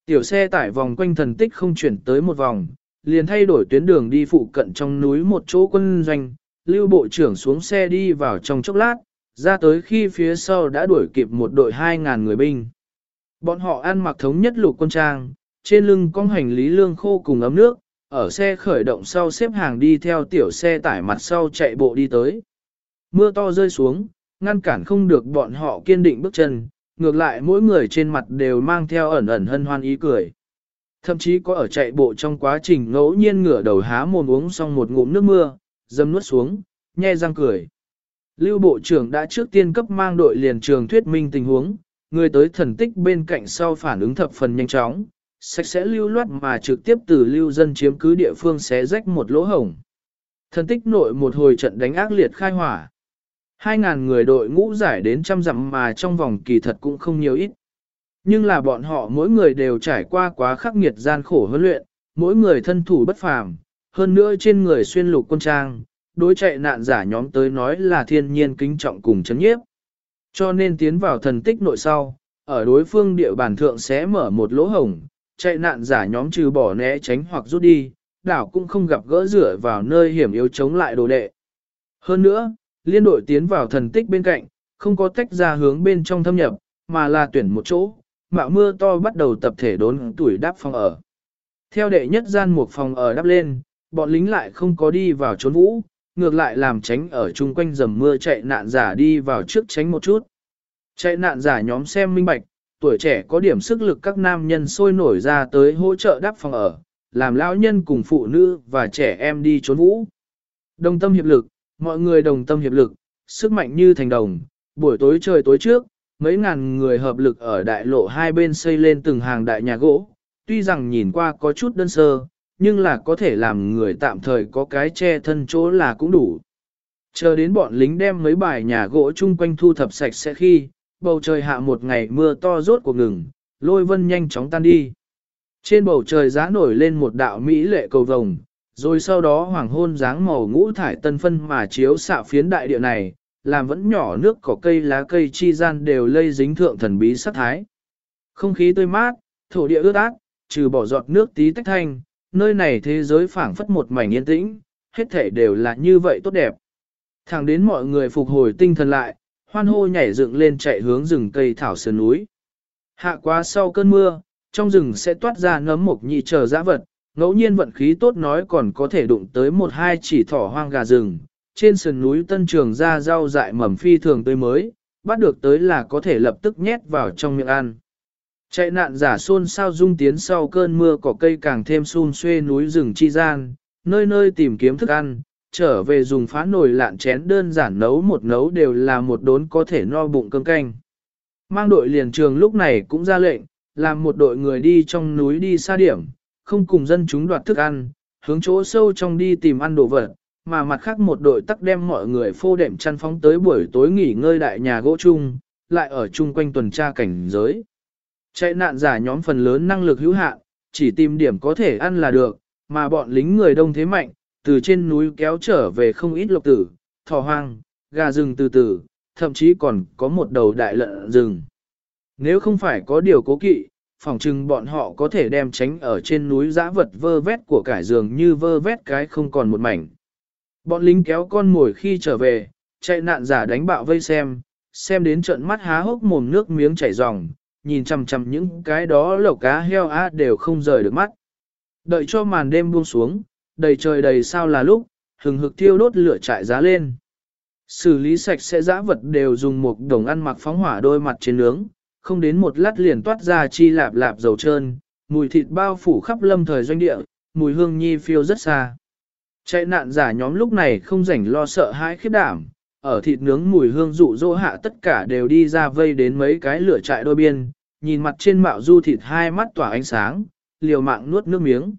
Tiểu xe tải vòng quanh thần tích không chuyển tới một vòng, liền thay đổi tuyến đường đi phụ cận trong núi một chỗ quân doanh, lưu bộ trưởng xuống xe đi vào trong chốc lát, ra tới khi phía sau đã đuổi kịp một đội 2.000 người binh. Bọn họ ăn mặc thống nhất lục quân trang, trên lưng cong hành lý lương khô cùng ấm nước, ở xe khởi động sau xếp hàng đi theo tiểu xe tải mặt sau chạy bộ đi tới. Mưa to rơi xuống, ngăn cản không được bọn họ kiên định bước chân, ngược lại mỗi người trên mặt đều mang theo ẩn ẩn hân hoan ý cười. Thậm chí có ở chạy bộ trong quá trình ngẫu nhiên ngửa đầu há mồm uống xong một ngụm nước mưa, dâm nuốt xuống, nhe răng cười. Lưu Bộ trưởng đã trước tiên cấp mang đội liền trường thuyết minh tình huống, người tới thần tích bên cạnh sau phản ứng thập phần nhanh chóng, sạch sẽ lưu loát mà trực tiếp từ lưu dân chiếm cứ địa phương xé rách một lỗ hổng. Thần tích nội một hồi trận đánh ác liệt khai hỏa. Hai ngàn người đội ngũ giải đến trăm dặm mà trong vòng kỳ thật cũng không nhiều ít. Nhưng là bọn họ mỗi người đều trải qua quá khắc nghiệt gian khổ huấn luyện, mỗi người thân thủ bất phàm, hơn nữa trên người xuyên lục quân trang, đối chạy nạn giả nhóm tới nói là thiên nhiên kính trọng cùng chấn nhiếp. Cho nên tiến vào thần tích nội sau, ở đối phương địa bàn thượng sẽ mở một lỗ hổng, chạy nạn giả nhóm trừ bỏ né tránh hoặc rút đi, đảo cũng không gặp gỡ rửa vào nơi hiểm yếu chống lại đồ đệ. Hơn nữa, liên đội tiến vào thần tích bên cạnh, không có tách ra hướng bên trong thâm nhập, mà là tuyển một chỗ, mạo mưa to bắt đầu tập thể đốn tuổi đáp phòng ở. Theo đệ nhất gian một phòng ở đắp lên, bọn lính lại không có đi vào trốn vũ, ngược lại làm tránh ở chung quanh dầm mưa chạy nạn giả đi vào trước tránh một chút. Chạy nạn giả nhóm xem minh bạch, tuổi trẻ có điểm sức lực các nam nhân sôi nổi ra tới hỗ trợ đắp phòng ở, làm lão nhân cùng phụ nữ và trẻ em đi trốn vũ. Đồng tâm hiệp lực, mọi người đồng tâm hiệp lực, sức mạnh như thành đồng, buổi tối trời tối trước, mấy ngàn người hợp lực ở đại lộ hai bên xây lên từng hàng đại nhà gỗ, tuy rằng nhìn qua có chút đơn sơ, nhưng là có thể làm người tạm thời có cái che thân chỗ là cũng đủ. Chờ đến bọn lính đem mấy bài nhà gỗ chung quanh thu thập sạch sẽ khi, bầu trời hạ một ngày mưa to rốt cuộc ngừng, lôi vân nhanh chóng tan đi. Trên bầu trời giá nổi lên một đạo mỹ lệ cầu vồng, rồi sau đó hoàng hôn dáng màu ngũ thải tân phân mà chiếu xạ phiến đại địa này, làm vẫn nhỏ nước cỏ cây lá cây chi gian đều lây dính thượng thần bí sắc thái. Không khí tươi mát, thổ địa ướt át, trừ bỏ giọt nước tí tách thanh, nơi này thế giới phảng phất một mảnh yên tĩnh, hết thể đều là như vậy tốt đẹp. Thẳng đến mọi người phục hồi tinh thần lại, hoan hô nhảy dựng lên chạy hướng rừng cây thảo sơn núi. Hạ quá sau cơn mưa, trong rừng sẽ toát ra nấm mộc nhị chờ dã vật, ngẫu nhiên vận khí tốt nói còn có thể đụng tới một hai chỉ thỏ hoang gà rừng. Trên sườn núi tân trường ra rau dại mầm phi thường tươi mới, bắt được tới là có thể lập tức nhét vào trong miệng ăn. Chạy nạn giả xôn sao dung tiến sau cơn mưa cỏ cây càng thêm xun xuê núi rừng chi gian, nơi nơi tìm kiếm thức ăn, trở về dùng phá nồi lạn chén đơn giản nấu một nấu đều là một đốn có thể no bụng cơm canh. Mang đội liền trường lúc này cũng ra lệnh, làm một đội người đi trong núi đi xa điểm, không cùng dân chúng đoạt thức ăn, hướng chỗ sâu trong đi tìm ăn đồ vật, mà mặt khác một đội tắc đem mọi người phô đệm chăn phóng tới buổi tối nghỉ ngơi đại nhà gỗ chung, lại ở chung quanh tuần tra cảnh giới. Chạy nạn giả nhóm phần lớn năng lực hữu hạn, chỉ tìm điểm có thể ăn là được, mà bọn lính người đông thế mạnh, từ trên núi kéo trở về không ít lộc tử, thỏ hoang, gà rừng từ từ, thậm chí còn có một đầu đại lợn rừng. Nếu không phải có điều cố kỵ, phòng chừng bọn họ có thể đem tránh ở trên núi giã vật vơ vét của cải giường như vơ vét cái không còn một mảnh. Bọn lính kéo con mồi khi trở về, chạy nạn giả đánh bạo vây xem, xem đến trận mắt há hốc mồm nước miếng chảy ròng, nhìn chằm chằm những cái đó lẩu cá heo á đều không rời được mắt. Đợi cho màn đêm buông xuống, đầy trời đầy sao là lúc, hừng hực thiêu đốt lửa trại giá lên. Xử lý sạch sẽ giã vật đều dùng một đồng ăn mặc phóng hỏa đôi mặt trên nướng, không đến một lát liền toát ra chi lạp lạp dầu trơn, mùi thịt bao phủ khắp lâm thời doanh địa, mùi hương nhi phiêu rất xa. Chạy nạn giả nhóm lúc này không rảnh lo sợ hãi khiếp đảm, ở thịt nướng mùi hương dụ dỗ hạ tất cả đều đi ra vây đến mấy cái lửa trại đôi biên, nhìn mặt trên mạo du thịt hai mắt tỏa ánh sáng, liều mạng nuốt nước miếng.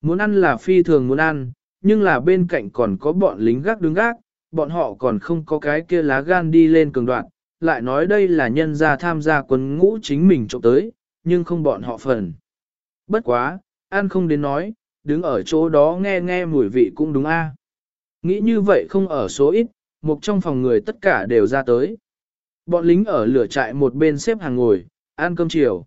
Muốn ăn là phi thường muốn ăn, nhưng là bên cạnh còn có bọn lính gác đứng gác, bọn họ còn không có cái kia lá gan đi lên cường đoạn, lại nói đây là nhân gia tham gia quân ngũ chính mình trộm tới, nhưng không bọn họ phần. Bất quá, ăn không đến nói, đứng ở chỗ đó nghe nghe mùi vị cũng đúng a. Nghĩ như vậy không ở số ít, một trong phòng người tất cả đều ra tới. Bọn lính ở lửa trại một bên xếp hàng ngồi, ăn cơm chiều.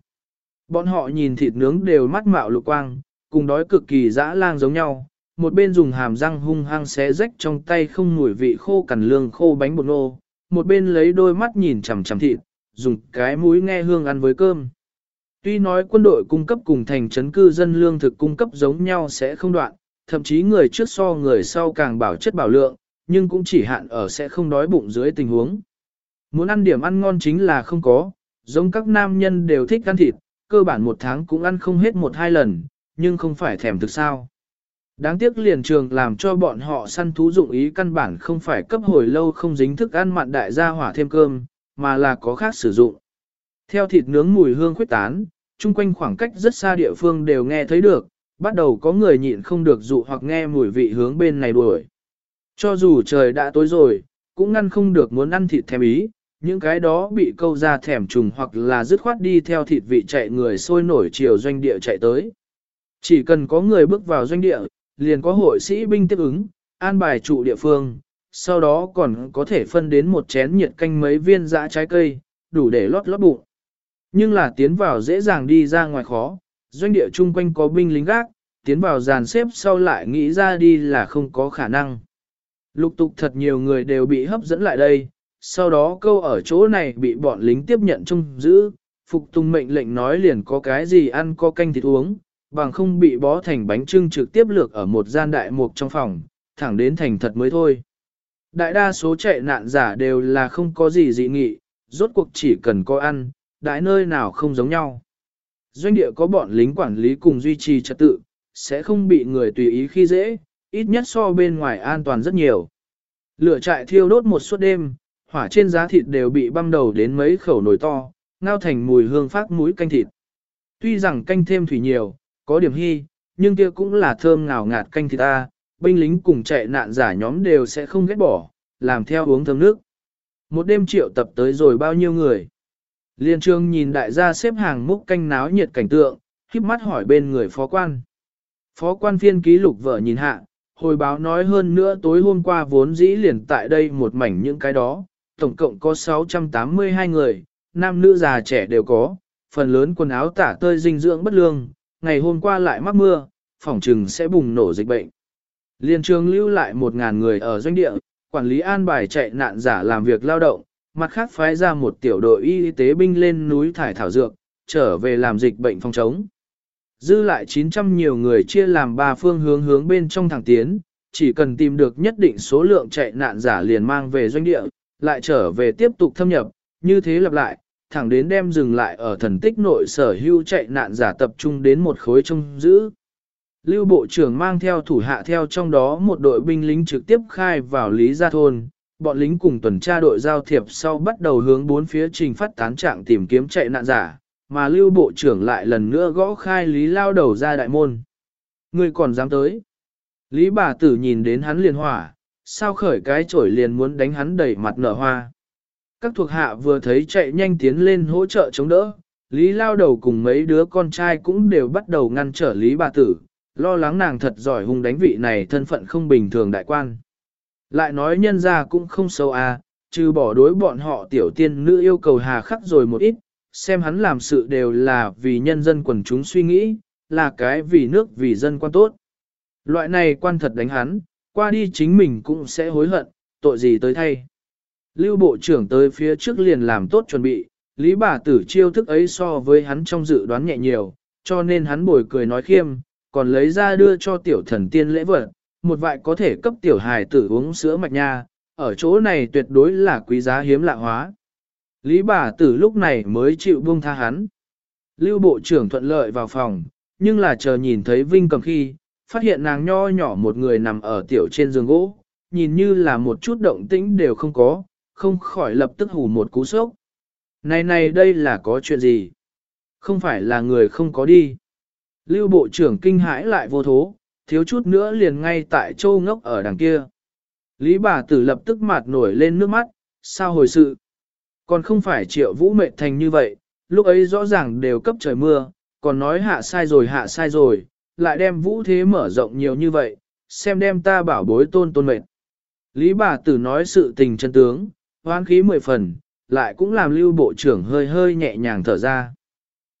Bọn họ nhìn thịt nướng đều mắt mạo lục quang, cùng đói cực kỳ dã lang giống nhau, một bên dùng hàm răng hung hăng xé rách trong tay không mùi vị khô cằn lương khô bánh bột nô, một bên lấy đôi mắt nhìn chằm chằm thịt, dùng cái mũi nghe hương ăn với cơm. Tuy nói quân đội cung cấp cùng thành trấn cư dân lương thực cung cấp giống nhau sẽ không đoạn, thậm chí người trước so người sau càng bảo chất bảo lượng, nhưng cũng chỉ hạn ở sẽ không đói bụng dưới tình huống. Muốn ăn điểm ăn ngon chính là không có, giống các nam nhân đều thích ăn thịt, cơ bản một tháng cũng ăn không hết một hai lần, nhưng không phải thèm thực sao. Đáng tiếc liền trường làm cho bọn họ săn thú dụng ý căn bản không phải cấp hồi lâu không dính thức ăn mặn đại gia hỏa thêm cơm, mà là có khác sử dụng. Theo thịt nướng mùi hương khuyết tán, chung quanh khoảng cách rất xa địa phương đều nghe thấy được, bắt đầu có người nhịn không được dụ hoặc nghe mùi vị hướng bên này đuổi. Cho dù trời đã tối rồi, cũng ngăn không được muốn ăn thịt thèm ý, những cái đó bị câu ra thèm trùng hoặc là dứt khoát đi theo thịt vị chạy người sôi nổi chiều doanh địa chạy tới. Chỉ cần có người bước vào doanh địa, liền có hội sĩ binh tiếp ứng, an bài trụ địa phương, sau đó còn có thể phân đến một chén nhiệt canh mấy viên dã trái cây, đủ để lót lót bụng. Nhưng là tiến vào dễ dàng đi ra ngoài khó, doanh địa chung quanh có binh lính gác, tiến vào dàn xếp sau lại nghĩ ra đi là không có khả năng. Lục tục thật nhiều người đều bị hấp dẫn lại đây, sau đó câu ở chỗ này bị bọn lính tiếp nhận trông giữ, phục tùng mệnh lệnh nói liền có cái gì ăn có canh thịt uống, bằng không bị bó thành bánh trưng trực tiếp lược ở một gian đại mục trong phòng, thẳng đến thành thật mới thôi. Đại đa số chạy nạn giả đều là không có gì dị nghị, rốt cuộc chỉ cần có ăn, đại nơi nào không giống nhau. Doanh địa có bọn lính quản lý cùng duy trì trật tự, sẽ không bị người tùy ý khi dễ, ít nhất so bên ngoài an toàn rất nhiều. Lửa trại thiêu đốt một suốt đêm, hỏa trên giá thịt đều bị băm đầu đến mấy khẩu nồi to, ngao thành mùi hương phát mũi canh thịt. Tuy rằng canh thêm thủy nhiều, có điểm hy, nhưng kia cũng là thơm ngào ngạt canh thịt ta, binh lính cùng chạy nạn giả nhóm đều sẽ không ghét bỏ, làm theo uống thơm nước. Một đêm triệu tập tới rồi bao nhiêu người. Liên trương nhìn đại gia xếp hàng múc canh náo nhiệt cảnh tượng, khiếp mắt hỏi bên người phó quan. Phó quan phiên ký lục vợ nhìn hạ, hồi báo nói hơn nữa tối hôm qua vốn dĩ liền tại đây một mảnh những cái đó, tổng cộng có 682 người, nam nữ già trẻ đều có, phần lớn quần áo tả tơi dinh dưỡng bất lương, ngày hôm qua lại mắc mưa, phỏng trừng sẽ bùng nổ dịch bệnh. Liên trường lưu lại 1.000 người ở doanh địa, quản lý an bài chạy nạn giả làm việc lao động, mặt khác phái ra một tiểu đội y tế binh lên núi thải thảo dược, trở về làm dịch bệnh phòng chống. Dư lại 900 nhiều người chia làm ba phương hướng hướng bên trong thẳng tiến, chỉ cần tìm được nhất định số lượng chạy nạn giả liền mang về doanh địa, lại trở về tiếp tục thâm nhập, như thế lặp lại, thẳng đến đem dừng lại ở thần tích nội sở hưu chạy nạn giả tập trung đến một khối trông giữ. Lưu Bộ trưởng mang theo thủ hạ theo trong đó một đội binh lính trực tiếp khai vào Lý Gia Thôn, bọn lính cùng tuần tra đội giao thiệp sau bắt đầu hướng bốn phía trình phát tán trạng tìm kiếm chạy nạn giả, mà Lưu Bộ trưởng lại lần nữa gõ khai Lý lao đầu ra đại môn. Người còn dám tới. Lý bà tử nhìn đến hắn liền hỏa, sao khởi cái chổi liền muốn đánh hắn đẩy mặt nở hoa. Các thuộc hạ vừa thấy chạy nhanh tiến lên hỗ trợ chống đỡ, Lý lao đầu cùng mấy đứa con trai cũng đều bắt đầu ngăn trở Lý bà tử, lo lắng nàng thật giỏi hung đánh vị này thân phận không bình thường đại quan. Lại nói nhân ra cũng không xấu à, trừ bỏ đối bọn họ tiểu tiên nữ yêu cầu hà khắc rồi một ít, xem hắn làm sự đều là vì nhân dân quần chúng suy nghĩ, là cái vì nước vì dân quan tốt. Loại này quan thật đánh hắn, qua đi chính mình cũng sẽ hối hận, tội gì tới thay. Lưu Bộ trưởng tới phía trước liền làm tốt chuẩn bị, Lý bà tử chiêu thức ấy so với hắn trong dự đoán nhẹ nhiều, cho nên hắn bồi cười nói khiêm, còn lấy ra đưa cho tiểu thần tiên lễ vật, một vại có thể cấp tiểu hài tử uống sữa mạch nha, ở chỗ này tuyệt đối là quý giá hiếm lạ hóa. Lý bà tử lúc này mới chịu buông tha hắn. Lưu bộ trưởng thuận lợi vào phòng, nhưng là chờ nhìn thấy Vinh cầm khi, phát hiện nàng nho nhỏ một người nằm ở tiểu trên giường gỗ, nhìn như là một chút động tĩnh đều không có, không khỏi lập tức hù một cú sốc. Này này đây là có chuyện gì? Không phải là người không có đi. Lưu bộ trưởng kinh hãi lại vô thố, thiếu chút nữa liền ngay tại châu ngốc ở đằng kia. Lý bà tử lập tức mặt nổi lên nước mắt, sao hồi sự? Còn không phải triệu vũ mệnh thành như vậy, lúc ấy rõ ràng đều cấp trời mưa, còn nói hạ sai rồi hạ sai rồi, lại đem vũ thế mở rộng nhiều như vậy, xem đem ta bảo bối tôn tôn mệnh. Lý bà tử nói sự tình chân tướng, hoan khí mười phần, lại cũng làm lưu bộ trưởng hơi hơi nhẹ nhàng thở ra.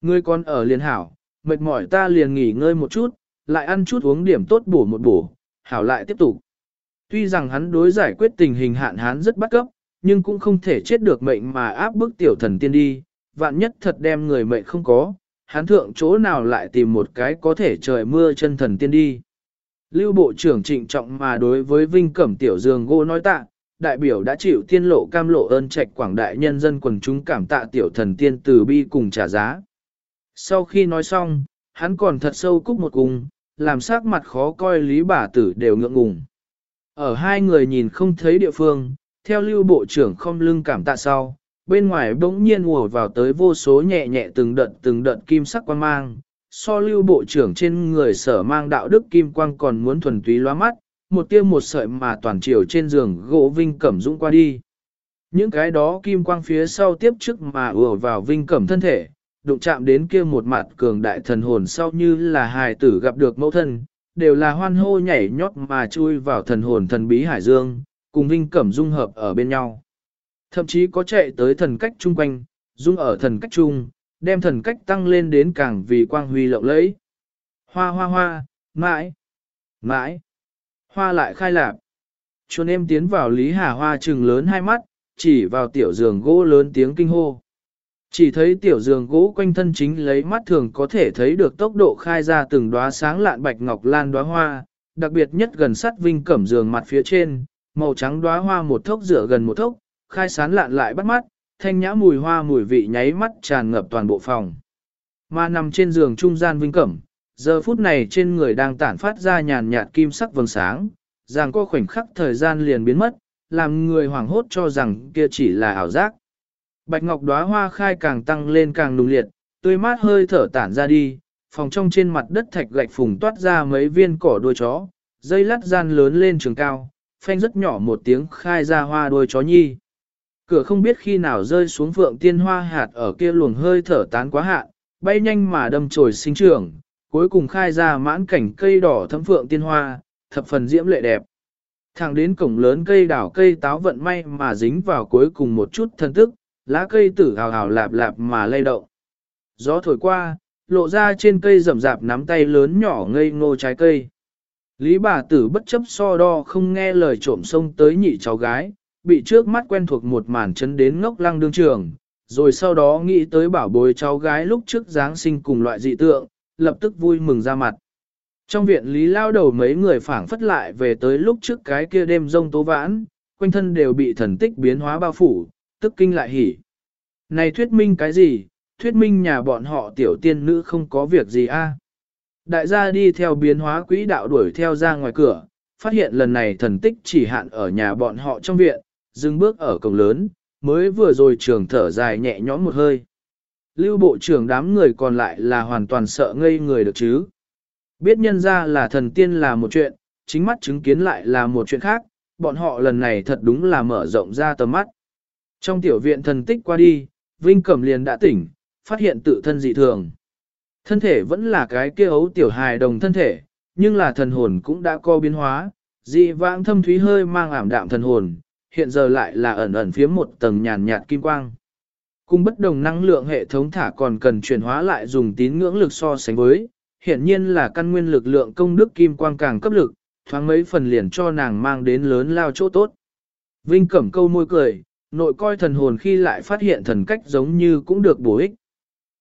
Ngươi còn ở liên hảo, mệt mỏi ta liền nghỉ ngơi một chút, lại ăn chút uống điểm tốt bổ một bổ, hảo lại tiếp tục. Tuy rằng hắn đối giải quyết tình hình hạn hán rất bắt cấp, nhưng cũng không thể chết được mệnh mà áp bức tiểu thần tiên đi, vạn nhất thật đem người mệnh không có, hắn thượng chỗ nào lại tìm một cái có thể trời mưa chân thần tiên đi. Lưu Bộ trưởng trịnh trọng mà đối với Vinh Cẩm Tiểu Dương Gô nói tạ, đại biểu đã chịu tiên lộ cam lộ ơn trạch quảng đại nhân dân quần chúng cảm tạ tiểu thần tiên từ bi cùng trả giá. Sau khi nói xong, hắn còn thật sâu cúc một cung, làm sắc mặt khó coi lý bà tử đều ngượng ngùng. Ở hai người nhìn không thấy địa phương, theo lưu bộ trưởng không lưng cảm tạ sau, bên ngoài bỗng nhiên ùa vào tới vô số nhẹ nhẹ từng đợt từng đợt kim sắc quang mang, so lưu bộ trưởng trên người sở mang đạo đức kim quang còn muốn thuần túy loa mắt, một tia một sợi mà toàn chiều trên giường gỗ vinh cẩm dũng qua đi. Những cái đó kim quang phía sau tiếp trước mà ùa vào vinh cẩm thân thể, đụng chạm đến kia một mặt cường đại thần hồn sau như là hài tử gặp được mẫu thân, đều là hoan hô nhảy nhót mà chui vào thần hồn thần bí hải dương, cùng vinh cẩm dung hợp ở bên nhau. Thậm chí có chạy tới thần cách chung quanh, dung ở thần cách chung, đem thần cách tăng lên đến càng vì quang huy lộng lẫy. Hoa hoa hoa, mãi, mãi, hoa lại khai lạp. Chuồn em tiến vào Lý Hà Hoa trừng lớn hai mắt, chỉ vào tiểu giường gỗ lớn tiếng kinh hô. Chỉ thấy tiểu giường gỗ quanh thân chính lấy mắt thường có thể thấy được tốc độ khai ra từng đóa sáng lạn bạch ngọc lan đóa hoa, đặc biệt nhất gần sát vinh cẩm giường mặt phía trên, màu trắng đóa hoa một thốc rửa gần một thốc, khai sán lạn lại bắt mắt, thanh nhã mùi hoa mùi vị nháy mắt tràn ngập toàn bộ phòng. Mà nằm trên giường trung gian vinh cẩm, giờ phút này trên người đang tản phát ra nhàn nhạt kim sắc vầng sáng, rằng có khoảnh khắc thời gian liền biến mất, làm người hoảng hốt cho rằng kia chỉ là ảo giác. Bạch ngọc đóa hoa khai càng tăng lên càng nùng liệt, tươi mát hơi thở tản ra đi, phòng trong trên mặt đất thạch gạch phùng toát ra mấy viên cỏ đuôi chó, dây lát gian lớn lên trường cao, phanh rất nhỏ một tiếng khai ra hoa đuôi chó nhi. Cửa không biết khi nào rơi xuống vượng tiên hoa hạt ở kia luồng hơi thở tán quá hạn, bay nhanh mà đâm chồi sinh trưởng, cuối cùng khai ra mãn cảnh cây đỏ thấm phượng tiên hoa, thập phần diễm lệ đẹp. Thẳng đến cổng lớn cây đảo cây táo vận may mà dính vào cuối cùng một chút thân tức, lá cây tử hào hào lạp lạp mà lay động. Gió thổi qua, lộ ra trên cây rậm rạp nắm tay lớn nhỏ ngây ngô trái cây. Lý bà tử bất chấp so đo không nghe lời trộm sông tới nhị cháu gái, bị trước mắt quen thuộc một màn chấn đến ngốc lăng đương trường, rồi sau đó nghĩ tới bảo bối cháu gái lúc trước Giáng sinh cùng loại dị tượng, lập tức vui mừng ra mặt. Trong viện Lý lao đầu mấy người phảng phất lại về tới lúc trước cái kia đêm rông tố vãn, quanh thân đều bị thần tích biến hóa bao phủ, tức kinh lại hỉ. Này thuyết minh cái gì, thuyết minh nhà bọn họ tiểu tiên nữ không có việc gì a. Đại gia đi theo biến hóa quỹ đạo đuổi theo ra ngoài cửa, phát hiện lần này thần tích chỉ hạn ở nhà bọn họ trong viện, dừng bước ở cổng lớn, mới vừa rồi trường thở dài nhẹ nhõm một hơi. Lưu bộ trưởng đám người còn lại là hoàn toàn sợ ngây người được chứ. Biết nhân ra là thần tiên là một chuyện, chính mắt chứng kiến lại là một chuyện khác, bọn họ lần này thật đúng là mở rộng ra tầm mắt. Trong tiểu viện thần tích qua đi, Vinh Cẩm liền đã tỉnh, phát hiện tự thân dị thường. Thân thể vẫn là cái kia ấu tiểu hài đồng thân thể, nhưng là thần hồn cũng đã co biến hóa, dị vãng thâm thúy hơi mang ảm đạm thần hồn, hiện giờ lại là ẩn ẩn phía một tầng nhàn nhạt kim quang. Cùng bất đồng năng lượng hệ thống thả còn cần chuyển hóa lại dùng tín ngưỡng lực so sánh với, hiện nhiên là căn nguyên lực lượng công đức kim quang càng cấp lực, thoáng mấy phần liền cho nàng mang đến lớn lao chỗ tốt. Vinh cẩm câu môi cười, nội coi thần hồn khi lại phát hiện thần cách giống như cũng được bổ ích.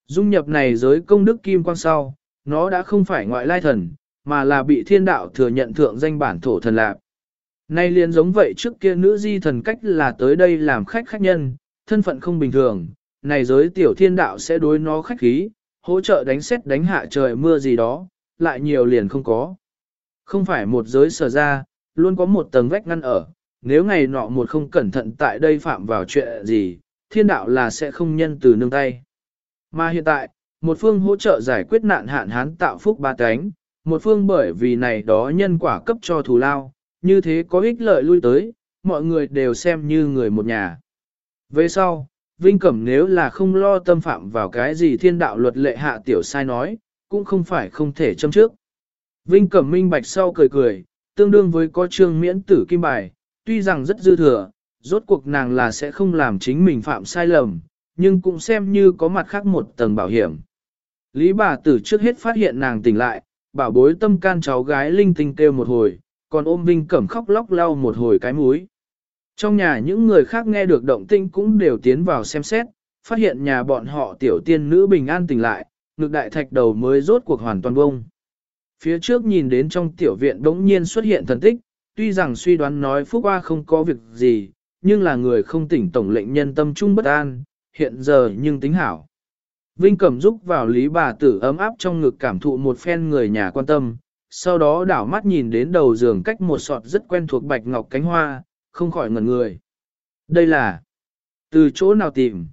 Dung nhập này giới công đức kim quang sau, nó đã không phải ngoại lai thần, mà là bị thiên đạo thừa nhận thượng danh bản thổ thần lạc. Nay liền giống vậy trước kia nữ di thần cách là tới đây làm khách khách nhân, thân phận không bình thường, này giới tiểu thiên đạo sẽ đối nó khách khí, hỗ trợ đánh xét đánh hạ trời mưa gì đó, lại nhiều liền không có. Không phải một giới sở ra, luôn có một tầng vách ngăn ở, nếu ngày nọ một không cẩn thận tại đây phạm vào chuyện gì, thiên đạo là sẽ không nhân từ nương tay. Mà hiện tại, một phương hỗ trợ giải quyết nạn hạn hán tạo phúc ba cánh, một phương bởi vì này đó nhân quả cấp cho thù lao, như thế có ích lợi lui tới, mọi người đều xem như người một nhà. Về sau, Vinh Cẩm nếu là không lo tâm phạm vào cái gì thiên đạo luật lệ hạ tiểu sai nói, cũng không phải không thể châm trước. Vinh Cẩm minh bạch sau cười cười, tương đương với có trương miễn tử kim bài, tuy rằng rất dư thừa, rốt cuộc nàng là sẽ không làm chính mình phạm sai lầm, nhưng cũng xem như có mặt khác một tầng bảo hiểm. Lý bà tử trước hết phát hiện nàng tỉnh lại, bảo bối tâm can cháu gái linh tinh kêu một hồi, còn ôm Vinh Cẩm khóc lóc lau một hồi cái múi. Trong nhà những người khác nghe được động tinh cũng đều tiến vào xem xét, phát hiện nhà bọn họ tiểu tiên nữ bình an tỉnh lại, ngực đại thạch đầu mới rốt cuộc hoàn toàn bông. Phía trước nhìn đến trong tiểu viện đống nhiên xuất hiện thần tích, tuy rằng suy đoán nói Phúc Hoa không có việc gì, nhưng là người không tỉnh tổng lệnh nhân tâm trung bất an, hiện giờ nhưng tính hảo. Vinh Cẩm giúp vào lý bà tử ấm áp trong ngực cảm thụ một phen người nhà quan tâm, sau đó đảo mắt nhìn đến đầu giường cách một sọt rất quen thuộc bạch ngọc cánh hoa, không khỏi ngẩn người. Đây là từ chỗ nào tìm?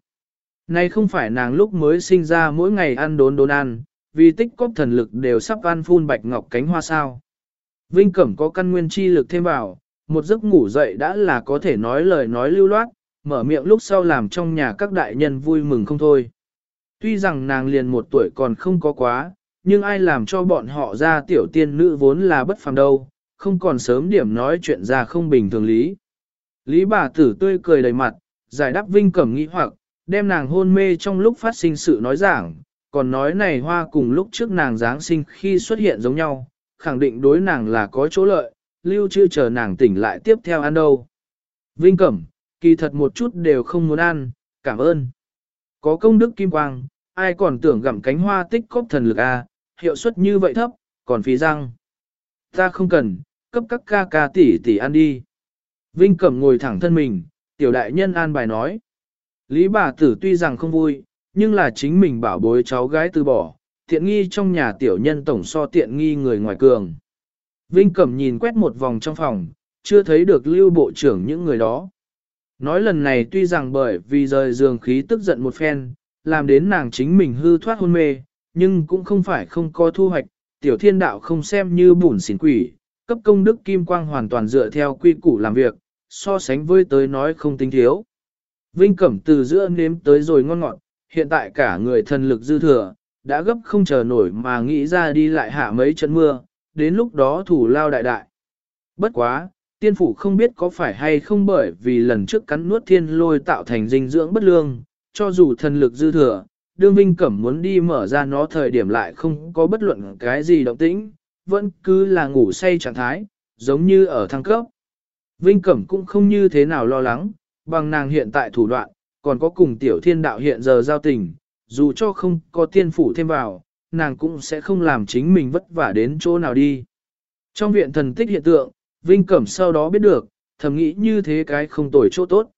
nay không phải nàng lúc mới sinh ra mỗi ngày ăn đốn đốn ăn, vì tích cóp thần lực đều sắp ăn phun bạch ngọc cánh hoa sao. Vinh Cẩm có căn nguyên chi lực thêm vào, một giấc ngủ dậy đã là có thể nói lời nói lưu loát, mở miệng lúc sau làm trong nhà các đại nhân vui mừng không thôi. Tuy rằng nàng liền một tuổi còn không có quá, nhưng ai làm cho bọn họ ra tiểu tiên nữ vốn là bất phàm đâu, không còn sớm điểm nói chuyện ra không bình thường lý. Lý bà tử tươi cười đầy mặt, giải đáp vinh cẩm nghĩ hoặc, đem nàng hôn mê trong lúc phát sinh sự nói giảng, còn nói này hoa cùng lúc trước nàng Giáng sinh khi xuất hiện giống nhau, khẳng định đối nàng là có chỗ lợi, lưu chưa chờ nàng tỉnh lại tiếp theo ăn đâu. Vinh cẩm, kỳ thật một chút đều không muốn ăn, cảm ơn. Có công đức kim quang, ai còn tưởng gặm cánh hoa tích cóp thần lực a, hiệu suất như vậy thấp, còn phí răng. Ta không cần, cấp các ca ca tỷ tỷ ăn đi. Vinh Cẩm ngồi thẳng thân mình, tiểu đại nhân an bài nói. Lý bà tử tuy rằng không vui, nhưng là chính mình bảo bối cháu gái từ bỏ, tiện nghi trong nhà tiểu nhân tổng so tiện nghi người ngoài cường. Vinh Cẩm nhìn quét một vòng trong phòng, chưa thấy được lưu bộ trưởng những người đó. Nói lần này tuy rằng bởi vì rời giường khí tức giận một phen, làm đến nàng chính mình hư thoát hôn mê, nhưng cũng không phải không có thu hoạch, tiểu thiên đạo không xem như bùn xỉn quỷ, cấp công đức kim quang hoàn toàn dựa theo quy củ làm việc, so sánh với tới nói không tính thiếu. Vinh Cẩm từ giữa nếm tới rồi ngon ngọt, hiện tại cả người thần lực dư thừa, đã gấp không chờ nổi mà nghĩ ra đi lại hạ mấy trận mưa, đến lúc đó thủ lao đại đại. Bất quá, tiên phủ không biết có phải hay không bởi vì lần trước cắn nuốt thiên lôi tạo thành dinh dưỡng bất lương, cho dù thần lực dư thừa, đương Vinh Cẩm muốn đi mở ra nó thời điểm lại không có bất luận cái gì động tĩnh, vẫn cứ là ngủ say trạng thái, giống như ở thăng cấp. Vinh Cẩm cũng không như thế nào lo lắng, bằng nàng hiện tại thủ đoạn, còn có cùng tiểu thiên đạo hiện giờ giao tình, dù cho không có tiên phủ thêm vào, nàng cũng sẽ không làm chính mình vất vả đến chỗ nào đi. Trong viện thần tích hiện tượng, Vinh Cẩm sau đó biết được, thầm nghĩ như thế cái không tồi chỗ tốt.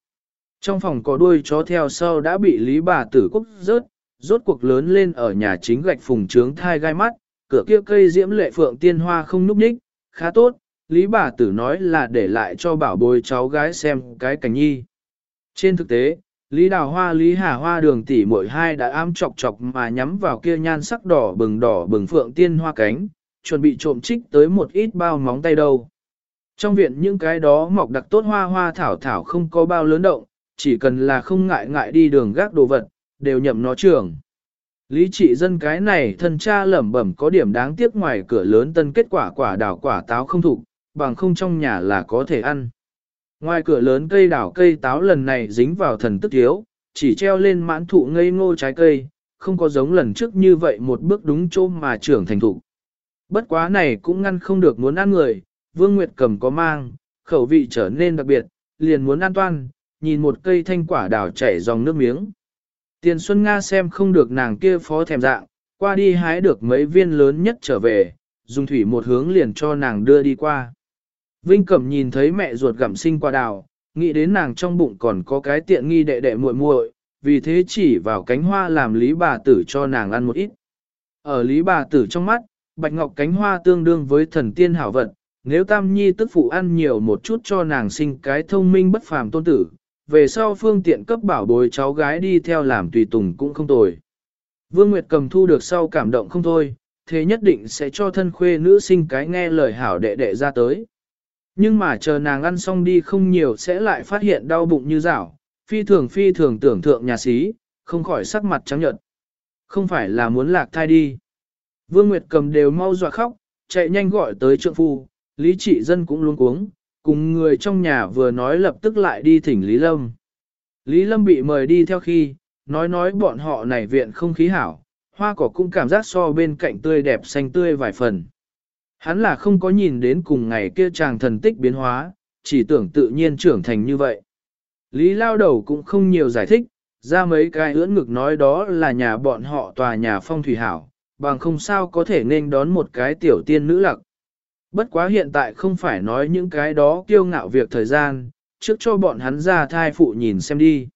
Trong phòng có đuôi chó theo sau đã bị Lý bà tử quốc rớt, rốt cuộc lớn lên ở nhà chính gạch phùng trướng thai gai mắt, cửa kia cây diễm lệ phượng tiên hoa không núp ních, khá tốt, Lý bà tử nói là để lại cho bảo bối cháu gái xem cái cảnh nhi. Trên thực tế, Lý Đào Hoa Lý Hà Hoa đường tỷ mỗi hai đã ám chọc chọc mà nhắm vào kia nhan sắc đỏ bừng đỏ bừng phượng tiên hoa cánh, chuẩn bị trộm trích tới một ít bao móng tay đâu. Trong viện những cái đó mọc đặc tốt hoa hoa thảo thảo không có bao lớn động, chỉ cần là không ngại ngại đi đường gác đồ vật, đều nhậm nó trưởng. Lý trị dân cái này thân cha lẩm bẩm có điểm đáng tiếc ngoài cửa lớn tân kết quả quả đào quả táo không thụ, bằng không trong nhà là có thể ăn. Ngoài cửa lớn cây đảo cây táo lần này dính vào thần tức thiếu, chỉ treo lên mãn thụ ngây ngô trái cây, không có giống lần trước như vậy một bước đúng chỗ mà trưởng thành thụ. Bất quá này cũng ngăn không được muốn ăn người, Vương Nguyệt cầm có mang, khẩu vị trở nên đặc biệt, liền muốn an toan, nhìn một cây thanh quả đào chảy dòng nước miếng. Tiền Xuân Nga xem không được nàng kia phó thèm dạng, qua đi hái được mấy viên lớn nhất trở về, dùng thủy một hướng liền cho nàng đưa đi qua. Vinh Cẩm nhìn thấy mẹ ruột gặm sinh quả đào, nghĩ đến nàng trong bụng còn có cái tiện nghi đệ đệ muội muội, vì thế chỉ vào cánh hoa làm lý bà tử cho nàng ăn một ít. Ở lý bà tử trong mắt, bạch ngọc cánh hoa tương đương với thần tiên hảo vận, nếu tam nhi tức phụ ăn nhiều một chút cho nàng sinh cái thông minh bất phàm tôn tử, về sau phương tiện cấp bảo bồi cháu gái đi theo làm tùy tùng cũng không tồi. Vương Nguyệt cầm thu được sau cảm động không thôi, thế nhất định sẽ cho thân khuê nữ sinh cái nghe lời hảo đệ đệ ra tới. Nhưng mà chờ nàng ăn xong đi không nhiều sẽ lại phát hiện đau bụng như rảo, phi thường phi thường tưởng thượng nhà sĩ, không khỏi sắc mặt trắng nhợt. Không phải là muốn lạc thai đi. Vương Nguyệt cầm đều mau dọa khóc, chạy nhanh gọi tới trượng phu, Lý trị dân cũng luôn cuống, cùng người trong nhà vừa nói lập tức lại đi thỉnh Lý Lâm. Lý Lâm bị mời đi theo khi, nói nói bọn họ này viện không khí hảo, hoa cỏ cũng cảm giác so bên cạnh tươi đẹp xanh tươi vài phần. Hắn là không có nhìn đến cùng ngày kia chàng thần tích biến hóa, chỉ tưởng tự nhiên trưởng thành như vậy. Lý lao đầu cũng không nhiều giải thích, ra mấy cái ưỡn ngực nói đó là nhà bọn họ tòa nhà phong thủy hảo, bằng không sao có thể nên đón một cái tiểu tiên nữ lặc. Bất quá hiện tại không phải nói những cái đó kiêu ngạo việc thời gian, trước cho bọn hắn ra thai phụ nhìn xem đi.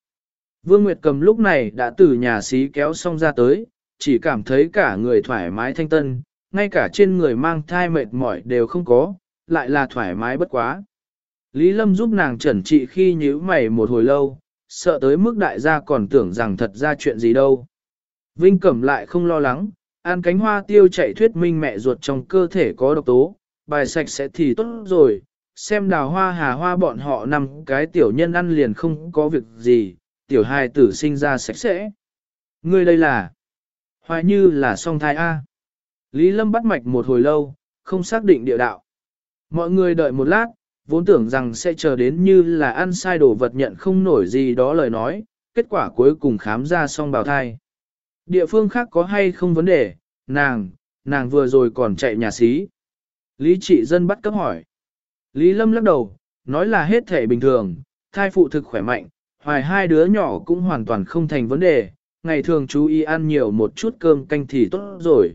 Vương Nguyệt cầm lúc này đã từ nhà xí kéo xong ra tới, chỉ cảm thấy cả người thoải mái thanh tân, ngay cả trên người mang thai mệt mỏi đều không có, lại là thoải mái bất quá. Lý Lâm giúp nàng trần trị khi nhíu mày một hồi lâu, sợ tới mức đại gia còn tưởng rằng thật ra chuyện gì đâu. Vinh Cẩm lại không lo lắng, ăn cánh hoa tiêu chạy thuyết minh mẹ ruột trong cơ thể có độc tố, bài sạch sẽ thì tốt rồi, xem đào hoa hà hoa bọn họ nằm cái tiểu nhân ăn liền không có việc gì, tiểu hài tử sinh ra sạch sẽ. Ngươi đây là, hoài như là song thai A. Lý Lâm bắt mạch một hồi lâu, không xác định địa đạo. Mọi người đợi một lát, vốn tưởng rằng sẽ chờ đến như là ăn sai đồ vật nhận không nổi gì đó lời nói, kết quả cuối cùng khám ra xong bào thai. Địa phương khác có hay không vấn đề, nàng, nàng vừa rồi còn chạy nhà xí. Lý trị dân bắt cấp hỏi. Lý Lâm lắc đầu, nói là hết thể bình thường, thai phụ thực khỏe mạnh, hoài hai đứa nhỏ cũng hoàn toàn không thành vấn đề, ngày thường chú ý ăn nhiều một chút cơm canh thì tốt rồi.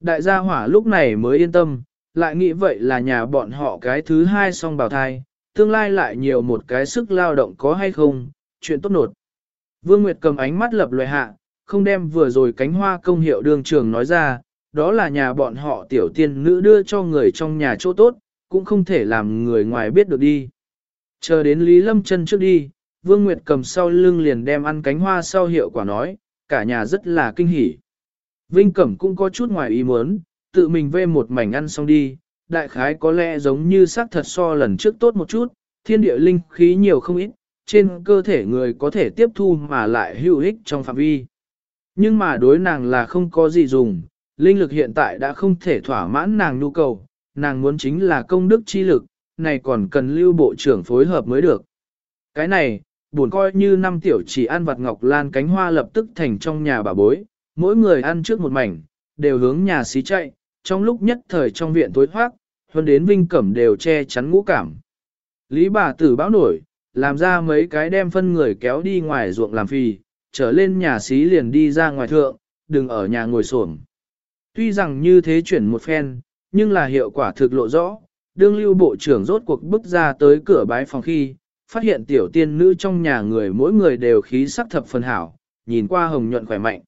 Đại gia hỏa lúc này mới yên tâm, lại nghĩ vậy là nhà bọn họ cái thứ hai song bào thai, tương lai lại nhiều một cái sức lao động có hay không, chuyện tốt nột. Vương Nguyệt cầm ánh mắt lập loại hạ, không đem vừa rồi cánh hoa công hiệu đường trường nói ra, đó là nhà bọn họ tiểu tiên nữ đưa cho người trong nhà chỗ tốt, cũng không thể làm người ngoài biết được đi. Chờ đến Lý Lâm chân trước đi, Vương Nguyệt cầm sau lưng liền đem ăn cánh hoa sau hiệu quả nói, cả nhà rất là kinh hỉ. Vinh Cẩm cũng có chút ngoài ý muốn, tự mình vê một mảnh ăn xong đi, đại khái có lẽ giống như xác thật so lần trước tốt một chút, thiên địa linh khí nhiều không ít, trên cơ thể người có thể tiếp thu mà lại hữu ích trong phạm vi. Nhưng mà đối nàng là không có gì dùng, linh lực hiện tại đã không thể thỏa mãn nàng nhu cầu, nàng muốn chính là công đức chi lực, này còn cần lưu bộ trưởng phối hợp mới được. Cái này, buồn coi như năm tiểu chỉ ăn vặt ngọc lan cánh hoa lập tức thành trong nhà bà bối, mỗi người ăn trước một mảnh, đều hướng nhà xí chạy, trong lúc nhất thời trong viện tối hoác, hơn đến vinh cẩm đều che chắn ngũ cảm. Lý bà tử báo nổi, làm ra mấy cái đem phân người kéo đi ngoài ruộng làm phì, trở lên nhà xí liền đi ra ngoài thượng, đừng ở nhà ngồi xổm. Tuy rằng như thế chuyển một phen, nhưng là hiệu quả thực lộ rõ, đương lưu bộ trưởng rốt cuộc bước ra tới cửa bái phòng khi, phát hiện tiểu tiên nữ trong nhà người mỗi người đều khí sắc thập phần hảo, nhìn qua hồng nhuận khỏe mạnh.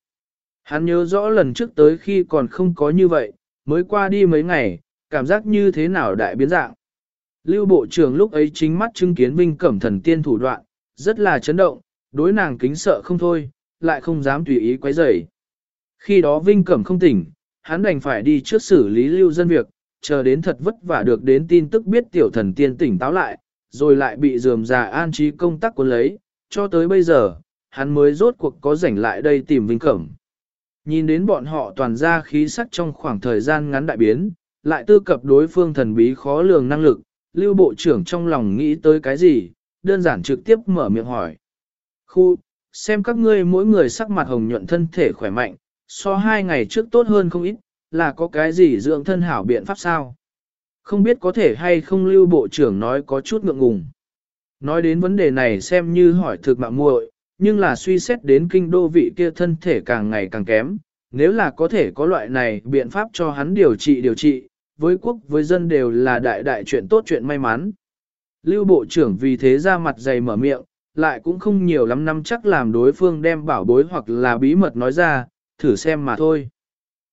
Hắn nhớ rõ lần trước tới khi còn không có như vậy, mới qua đi mấy ngày, cảm giác như thế nào đại biến dạng. Lưu bộ trưởng lúc ấy chính mắt chứng kiến Vinh Cẩm thần tiên thủ đoạn, rất là chấn động, đối nàng kính sợ không thôi, lại không dám tùy ý quấy rầy. Khi đó Vinh Cẩm không tỉnh, hắn đành phải đi trước xử lý lưu dân việc, chờ đến thật vất vả được đến tin tức biết tiểu thần tiên tỉnh táo lại, rồi lại bị dườm già an trí công tác cuốn lấy, cho tới bây giờ, hắn mới rốt cuộc có rảnh lại đây tìm Vinh Cẩm. Nhìn đến bọn họ toàn ra khí sắc trong khoảng thời gian ngắn đại biến, lại tư cập đối phương thần bí khó lường năng lực, lưu bộ trưởng trong lòng nghĩ tới cái gì, đơn giản trực tiếp mở miệng hỏi. Khu, xem các ngươi mỗi người sắc mặt hồng nhuận thân thể khỏe mạnh, so hai ngày trước tốt hơn không ít, là có cái gì dưỡng thân hảo biện pháp sao? Không biết có thể hay không lưu bộ trưởng nói có chút ngượng ngùng. Nói đến vấn đề này xem như hỏi thực mạng muội, nhưng là suy xét đến kinh đô vị kia thân thể càng ngày càng kém, nếu là có thể có loại này biện pháp cho hắn điều trị điều trị, với quốc với dân đều là đại đại chuyện tốt chuyện may mắn. Lưu Bộ trưởng vì thế ra mặt dày mở miệng, lại cũng không nhiều lắm năm chắc làm đối phương đem bảo bối hoặc là bí mật nói ra, thử xem mà thôi.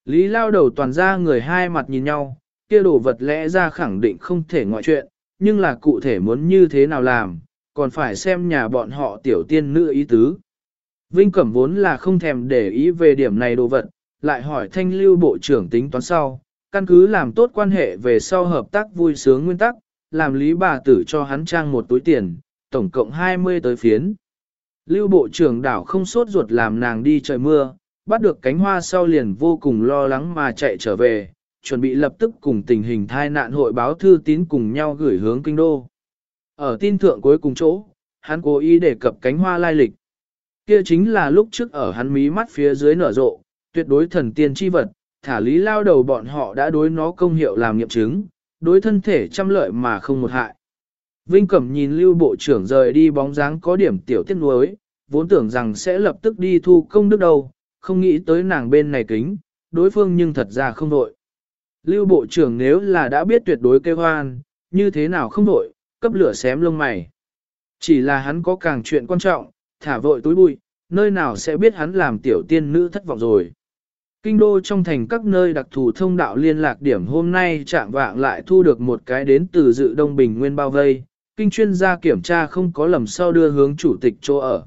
Lý lao đầu toàn ra người hai mặt nhìn nhau, kia đồ vật lẽ ra khẳng định không thể ngoại chuyện, nhưng là cụ thể muốn như thế nào làm, còn phải xem nhà bọn họ tiểu tiên nữ ý tứ. Vinh Cẩm vốn là không thèm để ý về điểm này đồ vật, lại hỏi thanh lưu bộ trưởng tính toán sau, căn cứ làm tốt quan hệ về sau hợp tác vui sướng nguyên tắc, làm lý bà tử cho hắn trang một túi tiền, tổng cộng 20 tới phiến. Lưu bộ trưởng đảo không sốt ruột làm nàng đi trời mưa, bắt được cánh hoa sau liền vô cùng lo lắng mà chạy trở về, chuẩn bị lập tức cùng tình hình thai nạn hội báo thư tín cùng nhau gửi hướng kinh đô. Ở tin thượng cuối cùng chỗ, hắn cố ý đề cập cánh hoa lai lịch. Kia chính là lúc trước ở hắn mí mắt phía dưới nở rộ, tuyệt đối thần tiên chi vật, thả lý lao đầu bọn họ đã đối nó công hiệu làm nghiệm chứng, đối thân thể trăm lợi mà không một hại. Vinh Cẩm nhìn lưu bộ trưởng rời đi bóng dáng có điểm tiểu tiết nuối, vốn tưởng rằng sẽ lập tức đi thu công đức đâu, không nghĩ tới nàng bên này kính, đối phương nhưng thật ra không đội. Lưu bộ trưởng nếu là đã biết tuyệt đối kêu hoan, như thế nào không đội, cấp lửa xém lông mày. Chỉ là hắn có càng chuyện quan trọng, thả vội túi bụi, nơi nào sẽ biết hắn làm tiểu tiên nữ thất vọng rồi. Kinh đô trong thành các nơi đặc thù thông đạo liên lạc điểm hôm nay chạm vạng lại thu được một cái đến từ dự Đông Bình Nguyên bao vây, kinh chuyên gia kiểm tra không có lầm sau đưa hướng chủ tịch chỗ ở.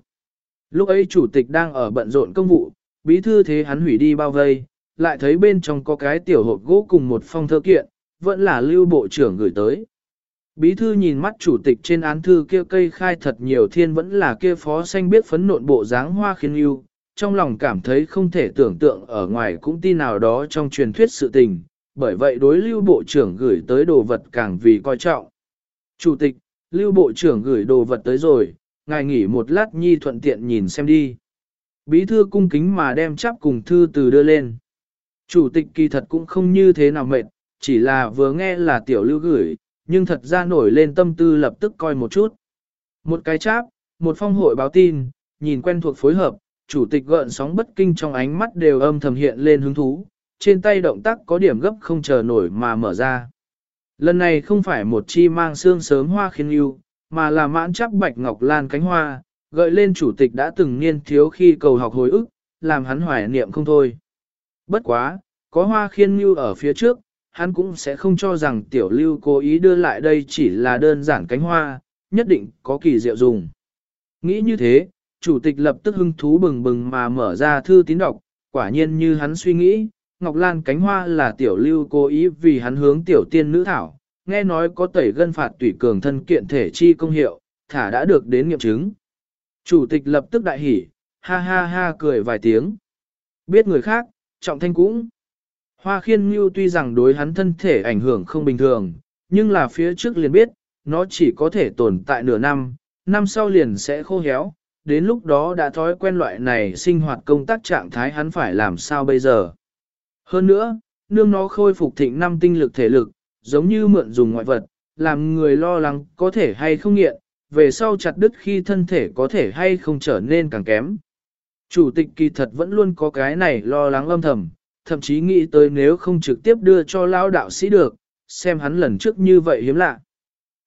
Lúc ấy chủ tịch đang ở bận rộn công vụ, bí thư thế hắn hủy đi bao vây, lại thấy bên trong có cái tiểu hộp gỗ cùng một phong thơ kiện, vẫn là lưu bộ trưởng gửi tới. Bí thư nhìn mắt chủ tịch trên án thư kia cây khai thật nhiều thiên vẫn là kia phó xanh biết phấn nộn bộ dáng hoa khiến yêu, trong lòng cảm thấy không thể tưởng tượng ở ngoài cũng tin nào đó trong truyền thuyết sự tình, bởi vậy đối lưu bộ trưởng gửi tới đồ vật càng vì coi trọng. Chủ tịch, lưu bộ trưởng gửi đồ vật tới rồi, ngài nghỉ một lát nhi thuận tiện nhìn xem đi. Bí thư cung kính mà đem chắp cùng thư từ đưa lên. Chủ tịch kỳ thật cũng không như thế nào mệt, chỉ là vừa nghe là tiểu lưu gửi, nhưng thật ra nổi lên tâm tư lập tức coi một chút. Một cái cháp, một phong hội báo tin, nhìn quen thuộc phối hợp, chủ tịch gợn sóng bất kinh trong ánh mắt đều âm thầm hiện lên hứng thú, trên tay động tác có điểm gấp không chờ nổi mà mở ra. Lần này không phải một chi mang xương sớm hoa khiên yêu, mà là mãn chắc bạch ngọc lan cánh hoa, gợi lên chủ tịch đã từng niên thiếu khi cầu học hồi ức, làm hắn hoài niệm không thôi. Bất quá, có hoa khiên như ở phía trước, hắn cũng sẽ không cho rằng tiểu lưu cố ý đưa lại đây chỉ là đơn giản cánh hoa, nhất định có kỳ diệu dùng. Nghĩ như thế, chủ tịch lập tức hưng thú bừng bừng mà mở ra thư tín đọc, quả nhiên như hắn suy nghĩ, Ngọc Lan cánh hoa là tiểu lưu cố ý vì hắn hướng tiểu tiên nữ thảo, nghe nói có tẩy gân phạt tủy cường thân kiện thể chi công hiệu, thả đã được đến nghiệm chứng. Chủ tịch lập tức đại hỉ, ha ha ha cười vài tiếng. Biết người khác, trọng thanh cũng. Hoa khiên như tuy rằng đối hắn thân thể ảnh hưởng không bình thường, nhưng là phía trước liền biết, nó chỉ có thể tồn tại nửa năm, năm sau liền sẽ khô héo, đến lúc đó đã thói quen loại này sinh hoạt công tác trạng thái hắn phải làm sao bây giờ. Hơn nữa, nương nó khôi phục thịnh năm tinh lực thể lực, giống như mượn dùng ngoại vật, làm người lo lắng có thể hay không nghiện, về sau chặt đứt khi thân thể có thể hay không trở nên càng kém. Chủ tịch kỳ thật vẫn luôn có cái này lo lắng âm thầm, thậm chí nghĩ tới nếu không trực tiếp đưa cho lão đạo sĩ được, xem hắn lần trước như vậy hiếm lạ.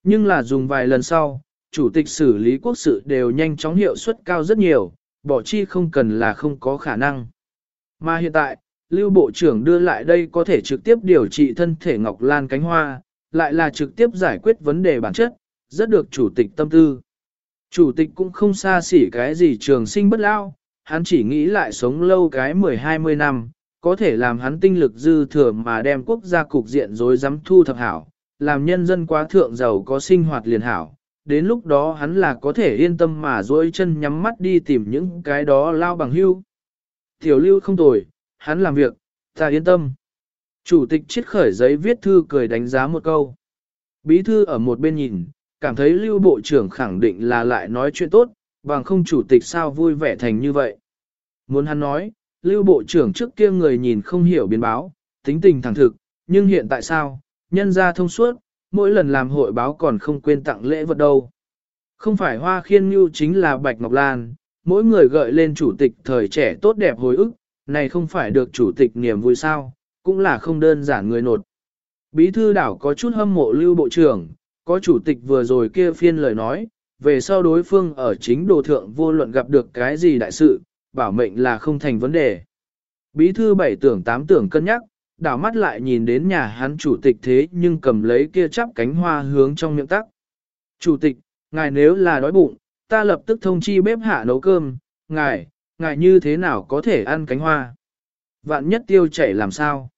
Nhưng là dùng vài lần sau, chủ tịch xử lý quốc sự đều nhanh chóng hiệu suất cao rất nhiều, bỏ chi không cần là không có khả năng. Mà hiện tại, Lưu Bộ trưởng đưa lại đây có thể trực tiếp điều trị thân thể Ngọc Lan cánh hoa, lại là trực tiếp giải quyết vấn đề bản chất, rất được chủ tịch tâm tư. Chủ tịch cũng không xa xỉ cái gì trường sinh bất lao, hắn chỉ nghĩ lại sống lâu cái 10-20 năm, có thể làm hắn tinh lực dư thừa mà đem quốc gia cục diện rối rắm thu thập hảo, làm nhân dân quá thượng giàu có sinh hoạt liền hảo. Đến lúc đó hắn là có thể yên tâm mà duỗi chân nhắm mắt đi tìm những cái đó lao bằng hưu. Tiểu lưu không tồi, hắn làm việc, ta yên tâm. Chủ tịch chiết khởi giấy viết thư cười đánh giá một câu. Bí thư ở một bên nhìn, cảm thấy lưu bộ trưởng khẳng định là lại nói chuyện tốt, bằng không chủ tịch sao vui vẻ thành như vậy. Muốn hắn nói, lưu bộ trưởng trước kia người nhìn không hiểu biến báo, tính tình thẳng thực, nhưng hiện tại sao, nhân ra thông suốt, mỗi lần làm hội báo còn không quên tặng lễ vật đâu. Không phải hoa khiên như chính là Bạch Ngọc Lan, mỗi người gợi lên chủ tịch thời trẻ tốt đẹp hồi ức, này không phải được chủ tịch niềm vui sao, cũng là không đơn giản người nột. Bí thư đảo có chút hâm mộ lưu bộ trưởng, có chủ tịch vừa rồi kia phiên lời nói, về sau đối phương ở chính đồ thượng vô luận gặp được cái gì đại sự, bảo mệnh là không thành vấn đề. Bí thư bảy tưởng tám tưởng cân nhắc, đảo mắt lại nhìn đến nhà hắn chủ tịch thế nhưng cầm lấy kia chắp cánh hoa hướng trong miệng tắc. Chủ tịch, ngài nếu là đói bụng, ta lập tức thông chi bếp hạ nấu cơm, ngài, ngài như thế nào có thể ăn cánh hoa? Vạn nhất tiêu chảy làm sao?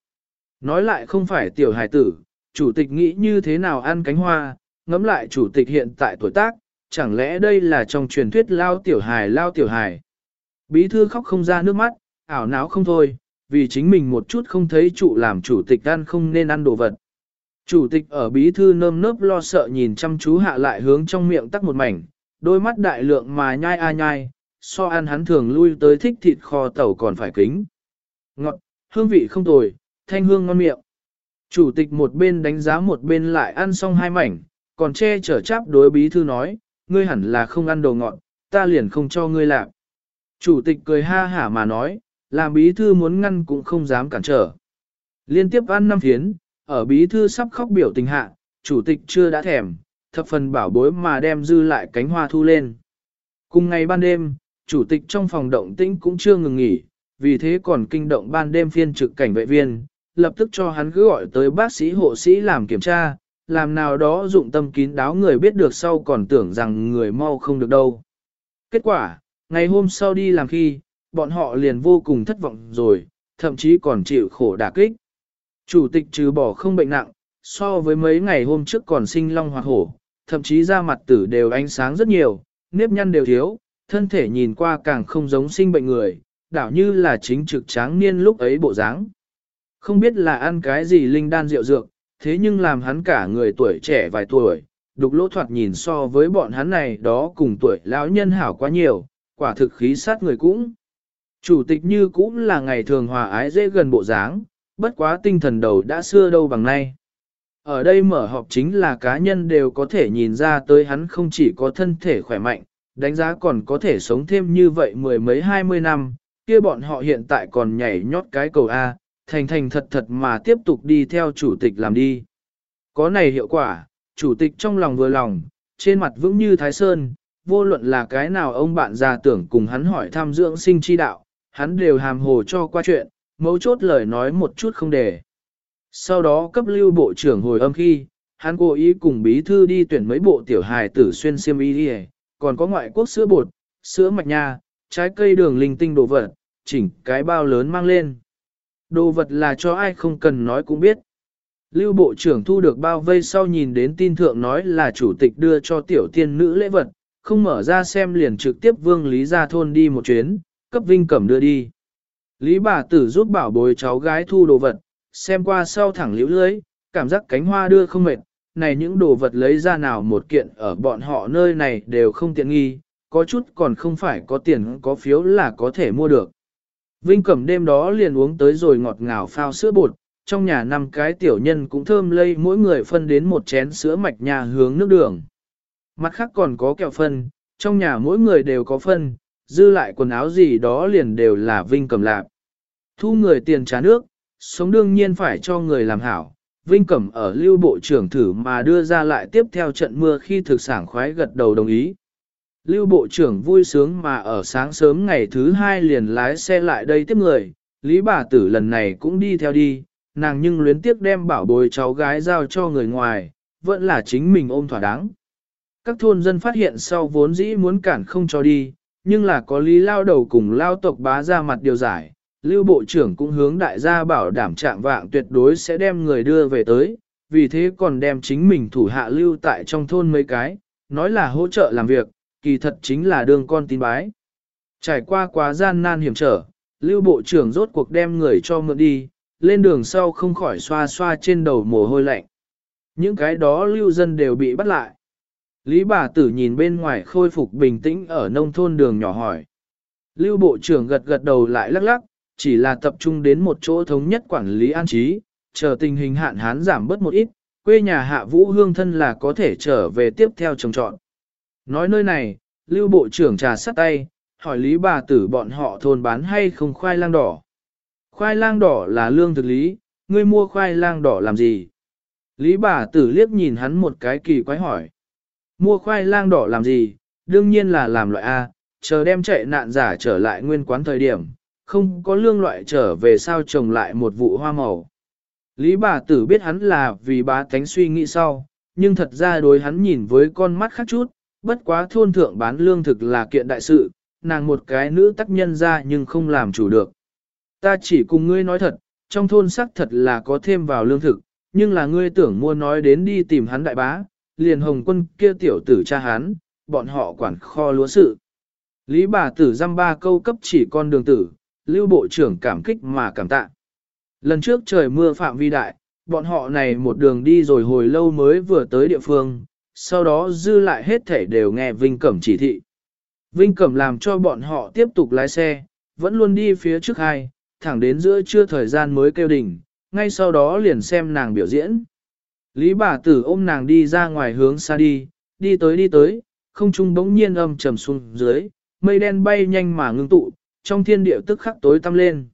Nói lại không phải tiểu hài tử, chủ tịch nghĩ như thế nào ăn cánh hoa, ngẫm lại chủ tịch hiện tại tuổi tác, chẳng lẽ đây là trong truyền thuyết lao tiểu hài lao tiểu hài. Bí thư khóc không ra nước mắt, ảo não không thôi, vì chính mình một chút không thấy trụ làm chủ tịch ăn không nên ăn đồ vật. Chủ tịch ở bí thư nơm nớp lo sợ nhìn chăm chú hạ lại hướng trong miệng tắc một mảnh, đôi mắt đại lượng mà nhai a nhai, so ăn hắn thường lui tới thích thịt kho tàu còn phải kính. Ngọt, hương vị không tồi, thanh hương ngon miệng. Chủ tịch một bên đánh giá một bên lại ăn xong hai mảnh, còn che chở cháp đối bí thư nói, ngươi hẳn là không ăn đồ ngọt, ta liền không cho ngươi làm. Chủ tịch cười ha hả mà nói, làm bí thư muốn ngăn cũng không dám cản trở. Liên tiếp ăn năm phiến, ở bí thư sắp khóc biểu tình hạ, chủ tịch chưa đã thèm, thập phần bảo bối mà đem dư lại cánh hoa thu lên. Cùng ngày ban đêm, chủ tịch trong phòng động tĩnh cũng chưa ngừng nghỉ, vì thế còn kinh động ban đêm phiên trực cảnh vệ viên, lập tức cho hắn cứ gọi tới bác sĩ hộ sĩ làm kiểm tra, làm nào đó dụng tâm kín đáo người biết được sau còn tưởng rằng người mau không được đâu. Kết quả, ngày hôm sau đi làm khi, bọn họ liền vô cùng thất vọng rồi, thậm chí còn chịu khổ đả kích. Chủ tịch trừ bỏ không bệnh nặng, so với mấy ngày hôm trước còn sinh long hoặc hổ, thậm chí da mặt tử đều ánh sáng rất nhiều, nếp nhăn đều thiếu, thân thể nhìn qua càng không giống sinh bệnh người, đảo như là chính trực tráng niên lúc ấy bộ dáng. Không biết là ăn cái gì linh đan rượu dược, thế nhưng làm hắn cả người tuổi trẻ vài tuổi, đục lỗ thoạt nhìn so với bọn hắn này đó cùng tuổi lão nhân hảo quá nhiều, quả thực khí sát người cũng. Chủ tịch như cũng là ngày thường hòa ái dễ gần bộ dáng, bất quá tinh thần đầu đã xưa đâu bằng nay. ở đây mở họp chính là cá nhân đều có thể nhìn ra tới hắn không chỉ có thân thể khỏe mạnh, đánh giá còn có thể sống thêm như vậy mười mấy hai mươi năm, kia bọn họ hiện tại còn nhảy nhót cái cầu A, thành thành thật thật mà tiếp tục đi theo chủ tịch làm đi. Có này hiệu quả, chủ tịch trong lòng vừa lòng, trên mặt vững như Thái Sơn, vô luận là cái nào ông bạn già tưởng cùng hắn hỏi tham dưỡng sinh chi đạo, hắn đều hàm hồ cho qua chuyện, mấu chốt lời nói một chút không để. Sau đó cấp lưu bộ trưởng hồi âm khi, hắn cố ý cùng bí thư đi tuyển mấy bộ tiểu hài tử xuyên xiêm y đi còn có ngoại quốc sữa bột, sữa mạch nha, trái cây đường linh tinh đồ vật, chỉnh cái bao lớn mang lên. Đồ vật là cho ai không cần nói cũng biết. Lưu Bộ trưởng thu được bao vây sau nhìn đến tin thượng nói là chủ tịch đưa cho tiểu tiên nữ lễ vật, không mở ra xem liền trực tiếp vương Lý ra thôn đi một chuyến, cấp Vinh Cẩm đưa đi. Lý bà tử giúp bảo bối cháu gái thu đồ vật, xem qua sau thẳng liễu lưới, cảm giác cánh hoa đưa không mệt, này những đồ vật lấy ra nào một kiện ở bọn họ nơi này đều không tiện nghi, có chút còn không phải có tiền có phiếu là có thể mua được. Vinh Cẩm đêm đó liền uống tới rồi ngọt ngào phao sữa bột, trong nhà năm cái tiểu nhân cũng thơm lây mỗi người phân đến một chén sữa mạch nhà hướng nước đường. Mặt khác còn có kẹo phân, trong nhà mỗi người đều có phân, dư lại quần áo gì đó liền đều là Vinh Cẩm lạp. Thu người tiền trả nước, sống đương nhiên phải cho người làm hảo. Vinh Cẩm ở lưu bộ trưởng thử mà đưa ra lại tiếp theo trận mưa khi thực sản khoái gật đầu đồng ý. Lưu Bộ trưởng vui sướng mà ở sáng sớm ngày thứ hai liền lái xe lại đây tiếp người, Lý bà tử lần này cũng đi theo đi, nàng nhưng luyến tiếc đem bảo bồi cháu gái giao cho người ngoài, vẫn là chính mình ôm thỏa đáng. Các thôn dân phát hiện sau vốn dĩ muốn cản không cho đi, nhưng là có lý lao đầu cùng lao tộc bá ra mặt điều giải, Lưu Bộ trưởng cũng hướng đại gia bảo đảm trạng vạng tuyệt đối sẽ đem người đưa về tới, vì thế còn đem chính mình thủ hạ lưu tại trong thôn mấy cái, nói là hỗ trợ làm việc, kỳ thật chính là đương con tin bái. Trải qua quá gian nan hiểm trở, lưu bộ trưởng rốt cuộc đem người cho mượn đi, lên đường sau không khỏi xoa xoa trên đầu mồ hôi lạnh. Những cái đó lưu dân đều bị bắt lại. Lý bà tử nhìn bên ngoài khôi phục bình tĩnh ở nông thôn đường nhỏ hỏi. Lưu bộ trưởng gật gật đầu lại lắc lắc, chỉ là tập trung đến một chỗ thống nhất quản lý an trí, chờ tình hình hạn hán giảm bớt một ít, quê nhà hạ vũ hương thân là có thể trở về tiếp theo trồng trọn. Nói nơi này, lưu bộ trưởng trà sắt tay, hỏi lý bà tử bọn họ thôn bán hay không khoai lang đỏ. Khoai lang đỏ là lương thực lý, ngươi mua khoai lang đỏ làm gì? Lý bà tử liếc nhìn hắn một cái kỳ quái hỏi. Mua khoai lang đỏ làm gì? Đương nhiên là làm loại A, chờ đem chạy nạn giả trở lại nguyên quán thời điểm, không có lương loại trở về sao trồng lại một vụ hoa màu. Lý bà tử biết hắn là vì bá thánh suy nghĩ sau, nhưng thật ra đối hắn nhìn với con mắt khác chút, bất quá thôn thượng bán lương thực là kiện đại sự, nàng một cái nữ tác nhân ra nhưng không làm chủ được. Ta chỉ cùng ngươi nói thật, trong thôn xác thật là có thêm vào lương thực, nhưng là ngươi tưởng mua nói đến đi tìm hắn đại bá, liền hồng quân kia tiểu tử cha hắn, bọn họ quản kho lúa sự. Lý bà tử dăm ba câu cấp chỉ con đường tử, lưu bộ trưởng cảm kích mà cảm tạ. Lần trước trời mưa phạm vi đại, bọn họ này một đường đi rồi hồi lâu mới vừa tới địa phương, sau đó dư lại hết thể đều nghe Vinh Cẩm chỉ thị. Vinh Cẩm làm cho bọn họ tiếp tục lái xe, vẫn luôn đi phía trước hai, thẳng đến giữa trưa thời gian mới kêu đỉnh, ngay sau đó liền xem nàng biểu diễn. Lý bà tử ôm nàng đi ra ngoài hướng xa đi, đi tới đi tới, không trung bỗng nhiên âm trầm xuống dưới, mây đen bay nhanh mà ngưng tụ, trong thiên địa tức khắc tối tăm lên.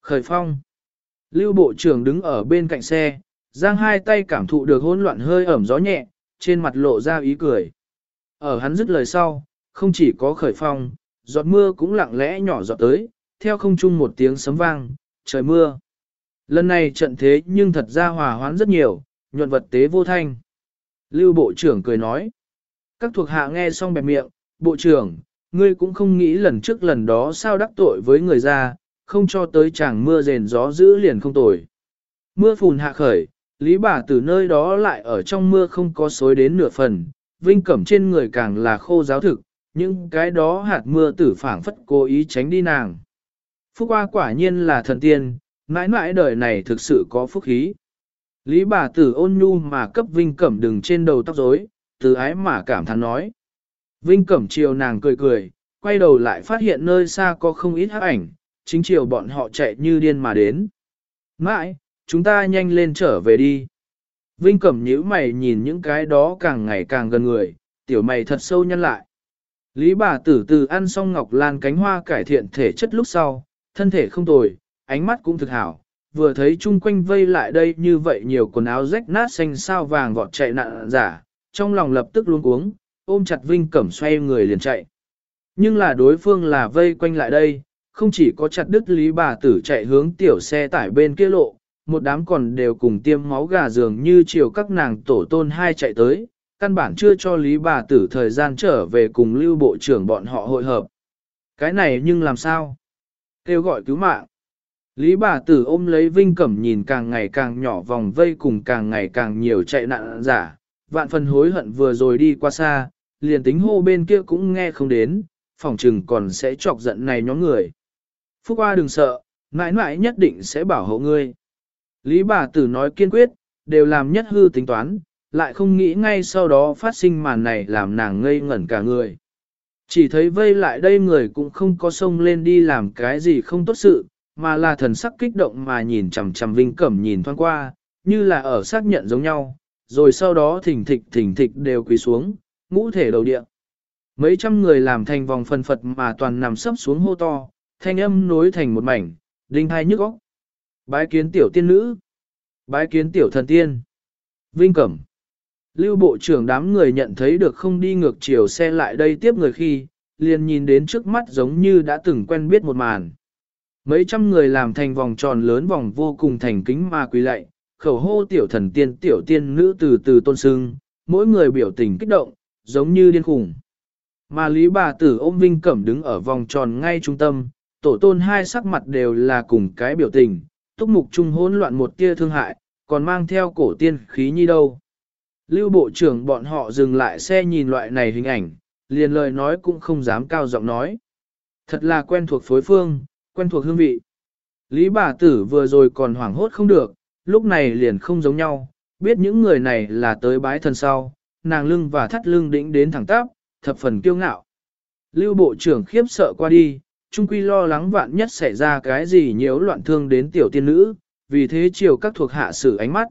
Khởi phong. Lưu bộ trưởng đứng ở bên cạnh xe, giang hai tay cảm thụ được hỗn loạn hơi ẩm gió nhẹ, trên mặt lộ ra ý cười. Ở hắn dứt lời sau, không chỉ có khởi phong, giọt mưa cũng lặng lẽ nhỏ giọt tới, theo không trung một tiếng sấm vang, trời mưa. Lần này trận thế nhưng thật ra hòa hoãn rất nhiều, nhuận vật tế vô thanh. Lưu Bộ trưởng cười nói. Các thuộc hạ nghe xong bẹp miệng, Bộ trưởng, ngươi cũng không nghĩ lần trước lần đó sao đắc tội với người ra, không cho tới chàng mưa rền gió giữ liền không tồi. Mưa phùn hạ khởi, Lý bà từ nơi đó lại ở trong mưa không có xối đến nửa phần, vinh cẩm trên người càng là khô giáo thực, nhưng cái đó hạt mưa tử phảng phất cố ý tránh đi nàng. Phúc qua quả nhiên là thần tiên, mãi mãi đời này thực sự có phúc khí. Lý bà tử ôn nhu mà cấp vinh cẩm đừng trên đầu tóc rối, từ ái mà cảm thán nói. Vinh cẩm chiều nàng cười cười, quay đầu lại phát hiện nơi xa có không ít hắc ảnh, chính chiều bọn họ chạy như điên mà đến. Mãi, chúng ta nhanh lên trở về đi. Vinh Cẩm nhíu mày nhìn những cái đó càng ngày càng gần người, tiểu mày thật sâu nhăn lại. Lý bà tử từ ăn xong ngọc lan cánh hoa cải thiện thể chất lúc sau, thân thể không tồi, ánh mắt cũng thực hảo, vừa thấy chung quanh vây lại đây như vậy nhiều quần áo rách nát xanh sao vàng vọt chạy nạn giả, trong lòng lập tức luôn cuống, ôm chặt Vinh Cẩm xoay người liền chạy. Nhưng là đối phương là vây quanh lại đây, không chỉ có chặt đứt lý bà tử chạy hướng tiểu xe tải bên kia lộ, một đám còn đều cùng tiêm máu gà dường như chiều các nàng tổ tôn hai chạy tới, căn bản chưa cho lý bà tử thời gian trở về cùng lưu bộ trưởng bọn họ hội hợp. Cái này nhưng làm sao? Kêu gọi cứu mạng. Lý bà tử ôm lấy Vinh Cẩm nhìn càng ngày càng nhỏ vòng vây cùng càng ngày càng nhiều chạy nạn giả, vạn phần hối hận vừa rồi đi qua xa, liền tính hô bên kia cũng nghe không đến, phòng trừng còn sẽ chọc giận này nhóm người. Phúc Hoa đừng sợ, mãi mãi nhất định sẽ bảo hộ ngươi. Lý bà tử nói kiên quyết, đều làm nhất hư tính toán, lại không nghĩ ngay sau đó phát sinh màn này làm nàng ngây ngẩn cả người. Chỉ thấy vây lại đây người cũng không có sông lên đi làm cái gì không tốt sự, mà là thần sắc kích động mà nhìn chằm chằm Vinh Cẩm nhìn thoáng qua, như là ở xác nhận giống nhau, rồi sau đó thỉnh thịch thỉnh thịch đều quỳ xuống, ngũ thể đầu địa. Mấy trăm người làm thành vòng phần phật mà toàn nằm sấp xuống hô to, thanh âm nối thành một mảnh, đinh hai nhức óc. Bái kiến tiểu tiên nữ. Bái kiến tiểu thần tiên. Vinh Cẩm. Lưu bộ trưởng đám người nhận thấy được không đi ngược chiều xe lại đây tiếp người khi, liền nhìn đến trước mắt giống như đã từng quen biết một màn. Mấy trăm người làm thành vòng tròn lớn vòng vô cùng thành kính ma quỳ lạy, khẩu hô tiểu thần tiên tiểu tiên nữ từ từ tôn sưng, mỗi người biểu tình kích động, giống như điên khủng. Mà Lý bà tử ôm Vinh Cẩm đứng ở vòng tròn ngay trung tâm, tổ tôn hai sắc mặt đều là cùng cái biểu tình, túc mục trung hỗn loạn một tia thương hại, còn mang theo cổ tiên khí như đâu. Lưu bộ trưởng bọn họ dừng lại xe nhìn loại này hình ảnh, liền lời nói cũng không dám cao giọng nói. Thật là quen thuộc phối phương, quen thuộc hương vị. Lý bà tử vừa rồi còn hoảng hốt không được, lúc này liền không giống nhau, biết những người này là tới bái thần sau, nàng lưng và thắt lưng đĩnh đến thẳng tắp, thập phần kiêu ngạo. Lưu bộ trưởng khiếp sợ qua đi, trung quy lo lắng vạn nhất xảy ra cái gì nhiễu loạn thương đến tiểu tiên nữ, vì thế chiều các thuộc hạ sử ánh mắt.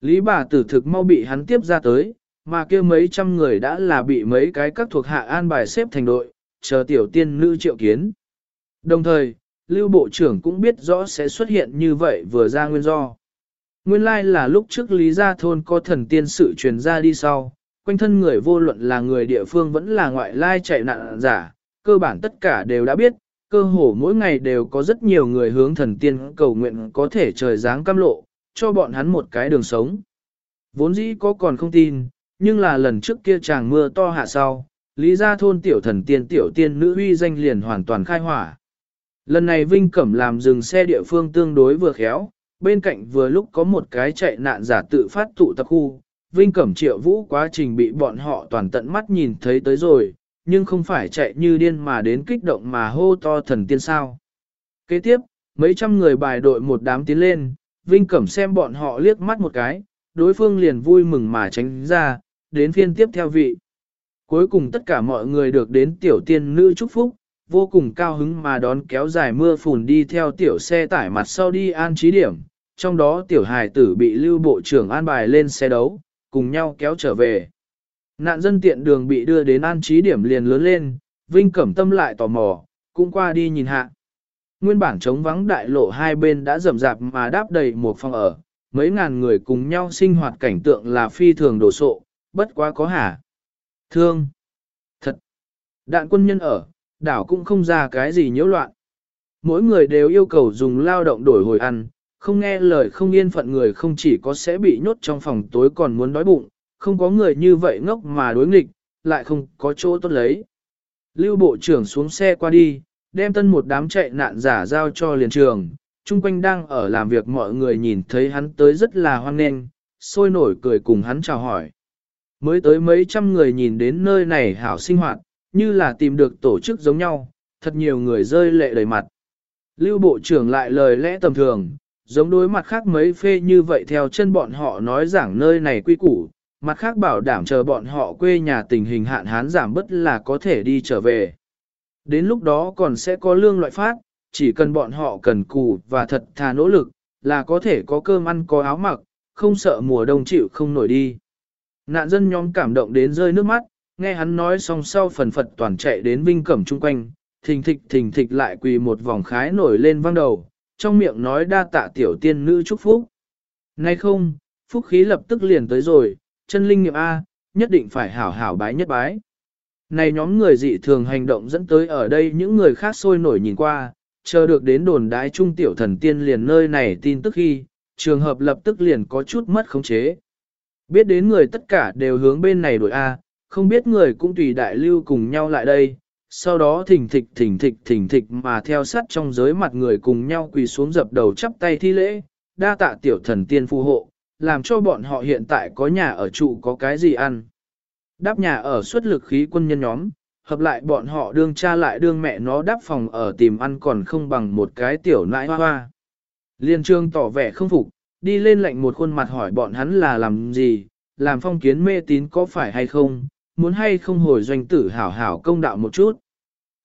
Lý bà tử thực mau bị hắn tiếp ra tới, mà kia mấy trăm người đã là bị mấy cái các thuộc hạ an bài xếp thành đội, chờ tiểu tiên nữ triệu kiến. Đồng thời, Lưu Bộ trưởng cũng biết rõ sẽ xuất hiện như vậy vừa ra nguyên do. Nguyên lai like là lúc trước Lý Gia Thôn có thần tiên sự truyền ra đi sau, quanh thân người vô luận là người địa phương vẫn là ngoại lai chạy nạn giả, cơ bản tất cả đều đã biết, cơ hồ mỗi ngày đều có rất nhiều người hướng thần tiên cầu nguyện có thể trời dáng cam lộ, cho bọn hắn một cái đường sống. Vốn dĩ có còn không tin, nhưng là lần trước kia chàng mưa to hạ sau, lý gia thôn tiểu thần tiên tiểu tiên nữ uy danh liền hoàn toàn khai hỏa. Lần này Vinh Cẩm làm dừng xe địa phương tương đối vừa khéo, bên cạnh vừa lúc có một cái chạy nạn giả tự phát tụ tập khu, Vinh Cẩm triệu vũ quá trình bị bọn họ toàn tận mắt nhìn thấy tới rồi, nhưng không phải chạy như điên mà đến kích động mà hô to thần tiên sao. Kế tiếp, mấy trăm người bài đội một đám tiến lên, Vinh Cẩm xem bọn họ liếc mắt một cái, đối phương liền vui mừng mà tránh ra, đến phiên tiếp theo vị. Cuối cùng tất cả mọi người được đến tiểu tiên nữ chúc phúc, vô cùng cao hứng mà đón kéo dài mưa phùn đi theo tiểu xe tải mặt sau đi an trí điểm, trong đó tiểu hài tử bị lưu bộ trưởng an bài lên xe đấu, cùng nhau kéo trở về. Nạn dân tiện đường bị đưa đến an trí điểm liền lớn lên, Vinh Cẩm Tâm lại tò mò, cũng qua đi nhìn hạ. Nguyên bản trống vắng đại lộ hai bên đã rầm rạp mà đáp đầy một phòng ở, mấy ngàn người cùng nhau sinh hoạt cảnh tượng là phi thường đồ sộ, bất quá có hả. Thương. Thật. Đạn quân nhân ở, đảo cũng không ra cái gì nhiễu loạn. Mỗi người đều yêu cầu dùng lao động đổi hồi ăn, không nghe lời không yên phận người không chỉ có sẽ bị nhốt trong phòng tối còn muốn đói bụng, không có người như vậy ngốc mà đối nghịch, lại không có chỗ tốt lấy. Lưu bộ trưởng xuống xe qua đi, đem tân một đám chạy nạn giả giao cho liền trường, chung quanh đang ở làm việc mọi người nhìn thấy hắn tới rất là hoan nghênh, sôi nổi cười cùng hắn chào hỏi. Mới tới mấy trăm người nhìn đến nơi này hảo sinh hoạt, như là tìm được tổ chức giống nhau, thật nhiều người rơi lệ đầy mặt. Lưu bộ trưởng lại lời lẽ tầm thường, giống đối mặt khác mấy phê như vậy theo chân bọn họ nói giảng nơi này quy củ, mặt khác bảo đảm chờ bọn họ quê nhà tình hình hạn hán giảm bất là có thể đi trở về. Đến lúc đó còn sẽ có lương loại phát, chỉ cần bọn họ cần cù và thật thà nỗ lực, là có thể có cơm ăn có áo mặc, không sợ mùa đông chịu không nổi đi. Nạn dân nhóm cảm động đến rơi nước mắt, nghe hắn nói xong sau phần phật toàn chạy đến vinh cẩm chung quanh, thình thịch thình thịch lại quỳ một vòng khái nổi lên vang đầu, trong miệng nói đa tạ tiểu tiên nữ chúc phúc. Nay không, phúc khí lập tức liền tới rồi, chân linh nghiệm A, nhất định phải hảo hảo bái nhất bái. Này nhóm người dị thường hành động dẫn tới ở đây những người khác sôi nổi nhìn qua, chờ được đến đồn đái trung tiểu thần tiên liền nơi này tin tức khi, trường hợp lập tức liền có chút mất khống chế. Biết đến người tất cả đều hướng bên này đổi A, không biết người cũng tùy đại lưu cùng nhau lại đây, sau đó thỉnh thịch thỉnh thịch thỉnh thịch mà theo sát trong giới mặt người cùng nhau quỳ xuống dập đầu chắp tay thi lễ, đa tạ tiểu thần tiên phù hộ, làm cho bọn họ hiện tại có nhà ở trụ có cái gì ăn. Đáp nhà ở xuất lực khí quân nhân nhóm, hợp lại bọn họ đương cha lại đương mẹ nó đáp phòng ở tìm ăn còn không bằng một cái tiểu nãi hoa hoa. Liên trương tỏ vẻ không phục, đi lên lệnh một khuôn mặt hỏi bọn hắn là làm gì, làm phong kiến mê tín có phải hay không, muốn hay không hồi doanh tử hảo hảo công đạo một chút.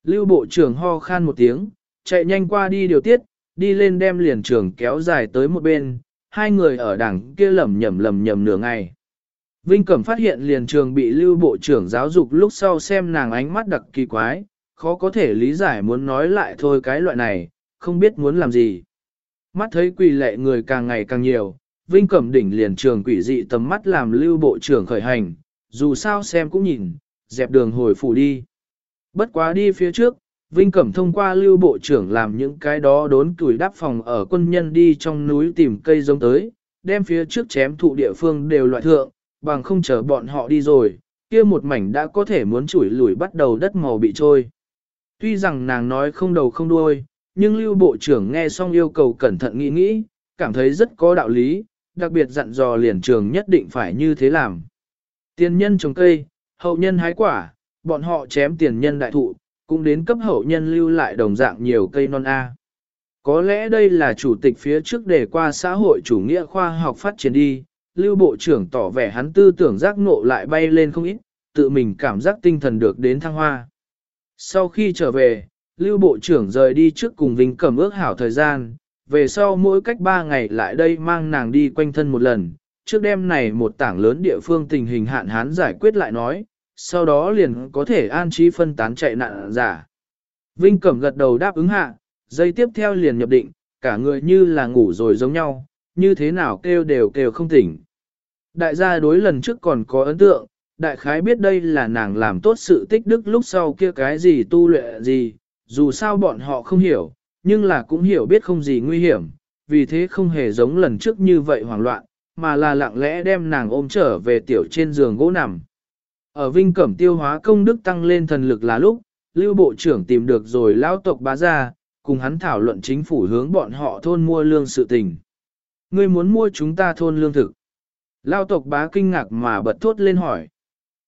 Lưu bộ trưởng ho khan một tiếng, chạy nhanh qua đi điều tiết, đi lên đem liền trường kéo dài tới một bên, hai người ở đằng kia lầm nhầm lầm nhầm nửa ngày. Vinh Cẩm phát hiện liền trường bị lưu bộ trưởng giáo dục lúc sau xem nàng ánh mắt đặc kỳ quái, khó có thể lý giải muốn nói lại thôi cái loại này, không biết muốn làm gì. Mắt thấy quỷ lệ người càng ngày càng nhiều, Vinh Cẩm đỉnh liền trường quỷ dị tầm mắt làm lưu bộ trưởng khởi hành, dù sao xem cũng nhìn, dẹp đường hồi phủ đi. Bất quá đi phía trước, Vinh Cẩm thông qua lưu bộ trưởng làm những cái đó đốn tuổi đáp phòng ở quân nhân đi trong núi tìm cây giống tới, đem phía trước chém thụ địa phương đều loại thượng, bằng không chờ bọn họ đi rồi, kia một mảnh đã có thể muốn chủi lủi bắt đầu đất màu bị trôi. Tuy rằng nàng nói không đầu không đuôi, nhưng lưu bộ trưởng nghe xong yêu cầu cẩn thận nghĩ nghĩ, cảm thấy rất có đạo lý, đặc biệt dặn dò liền trường nhất định phải như thế làm. Tiền nhân trồng cây, hậu nhân hái quả, bọn họ chém tiền nhân đại thụ, cũng đến cấp hậu nhân lưu lại đồng dạng nhiều cây non A. Có lẽ đây là chủ tịch phía trước để qua xã hội chủ nghĩa khoa học phát triển đi, lưu bộ trưởng tỏ vẻ hắn tư tưởng giác ngộ lại bay lên không ít, tự mình cảm giác tinh thần được đến thăng hoa. Sau khi trở về, lưu bộ trưởng rời đi trước cùng Vinh cầm ước hảo thời gian, về sau mỗi cách 3 ngày lại đây mang nàng đi quanh thân một lần, trước đêm này một tảng lớn địa phương tình hình hạn hán giải quyết lại nói, sau đó liền có thể an trí phân tán chạy nạn giả. Vinh Cẩm gật đầu đáp ứng hạ, dây tiếp theo liền nhập định, cả người như là ngủ rồi giống nhau, như thế nào kêu đều kêu không tỉnh. Đại gia đối lần trước còn có ấn tượng, đại khái biết đây là nàng làm tốt sự tích đức lúc sau kia cái gì tu luyện gì, dù sao bọn họ không hiểu, nhưng là cũng hiểu biết không gì nguy hiểm, vì thế không hề giống lần trước như vậy hoảng loạn, mà là lặng lẽ đem nàng ôm trở về tiểu trên giường gỗ nằm. Ở Vinh Cẩm tiêu hóa công đức tăng lên thần lực là lúc, Lưu Bộ trưởng tìm được rồi lao tộc bá ra cùng hắn thảo luận chính phủ hướng bọn họ thôn mua lương sự tình. Ngươi muốn mua chúng ta thôn lương thực. Lao tộc bá kinh ngạc mà bật thốt lên hỏi.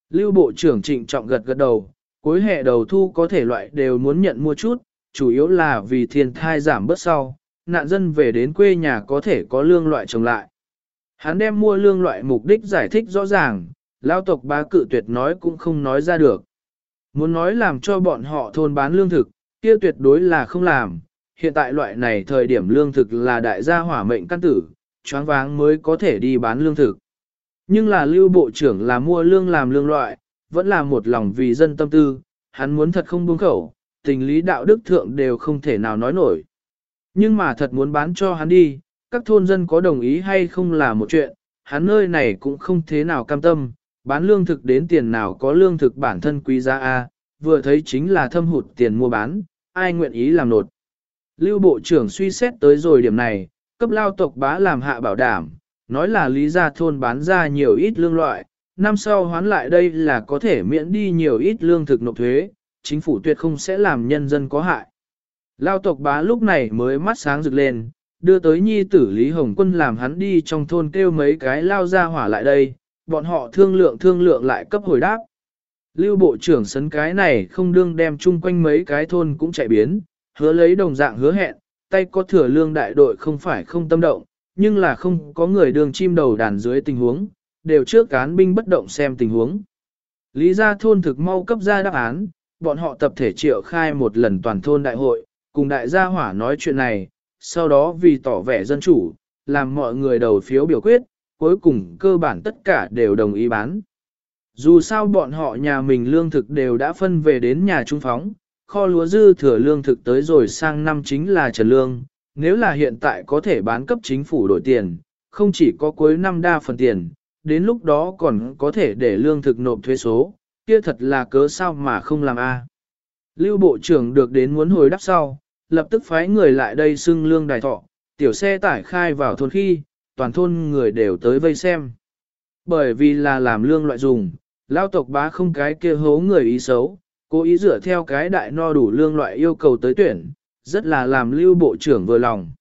Lưu Bộ trưởng trịnh trọng gật gật đầu, cuối hệ đầu thu có thể loại đều muốn nhận mua chút, chủ yếu là vì thiên thai giảm bớt sau, nạn dân về đến quê nhà có thể có lương loại trồng lại. Hắn đem mua lương loại mục đích giải thích rõ ràng, lao tộc bá cự tuyệt nói cũng không nói ra được. Muốn nói làm cho bọn họ thôn bán lương thực, kia tuyệt đối là không làm. Hiện tại loại này thời điểm lương thực là đại gia hỏa mệnh căn tử, choáng váng mới có thể đi bán lương thực. Nhưng là lưu bộ trưởng là mua lương làm lương loại, vẫn là một lòng vì dân tâm tư, hắn muốn thật không buông khẩu, tình lý đạo đức thượng đều không thể nào nói nổi. Nhưng mà thật muốn bán cho hắn đi, các thôn dân có đồng ý hay không là một chuyện, hắn nơi này cũng không thế nào cam tâm, bán lương thực đến tiền nào có lương thực bản thân quý giá A, vừa thấy chính là thâm hụt tiền mua bán, ai nguyện ý làm nột. Lưu Bộ trưởng suy xét tới rồi điểm này, cấp lao tộc bá làm hạ bảo đảm, nói là lý gia thôn bán ra nhiều ít lương loại, năm sau hoán lại đây là có thể miễn đi nhiều ít lương thực nộp thuế, chính phủ tuyệt không sẽ làm nhân dân có hại. Lao tộc bá lúc này mới mắt sáng rực lên, đưa tới nhi tử Lý Hồng Quân làm hắn đi trong thôn kêu mấy cái lao ra hỏa lại đây, bọn họ thương lượng thương lượng lại cấp hồi đáp. Lưu bộ trưởng sấn cái này không đương đem chung quanh mấy cái thôn cũng chạy biến, hứa lấy đồng dạng hứa hẹn, tay có thừa lương đại đội không phải không tâm động, nhưng là không có người đường chim đầu đàn dưới tình huống, đều trước cán binh bất động xem tình huống. Lý gia thôn thực mau cấp ra đáp án, bọn họ tập thể triệu khai một lần toàn thôn đại hội, cùng đại gia hỏa nói chuyện này, sau đó vì tỏ vẻ dân chủ, làm mọi người đầu phiếu biểu quyết, cuối cùng cơ bản tất cả đều đồng ý bán. Dù sao bọn họ nhà mình lương thực đều đã phân về đến nhà trung phóng, kho lúa dư thừa lương thực tới rồi sang năm chính là trần lương, nếu là hiện tại có thể bán cấp chính phủ đổi tiền, không chỉ có cuối năm đa phần tiền, đến lúc đó còn có thể để lương thực nộp thuế số, kia thật là cớ sao mà không làm a. Lưu Bộ trưởng được đến muốn hồi đáp sau, lập tức phái người lại đây xưng lương đài thọ, tiểu xe tải khai vào thôn khi, toàn thôn người đều tới vây xem. Bởi vì là làm lương loại dùng, lao tộc bá không cái kia hố người ý xấu, cố ý dựa theo cái đại no đủ lương loại yêu cầu tới tuyển, rất là làm lưu bộ trưởng vừa lòng.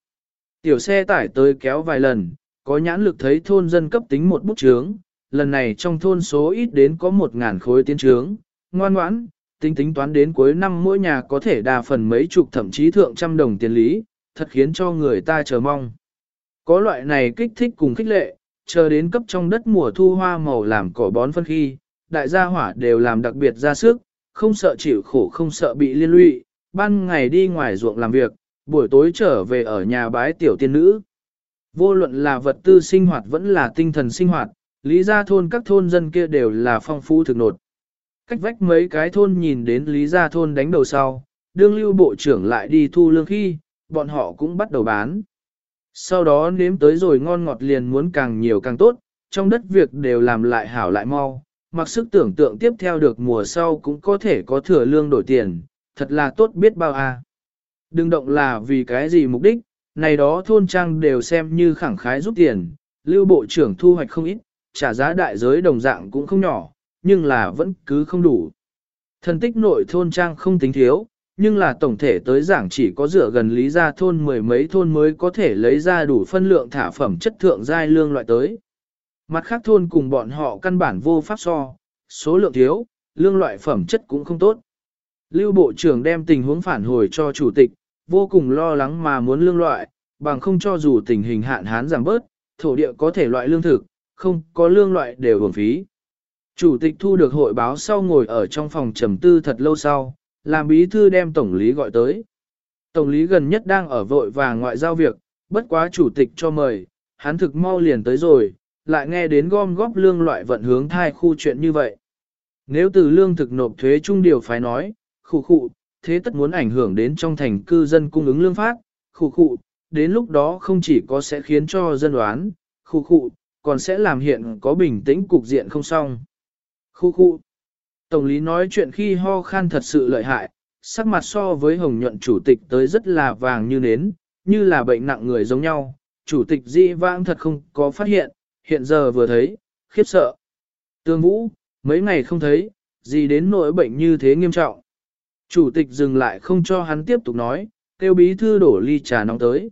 Tiểu xe tải tới kéo vài lần, có nhãn lực thấy thôn dân cấp tính một bút chướng, lần này trong thôn số ít đến có một ngàn khối tiến trướng, ngoan ngoãn, tính tính toán đến cuối năm mỗi nhà có thể đa phần mấy chục thậm chí thượng trăm đồng tiền lý, thật khiến cho người ta chờ mong. Có loại này kích thích cùng khích lệ, chờ đến cấp trong đất mùa thu hoa màu làm cỏ bón phân khi, đại gia hỏa đều làm đặc biệt ra sức, không sợ chịu khổ không sợ bị liên lụy, ban ngày đi ngoài ruộng làm việc, buổi tối trở về ở nhà bái tiểu tiên nữ. Vô luận là vật tư sinh hoạt vẫn là tinh thần sinh hoạt, lý gia thôn các thôn dân kia đều là phong phú thực nột. Cách vách mấy cái thôn nhìn đến lý gia thôn đánh đầu sau, đương lưu bộ trưởng lại đi thu lương khi, bọn họ cũng bắt đầu bán. Sau đó nếm tới rồi ngon ngọt liền muốn càng nhiều càng tốt, trong đất việc đều làm lại hảo lại mau, mặc sức tưởng tượng tiếp theo được mùa sau cũng có thể có thừa lương đổi tiền, thật là tốt biết bao a. À. Đừng động là vì cái gì mục đích, này đó thôn trang đều xem như khẳng khái giúp tiền, lưu bộ trưởng thu hoạch không ít, trả giá đại giới đồng dạng cũng không nhỏ, nhưng là vẫn cứ không đủ. Thần tích nội thôn trang không tính thiếu, nhưng là tổng thể tới giảng chỉ có dựa gần lý gia thôn mười mấy thôn mới có thể lấy ra đủ phân lượng thả phẩm chất thượng giai lương loại tới. Mặt khác thôn cùng bọn họ căn bản vô pháp so, số lượng thiếu, lương loại phẩm chất cũng không tốt. Lưu Bộ trưởng đem tình huống phản hồi cho chủ tịch, vô cùng lo lắng mà muốn lương loại, bằng không cho dù tình hình hạn hán giảm bớt, thổ địa có thể loại lương thực, không có lương loại đều hưởng phí. Chủ tịch thu được hội báo sau ngồi ở trong phòng trầm tư thật lâu sau, làm bí thư đem tổng lý gọi tới. Tổng lý gần nhất đang ở vội và ngoại giao việc, bất quá chủ tịch cho mời, hắn thực mau liền tới rồi, lại nghe đến gom góp lương loại vận hướng thai khu chuyện như vậy. Nếu từ lương thực nộp thuế trung điều phải nói, khu khu, thế tất muốn ảnh hưởng đến trong thành cư dân cung ứng lương phát, khu khu, đến lúc đó không chỉ có sẽ khiến cho dân đoán, khu khu, còn sẽ làm hiện có bình tĩnh cục diện không xong. Khu khu, Tổng lý nói chuyện khi ho khan thật sự lợi hại, sắc mặt so với hồng nhuận chủ tịch tới rất là vàng như nến, như là bệnh nặng người giống nhau. Chủ tịch di vãng thật không có phát hiện, hiện giờ vừa thấy, khiếp sợ. Tương Vũ, mấy ngày không thấy, gì đến nỗi bệnh như thế nghiêm trọng. Chủ tịch dừng lại không cho hắn tiếp tục nói, kêu bí thư đổ ly trà nóng tới.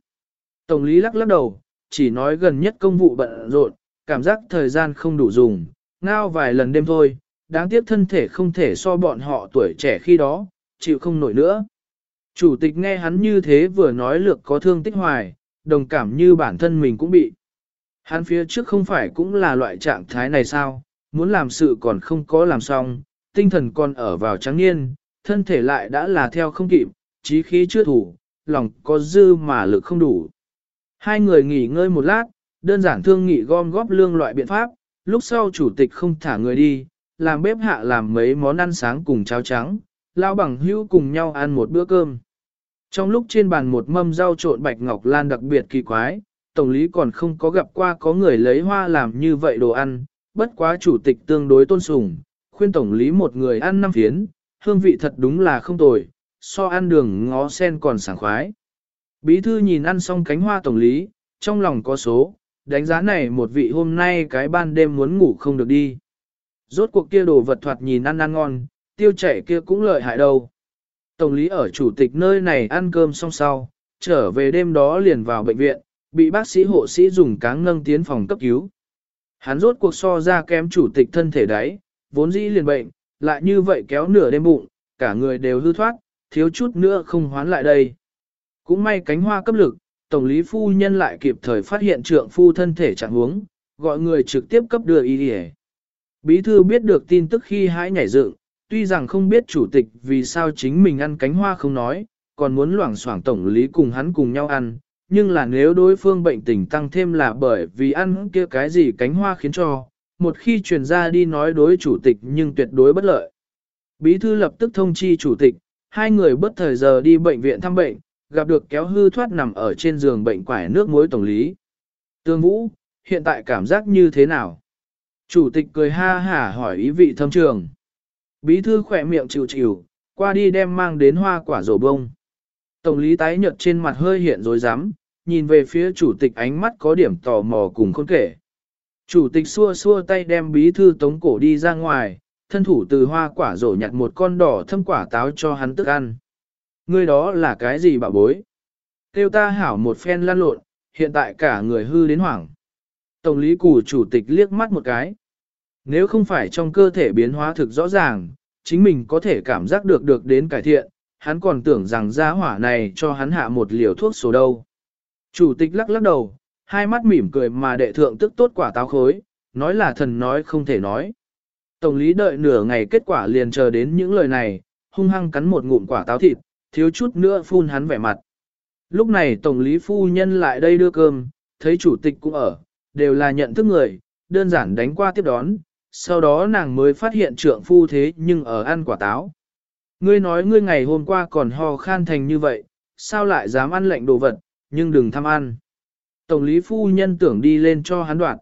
Tổng lý lắc lắc đầu, chỉ nói gần nhất công vụ bận rộn, cảm giác thời gian không đủ dùng, ngao vài lần đêm thôi, đáng tiếc thân thể không thể so bọn họ tuổi trẻ khi đó, chịu không nổi nữa. Chủ tịch nghe hắn như thế vừa nói lược có thương tích hoài, đồng cảm như bản thân mình cũng bị. Hắn phía trước không phải cũng là loại trạng thái này sao, muốn làm sự còn không có làm xong, tinh thần còn ở vào trắng niên, thân thể lại đã là theo không kịp, trí khí chưa thủ, lòng có dư mà lực không đủ. Hai người nghỉ ngơi một lát, đơn giản thương nghị gom góp lương loại biện pháp, lúc sau chủ tịch không thả người đi, làm bếp hạ làm mấy món ăn sáng cùng cháo trắng, lao bằng hữu cùng nhau ăn một bữa cơm. Trong lúc trên bàn một mâm rau trộn bạch ngọc lan đặc biệt kỳ quái, tổng lý còn không có gặp qua có người lấy hoa làm như vậy đồ ăn, bất quá chủ tịch tương đối tôn sùng, khuyên tổng lý một người ăn năm phiến, hương vị thật đúng là không tồi, so ăn đường ngó sen còn sảng khoái. Bí thư nhìn ăn xong cánh hoa tổng lý, trong lòng có số, đánh giá này một vị hôm nay cái ban đêm muốn ngủ không được đi. Rốt cuộc kia đồ vật thoạt nhìn ăn ăn ngon, tiêu chảy kia cũng lợi hại đâu. Tổng lý ở chủ tịch nơi này ăn cơm xong sau, trở về đêm đó liền vào bệnh viện, bị bác sĩ hộ sĩ dùng cáng nâng tiến phòng cấp cứu. Hắn rốt cuộc so ra kém chủ tịch thân thể đấy, vốn dĩ liền bệnh, lại như vậy kéo nửa đêm bụng, cả người đều hư thoát, thiếu chút nữa không hoán lại đây. Cũng may cánh hoa cấp lực, tổng lý phu nhân lại kịp thời phát hiện trượng phu thân thể trạng huống, gọi người trực tiếp cấp đưa y đi Bí thư biết được tin tức khi hãi nhảy dựng, tuy rằng không biết chủ tịch vì sao chính mình ăn cánh hoa không nói, còn muốn loảng xoảng tổng lý cùng hắn cùng nhau ăn, nhưng là nếu đối phương bệnh tình tăng thêm là bởi vì ăn kia cái gì cánh hoa khiến cho, một khi truyền ra đi nói đối chủ tịch nhưng tuyệt đối bất lợi. Bí thư lập tức thông chi chủ tịch, hai người bất thời giờ đi bệnh viện thăm bệnh, gặp được kéo hư thoát nằm ở trên giường bệnh quải nước muối tổng lý. Tương Vũ, hiện tại cảm giác như thế nào? Chủ tịch cười ha hả hỏi ý vị thâm trường. Bí thư khỏe miệng chịu chịu, qua đi đem mang đến hoa quả rổ bông. Tổng lý tái nhợt trên mặt hơi hiện rồi dám, nhìn về phía chủ tịch ánh mắt có điểm tò mò cùng khôn kể. Chủ tịch xua xua tay đem bí thư tống cổ đi ra ngoài, thân thủ từ hoa quả rổ nhặt một con đỏ thâm quả táo cho hắn tức ăn. Ngươi đó là cái gì bà bối? Tiêu ta hảo một phen lan lộn, hiện tại cả người hư đến hoảng. Tổng lý củ chủ tịch liếc mắt một cái. Nếu không phải trong cơ thể biến hóa thực rõ ràng, chính mình có thể cảm giác được được đến cải thiện, hắn còn tưởng rằng gia hỏa này cho hắn hạ một liều thuốc số đâu. Chủ tịch lắc lắc đầu, hai mắt mỉm cười mà đệ thượng tức tốt quả táo khối, nói là thần nói không thể nói. Tổng lý đợi nửa ngày kết quả liền chờ đến những lời này, hung hăng cắn một ngụm quả táo thịt, thiếu chút nữa phun hắn vẻ mặt. Lúc này tổng lý phu nhân lại đây đưa cơm, thấy chủ tịch cũng ở, đều là nhận thức người, đơn giản đánh qua tiếp đón, sau đó nàng mới phát hiện trượng phu thế nhưng ở ăn quả táo. Ngươi nói ngươi ngày hôm qua còn ho khan thành như vậy, sao lại dám ăn lệnh đồ vật, nhưng đừng tham ăn. Tổng lý phu nhân tưởng đi lên cho hắn đoạn.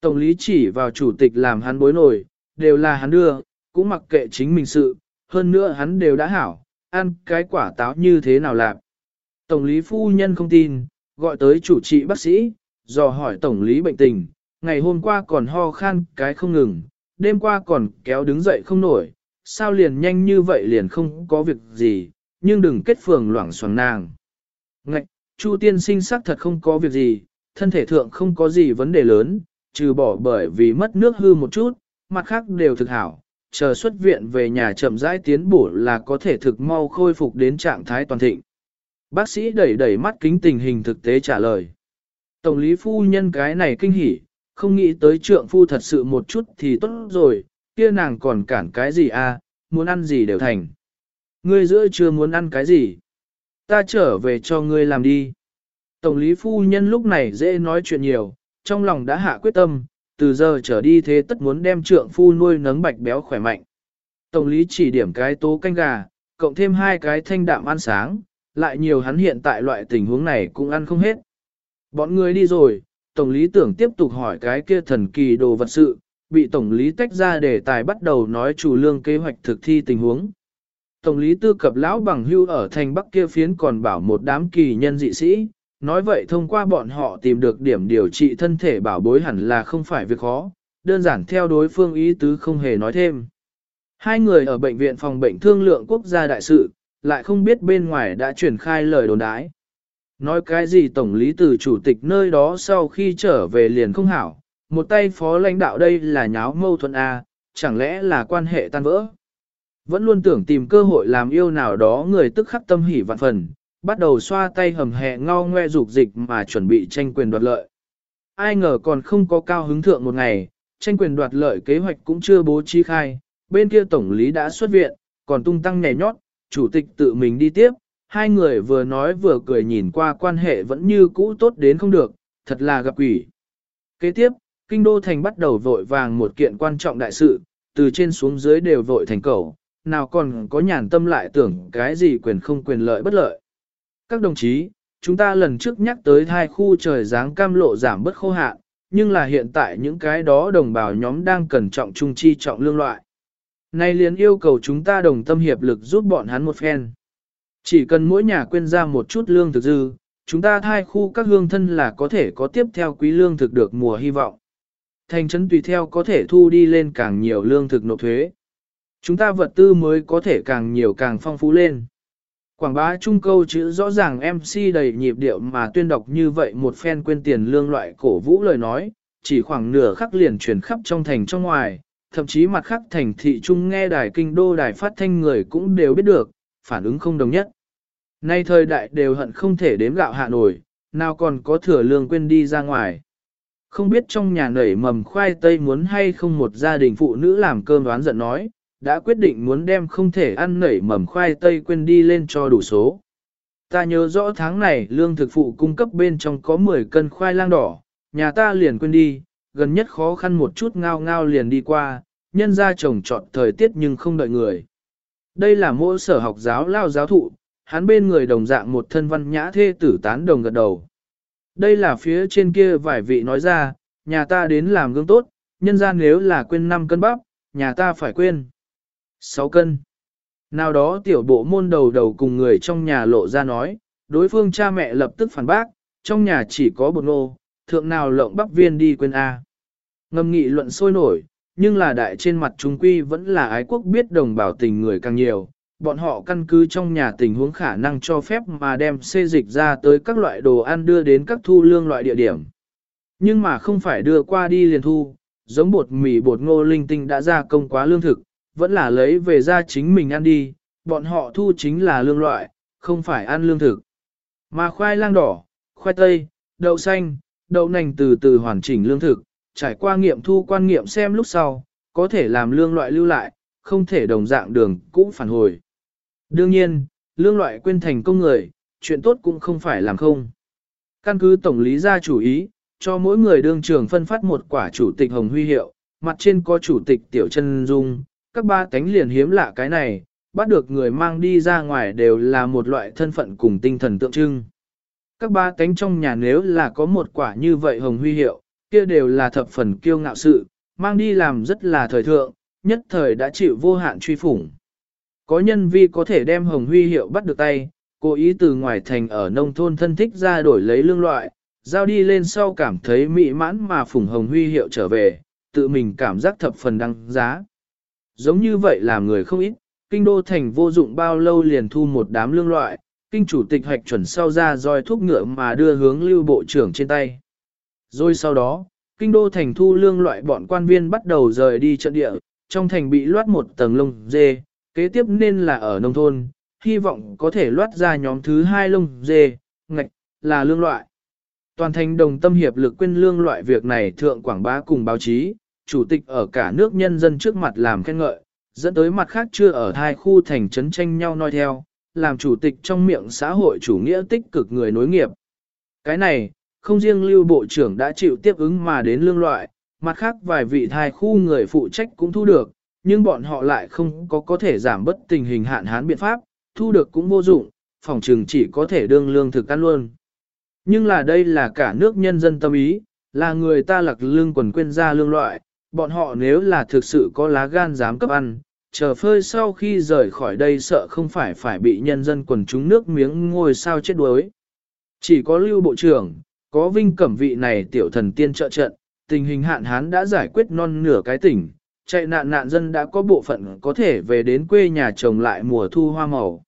Tổng lý chỉ vào chủ tịch làm hắn bối nổi, đều là hắn đưa, cũng mặc kệ chính mình sự, hơn nữa hắn đều đã hảo, ăn cái quả táo như thế nào làm. Tổng lý phu nhân không tin, gọi tới chủ trị bác sĩ, dò hỏi tổng lý bệnh tình, ngày hôm qua còn ho khan cái không ngừng, đêm qua còn kéo đứng dậy không nổi, sao liền nhanh như vậy liền không có việc gì, nhưng đừng kết phường loảng xoảng nàng. Ngạch, Chu tiên sinh sắc thật không có việc gì, thân thể thượng không có gì vấn đề lớn, trừ bỏ bởi vì mất nước hư một chút, mặt khác đều thực hảo, chờ xuất viện về nhà chậm rãi tiến bổ là có thể thực mau khôi phục đến trạng thái toàn thịnh. Bác sĩ đẩy đẩy mắt kính tình hình thực tế trả lời. Tổng lý phu nhân cái này kinh hỉ, không nghĩ tới trượng phu thật sự một chút thì tốt rồi, kia nàng còn cản cái gì à, muốn ăn gì đều thành. Ngươi giữa chưa muốn ăn cái gì? Ta trở về cho ngươi làm đi. Tổng lý phu nhân lúc này dễ nói chuyện nhiều, trong lòng đã hạ quyết tâm, từ giờ trở đi thế tất muốn đem trượng phu nuôi nấng bạch béo khỏe mạnh. Tổng lý chỉ điểm cái tố canh gà, cộng thêm hai cái thanh đạm ăn sáng, lại nhiều hắn hiện tại loại tình huống này cũng ăn không hết. Bọn người đi rồi, tổng lý tưởng tiếp tục hỏi cái kia thần kỳ đồ vật sự, bị tổng lý tách ra để tài bắt đầu nói chủ lương kế hoạch thực thi tình huống. Tổng lý tư cập lão bằng hưu ở thành bắc kia phiến còn bảo một đám kỳ nhân dị sĩ, nói vậy thông qua bọn họ tìm được điểm điều trị thân thể bảo bối hẳn là không phải việc khó, đơn giản theo đối phương ý tứ không hề nói thêm. Hai người ở bệnh viện phòng bệnh thương lượng quốc gia đại sự, lại không biết bên ngoài đã truyền khai lời đồn đái. Nói cái gì tổng lý từ chủ tịch nơi đó sau khi trở về liền không hảo, một tay phó lãnh đạo đây là nháo mâu thuẫn A, chẳng lẽ là quan hệ tan vỡ. Vẫn luôn tưởng tìm cơ hội làm yêu nào đó người tức khắc tâm hỉ vạn phần, bắt đầu xoa tay hầm hẹ ngao ngoe dục dịch mà chuẩn bị tranh quyền đoạt lợi. Ai ngờ còn không có cao hứng thượng một ngày, tranh quyền đoạt lợi kế hoạch cũng chưa bố trí khai, bên kia tổng lý đã xuất viện, còn tung tăng nhẹ nhót, chủ tịch tự mình đi tiếp, hai người vừa nói vừa cười nhìn qua quan hệ vẫn như cũ tốt đến không được, thật là gặp quỷ. Kế tiếp, kinh đô thành bắt đầu vội vàng một kiện quan trọng đại sự, từ trên xuống dưới đều vội thành cầu, nào còn có nhàn tâm lại tưởng cái gì quyền không quyền lợi bất lợi. Các đồng chí, chúng ta lần trước nhắc tới hai khu trời dáng cam lộ giảm bất khô hạn, nhưng là hiện tại những cái đó đồng bào nhóm đang cần trọng trung chi trọng lương loại. Nay liền yêu cầu chúng ta đồng tâm hiệp lực giúp bọn hắn một phen. Chỉ cần mỗi nhà quên ra một chút lương thực dư, chúng ta thai khu các hương thân là có thể có tiếp theo quý lương thực được mùa hy vọng. Thành trấn tùy theo có thể thu đi lên càng nhiều lương thực nộp thuế. Chúng ta vật tư mới có thể càng nhiều càng phong phú lên. Quảng bá trung câu chữ rõ ràng MC đầy nhịp điệu mà tuyên đọc như vậy một phen quên tiền lương loại cổ vũ lời nói, chỉ khoảng nửa khắc liền truyền khắp trong thành trong ngoài, thậm chí mặt khắc thành thị trung nghe đài kinh đô đài phát thanh người cũng đều biết được, phản ứng không đồng nhất. Nay thời đại đều hận không thể đếm gạo hạ nổi, nào còn có thừa lương quên đi ra ngoài. Không biết trong nhà nảy mầm khoai tây muốn hay không một gia đình phụ nữ làm cơm đoán giận nói, đã quyết định muốn đem không thể ăn nảy mầm khoai tây quên đi lên cho đủ số. Ta nhớ rõ tháng này lương thực phụ cung cấp bên trong có 10 cân khoai lang đỏ, nhà ta liền quên đi, gần nhất khó khăn một chút ngao ngao liền đi qua, nhân ra trồng trọt thời tiết nhưng không đợi người. Đây là mỗi sở học giáo lao giáo thụ, hắn bên người đồng dạng một thân văn nhã thê tử tán đồng gật đầu. Đây là phía trên kia vài vị nói ra, nhà ta đến làm gương tốt, nhân ra nếu là quên 5 cân bắp, nhà ta phải quên 6 cân. Nào đó tiểu bộ môn đầu đầu cùng người trong nhà lộ ra nói, đối phương cha mẹ lập tức phản bác, trong nhà chỉ có bột nô, thượng nào lộng bắp viên đi quên A. Ngầm nghị luận sôi nổi, nhưng là đại trên mặt trung quy vẫn là ái quốc biết đồng bào tình người càng nhiều, bọn họ căn cứ trong nhà tình huống khả năng cho phép mà đem xê dịch ra tới các loại đồ ăn đưa đến các thu lương loại địa điểm. Nhưng mà không phải đưa qua đi liền thu, giống bột mì bột ngô linh tinh đã ra công quá lương thực, vẫn là lấy về ra chính mình ăn đi, bọn họ thu chính là lương loại, không phải ăn lương thực. Mà khoai lang đỏ, khoai tây, đậu xanh, đậu nành từ từ hoàn chỉnh lương thực, trải qua nghiệm thu quan nghiệm xem lúc sau, có thể làm lương loại lưu lại, không thể đồng dạng đường cũ phản hồi. Đương nhiên, lương loại quên thành công người, chuyện tốt cũng không phải làm không. Căn cứ tổng lý gia chủ ý, cho mỗi người đương trường phân phát một quả chủ tịch hồng huy hiệu, mặt trên có chủ tịch tiểu chân dung, các ba tánh liền hiếm lạ cái này, bắt được người mang đi ra ngoài đều là một loại thân phận cùng tinh thần tượng trưng. Các ba tánh trong nhà nếu là có một quả như vậy hồng huy hiệu, kia đều là thập phần kiêu ngạo sự, mang đi làm rất là thời thượng, nhất thời đã chịu vô hạn truy phủng. Có nhân vi có thể đem hồng huy hiệu bắt được tay, cố ý từ ngoài thành ở nông thôn thân thích ra đổi lấy lương loại, giao đi lên sau cảm thấy mỹ mãn mà phủng hồng huy hiệu trở về, tự mình cảm giác thập phần đăng giá. Giống như vậy làm người không ít, kinh đô thành vô dụng bao lâu liền thu một đám lương loại, kinh chủ tịch hoạch chuẩn sau ra roi thuốc ngựa mà đưa hướng lưu bộ trưởng trên tay. Rồi sau đó, kinh đô thành thu lương loại bọn quan viên bắt đầu rời đi trận địa, trong thành bị loát một tầng lông dê, kế tiếp nên là ở nông thôn, hy vọng có thể loát ra nhóm thứ hai lông dê, ngạch, là lương loại. Toàn thành đồng tâm hiệp lực quên lương loại việc này thượng quảng bá cùng báo chí, chủ tịch ở cả nước nhân dân trước mặt làm khen ngợi, dẫn tới mặt khác chưa ở hai khu thành trấn tranh nhau nói theo, làm chủ tịch trong miệng xã hội chủ nghĩa tích cực người nối nghiệp. Cái này, không riêng lưu bộ trưởng đã chịu tiếp ứng mà đến lương loại, mặt khác vài vị thai khu người phụ trách cũng thu được, nhưng bọn họ lại không có có thể giảm bất tình hình hạn hán biện pháp, thu được cũng vô dụng, phòng trường chỉ có thể đương lương thực ăn luôn. Nhưng là đây là cả nước nhân dân tâm ý, là người ta lặc lương quần quên ra lương loại, bọn họ nếu là thực sự có lá gan dám cấp ăn, chờ phơi sau khi rời khỏi đây sợ không phải phải bị nhân dân quần chúng nước miếng ngồi sao chết đuối. Chỉ có lưu bộ trưởng, có vinh cẩm vị này tiểu thần tiên trợ trận, tình hình hạn hán đã giải quyết non nửa cái tỉnh, chạy nạn nạn dân đã có bộ phận có thể về đến quê nhà trồng lại mùa thu hoa màu.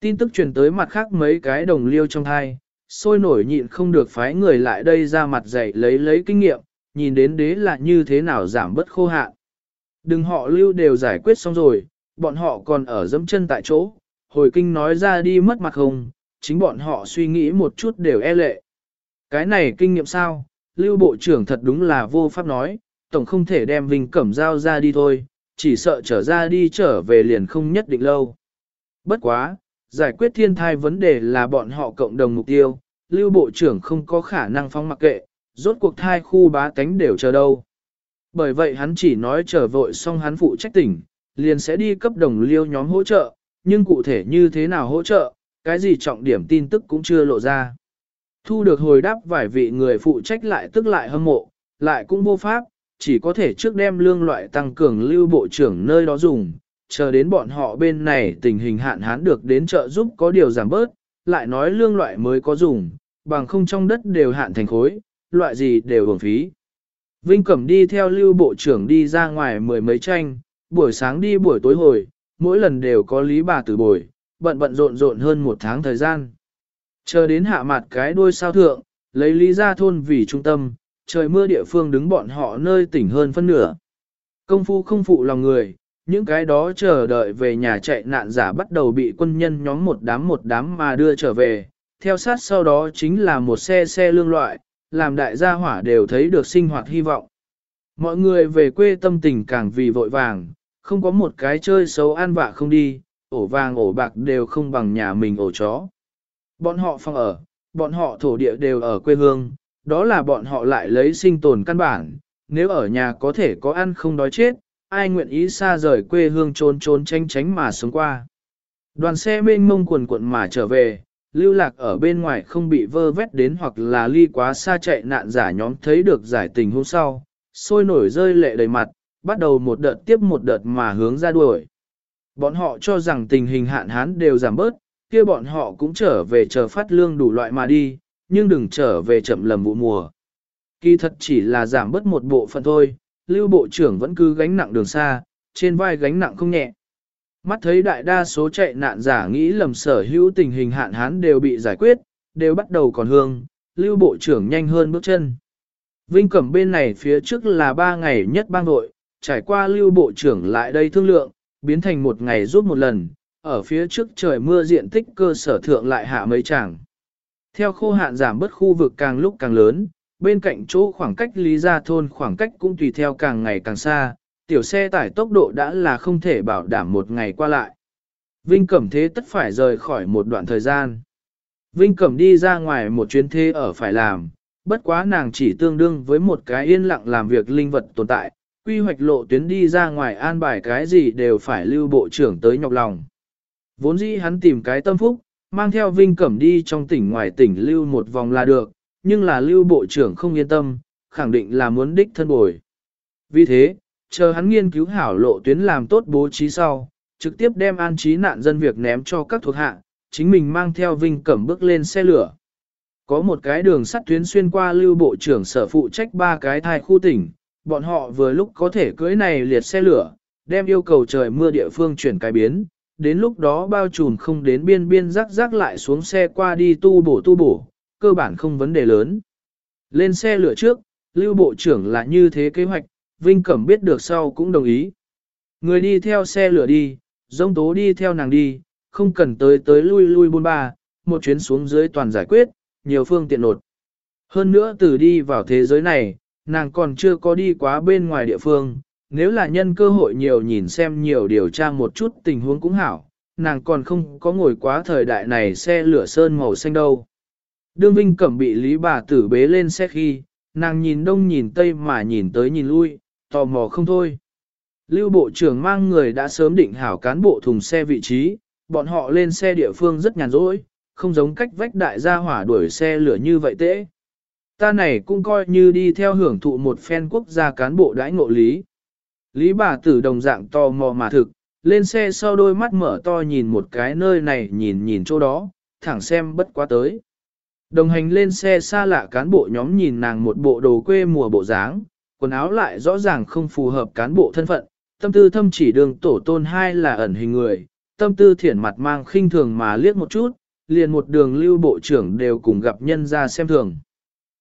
Tin tức truyền tới mặt khác mấy cái đồng liêu trong hai, sôi nổi nhịn không được phái người lại đây ra mặt dạy lấy lấy kinh nghiệm, nhìn đến đế là như thế nào giảm bớt khô hạn. Đừng họ lưu đều giải quyết xong rồi, bọn họ còn ở dẫm chân tại chỗ, hồi kinh nói ra đi mất mặt không, chính bọn họ suy nghĩ một chút đều e lệ. Cái này kinh nghiệm sao, lưu bộ trưởng thật đúng là vô pháp nói, tổng không thể đem Vinh Cẩm giao ra đi thôi, chỉ sợ trở ra đi trở về liền không nhất định lâu. Bất quá, giải quyết thiên thai vấn đề là bọn họ cộng đồng mục tiêu, lưu bộ trưởng không có khả năng phóng mặc kệ, rốt cuộc thai khu bá tánh đều chờ đâu. Bởi vậy hắn chỉ nói chờ vội xong hắn phụ trách tỉnh, liền sẽ đi cấp đồng liêu nhóm hỗ trợ, nhưng cụ thể như thế nào hỗ trợ, cái gì trọng điểm tin tức cũng chưa lộ ra. Thu được hồi đáp vài vị người phụ trách lại tức lại hâm mộ, lại cũng vô pháp, chỉ có thể trước đem lương loại tăng cường lưu bộ trưởng nơi đó dùng, chờ đến bọn họ bên này tình hình hạn hán được đến trợ giúp có điều giảm bớt, lại nói lương loại mới có dùng, bằng không trong đất đều hạn thành khối, loại gì đều hưởng phí. Vinh Cẩm đi theo lưu bộ trưởng đi ra ngoài mười mấy tranh, buổi sáng đi buổi tối hồi, mỗi lần đều có lý bà từ bồi, bận bận rộn rộn hơn một tháng thời gian. Chờ đến hạ mặt cái đuôi sao thượng, lấy lý ra thôn vì trung tâm, trời mưa địa phương đứng bọn họ nơi tỉnh hơn phân nửa. Công phu không phụ lòng người, những cái đó chờ đợi về nhà chạy nạn giả bắt đầu bị quân nhân nhóm một đám một đám mà đưa trở về, theo sát sau đó chính là một xe xe lương loại, làm đại gia hỏa đều thấy được sinh hoạt hy vọng. Mọi người về quê tâm tình càng vì vội vàng, không có một cái chơi xấu an vạ không đi, ổ vàng ổ bạc đều không bằng nhà mình ổ chó. Bọn họ phòng ở, bọn họ thổ địa đều ở quê hương, đó là bọn họ lại lấy sinh tồn căn bản, nếu ở nhà có thể có ăn không đói chết, ai nguyện ý xa rời quê hương trốn trốn tránh tránh mà sống qua. Đoàn xe mênh mông quần quận mà trở về, lưu lạc ở bên ngoài không bị vơ vét đến hoặc là ly quá xa chạy nạn giả nhóm thấy được giải tình hôm sau, sôi nổi rơi lệ đầy mặt, bắt đầu một đợt tiếp một đợt mà hướng ra đuổi. Bọn họ cho rằng tình hình hạn hán đều giảm bớt, kia bọn họ cũng trở về chờ phát lương đủ loại mà đi, nhưng đừng trở về chậm lầm vụ mùa. Kỳ thật chỉ là giảm bớt một bộ phận thôi, lưu bộ trưởng vẫn cứ gánh nặng đường xa, trên vai gánh nặng không nhẹ. Mắt thấy đại đa số chạy nạn giả nghĩ lầm sở hữu tình hình hạn hán đều bị giải quyết, đều bắt đầu còn hương, lưu bộ trưởng nhanh hơn bước chân. Vinh Cẩm bên này phía trước là ba ngày nhất bang đội, trải qua lưu bộ trưởng lại đây thương lượng, biến thành một ngày rút một lần, ở phía trước trời mưa diện tích cơ sở thượng lại hạ mấy tràng. Theo khô hạn giảm bớt khu vực càng lúc càng lớn, bên cạnh chỗ khoảng cách lý gia thôn khoảng cách cũng tùy theo càng ngày càng xa, tiểu xe tải tốc độ đã là không thể bảo đảm một ngày qua lại. Vinh Cẩm thế tất phải rời khỏi một đoạn thời gian. Vinh Cẩm đi ra ngoài một chuyến thế ở phải làm, bất quá nàng chỉ tương đương với một cái yên lặng làm việc linh vật tồn tại, quy hoạch lộ tuyến đi ra ngoài an bài cái gì đều phải lưu bộ trưởng tới nhọc lòng. Vốn dĩ hắn tìm cái tâm phúc, mang theo Vinh Cẩm đi trong tỉnh ngoài tỉnh lưu một vòng là được, nhưng là lưu bộ trưởng không yên tâm, khẳng định là muốn đích thân bồi. Vì thế, chờ hắn nghiên cứu hảo lộ tuyến làm tốt bố trí sau, trực tiếp đem an trí nạn dân việc ném cho các thuộc hạ, chính mình mang theo Vinh Cẩm bước lên xe lửa. Có một cái đường sắt tuyến xuyên qua lưu bộ trưởng sở phụ trách ba cái thai khu tỉnh, bọn họ vừa lúc có thể cưới này liệt xe lửa, đem yêu cầu trời mưa địa phương chuyển cái biến, đến lúc đó bao trùm không đến biên biên rắc rắc lại xuống xe qua đi tu bổ tu bổ, cơ bản không vấn đề lớn. Lên xe lửa trước, lưu bộ trưởng là như thế kế hoạch, Vinh Cẩm biết được sau cũng đồng ý. Người đi theo xe lửa đi, dông tố đi theo nàng đi, không cần tới tới lui lui buôn ba, một chuyến xuống dưới toàn giải quyết, nhiều phương tiện nột. Hơn nữa từ đi vào thế giới này, nàng còn chưa có đi quá bên ngoài địa phương, nếu là nhân cơ hội nhiều nhìn xem nhiều điều tra một chút tình huống cũng hảo, nàng còn không có ngồi quá thời đại này xe lửa sơn màu xanh đâu. Đương Vinh Cẩm bị Lý bà tử bế lên xe khi, nàng nhìn đông nhìn tây mà nhìn tới nhìn lui, tò mò không thôi. Lưu Bộ trưởng mang người đã sớm định hảo cán bộ thùng xe vị trí, bọn họ lên xe địa phương rất nhàn rỗi, không giống cách vách đại gia hỏa đuổi xe lửa như vậy tễ. Ta này cũng coi như đi theo hưởng thụ một phen quốc gia cán bộ đãi ngộ lý. Lý bà tử đồng dạng tò mò mà thực, lên xe sau đôi mắt mở to nhìn một cái nơi này nhìn nhìn chỗ đó, thẳng xem bất quá tới. Đồng hành lên xe xa lạ cán bộ nhóm nhìn nàng một bộ đồ quê mùa bộ dáng, quần áo lại rõ ràng không phù hợp cán bộ thân phận, tâm tư thâm chỉ đường tổ tôn hai là ẩn hình người, tâm tư thiển mặt mang khinh thường mà liếc một chút, liền một đường lưu bộ trưởng đều cùng gặp nhân ra xem thường.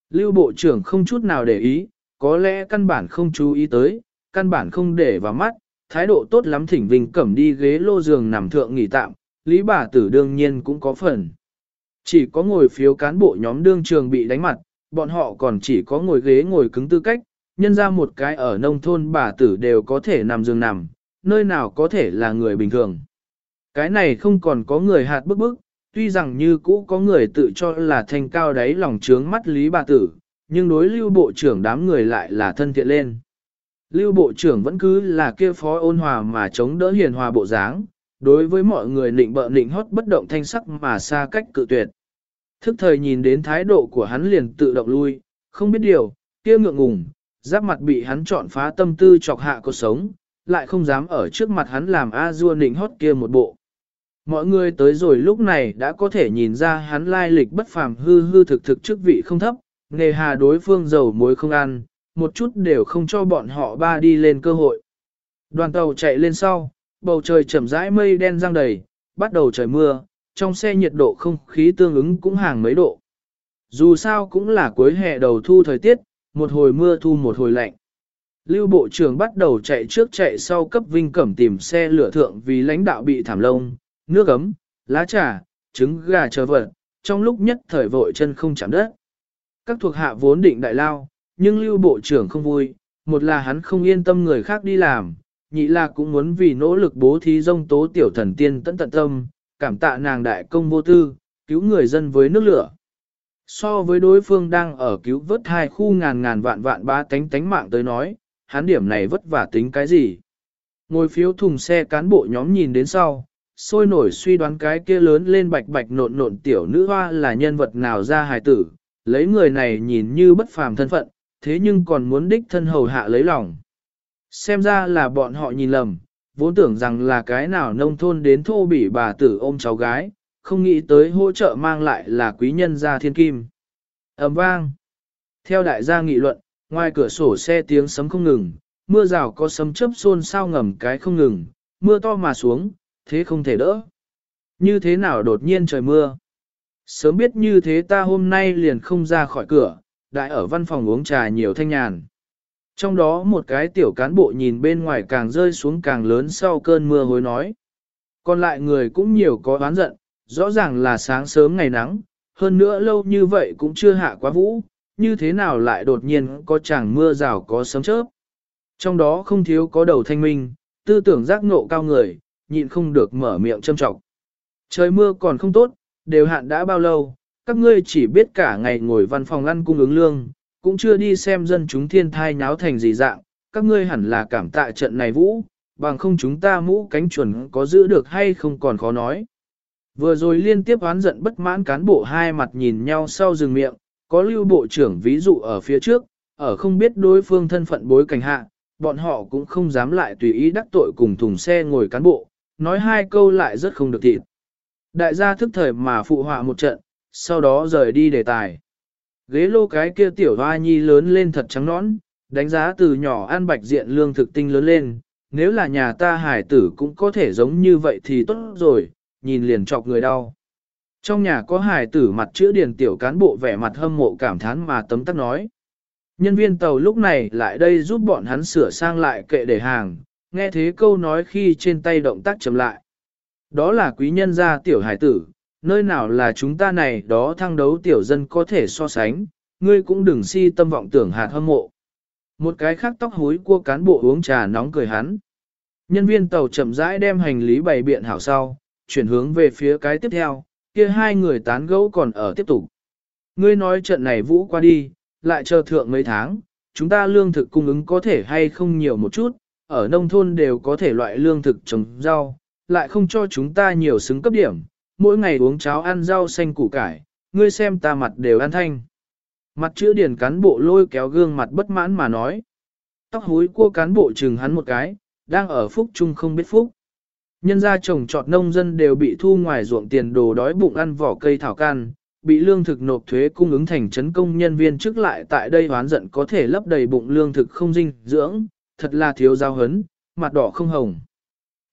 Lưu bộ trưởng không chút nào để ý, có lẽ căn bản không chú ý tới, căn bản không để vào mắt, thái độ tốt lắm thỉnh Vinh Cẩm đi ghế lô giường nằm thượng nghỉ tạm, Lý bà tử đương nhiên cũng có phần. Chỉ có ngồi phiếu cán bộ nhóm đương trường bị đánh mặt, bọn họ còn chỉ có ngồi ghế ngồi cứng tư cách, nhân ra một cái ở nông thôn bà tử đều có thể nằm giường nằm, nơi nào có thể là người bình thường. Cái này không còn có người hạt bức bức, tuy rằng như cũ có người tự cho là thanh cao đáy lòng trướng mắt lý bà tử, nhưng đối lưu bộ trưởng đám người lại là thân thiện lên. Lưu bộ trưởng vẫn cứ là kia phó ôn hòa mà chống đỡ hiền hòa bộ dáng, đối với mọi người nịnh bợ nịnh hót bất động thanh sắc mà xa cách cự tuyệt. Thức thời nhìn đến thái độ của hắn liền tự động lui, không biết điều, kia ngượng ngùng, giáp mặt bị hắn chọn phá tâm tư chọc hạ cuộc sống, lại không dám ở trước mặt hắn làm a dua nịnh hót kia một bộ. Mọi người tới rồi lúc này đã có thể nhìn ra hắn lai lịch bất phàm hư hư thực thực chức vị không thấp, nghề hà đối phương giàu muối không ăn, một chút đều không cho bọn họ ba đi lên cơ hội. Đoàn tàu chạy lên sau, bầu trời chậm rãi mây đen răng đầy, bắt đầu trời mưa, trong xe nhiệt độ không khí tương ứng cũng hàng mấy độ. Dù sao cũng là cuối hè đầu thu thời tiết, một hồi mưa thu một hồi lạnh. Lưu Bộ trưởng bắt đầu chạy trước chạy sau cấp Vinh Cẩm tìm xe lửa thượng vì lãnh đạo bị thảm lông, nước ấm, lá trà, trứng gà chờ vật, trong lúc nhất thời vội chân không chạm đất. Các thuộc hạ vốn định đại lao, nhưng Lưu Bộ trưởng không vui, một là hắn không yên tâm người khác đi làm, nhị là cũng muốn vì nỗ lực bố thí dông tố tiểu thần tiên tận tận tâm, cảm tạ nàng đại công vô tư, cứu người dân với nước lửa. So với đối phương đang ở cứu vớt hai khu ngàn ngàn vạn vạn ba tánh tánh mạng tới nói, hắn điểm này vất vả tính cái gì. Ngồi phiếu thùng xe cán bộ nhóm nhìn đến sau, sôi nổi suy đoán cái kia lớn lên bạch bạch nộn nộn tiểu nữ hoa là nhân vật nào ra hài tử, lấy người này nhìn như bất phàm thân phận, thế nhưng còn muốn đích thân hầu hạ lấy lòng. Xem ra là bọn họ nhìn lầm, vốn tưởng rằng là cái nào nông thôn đến thô bỉ bà tử ôm cháu gái, không nghĩ tới hỗ trợ mang lại là quý nhân gia thiên kim. ầm vang. Theo đại gia nghị luận, ngoài cửa sổ xe tiếng sấm không ngừng, mưa rào có sấm chớp xôn sao ngầm cái không ngừng, mưa to mà xuống, thế không thể đỡ. Như thế nào đột nhiên trời mưa? Sớm biết như thế ta hôm nay liền không ra khỏi cửa, đại ở văn phòng uống trà nhiều thanh nhàn. Trong đó một cái tiểu cán bộ nhìn bên ngoài càng rơi xuống càng lớn sau cơn mưa hối nói. Còn lại người cũng nhiều có oán giận, rõ ràng là sáng sớm ngày nắng, hơn nữa lâu như vậy cũng chưa hạ quá vũ, như thế nào lại đột nhiên có chẳng mưa rào có sấm chớp. Trong đó không thiếu có đầu thanh minh, tư tưởng giác ngộ cao người, nhịn không được mở miệng châm trọng. Trời mưa còn không tốt, đều hạn đã bao lâu, các ngươi chỉ biết cả ngày ngồi văn phòng ăn cung ứng lương, cũng chưa đi xem dân chúng thiên thai nháo thành gì dạng, các ngươi hẳn là cảm tạ trận này vũ, bằng không chúng ta mũ cánh chuẩn có giữ được hay không còn khó nói. Vừa rồi liên tiếp oán giận bất mãn cán bộ hai mặt nhìn nhau sau dừng miệng, có lưu bộ trưởng ví dụ ở phía trước, ở không biết đối phương thân phận bối cảnh hạ, bọn họ cũng không dám lại tùy ý đắc tội cùng thùng xe ngồi cán bộ, nói hai câu lại rất không được thịt. Đại gia thức thời mà phụ họa một trận, sau đó rời đi đề tài. Ghế lô cái kia tiểu hoa nhi lớn lên thật trắng nõn, đánh giá từ nhỏ ăn bạch diện lương thực tinh lớn lên, nếu là nhà ta hải tử cũng có thể giống như vậy thì tốt rồi, nhìn liền chọc người đau. Trong nhà có hải tử mặt chữa điền tiểu cán bộ vẻ mặt hâm mộ cảm thán mà tấm tắc nói. Nhân viên tàu lúc này lại đây giúp bọn hắn sửa sang lại kệ để hàng, nghe thế câu nói khi trên tay động tác chậm lại. Đó là quý nhân gia tiểu hải tử, nơi nào là chúng ta này đó thăng đấu tiểu dân có thể so sánh, ngươi cũng đừng si tâm vọng tưởng hạt hâm mộ. Một cái khác tóc hối của cán bộ uống trà nóng cười hắn. Nhân viên tàu chậm rãi đem hành lý bày biện hảo sau, chuyển hướng về phía cái tiếp theo, kia hai người tán gẫu còn ở tiếp tục. Ngươi nói trận này vũ qua đi, lại chờ thượng mấy tháng, chúng ta lương thực cung ứng có thể hay không nhiều một chút, ở nông thôn đều có thể loại lương thực trồng rau, lại không cho chúng ta nhiều xứng cấp điểm, mỗi ngày uống cháo ăn rau xanh củ cải, ngươi xem ta mặt đều ăn thanh. Mặt chữ điển cán bộ lôi kéo gương mặt bất mãn mà nói. Tóc húi cua cán bộ chừng hắn một cái, đang ở phúc chung không biết phúc. Nhân gia trồng trọt nông dân đều bị thu ngoài ruộng tiền đồ đói bụng ăn vỏ cây thảo can, bị lương thực nộp thuế cung ứng thành trấn công nhân viên trước lại tại đây hoán giận có thể lấp đầy bụng lương thực không dinh dưỡng, thật là thiếu giao hấn, mặt đỏ không hồng.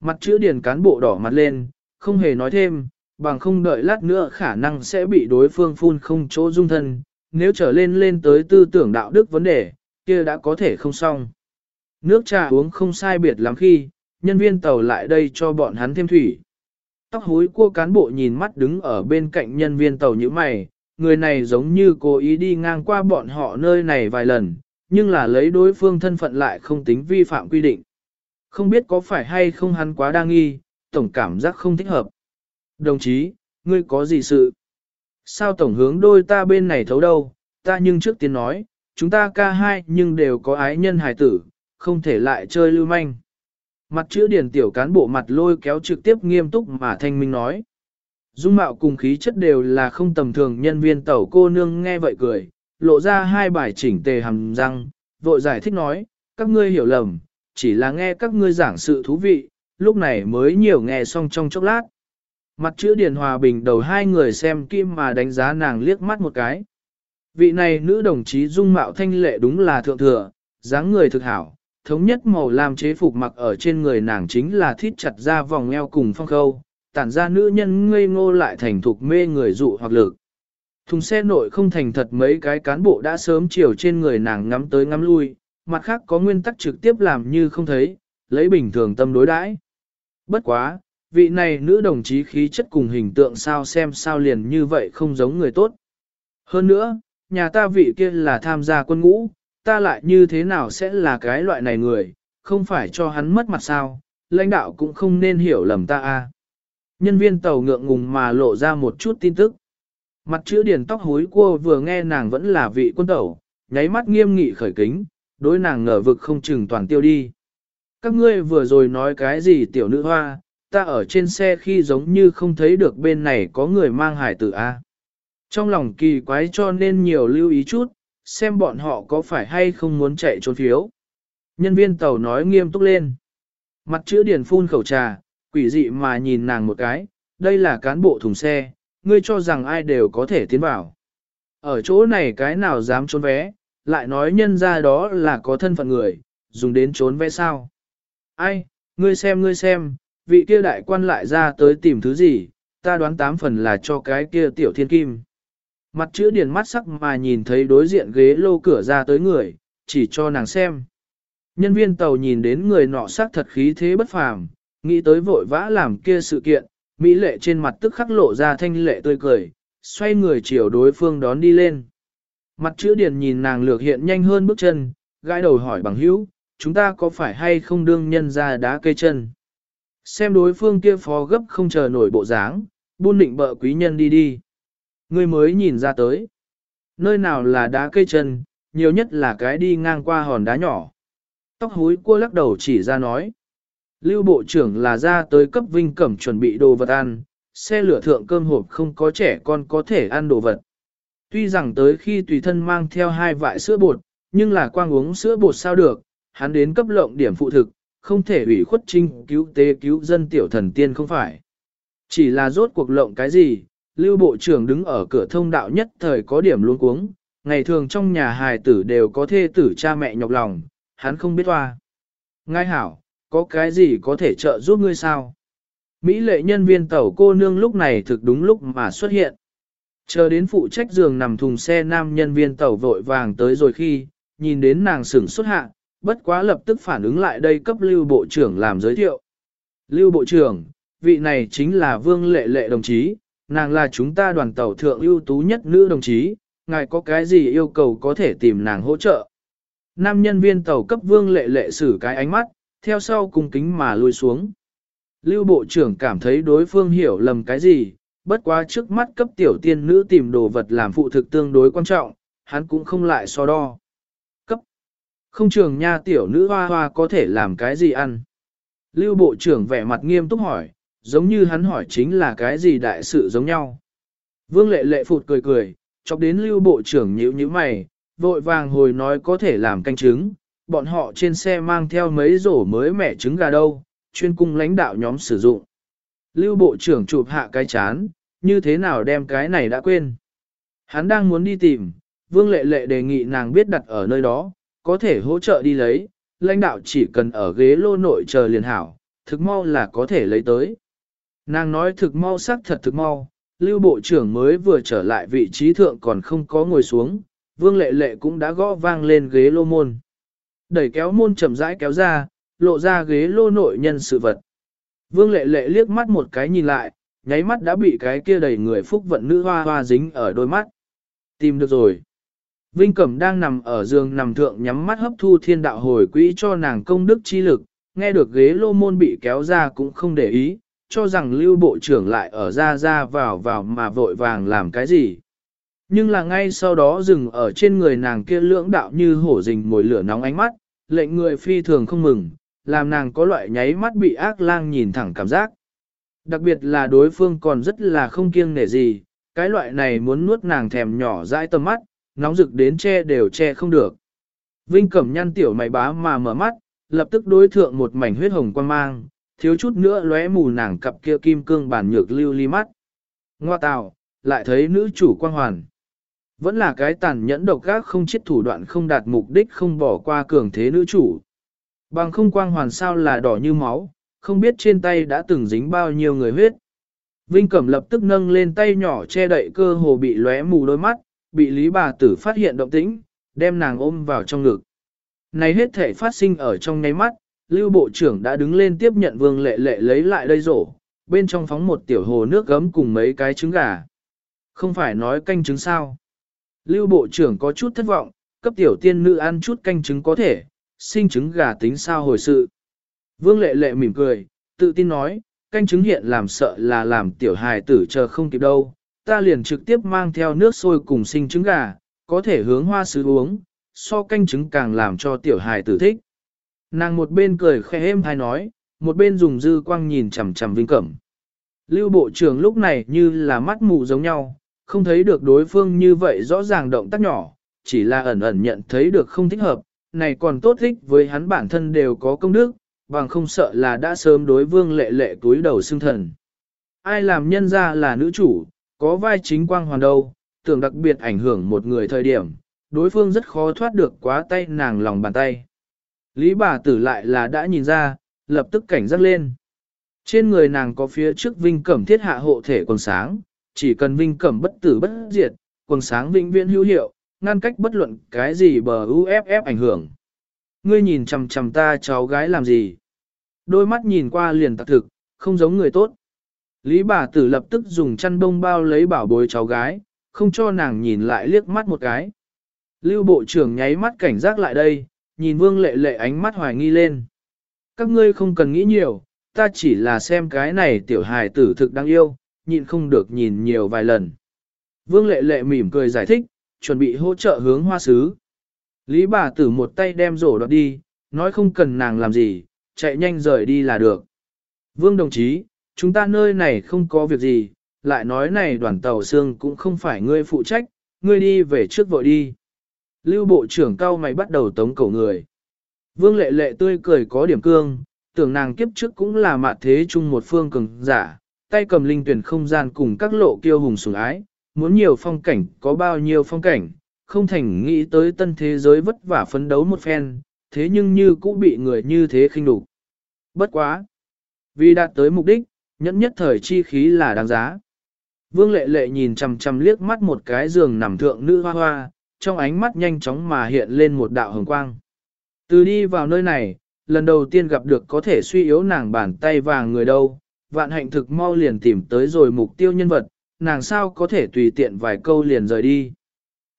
Mặt chữ điển cán bộ đỏ mặt lên, không hề nói thêm, bằng không đợi lát nữa khả năng sẽ bị đối phương phun không chỗ dung thân, nếu trở lên lên tới tư tưởng đạo đức vấn đề, kia đã có thể không xong. Nước trà uống không sai biệt lắm khi, nhân viên tàu lại đây cho bọn hắn thêm thủy. Tóc hối cua cán bộ nhìn mắt đứng ở bên cạnh nhân viên tàu như mày, người này giống như cố ý đi ngang qua bọn họ nơi này vài lần, nhưng là lấy đối phương thân phận lại không tính vi phạm quy định. Không biết có phải hay không hắn quá đa nghi, tổng cảm giác không thích hợp. Đồng chí, ngươi có gì sự? Sao tổng hướng đôi ta bên này thấu đâu, ta nhưng trước tiên nói, chúng ta ca hai nhưng đều có ái nhân hài tử, không thể lại chơi lưu manh. Mặt chữ điển tiểu cán bộ mặt lôi kéo trực tiếp nghiêm túc mà thanh minh nói. Dung mạo cùng khí chất đều là không tầm thường nhân viên tàu cô nương nghe vậy cười, lộ ra hai bài chỉnh tề hầm răng, vội giải thích nói, các ngươi hiểu lầm, chỉ là nghe các ngươi giảng sự thú vị, lúc này mới nhiều nghe xong trong chốc lát. Mặt chữ điển hòa bình đầu hai người xem kim mà đánh giá nàng liếc mắt một cái. Vị này nữ đồng chí dung mạo thanh lệ đúng là thượng thừa, dáng người thực hảo, thống nhất màu lam chế phục mặc ở trên người nàng chính là thít chặt ra vòng eo cùng phong khâu, tản ra nữ nhân ngây ngô lại thành thục mê người dụ hoặc lực. Thùng xe nội không thành thật mấy cái cán bộ đã sớm chiều trên người nàng ngắm tới ngắm lui, mặt khác có nguyên tắc trực tiếp làm như không thấy, lấy bình thường tâm đối đãi. Bất quá, vị này nữ đồng chí khí chất cùng hình tượng sao xem sao liền như vậy không giống người tốt. Hơn nữa, nhà ta vị kia là tham gia quân ngũ, ta lại như thế nào sẽ là cái loại này người, không phải cho hắn mất mặt sao, lãnh đạo cũng không nên hiểu lầm ta a. Nhân viên tàu ngượng ngùng mà lộ ra một chút tin tức. Mặt chữ điền tóc hối cua vừa nghe nàng vẫn là vị quân tẩu, nháy mắt nghiêm nghị khởi kính, đối nàng ngờ vực không chừng toàn tiêu đi. Các ngươi vừa rồi nói cái gì tiểu nữ hoa, ta ở trên xe khi giống như không thấy được bên này có người mang hải tử A. Trong lòng kỳ quái cho nên nhiều lưu ý chút, xem bọn họ có phải hay không muốn chạy trốn phiếu. Nhân viên tàu nói nghiêm túc lên. Mặt chữ điền phun khẩu trà, quỷ dị mà nhìn nàng một cái, đây là cán bộ thùng xe, ngươi cho rằng ai đều có thể tiến vào. Ở chỗ này cái nào dám trốn vé, lại nói nhân ra đó là có thân phận người, dùng đến trốn vé sao. Ai, ngươi xem ngươi xem, vị kia đại quan lại ra tới tìm thứ gì, ta đoán tám phần là cho cái kia tiểu thiên kim. Mặt chữ điền mắt sắc mà nhìn thấy đối diện ghế lô cửa ra tới người, chỉ cho nàng xem. Nhân viên tàu nhìn đến người nọ sắc thật khí thế bất phàm, nghĩ tới vội vã làm kia sự kiện, Mỹ lệ trên mặt tức khắc lộ ra thanh lệ tươi cười, xoay người chiều đối phương đón đi lên. Mặt chữ điền nhìn nàng lược hiện nhanh hơn bước chân, gãi đầu hỏi bằng hữu, chúng ta có phải hay không đương nhân ra đá cây chân. Xem đối phương kia phó gấp không chờ nổi bộ dáng, buôn định bợ quý nhân đi đi. Ngươi mới nhìn ra tới. Nơi nào là đá cây chân, nhiều nhất là cái đi ngang qua hòn đá nhỏ. Tóc húi cua lắc đầu chỉ ra nói. Lưu bộ trưởng là ra tới cấp vinh cẩm chuẩn bị đồ vật ăn, xe lửa thượng cơm hộp không có trẻ con có thể ăn đồ vật. Tuy rằng tới khi tùy thân mang theo hai vại sữa bột, nhưng là quang uống sữa bột sao được, hắn đến cấp lộng điểm phụ thực, không thể ủy khuất trinh cứu tế cứu dân tiểu thần tiên không phải. Chỉ là rốt cuộc lộng cái gì, lưu bộ trưởng đứng ở cửa thông đạo nhất thời có điểm luôn cuống, ngày thường trong nhà hài tử đều có thê tử cha mẹ nhọc lòng, hắn không biết hoa. Ngai hảo, có cái gì có thể trợ giúp ngươi sao? Mỹ lệ nhân viên tàu cô nương lúc này thực đúng lúc mà xuất hiện. Chờ đến phụ trách giường nằm thùng xe nam nhân viên tàu vội vàng tới rồi khi, nhìn đến nàng sửng xuất hạ, bất quá lập tức phản ứng lại đây cấp lưu bộ trưởng làm giới thiệu. Lưu bộ trưởng, vị này chính là vương lệ lệ đồng chí, nàng là chúng ta đoàn tàu thượng ưu tú nhất nữ đồng chí, ngài có cái gì yêu cầu có thể tìm nàng hỗ trợ. Nam nhân viên tàu cấp vương lệ lệ xử cái ánh mắt, theo sau cùng kính mà lui xuống. Lưu bộ trưởng cảm thấy đối phương hiểu lầm cái gì, bất quá trước mắt cấp tiểu tiên nữ tìm đồ vật làm phụ thực tương đối quan trọng, hắn cũng không lại so đo. Cấp. Không trường nha tiểu nữ hoa hoa có thể làm cái gì ăn. Lưu bộ trưởng vẻ mặt nghiêm túc hỏi, giống như hắn hỏi chính là cái gì đại sự giống nhau. Vương lệ lệ phụt cười cười, chọc đến lưu bộ trưởng nhíu nhíu mày, vội vàng hồi nói có thể làm canh trứng, bọn họ trên xe mang theo mấy rổ mới mẻ trứng gà đâu, chuyên cung lãnh đạo nhóm sử dụng. Lưu bộ trưởng chụp hạ cái chán, như thế nào đem cái này đã quên. Hắn đang muốn đi tìm, Vương Lệ Lệ đề nghị nàng biết đặt ở nơi đó, có thể hỗ trợ đi lấy, lãnh đạo chỉ cần ở ghế lô nội chờ liền hảo, thực mau là có thể lấy tới. Nàng nói thực mau sắc thật thực mau, lưu bộ trưởng mới vừa trở lại vị trí thượng còn không có ngồi xuống, Vương Lệ Lệ cũng đã gõ vang lên ghế lô môn. Đẩy kéo môn chậm rãi kéo ra, lộ ra ghế lô nội nhân sự vật. Vương lệ lệ liếc mắt một cái nhìn lại, nháy mắt đã bị cái kia đầy người phúc vận nữ hoa hoa dính ở đôi mắt. Tìm được rồi. Vinh Cẩm đang nằm ở giường nằm thượng nhắm mắt hấp thu thiên đạo hồi quỹ cho nàng công đức chi lực, nghe được ghế lô môn bị kéo ra cũng không để ý, cho rằng lưu bộ trưởng lại ở ra ra vào vào mà vội vàng làm cái gì. Nhưng là ngay sau đó dừng ở trên người nàng kia lưỡng đạo như hổ rình mồi lửa nóng ánh mắt, lệnh người phi thường không mừng, làm nàng có loại nháy mắt bị ác lang nhìn thẳng cảm giác. Đặc biệt là đối phương còn rất là không kiêng nể gì, cái loại này muốn nuốt nàng thèm nhỏ dãi tầm mắt, nóng rực đến che đều che không được. Vinh cẩm nhăn tiểu mày bá mà mở mắt, lập tức đối thượng một mảnh huyết hồng quan mang, thiếu chút nữa lóe mù nàng cặp kia kim cương bản nhược lưu ly mắt. Ngoa tào, lại thấy nữ chủ quang hoàn. Vẫn là cái tàn nhẫn độc gác không chết thủ đoạn không đạt mục đích không bỏ qua cường thế nữ chủ. Bằng không quang hoàn sao là đỏ như máu, không biết trên tay đã từng dính bao nhiêu người huyết. Vinh Cẩm lập tức nâng lên tay nhỏ che đậy cơ hồ bị lóe mù đôi mắt, bị Lý bà tử phát hiện động tĩnh, đem nàng ôm vào trong ngực. Này hết thể phát sinh ở trong nháy mắt, Lưu Bộ trưởng đã đứng lên tiếp nhận Vương Lệ Lệ lấy lại đây rổ, bên trong phóng một tiểu hồ nước gấm cùng mấy cái trứng gà. Không phải nói canh trứng sao. Lưu Bộ trưởng có chút thất vọng, cấp tiểu tiên nữ ăn chút canh trứng có thể, sinh trứng gà tính sao hồi sự. Vương lệ lệ mỉm cười, tự tin nói, canh trứng hiện làm sợ là làm tiểu hài tử chờ không kịp đâu, ta liền trực tiếp mang theo nước sôi cùng sinh trứng gà, có thể hướng hoa sứ uống, so canh trứng càng làm cho tiểu hài tử thích. Nàng một bên cười khẽ êm hay nói, một bên dùng dư quang nhìn chằm chằm Vinh Cẩm. Lưu bộ trưởng lúc này như là mắt mù giống nhau, không thấy được đối phương như vậy rõ ràng động tác nhỏ, chỉ là ẩn ẩn nhận thấy được không thích hợp, này còn tốt thích với hắn bản thân đều có công đức, bằng không sợ là đã sớm đối vương lệ lệ túi đầu xương thần. Ai làm nhân ra là nữ chủ, có vai chính quang hoàn đâu, tưởng đặc biệt ảnh hưởng một người thời điểm, đối phương rất khó thoát được quá tay nàng lòng bàn tay. Lý bà tử lại là đã nhìn ra, lập tức cảnh giác lên. Trên người nàng có phía trước vinh cẩm thiết hạ hộ thể quần sáng, chỉ cần vinh cẩm bất tử bất diệt, quần sáng vĩnh viễn hữu hiệu, ngăn cách bất luận cái gì bờ UFF ảnh hưởng. Ngươi nhìn chằm chằm ta cháu gái làm gì? Đôi mắt nhìn qua liền tạc thực, không giống người tốt. Lý bà tử lập tức dùng chăn bông bao lấy bảo bối cháu gái, không cho nàng nhìn lại liếc mắt một cái. Lưu bộ trưởng nháy mắt cảnh giác lại đây, nhìn vương lệ lệ ánh mắt hoài nghi lên. Các ngươi không cần nghĩ nhiều, ta chỉ là xem cái này tiểu hài tử thực đáng yêu, nhịn không được nhìn nhiều vài lần. Vương lệ lệ mỉm cười giải thích, chuẩn bị hỗ trợ hướng hoa sứ. Lý bà tử một tay đem rổ đoạt đi, nói không cần nàng làm gì, chạy nhanh rời đi là được. Vương đồng chí, chúng ta nơi này không có việc gì, lại nói này đoàn tàu xương cũng không phải ngươi phụ trách, ngươi đi về trước vội đi. Lưu bộ trưởng cao mày bắt đầu tống cầu người. Vương lệ lệ tươi cười có điểm cương, tưởng nàng kiếp trước cũng là mạ thế chung một phương cường giả, tay cầm linh tuyển không gian cùng các lộ kiêu hùng sủng ái, muốn nhiều phong cảnh có bao nhiêu phong cảnh, không thành nghĩ tới tân thế giới vất vả phấn đấu một phen, thế nhưng như cũng bị người như thế khinh đục. Bất quá! Vì đạt tới mục đích, nhẫn nhất thời chi khí là đáng giá. Vương lệ lệ nhìn chằm chằm liếc mắt một cái giường nằm thượng nữ hoa hoa, trong ánh mắt nhanh chóng mà hiện lên một đạo hồng quang. Từ đi vào nơi này, lần đầu tiên gặp được có thể suy yếu nàng bàn tay vàng người đâu, vạn hạnh thực mau liền tìm tới rồi mục tiêu nhân vật, nàng sao có thể tùy tiện vài câu liền rời đi.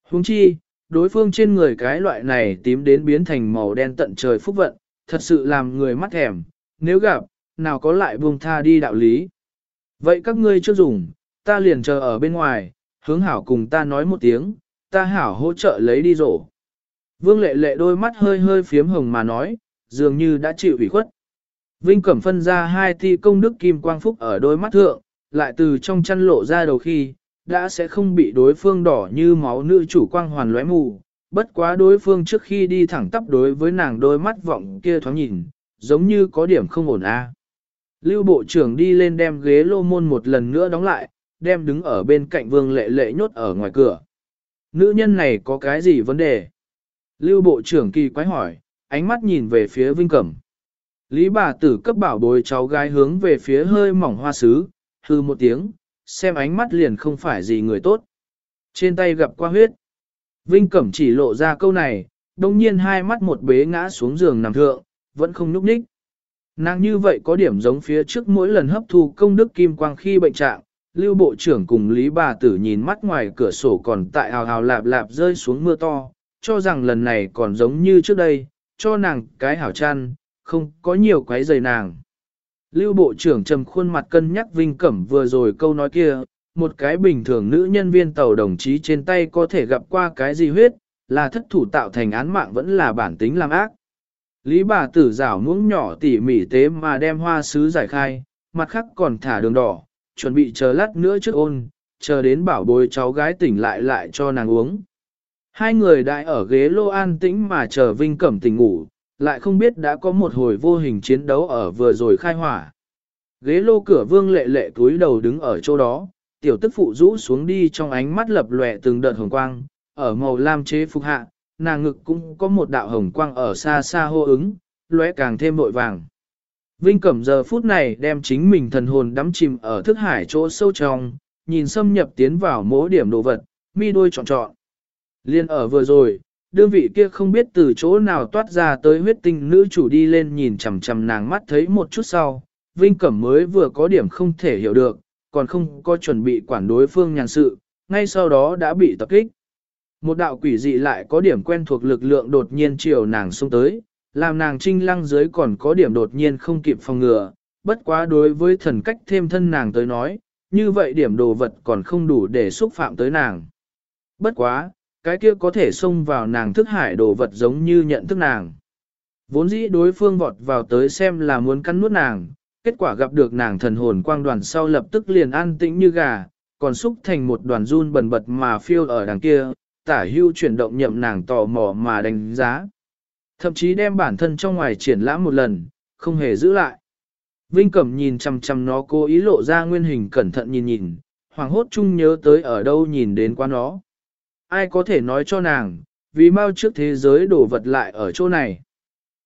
Huống chi, đối phương trên người cái loại này tím đến biến thành màu đen tận trời phúc vận, thật sự làm người mắt thèm, nếu gặp, nào có lại buông tha đi đạo lý. Vậy các ngươi chưa dùng, ta liền chờ ở bên ngoài, hướng hảo cùng ta nói một tiếng, ta hảo hỗ trợ lấy đi rổ. Vương lệ lệ đôi mắt hơi hơi phiếm hồng mà nói, dường như đã chịu ủy khuất. Vinh Cẩm phân ra hai thi công đức kim quang phúc ở đôi mắt thượng, lại từ trong chăn lộ ra đầu khi, đã sẽ không bị đối phương đỏ như máu nữ chủ quang hoàn lóe mù. Bất quá đối phương trước khi đi thẳng tắp đối với nàng đôi mắt vọng kia thoáng nhìn, giống như có điểm không ổn a. Lưu bộ trưởng đi lên đem ghế lô môn một lần nữa đóng lại, đem đứng ở bên cạnh vương lệ lệ nhốt ở ngoài cửa. Nữ nhân này có cái gì vấn đề? Lưu bộ trưởng kỳ quái hỏi, ánh mắt nhìn về phía Vinh Cẩm. Lý bà tử cấp bảo bối cháu gái hướng về phía hơi mỏng hoa sứ, hư một tiếng, xem ánh mắt liền không phải gì người tốt. Trên tay gặp qua huyết. Vinh Cẩm chỉ lộ ra câu này, đồng nhiên hai mắt một bế ngã xuống giường nằm thượng, vẫn không núp ních. Nàng như vậy có điểm giống phía trước mỗi lần hấp thu công đức kim quang khi bệnh trạng, lưu bộ trưởng cùng Lý bà tử nhìn mắt ngoài cửa sổ còn tại hào hào lạp lạp rơi xuống mưa to, cho rằng lần này còn giống như trước đây, cho nàng cái hảo chăn, không có nhiều quái dày nàng. Lưu bộ trưởng trầm khuôn mặt cân nhắc Vinh Cẩm vừa rồi câu nói kia, một cái bình thường nữ nhân viên tàu đồng chí trên tay có thể gặp qua cái gì huyết, là thất thủ tạo thành án mạng vẫn là bản tính làm ác. Lý bà tử rảo muỗng nhỏ tỉ mỉ tế mà đem hoa sứ giải khai, mặt khác còn thả đường đỏ, chuẩn bị chờ lát nữa trước ôn, chờ đến bảo bối cháu gái tỉnh lại lại cho nàng uống. Hai người đại ở ghế lô an tĩnh mà chờ Vinh Cẩm tỉnh ngủ, lại không biết đã có một hồi vô hình chiến đấu ở vừa rồi khai hỏa. Ghế lô cửa vương lệ lệ túi đầu đứng ở chỗ đó, tiểu tức phụ rũ xuống đi trong ánh mắt lập lòe từng đợt hồng quang, ở màu lam chế phục hạ, nàng ngực cũng có một đạo hồng quang ở xa xa hô ứng, lóe càng thêm vội vàng. Vinh Cẩm giờ phút này đem chính mình thần hồn đắm chìm ở thức hải chỗ sâu trong, nhìn xâm nhập tiến vào mỗi điểm đồ vật, mi đôi trọn trọn. Liên ở vừa rồi, đương vị kia không biết từ chỗ nào toát ra tới huyết tinh nữ chủ đi lên nhìn chằm chằm nàng mắt thấy một chút sau, Vinh Cẩm mới vừa có điểm không thể hiểu được, còn không có chuẩn bị quản đối phương nhàn sự, ngay sau đó đã bị tập kích. Một đạo quỷ dị lại có điểm quen thuộc lực lượng đột nhiên chiều nàng xông tới, làm nàng trinh lăng dưới còn có điểm đột nhiên không kịp phòng ngừa, bất quá đối với thần cách thêm thân nàng tới nói, như vậy điểm đồ vật còn không đủ để xúc phạm tới nàng. Bất quá, cái kia có thể xông vào nàng thức hải đồ vật giống như nhận thức nàng. Vốn dĩ đối phương vọt vào tới xem là muốn cắn nuốt nàng, kết quả gặp được nàng thần hồn quang đoàn sau lập tức liền an tĩnh như gà, còn xúc thành một đoàn run bần bật mà phiêu ở đằng kia, tả hưu chuyển động nhậm nàng tò mò mà đánh giá. Thậm chí đem bản thân trong ngoài triển lãm một lần, không hề giữ lại. Vinh Cẩm nhìn chằm chằm nó cố ý lộ ra nguyên hình cẩn thận nhìn nhìn, hoàng hốt chung nhớ tới ở đâu nhìn đến qua nó. Ai có thể nói cho nàng, vì mau trước thế giới đổ vật lại ở chỗ này.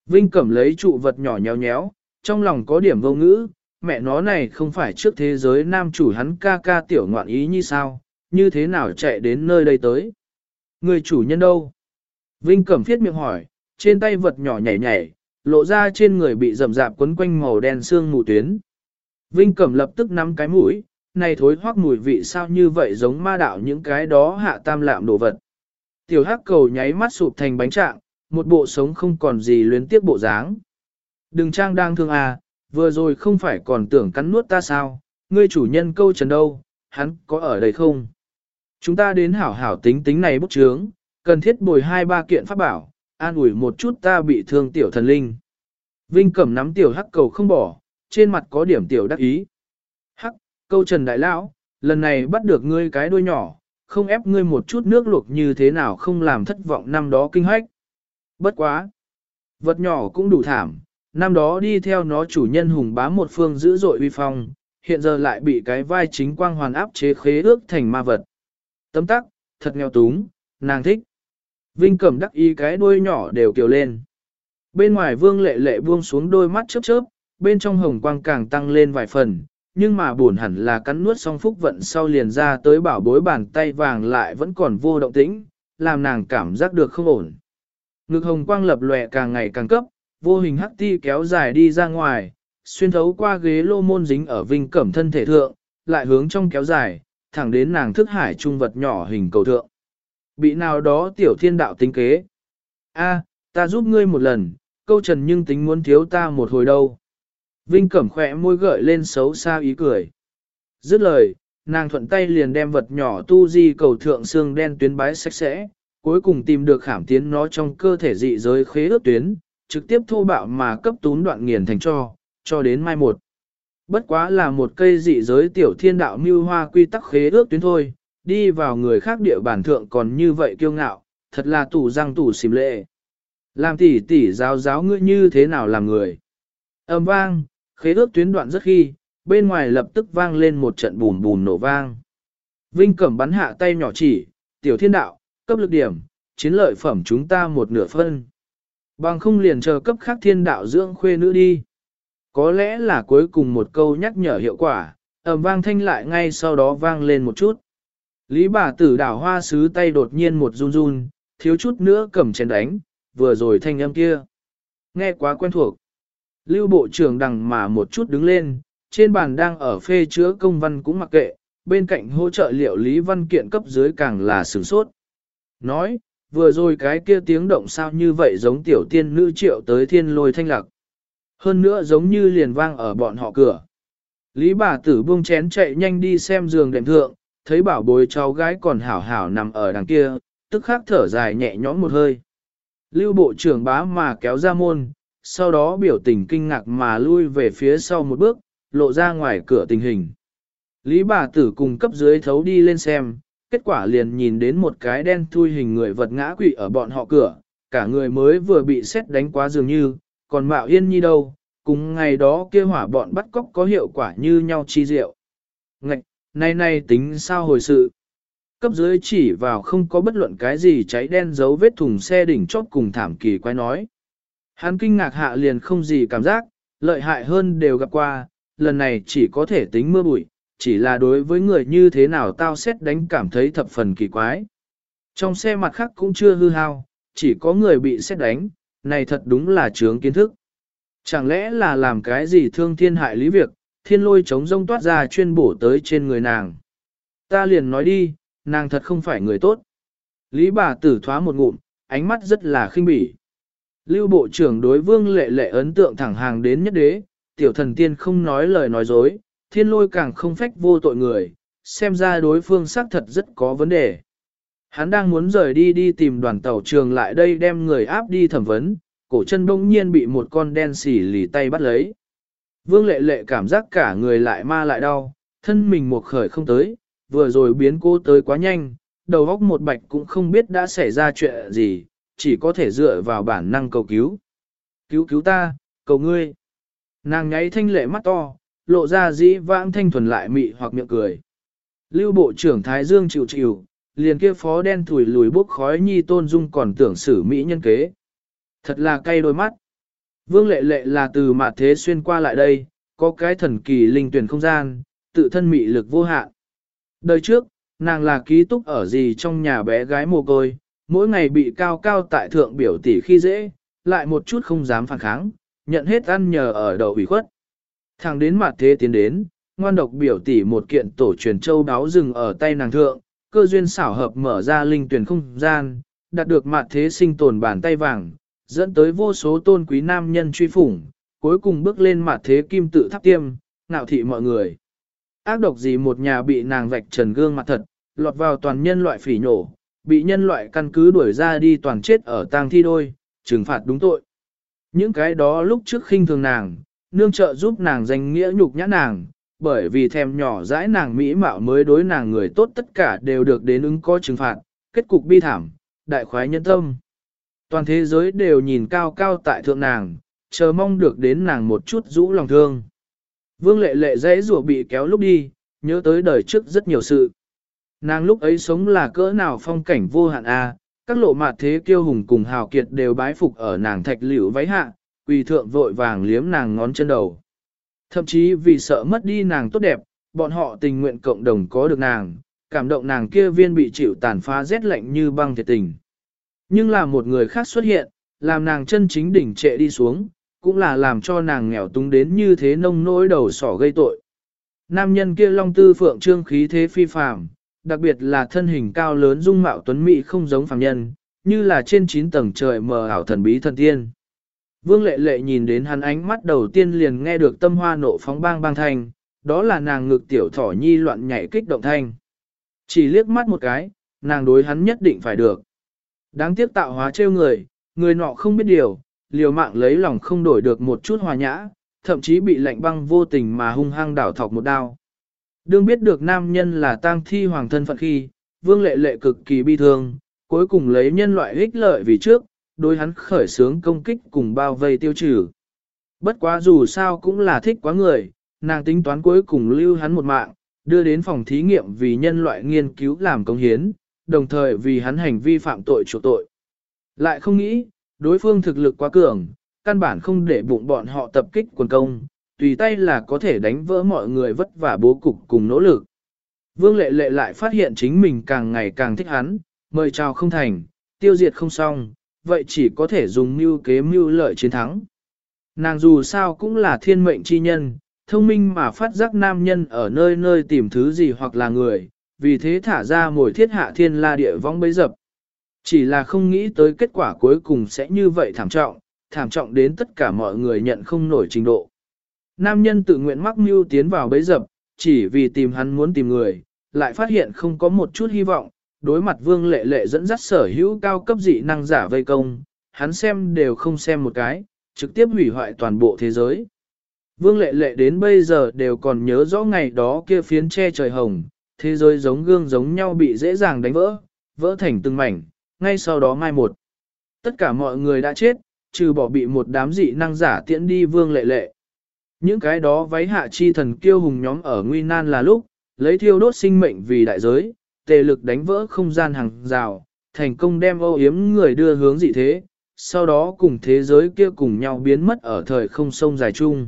Vinh Cẩm lấy trụ vật nhỏ nhéo nhéo, trong lòng có điểm vô ngữ, mẹ nó này không phải trước thế giới nam chủ hắn ca ca tiểu ngoạn ý như sao, như thế nào chạy đến nơi đây tới. Người chủ nhân đâu? Vinh Cẩm phiết miệng hỏi, trên tay vật nhỏ nhảy nhảy, lộ ra trên người bị rầm rạp quấn quanh màu đen xương mù tuyến. Vinh Cẩm lập tức nắm cái mũi, này thối hoắc mùi vị sao như vậy giống ma đạo những cái đó hạ tam lạm đồ vật. Tiểu hắc cầu nháy mắt sụp thành bánh trạng, một bộ sống không còn gì luyến tiếp bộ dáng. Đừng trang đang thương à, vừa rồi không phải còn tưởng cắn nuốt ta sao, ngươi chủ nhân câu trần đâu, hắn có ở đây không? Chúng ta đến hảo hảo tính tính này bốc trướng, cần thiết bồi hai ba kiện pháp bảo, an ủi một chút ta bị thương tiểu thần linh. Vinh cẩm nắm tiểu hắc cầu không bỏ, trên mặt có điểm tiểu đắc ý. Hắc, câu trần đại lão, lần này bắt được ngươi cái đuôi nhỏ, không ép ngươi một chút nước luộc như thế nào không làm thất vọng năm đó kinh hách. Bất quá. Vật nhỏ cũng đủ thảm, năm đó đi theo nó chủ nhân hùng bá một phương dữ dội uy phong, hiện giờ lại bị cái vai chính quang hoàn áp chế khế ước thành ma vật. Tấm tắc, thật nghèo túng, nàng thích. Vinh cẩm đắc ý cái đuôi nhỏ đều kiều lên. Bên ngoài vương lệ lệ buông xuống đôi mắt chớp chớp, bên trong hồng quang càng tăng lên vài phần, nhưng mà buồn hẳn là cắn nuốt xong phúc vận sau liền ra tới bảo bối bàn tay vàng lại vẫn còn vô động tĩnh, làm nàng cảm giác được không ổn. Ngực hồng quang lập lòe càng ngày càng cấp, vô hình hắc ti kéo dài đi ra ngoài, xuyên thấu qua ghế lô môn dính ở vinh cẩm thân thể thượng, lại hướng trong kéo dài, thẳng đến nàng thức hải trung vật nhỏ hình cầu thượng. Bị nào đó tiểu thiên đạo tính kế. a ta giúp ngươi một lần, câu trần nhưng tính muốn thiếu ta một hồi đâu. Vinh cẩm khỏe môi gợi lên xấu xa ý cười. Dứt lời, nàng thuận tay liền đem vật nhỏ tu di cầu thượng xương đen tuyến bái sạch sẽ, cuối cùng tìm được khảm tiến nó trong cơ thể dị giới khế ước tuyến, trực tiếp thô bạo mà cấp tún đoạn nghiền thành cho, cho đến mai một. Bất quá là một cây dị giới tiểu thiên đạo mưu hoa quy tắc khế ước tuyến thôi, đi vào người khác địa bản thượng còn như vậy kiêu ngạo, thật là tủ răng tủ xìm lệ. Làm tỉ tỉ giáo giáo ngươi như thế nào làm người. Âm vang, khế ước tuyến đoạn rất khi, bên ngoài lập tức vang lên một trận bùn bùn nổ vang. Vinh cẩm bắn hạ tay nhỏ chỉ, tiểu thiên đạo, cấp lực điểm, chiến lợi phẩm chúng ta một nửa phân. Bằng không liền chờ cấp khác thiên đạo dưỡng khuê nữ đi. Có lẽ là cuối cùng một câu nhắc nhở hiệu quả, ầm vang thanh lại ngay sau đó vang lên một chút. Lý bà tử đảo hoa sứ tay đột nhiên một run run, thiếu chút nữa cầm chén đánh, vừa rồi thanh âm kia. Nghe quá quen thuộc. Lưu bộ trưởng đằng mà một chút đứng lên, trên bàn đang ở phê chữa công văn cũng mặc kệ, bên cạnh hỗ trợ liệu lý văn kiện cấp dưới càng là sửng sốt. Nói, vừa rồi cái kia tiếng động sao như vậy giống tiểu tiên nữ triệu tới thiên lôi thanh lạc. Hơn nữa giống như liền vang ở bọn họ cửa. Lý bà tử buông chén chạy nhanh đi xem giường đệm thượng, thấy bảo bối cháu gái còn hảo hảo nằm ở đằng kia, tức khắc thở dài nhẹ nhõm một hơi. Lưu bộ trưởng bá mà kéo ra môn, sau đó biểu tình kinh ngạc mà lui về phía sau một bước, lộ ra ngoài cửa tình hình. Lý bà tử cùng cấp dưới thấu đi lên xem, kết quả liền nhìn đến một cái đen thui hình người vật ngã quỵ ở bọn họ cửa, cả người mới vừa bị xét đánh quá dường như, còn mạo yên nhi đâu, cùng ngày đó kia hỏa bọn bắt cóc có hiệu quả như nhau chi diệu. Ngạch, nay nay tính sao hồi sự. Cấp dưới chỉ vào không có bất luận cái gì cháy đen dấu vết thùng xe đỉnh chót cùng thảm kỳ quái nói. Hắn kinh ngạc hạ liền không gì cảm giác, lợi hại hơn đều gặp qua, lần này chỉ có thể tính mưa bụi, chỉ là đối với người như thế nào tao xét đánh cảm thấy thập phần kỳ quái. Trong xe mặt khác cũng chưa hư hao, chỉ có người bị xét đánh, này thật đúng là trướng kiến thức. Chẳng lẽ là làm cái gì thương thiên hại lý việc, thiên lôi chống rông toát ra chuyên bổ tới trên người nàng. Ta liền nói đi, nàng thật không phải người tốt. Lý bà tử thoá một ngụm, ánh mắt rất là khinh bỉ. Lưu bộ trưởng đối vương lệ lệ ấn tượng thẳng hàng đến nhất đế, tiểu thần tiên không nói lời nói dối, thiên lôi càng không phách vô tội người, xem ra đối phương xác thật rất có vấn đề. Hắn đang muốn rời đi đi tìm đoàn tàu trường lại đây đem người áp đi thẩm vấn, cổ chân đông nhiên bị một con đen xỉ lì tay bắt lấy. Vương lệ lệ cảm giác cả người lại ma lại đau, thân mình một khởi không tới, vừa rồi biến cô tới quá nhanh, đầu góc một bạch cũng không biết đã xảy ra chuyện gì, chỉ có thể dựa vào bản năng cầu cứu. Cứu cứu ta, cầu ngươi. Nàng nháy thanh lệ mắt to, lộ ra dĩ vãng thanh thuần lại mị hoặc miệng cười. Lưu bộ trưởng Thái Dương chịu chịu, liền kia phó đen thủi lùi bốc khói nhi tôn dung còn tưởng xử mỹ nhân kế. Thật là cay đôi mắt. Vương lệ lệ là từ mạt thế xuyên qua lại đây, có cái thần kỳ linh tuyển không gian, tự thân mị lực vô hạn. Đời trước, nàng là ký túc ở gì trong nhà bé gái mồ côi, mỗi ngày bị cao cao tại thượng biểu tỷ khi dễ, lại một chút không dám phản kháng, nhận hết ăn nhờ ở đầu ủy khuất. Thằng đến mặt thế tiến đến, ngoan độc biểu tỷ một kiện tổ truyền châu đáo rừng ở tay nàng thượng, cơ duyên xảo hợp mở ra linh tuyển không gian, đạt được mặt thế sinh tồn bàn tay vàng, dẫn tới vô số tôn quý nam nhân truy phủng, cuối cùng bước lên mặt thế kim tự tháp tiêm, ngạo thị mọi người. Ác độc gì một nhà bị nàng vạch trần gương mặt thật, lọt vào toàn nhân loại phỉ nhổ, bị nhân loại căn cứ đuổi ra đi toàn chết ở tang thi đôi, trừng phạt đúng tội. Những cái đó lúc trước khinh thường nàng, nương trợ giúp nàng danh nghĩa nhục nhã nàng, bởi vì thèm nhỏ dãi nàng mỹ mạo mới đối nàng người tốt tất cả đều được đến ứng có trừng phạt, kết cục bi thảm, đại khoái nhân tâm. Toàn thế giới đều nhìn cao cao tại thượng nàng, chờ mong được đến nàng một chút rũ lòng thương. Vương lệ lệ dễ rùa bị kéo lúc đi, nhớ tới đời trước rất nhiều sự. Nàng lúc ấy sống là cỡ nào phong cảnh vô hạn a, các lộ mạt thế kiêu hùng cùng hào kiệt đều bái phục ở nàng thạch liễu váy hạ, quỳ thượng vội vàng liếm nàng ngón chân đầu. Thậm chí vì sợ mất đi nàng tốt đẹp, bọn họ tình nguyện cộng đồng có được nàng, cảm động nàng kia viên bị chịu tàn phá rét lạnh như băng thiệt tình. Nhưng là một người khác xuất hiện, làm nàng chân chính đỉnh trệ đi xuống, cũng là làm cho nàng nghèo túng đến như thế nông nỗi đầu sỏ gây tội. Nam nhân kia long tư phượng trương khí thế phi phàm, đặc biệt là thân hình cao lớn dung mạo tuấn mỹ không giống phàm nhân, như là trên chín tầng trời mờ ảo thần bí thần tiên. Vương lệ lệ nhìn đến hắn ánh mắt đầu tiên liền nghe được tâm hoa nộ phóng bang bang thanh, đó là nàng ngực tiểu thỏ nhi loạn nhảy kích động thanh. Chỉ liếc mắt một cái, nàng đối hắn nhất định phải được. Đáng tiếc tạo hóa trêu người, người nọ không biết điều, liều mạng lấy lòng không đổi được một chút hòa nhã, thậm chí bị lạnh băng vô tình mà hung hăng đảo thọc một đao. Đương biết được nam nhân là tang thi hoàng thân phận khi, vương lệ lệ cực kỳ bi thương, cuối cùng lấy nhân loại ích lợi vì trước, đối hắn khởi sướng công kích cùng bao vây tiêu trừ. Bất quá dù sao cũng là thích quá người, nàng tính toán cuối cùng lưu hắn một mạng, đưa đến phòng thí nghiệm vì nhân loại nghiên cứu làm công hiến, đồng thời vì hắn hành vi phạm tội chủ tội. Lại không nghĩ, đối phương thực lực quá cường, căn bản không để bụng bọn họ tập kích quần công, tùy tay là có thể đánh vỡ mọi người vất vả bố cục cùng nỗ lực. Vương lệ lệ lại phát hiện chính mình càng ngày càng thích hắn, mời chào không thành, tiêu diệt không xong, vậy chỉ có thể dùng mưu kế mưu lợi chiến thắng. Nàng dù sao cũng là thiên mệnh chi nhân, thông minh mà phát giác nam nhân ở nơi nơi tìm thứ gì hoặc là người, vì thế thả ra mồi thiết hạ thiên la địa vong bấy dập. Chỉ là không nghĩ tới kết quả cuối cùng sẽ như vậy thảm trọng, thảm trọng đến tất cả mọi người nhận không nổi trình độ. Nam nhân tự nguyện mắc mưu tiến vào bấy dập, chỉ vì tìm hắn muốn tìm người, lại phát hiện không có một chút hy vọng, đối mặt vương lệ lệ dẫn dắt sở hữu cao cấp dị năng giả vây công, hắn xem đều không xem một cái, trực tiếp hủy hoại toàn bộ thế giới. Vương lệ lệ đến bây giờ đều còn nhớ rõ ngày đó kia phiến che trời hồng, thế giới giống gương giống nhau bị dễ dàng đánh vỡ, vỡ thành từng mảnh, ngay sau đó mai một. Tất cả mọi người đã chết, trừ bỏ bị một đám dị năng giả tiễn đi vương lệ lệ. Những cái đó váy hạ chi thần kiêu hùng nhóm ở nguy nan là lúc, lấy thiêu đốt sinh mệnh vì đại giới, tề lực đánh vỡ không gian hàng rào, thành công đem âu yếm người đưa hướng dị thế, sau đó cùng thế giới kia cùng nhau biến mất ở thời không sông dài chung.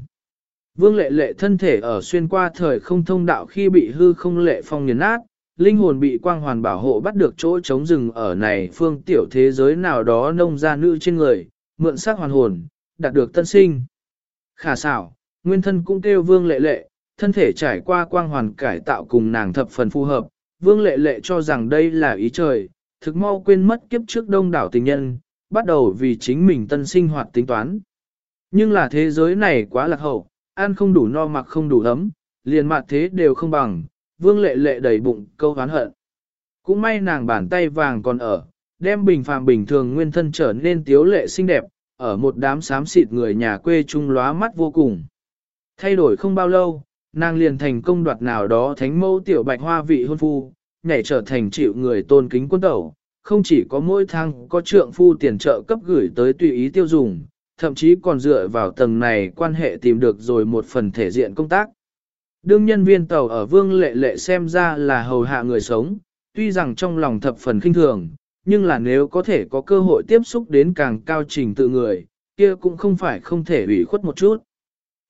Vương lệ lệ thân thể ở xuyên qua thời không thông đạo khi bị hư không lệ phong nghiền nát, linh hồn bị quang hoàn bảo hộ bắt được chỗ chống rừng ở này phương tiểu thế giới nào đó nông ra nữ trên người, mượn sắc hoàn hồn, đạt được tân sinh. Khả xảo, nguyên thân cũng kêu vương lệ lệ, thân thể trải qua quang hoàn cải tạo cùng nàng thập phần phù hợp, vương lệ lệ cho rằng đây là ý trời, thực mau quên mất kiếp trước đông đảo tình nhân, bắt đầu vì chính mình tân sinh hoạt tính toán. Nhưng là thế giới này quá lạc hậu, ăn không đủ no mặc không đủ ấm, liền mặt thế đều không bằng, vương lệ lệ đầy bụng câu hán hận. Cũng may nàng bàn tay vàng còn ở, đem bình phàm bình thường nguyên thân trở nên tiếu lệ xinh đẹp, ở một đám xám xịt người nhà quê trung lóa mắt vô cùng. Thay đổi không bao lâu, nàng liền thành công đoạt nào đó thánh mẫu tiểu bạch hoa vị hôn phu, nhảy trở thành chịu người tôn kính quân tẩu, không chỉ có mỗi thang có trượng phu tiền trợ cấp gửi tới tùy ý tiêu dùng, thậm chí còn dựa vào tầng này quan hệ tìm được rồi một phần thể diện công tác. Đương nhân viên tàu ở vương lệ lệ xem ra là hầu hạ người sống, tuy rằng trong lòng thập phần kinh thường, nhưng là nếu có thể có cơ hội tiếp xúc đến càng cao trình tự người, kia cũng không phải không thể ủy khuất một chút.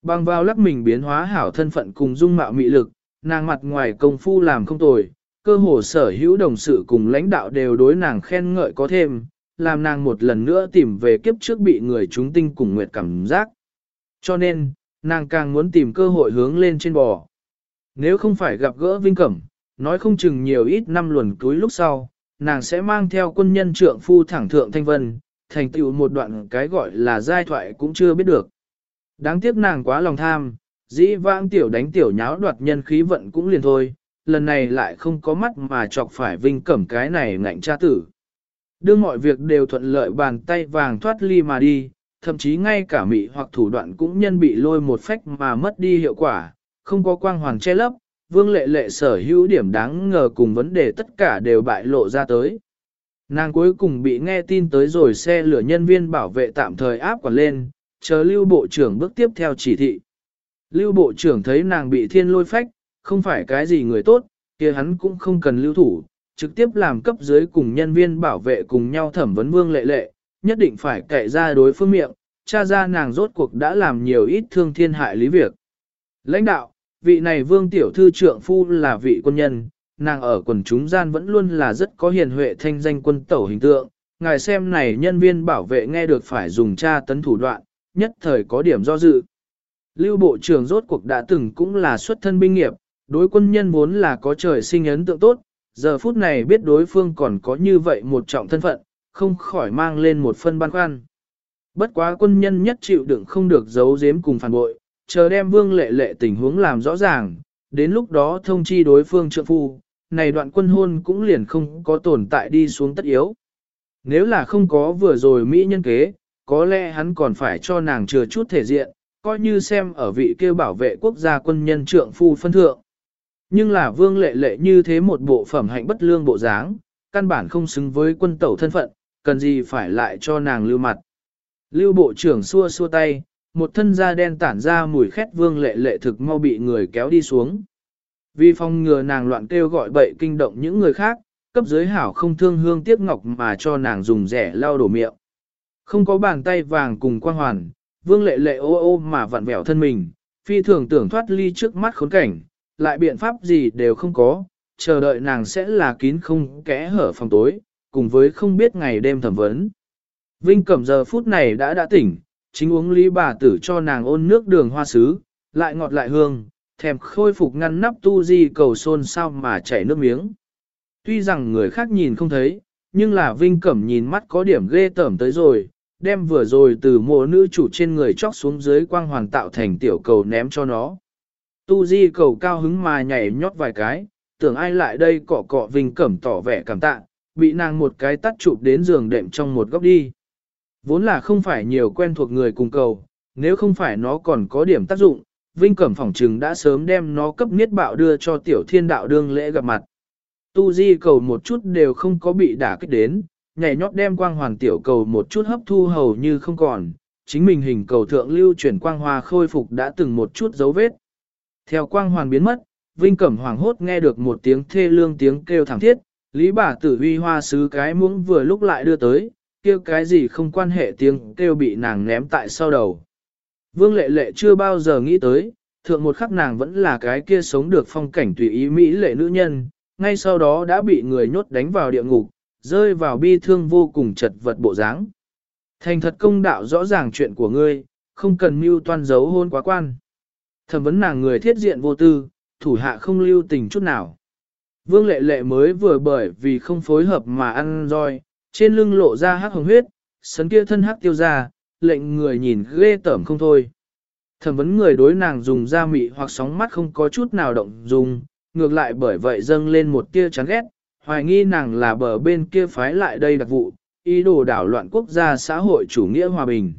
Bằng vào lắc mình biến hóa hảo thân phận cùng dung mạo mị lực, nàng mặt ngoài công phu làm không tồi, cơ hồ sở hữu đồng sự cùng lãnh đạo đều đối nàng khen ngợi có thêm, làm nàng một lần nữa tìm về kiếp trước bị người chúng tinh cùng nguyệt cảm giác. Cho nên, nàng càng muốn tìm cơ hội hướng lên trên bò. Nếu không phải gặp gỡ Vinh Cẩm, nói không chừng nhiều ít năm luồn túi lúc sau, nàng sẽ mang theo quân nhân trượng phu thẳng thượng thanh vân, thành tựu một đoạn cái gọi là giai thoại cũng chưa biết được. Đáng tiếc nàng quá lòng tham, dĩ vãng tiểu đánh tiểu nháo đoạt nhân khí vận cũng liền thôi, lần này lại không có mắt mà chọc phải vinh cẩm cái này ngạnh cha tử. Đưa mọi việc đều thuận lợi bàn tay vàng thoát ly mà đi, thậm chí ngay cả mị hoặc thủ đoạn cũng nhân bị lôi một phách mà mất đi hiệu quả, không có quang hoàn che lấp, vương lệ lệ sở hữu điểm đáng ngờ cùng vấn đề tất cả đều bại lộ ra tới. Nàng cuối cùng bị nghe tin tới rồi xe lửa nhân viên bảo vệ tạm thời áp quản lên, chờ lưu bộ trưởng bước tiếp theo chỉ thị. Lưu bộ trưởng thấy nàng bị thiên lôi phách, không phải cái gì người tốt, kia hắn cũng không cần lưu thủ, trực tiếp làm cấp dưới cùng nhân viên bảo vệ cùng nhau thẩm vấn vương lệ lệ, nhất định phải cậy ra đối phương miệng, cha ra nàng rốt cuộc đã làm nhiều ít thương thiên hại lý việc. Lãnh đạo, vị này vương tiểu thư trượng phu là vị quân nhân, nàng ở quần chúng gian vẫn luôn là rất có hiền huệ thanh danh quân tẩu hình tượng, ngài xem này nhân viên bảo vệ nghe được phải dùng tra tấn thủ đoạn, nhất thời có điểm do dự. Lưu Bộ trưởng rốt cuộc đã từng cũng là xuất thân binh nghiệp, đối quân nhân vốn là có trời sinh ấn tượng tốt, giờ phút này biết đối phương còn có như vậy một trọng thân phận, không khỏi mang lên một phân băn khoăn. Bất quá quân nhân nhất chịu đựng không được giấu giếm cùng phản bội, chờ đem vương lệ lệ tình huống làm rõ ràng, đến lúc đó thông chi đối phương trượng phu, này đoạn quân hôn cũng liền không có tồn tại đi xuống tất yếu. Nếu là không có vừa rồi Mỹ nhân kế, có lẽ hắn còn phải cho nàng chừa chút thể diện, coi như xem ở vị kêu bảo vệ quốc gia quân nhân trượng phu phân thượng. Nhưng là vương lệ lệ như thế một bộ phẩm hạnh bất lương bộ dáng, căn bản không xứng với quân tẩu thân phận, cần gì phải lại cho nàng lưu mặt. Lưu bộ trưởng xua xua tay, một thân da đen tản ra mùi khét vương lệ lệ thực mau bị người kéo đi xuống. Vì phòng ngừa nàng loạn kêu gọi bậy kinh động những người khác, cấp dưới hảo không thương hương tiếc ngọc mà cho nàng dùng rẻ lau đổ miệng. Không có bàn tay vàng cùng quang hoàn, vương lệ lệ ô ô mà vặn vẹo thân mình, phi thường tưởng thoát ly trước mắt khốn cảnh, lại biện pháp gì đều không có, chờ đợi nàng sẽ là kín không kẽ hở phòng tối, cùng với không biết ngày đêm thẩm vấn. Vinh Cẩm giờ phút này đã đã tỉnh, chính uống lý bà tử cho nàng ôn nước đường hoa sứ, lại ngọt lại hương, thèm khôi phục ngăn nắp tu di cầu xôn sao mà chảy nước miếng. Tuy rằng người khác nhìn không thấy, nhưng là Vinh Cẩm nhìn mắt có điểm ghê tởm tới rồi, đem vừa rồi từ mộ nữ chủ trên người chóc xuống dưới quang hoàn tạo thành tiểu cầu ném cho nó. Tu di cầu cao hứng mà nhảy nhót vài cái, tưởng ai lại đây cọ cọ Vinh Cẩm tỏ vẻ cảm tạ, bị nàng một cái tắt chụp đến giường đệm trong một góc đi. Vốn là không phải nhiều quen thuộc người cùng cầu, nếu không phải nó còn có điểm tác dụng, Vinh Cẩm phỏng trừng đã sớm đem nó cấp niết bạo đưa cho tiểu thiên đạo đương lễ gặp mặt. Tu di cầu một chút đều không có bị đả kích đến, nhảy nhót đem quang hoàn tiểu cầu một chút hấp thu hầu như không còn, chính mình hình cầu thượng lưu chuyển quang hoa khôi phục đã từng một chút dấu vết. Theo quang hoàn biến mất, Vinh Cẩm hoàng hốt nghe được một tiếng thê lương tiếng kêu thảm thiết, Lý bà tử huy hoa sứ cái muỗng vừa lúc lại đưa tới, kêu cái gì không quan hệ tiếng kêu bị nàng ném tại sau đầu. Vương lệ lệ chưa bao giờ nghĩ tới, thượng một khắc nàng vẫn là cái kia sống được phong cảnh tùy ý Mỹ lệ nữ nhân, ngay sau đó đã bị người nhốt đánh vào địa ngục, rơi vào bi thương vô cùng chật vật bộ dáng. Thành thật công đạo rõ ràng chuyện của ngươi, không cần mưu toan giấu hôn quá quan. Thẩm vấn nàng người thiết diện vô tư, thủ hạ không lưu tình chút nào. Vương lệ lệ mới vừa bởi vì không phối hợp mà ăn roi, trên lưng lộ ra hắc hồng huyết, sấn kia thân hắc tiêu ra, lệnh người nhìn ghê tởm không thôi. thẩm vấn người đối nàng dùng da mị hoặc sóng mắt không có chút nào động dùng, ngược lại bởi vậy dâng lên một tia chán ghét, hoài nghi nàng là bờ bên kia phái lại đây đặc vụ, ý đồ đảo loạn quốc gia xã hội chủ nghĩa hòa bình.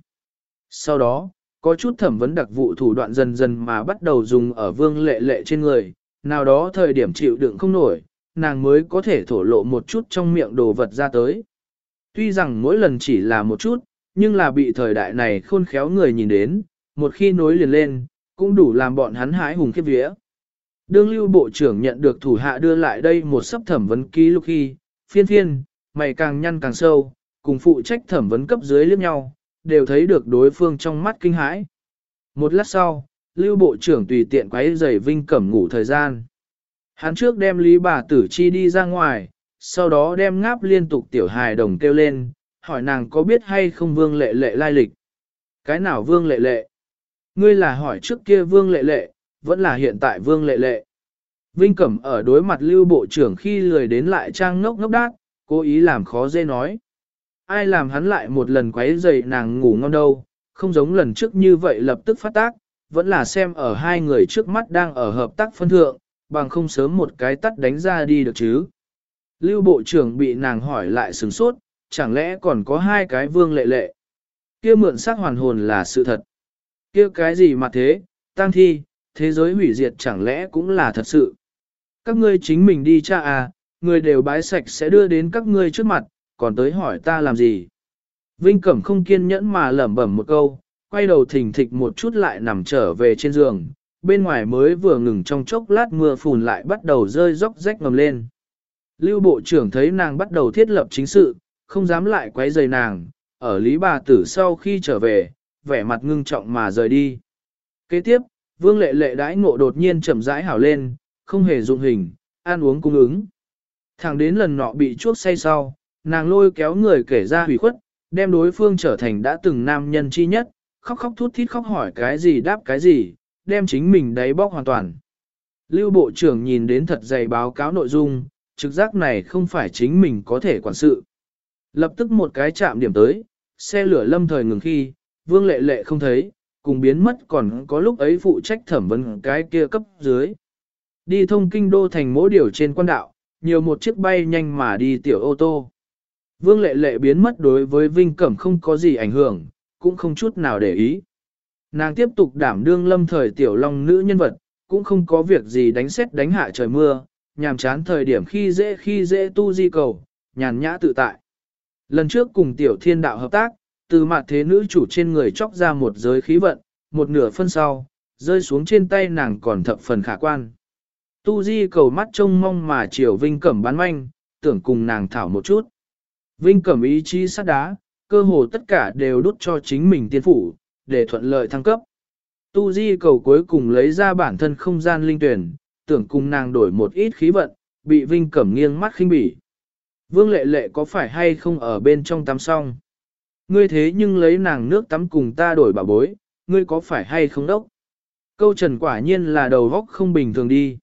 Sau đó, có chút thẩm vấn đặc vụ thủ đoạn dần dần mà bắt đầu dùng ở vương lệ lệ trên người, nào đó thời điểm chịu đựng không nổi, nàng mới có thể thổ lộ một chút trong miệng đồ vật ra tới. Tuy rằng mỗi lần chỉ là một chút, nhưng là bị thời đại này khôn khéo người nhìn đến, một khi nối liền lên, cũng đủ làm bọn hắn hái hùng khiếp vía. Đương lưu bộ trưởng nhận được thủ hạ đưa lại đây một sấp thẩm vấn ký lúc khi, phiên phiên, mày càng nhăn càng sâu, cùng phụ trách thẩm vấn cấp dưới liếc nhau, đều thấy được đối phương trong mắt kinh hãi. Một lát sau, lưu bộ trưởng tùy tiện quấy giày vinh cẩm ngủ thời gian. Hắn trước đem lý bà tử chi đi ra ngoài, sau đó đem ngáp liên tục tiểu hài đồng kêu lên, hỏi nàng có biết hay không vương lệ lệ lai lịch. Cái nào vương lệ lệ? Ngươi là hỏi trước kia vương lệ lệ, vẫn là hiện tại vương lệ lệ. Vinh Cẩm ở đối mặt lưu bộ trưởng khi lười đến lại trang ngốc ngốc đát, cố ý làm khó dễ nói. Ai làm hắn lại một lần quấy dậy nàng ngủ ngon đâu, không giống lần trước như vậy lập tức phát tác, vẫn là xem ở hai người trước mắt đang ở hợp tác phân thượng, bằng không sớm một cái tắt đánh ra đi được chứ. Lưu bộ trưởng bị nàng hỏi lại sừng sốt, chẳng lẽ còn có hai cái vương lệ lệ. Kia mượn xác hoàn hồn là sự thật. Kia cái gì mà thế, tăng thi, thế giới hủy diệt chẳng lẽ cũng là thật sự. Các ngươi chính mình đi cha à, người đều bái sạch sẽ đưa đến các ngươi trước mặt, còn tới hỏi ta làm gì. Vinh Cẩm không kiên nhẫn mà lẩm bẩm một câu, quay đầu thỉnh thịch một chút lại nằm trở về trên giường, bên ngoài mới vừa ngừng trong chốc lát mưa phùn lại bắt đầu rơi róc rách ngầm lên. Lưu Bộ trưởng thấy nàng bắt đầu thiết lập chính sự, không dám lại quấy rầy nàng, ở Lý Bà Tử sau khi trở về, vẻ mặt ngưng trọng mà rời đi. Kế tiếp, Vương Lệ Lệ đãi ngộ đột nhiên chậm rãi hảo lên, không hề dụng hình, ăn uống cung ứng. Thẳng đến lần nọ bị chuốc say sau, nàng lôi kéo người kể ra hủy khuất, đem đối phương trở thành đã từng nam nhân chi nhất, khóc khóc thút thít khóc hỏi cái gì đáp cái gì, đem chính mình đáy bóc hoàn toàn. Lưu Bộ trưởng nhìn đến thật dày báo cáo nội dung, trực giác này không phải chính mình có thể quản sự. Lập tức một cái chạm điểm tới, xe lửa lâm thời ngừng khi, vương lệ lệ không thấy, cùng biến mất còn có lúc ấy phụ trách thẩm vấn cái kia cấp dưới. Đi thông kinh đô thành mỗi điều trên quan đạo, nhiều một chiếc bay nhanh mà đi tiểu ô tô. Vương lệ lệ biến mất đối với Vinh Cẩm không có gì ảnh hưởng, cũng không chút nào để ý. Nàng tiếp tục đảm đương lâm thời tiểu long nữ nhân vật, cũng không có việc gì đánh xét đánh hạ trời mưa, nhàm chán thời điểm khi dễ khi dễ tu di cầu, nhàn nhã tự tại. Lần trước cùng tiểu thiên đạo hợp tác, từ mặt thế nữ chủ trên người chóc ra một giới khí vận, một nửa phân sau, rơi xuống trên tay nàng còn thập phần khả quan. Tu di cầu mắt trông mong mà chiều Vinh Cẩm bán manh, tưởng cùng nàng thảo một chút. Vinh Cẩm ý chí sắt đá, cơ hồ tất cả đều đốt cho chính mình tiên phủ, để thuận lợi thăng cấp. Tu di cầu cuối cùng lấy ra bản thân không gian linh tuyển, tưởng cùng nàng đổi một ít khí vận, bị Vinh Cẩm nghiêng mắt khinh bỉ. Vương lệ lệ có phải hay không ở bên trong tắm xong? Ngươi thế nhưng lấy nàng nước tắm cùng ta đổi bảo bối, ngươi có phải hay không đốc? Câu trần quả nhiên là đầu góc không bình thường đi.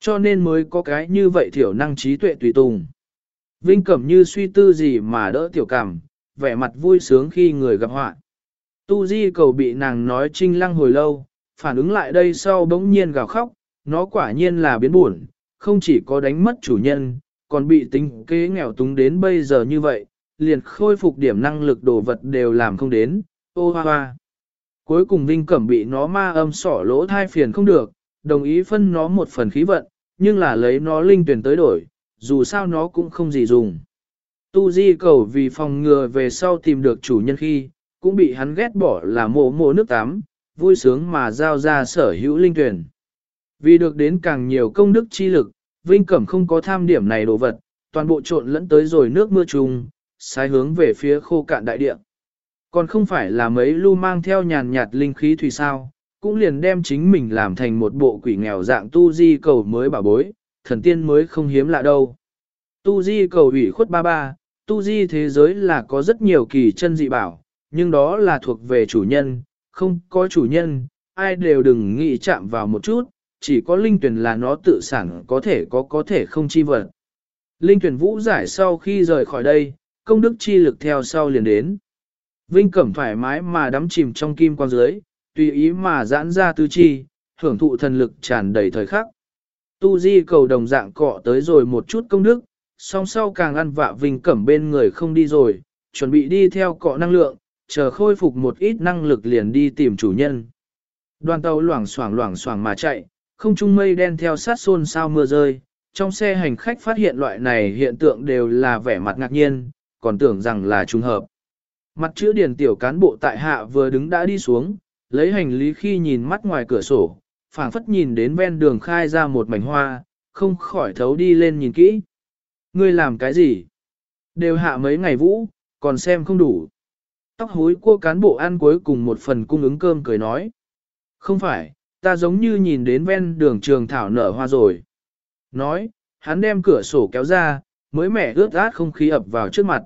Cho nên mới có cái như vậy thiểu năng trí tuệ tùy tùng. Vinh Cẩm như suy tư gì mà đỡ tiểu cảm, vẻ mặt vui sướng khi người gặp họa. Tu Di cầu bị nàng nói trinh lăng hồi lâu, phản ứng lại đây sau bỗng nhiên gào khóc, nó quả nhiên là biến buồn, không chỉ có đánh mất chủ nhân, còn bị tính kế nghèo túng đến bây giờ như vậy, liền khôi phục điểm năng lực đồ vật đều làm không đến, ô hoa hoa. Cuối cùng Vinh Cẩm bị nó ma âm sỏ lỗ thai phiền không được, đồng ý phân nó một phần khí vận, nhưng là lấy nó linh tuyển tới đổi, dù sao nó cũng không gì dùng. Tu Di cầu vì phòng ngừa về sau tìm được chủ nhân khi, cũng bị hắn ghét bỏ là mộ mộ nước tắm, vui sướng mà giao ra sở hữu linh tuyển. Vì được đến càng nhiều công đức chi lực, Vinh Cẩm không có tham điểm này đồ vật, toàn bộ trộn lẫn tới rồi nước mưa trùng, sai hướng về phía khô cạn đại địa. Còn không phải là mấy lưu mang theo nhàn nhạt linh khí thủy sao, cũng liền đem chính mình làm thành một bộ quỷ nghèo dạng tu di cầu mới bảo bối, thần tiên mới không hiếm lạ đâu. Tu di cầu ủy khuất ba ba, tu di thế giới là có rất nhiều kỳ chân dị bảo, nhưng đó là thuộc về chủ nhân, không có chủ nhân, ai đều đừng nghĩ chạm vào một chút, chỉ có linh tuyển là nó tự sản có thể có có thể không chi vật. Linh tuyển vũ giải sau khi rời khỏi đây, công đức chi lực theo sau liền đến. Vinh Cẩm thoải mái mà đắm chìm trong kim quang dưới, tùy ý mà giãn ra tư chi, hưởng thụ thần lực tràn đầy thời khắc. Tu di cầu đồng dạng cọ tới rồi một chút công đức, song sau càng ăn vạ vinh cẩm bên người không đi rồi, chuẩn bị đi theo cọ năng lượng, chờ khôi phục một ít năng lực liền đi tìm chủ nhân. Đoàn tàu loảng xoảng loảng xoảng mà chạy, không trung mây đen theo sát xôn sao mưa rơi, trong xe hành khách phát hiện loại này hiện tượng đều là vẻ mặt ngạc nhiên, còn tưởng rằng là trùng hợp. Mặt chữ điển tiểu cán bộ tại hạ vừa đứng đã đi xuống, lấy hành lý khi nhìn mắt ngoài cửa sổ, phảng phất nhìn đến ven đường khai ra một mảnh hoa, không khỏi thấu đi lên nhìn kỹ. Ngươi làm cái gì? Đều hạ mấy ngày vũ, còn xem không đủ. Tóc hối cua cán bộ ăn cuối cùng một phần cung ứng cơm cười nói. Không phải, ta giống như nhìn đến ven đường trường thảo nở hoa rồi. Nói, hắn đem cửa sổ kéo ra, mới mẻ ướt át không khí ập vào trước mặt.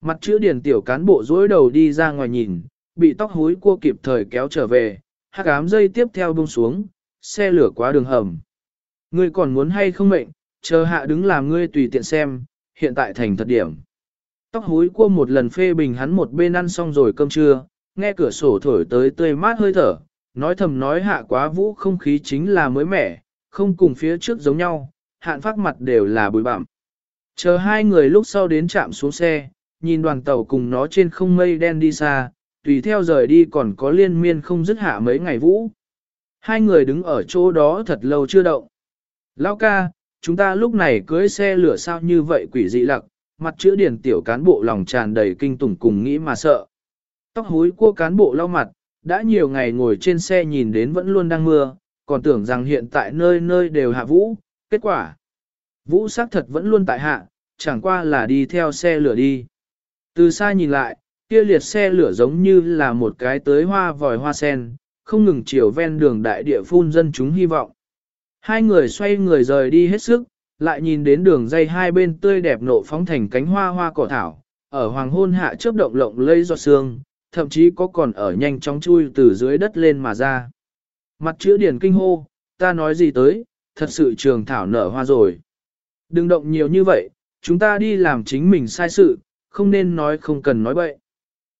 Mặt chữ điển tiểu cán bộ dối đầu đi ra ngoài nhìn, bị tóc hối cua kịp thời kéo trở về, hắc ám dây tiếp theo buông xuống, xe lửa qua đường hầm. Ngươi còn muốn hay không mệnh, chờ hạ đứng làm ngươi tùy tiện xem, hiện tại thành thật điểm. Tóc húi cua một lần phê bình hắn một bên ăn xong rồi cơm trưa, nghe cửa sổ thổi tới tươi mát hơi thở, nói thầm nói hạ quá vũ không khí chính là mới mẻ, không cùng phía trước giống nhau, hạn phát mặt đều là bụi bặm. Chờ hai người lúc sau đến chạm xuống xe, nhìn đoàn tàu cùng nó trên không mây đen đi xa, tùy theo rời đi còn có liên miên không dứt hạ mấy ngày vũ. Hai người đứng ở chỗ đó thật lâu chưa động. Lao ca, chúng ta lúc này cưới xe lửa sao như vậy quỷ dị lặc, mặt chữ điển tiểu cán bộ lòng tràn đầy kinh tủng cùng nghĩ mà sợ. Tóc húi cua cán bộ lau mặt, đã nhiều ngày ngồi trên xe nhìn đến vẫn luôn đang mưa, còn tưởng rằng hiện tại nơi nơi đều hạ vũ, kết quả. Vũ xác thật vẫn luôn tại hạ, chẳng qua là đi theo xe lửa đi. Từ xa nhìn lại, kia liệt xe lửa giống như là một cái tới hoa vòi hoa sen, không ngừng chiều ven đường đại địa phun dân chúng hy vọng. Hai người xoay người rời đi hết sức, lại nhìn đến đường dây hai bên tươi đẹp nộ phóng thành cánh hoa hoa cỏ thảo, ở hoàng hôn hạ chớp động lộng lây giọt sương, thậm chí có còn ở nhanh chóng chui từ dưới đất lên mà ra. Mặt chữ điển kinh hô, ta nói gì tới, thật sự trường thảo nở hoa rồi. Đừng động nhiều như vậy, chúng ta đi làm chính mình sai sự, không nên nói không cần nói bậy.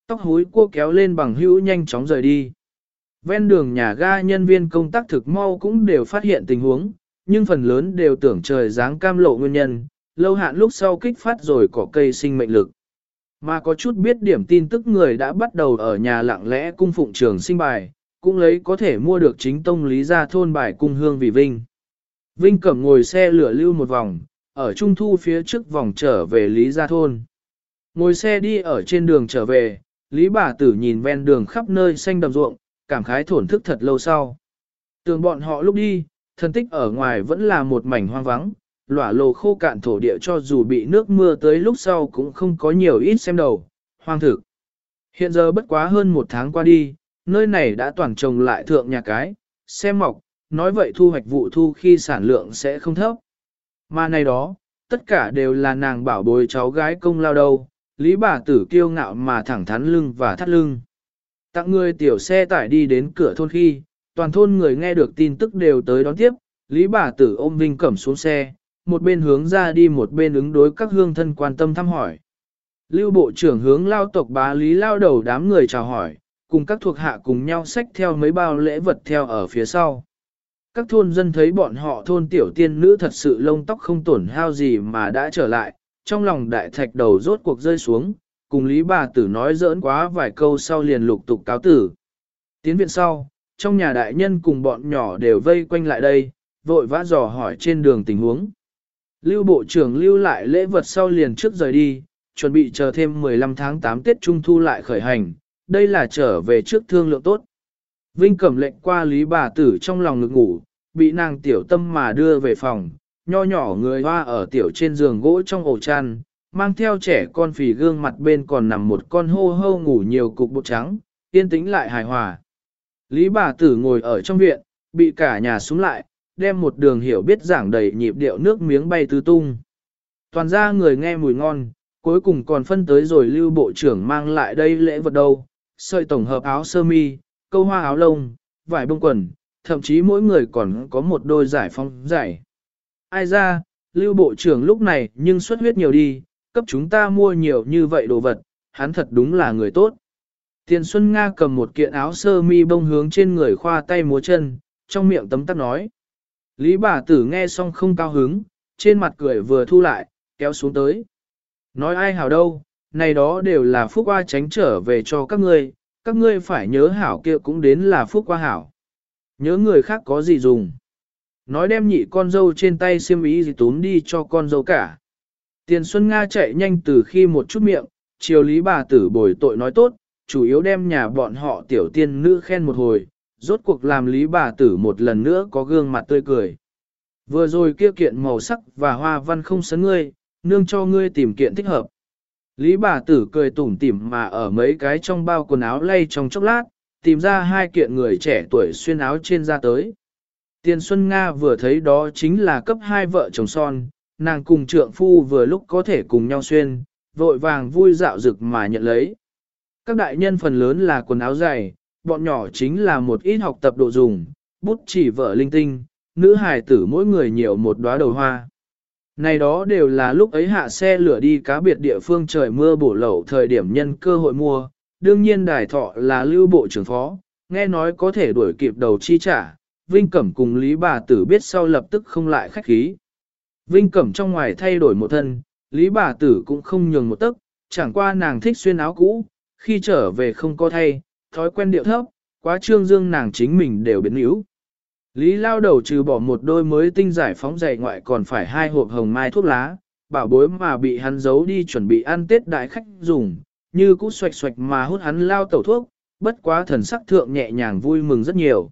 Tóc húi cua kéo lên bằng hữu nhanh chóng rời đi. Ven đường nhà ga nhân viên công tác thực mau cũng đều phát hiện tình huống, nhưng phần lớn đều tưởng trời dáng cam lộ nguyên nhân, lâu hạn lúc sau kích phát rồi có cây sinh mệnh lực. Mà có chút biết điểm tin tức người đã bắt đầu ở nhà lặng lẽ cung phụng trường sinh bài, cũng lấy có thể mua được chính tông lý gia thôn bài cung hương vì Vinh. Vinh cẩm ngồi xe lửa lưu một vòng, ở trung thu phía trước vòng trở về lý gia thôn. Ngồi xe đi ở trên đường trở về, lý bà tử nhìn ven đường khắp nơi xanh đầm ruộng, cảm khái thổn thức thật lâu sau. Tường bọn họ lúc đi, thân tích ở ngoài vẫn là một mảnh hoang vắng, lỏa lồ khô cạn thổ địa cho dù bị nước mưa tới lúc sau cũng không có nhiều ít xem đầu, hoang thực. Hiện giờ bất quá hơn một tháng qua đi, nơi này đã toàn trồng lại thượng nhà cái, xem mọc, nói vậy thu hoạch vụ thu khi sản lượng sẽ không thấp. Mà này đó, tất cả đều là nàng bảo bồi cháu gái công lao đâu, lý bà tử kiêu ngạo mà thẳng thắn lưng và thắt lưng. Tặng người tiểu xe tải đi đến cửa thôn khi, toàn thôn người nghe được tin tức đều tới đón tiếp, lý bà tử ôm Vinh Cẩm xuống xe, một bên hướng ra đi một bên ứng đối các hương thân quan tâm thăm hỏi. Lưu bộ trưởng hướng lao tộc bá lý lao đầu đám người chào hỏi, cùng các thuộc hạ cùng nhau xách theo mấy bao lễ vật theo ở phía sau. Các thôn dân thấy bọn họ thôn tiểu tiên nữ thật sự lông tóc không tổn hao gì mà đã trở lại, trong lòng đại thạch đầu rốt cuộc rơi xuống, cùng lý bà tử nói giỡn quá vài câu sau liền lục tục cáo tử. Tiến viện sau, trong nhà đại nhân cùng bọn nhỏ đều vây quanh lại đây, vội vã dò hỏi trên đường tình huống. Lưu Bộ trưởng lưu lại lễ vật sau liền trước rời đi, chuẩn bị chờ thêm 15 tháng 8 Tết Trung Thu lại khởi hành, đây là trở về trước thương lượng tốt. Vinh cẩm lệnh qua lý bà tử trong lòng ngực ngủ, bị nàng tiểu tâm mà đưa về phòng, nho nhỏ người hoa ở tiểu trên giường gỗ trong ổ chăn, mang theo trẻ con phì gương mặt bên còn nằm một con hô hô ngủ nhiều cục bột trắng, yên tĩnh lại hài hòa. Lý bà tử ngồi ở trong viện, bị cả nhà xuống lại, đem một đường hiểu biết giảng đầy nhịp điệu nước miếng bay tứ tung. Toàn ra người nghe mùi ngon, cuối cùng còn phân tới rồi lưu bộ trưởng mang lại đây lễ vật đâu, sợi tổng hợp áo sơ mi, câu hoa áo lông, vải bông quần, thậm chí mỗi người còn có một đôi giải phong giải. Ai ra, lưu bộ trưởng lúc này nhưng xuất huyết nhiều đi, cấp chúng ta mua nhiều như vậy đồ vật, hắn thật đúng là người tốt. Tiền Xuân Nga cầm một kiện áo sơ mi bông hướng trên người khoa tay múa chân, trong miệng tấm tắc nói. Lý bà tử nghe xong không cao hứng, trên mặt cười vừa thu lại, kéo xuống tới. Nói ai hảo đâu, này đó đều là phúc qua tránh trở về cho các ngươi, các ngươi phải nhớ hảo kia cũng đến là phúc qua hảo. Nhớ người khác có gì dùng. Nói đem nhị con dâu trên tay xiêm ý gì túm đi cho con dâu cả. Tiền Xuân Nga chạy nhanh từ khi một chút miệng, chiều lý bà tử bồi tội nói tốt, chủ yếu đem nhà bọn họ tiểu tiên nữ khen một hồi, rốt cuộc làm lý bà tử một lần nữa có gương mặt tươi cười. Vừa rồi kia kiện màu sắc và hoa văn không sấn ngươi, nương cho ngươi tìm kiện thích hợp. Lý bà tử cười tủm tỉm mà ở mấy cái trong bao quần áo lay trong chốc lát, tìm ra hai kiện người trẻ tuổi xuyên áo trên ra tới. Tiền Xuân Nga vừa thấy đó chính là cấp hai vợ chồng son, nàng cùng trượng phu vừa lúc có thể cùng nhau xuyên, vội vàng vui dạo rực mà nhận lấy. Các đại nhân phần lớn là quần áo dày, bọn nhỏ chính là một ít học tập độ dùng, bút chỉ vợ linh tinh, nữ hài tử mỗi người nhiều một đóa đầu hoa. Này đó đều là lúc ấy hạ xe lửa đi cá biệt địa phương trời mưa bổ lẩu thời điểm nhân cơ hội mua, đương nhiên đài thọ là lưu bộ trưởng phó, nghe nói có thể đuổi kịp đầu chi trả, Vinh Cẩm cùng Lý bà tử biết sau lập tức không lại khách khí. Vinh Cẩm trong ngoài thay đổi một thân, Lý bà tử cũng không nhường một tấc, chẳng qua nàng thích xuyên áo cũ, khi trở về không có thay, thói quen điệu thấp, quá trương dương nàng chính mình đều biến yếu. Lý lao đầu trừ bỏ một đôi mới tinh giải phóng dày ngoại còn phải hai hộp hồng mai thuốc lá, bảo bối mà bị hắn giấu đi chuẩn bị ăn tết đại khách dùng, như cũ xoạch xoạch mà hút hắn lao tẩu thuốc, bất quá thần sắc thượng nhẹ nhàng vui mừng rất nhiều.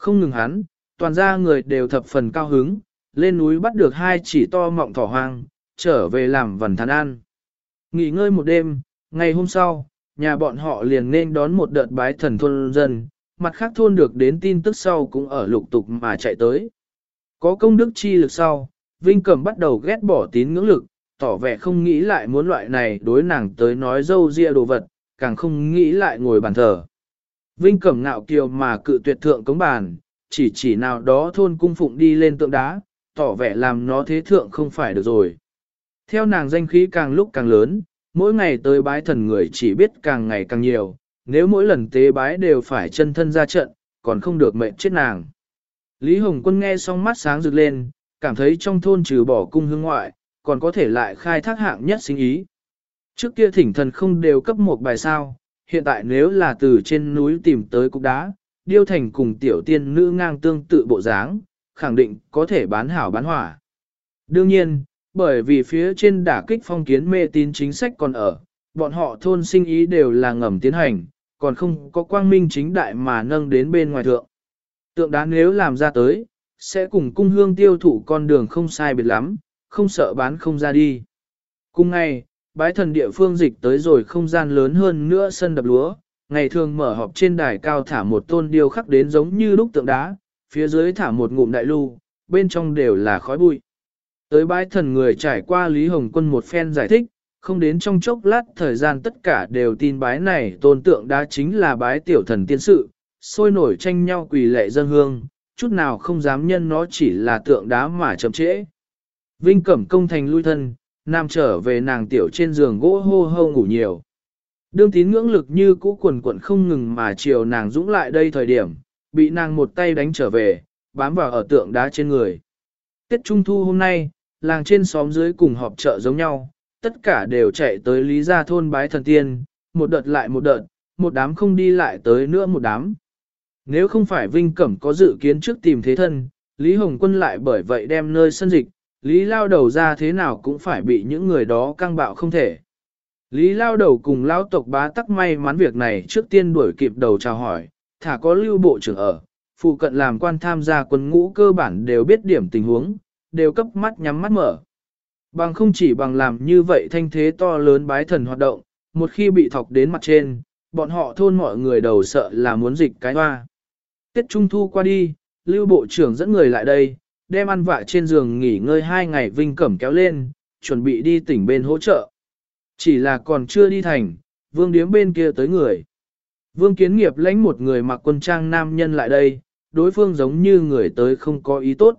Không ngừng hắn, toàn ra người đều thập phần cao hứng, lên núi bắt được hai chỉ to mọng thỏ hoang, trở về làm vần thán ăn. Nghỉ ngơi một đêm, ngày hôm sau, nhà bọn họ liền nên đón một đợt bái thần thôn dân, mặt khác thôn được đến tin tức sau cũng ở lục tục mà chạy tới. Có công đức chi lực sau, Vinh Cẩm bắt đầu ghét bỏ tín ngưỡng lực, tỏ vẻ không nghĩ lại muốn loại này đối nàng tới nói dâu ria đồ vật, càng không nghĩ lại ngồi bàn thờ. Vinh Cẩm ngạo kiều mà cự tuyệt thượng cống bàn, chỉ chỉ nào đó thôn cung phụng đi lên tượng đá, tỏ vẻ làm nó thế thượng không phải được rồi. Theo nàng danh khí càng lúc càng lớn, mỗi ngày tới bái thần người chỉ biết càng ngày càng nhiều, nếu mỗi lần tế bái đều phải chân thân ra trận, còn không được mệnh chết nàng. Lý Hồng Quân nghe xong mắt sáng rực lên, cảm thấy trong thôn trừ bỏ cung hương ngoại, còn có thể lại khai thác hạng nhất sinh ý. Trước kia thỉnh thần không đều cấp một bài sao, hiện tại nếu là từ trên núi tìm tới cục đá, điêu thành cùng tiểu tiên nữ ngang tương tự bộ dáng, khẳng định có thể bán hảo bán hỏa. Đương nhiên, bởi vì phía trên đả kích phong kiến mê tín chính sách còn ở, bọn họ thôn sinh ý đều là ngầm tiến hành, còn không có quang minh chính đại mà nâng đến bên ngoài thượng. Tượng đá nếu làm ra tới, sẽ cùng cung hương tiêu thụ con đường không sai biệt lắm, không sợ bán không ra đi. Cùng ngày, bái thần địa phương dịch tới rồi không gian lớn hơn nữa sân đập lúa, ngày thường mở họp trên đài cao thả một tôn điêu khắc đến giống như lúc tượng đá, phía dưới thả một ngụm đại lưu, bên trong đều là khói bụi. Tới bái thần người trải qua Lý Hồng Quân một phen giải thích, không đến trong chốc lát thời gian tất cả đều tin bái này tôn tượng đá chính là bái tiểu thần tiên sự, sôi nổi tranh nhau quỳ lệ dân hương, chút nào không dám nhân nó chỉ là tượng đá mà chậm trễ. Vinh Cẩm công thành lui thân, nam trở về nàng tiểu trên giường gỗ hô hô ngủ nhiều. Đương tín ngưỡng lực như cũ quần quận không ngừng mà chiều nàng dũng lại đây thời điểm, bị nàng một tay đánh trở về, bám vào ở tượng đá trên người. Tết Trung Thu hôm nay, làng trên xóm dưới cùng họp chợ giống nhau, tất cả đều chạy tới Lý Gia thôn bái thần tiên, một đợt lại một đợt, một đám không đi lại tới nữa một đám. Nếu không phải Vinh Cẩm có dự kiến trước tìm thế thân, Lý Hồng Quân lại bởi vậy đem nơi sân dịch, Lý lao đầu ra thế nào cũng phải bị những người đó căng bạo không thể. Lý lao đầu cùng lao tộc bá tắc may mắn việc này trước tiên đuổi kịp đầu chào hỏi, thả có lưu bộ trưởng ở, phụ cận làm quan tham gia quân ngũ cơ bản đều biết điểm tình huống, đều cấp mắt nhắm mắt mở. Bằng không chỉ bằng làm như vậy thanh thế to lớn bái thần hoạt động, một khi bị thọc đến mặt trên, bọn họ thôn mọi người đầu sợ là muốn dịch cái hoa. Tết Trung Thu qua đi, Lưu Bộ trưởng dẫn người lại đây, đem ăn vạ trên giường nghỉ ngơi hai ngày vinh cẩm kéo lên, chuẩn bị đi tỉnh bên hỗ trợ. Chỉ là còn chưa đi thành, vương điếm bên kia tới người. Vương kiến nghiệp lãnh một người mặc quân trang nam nhân lại đây, đối phương giống như người tới không có ý tốt.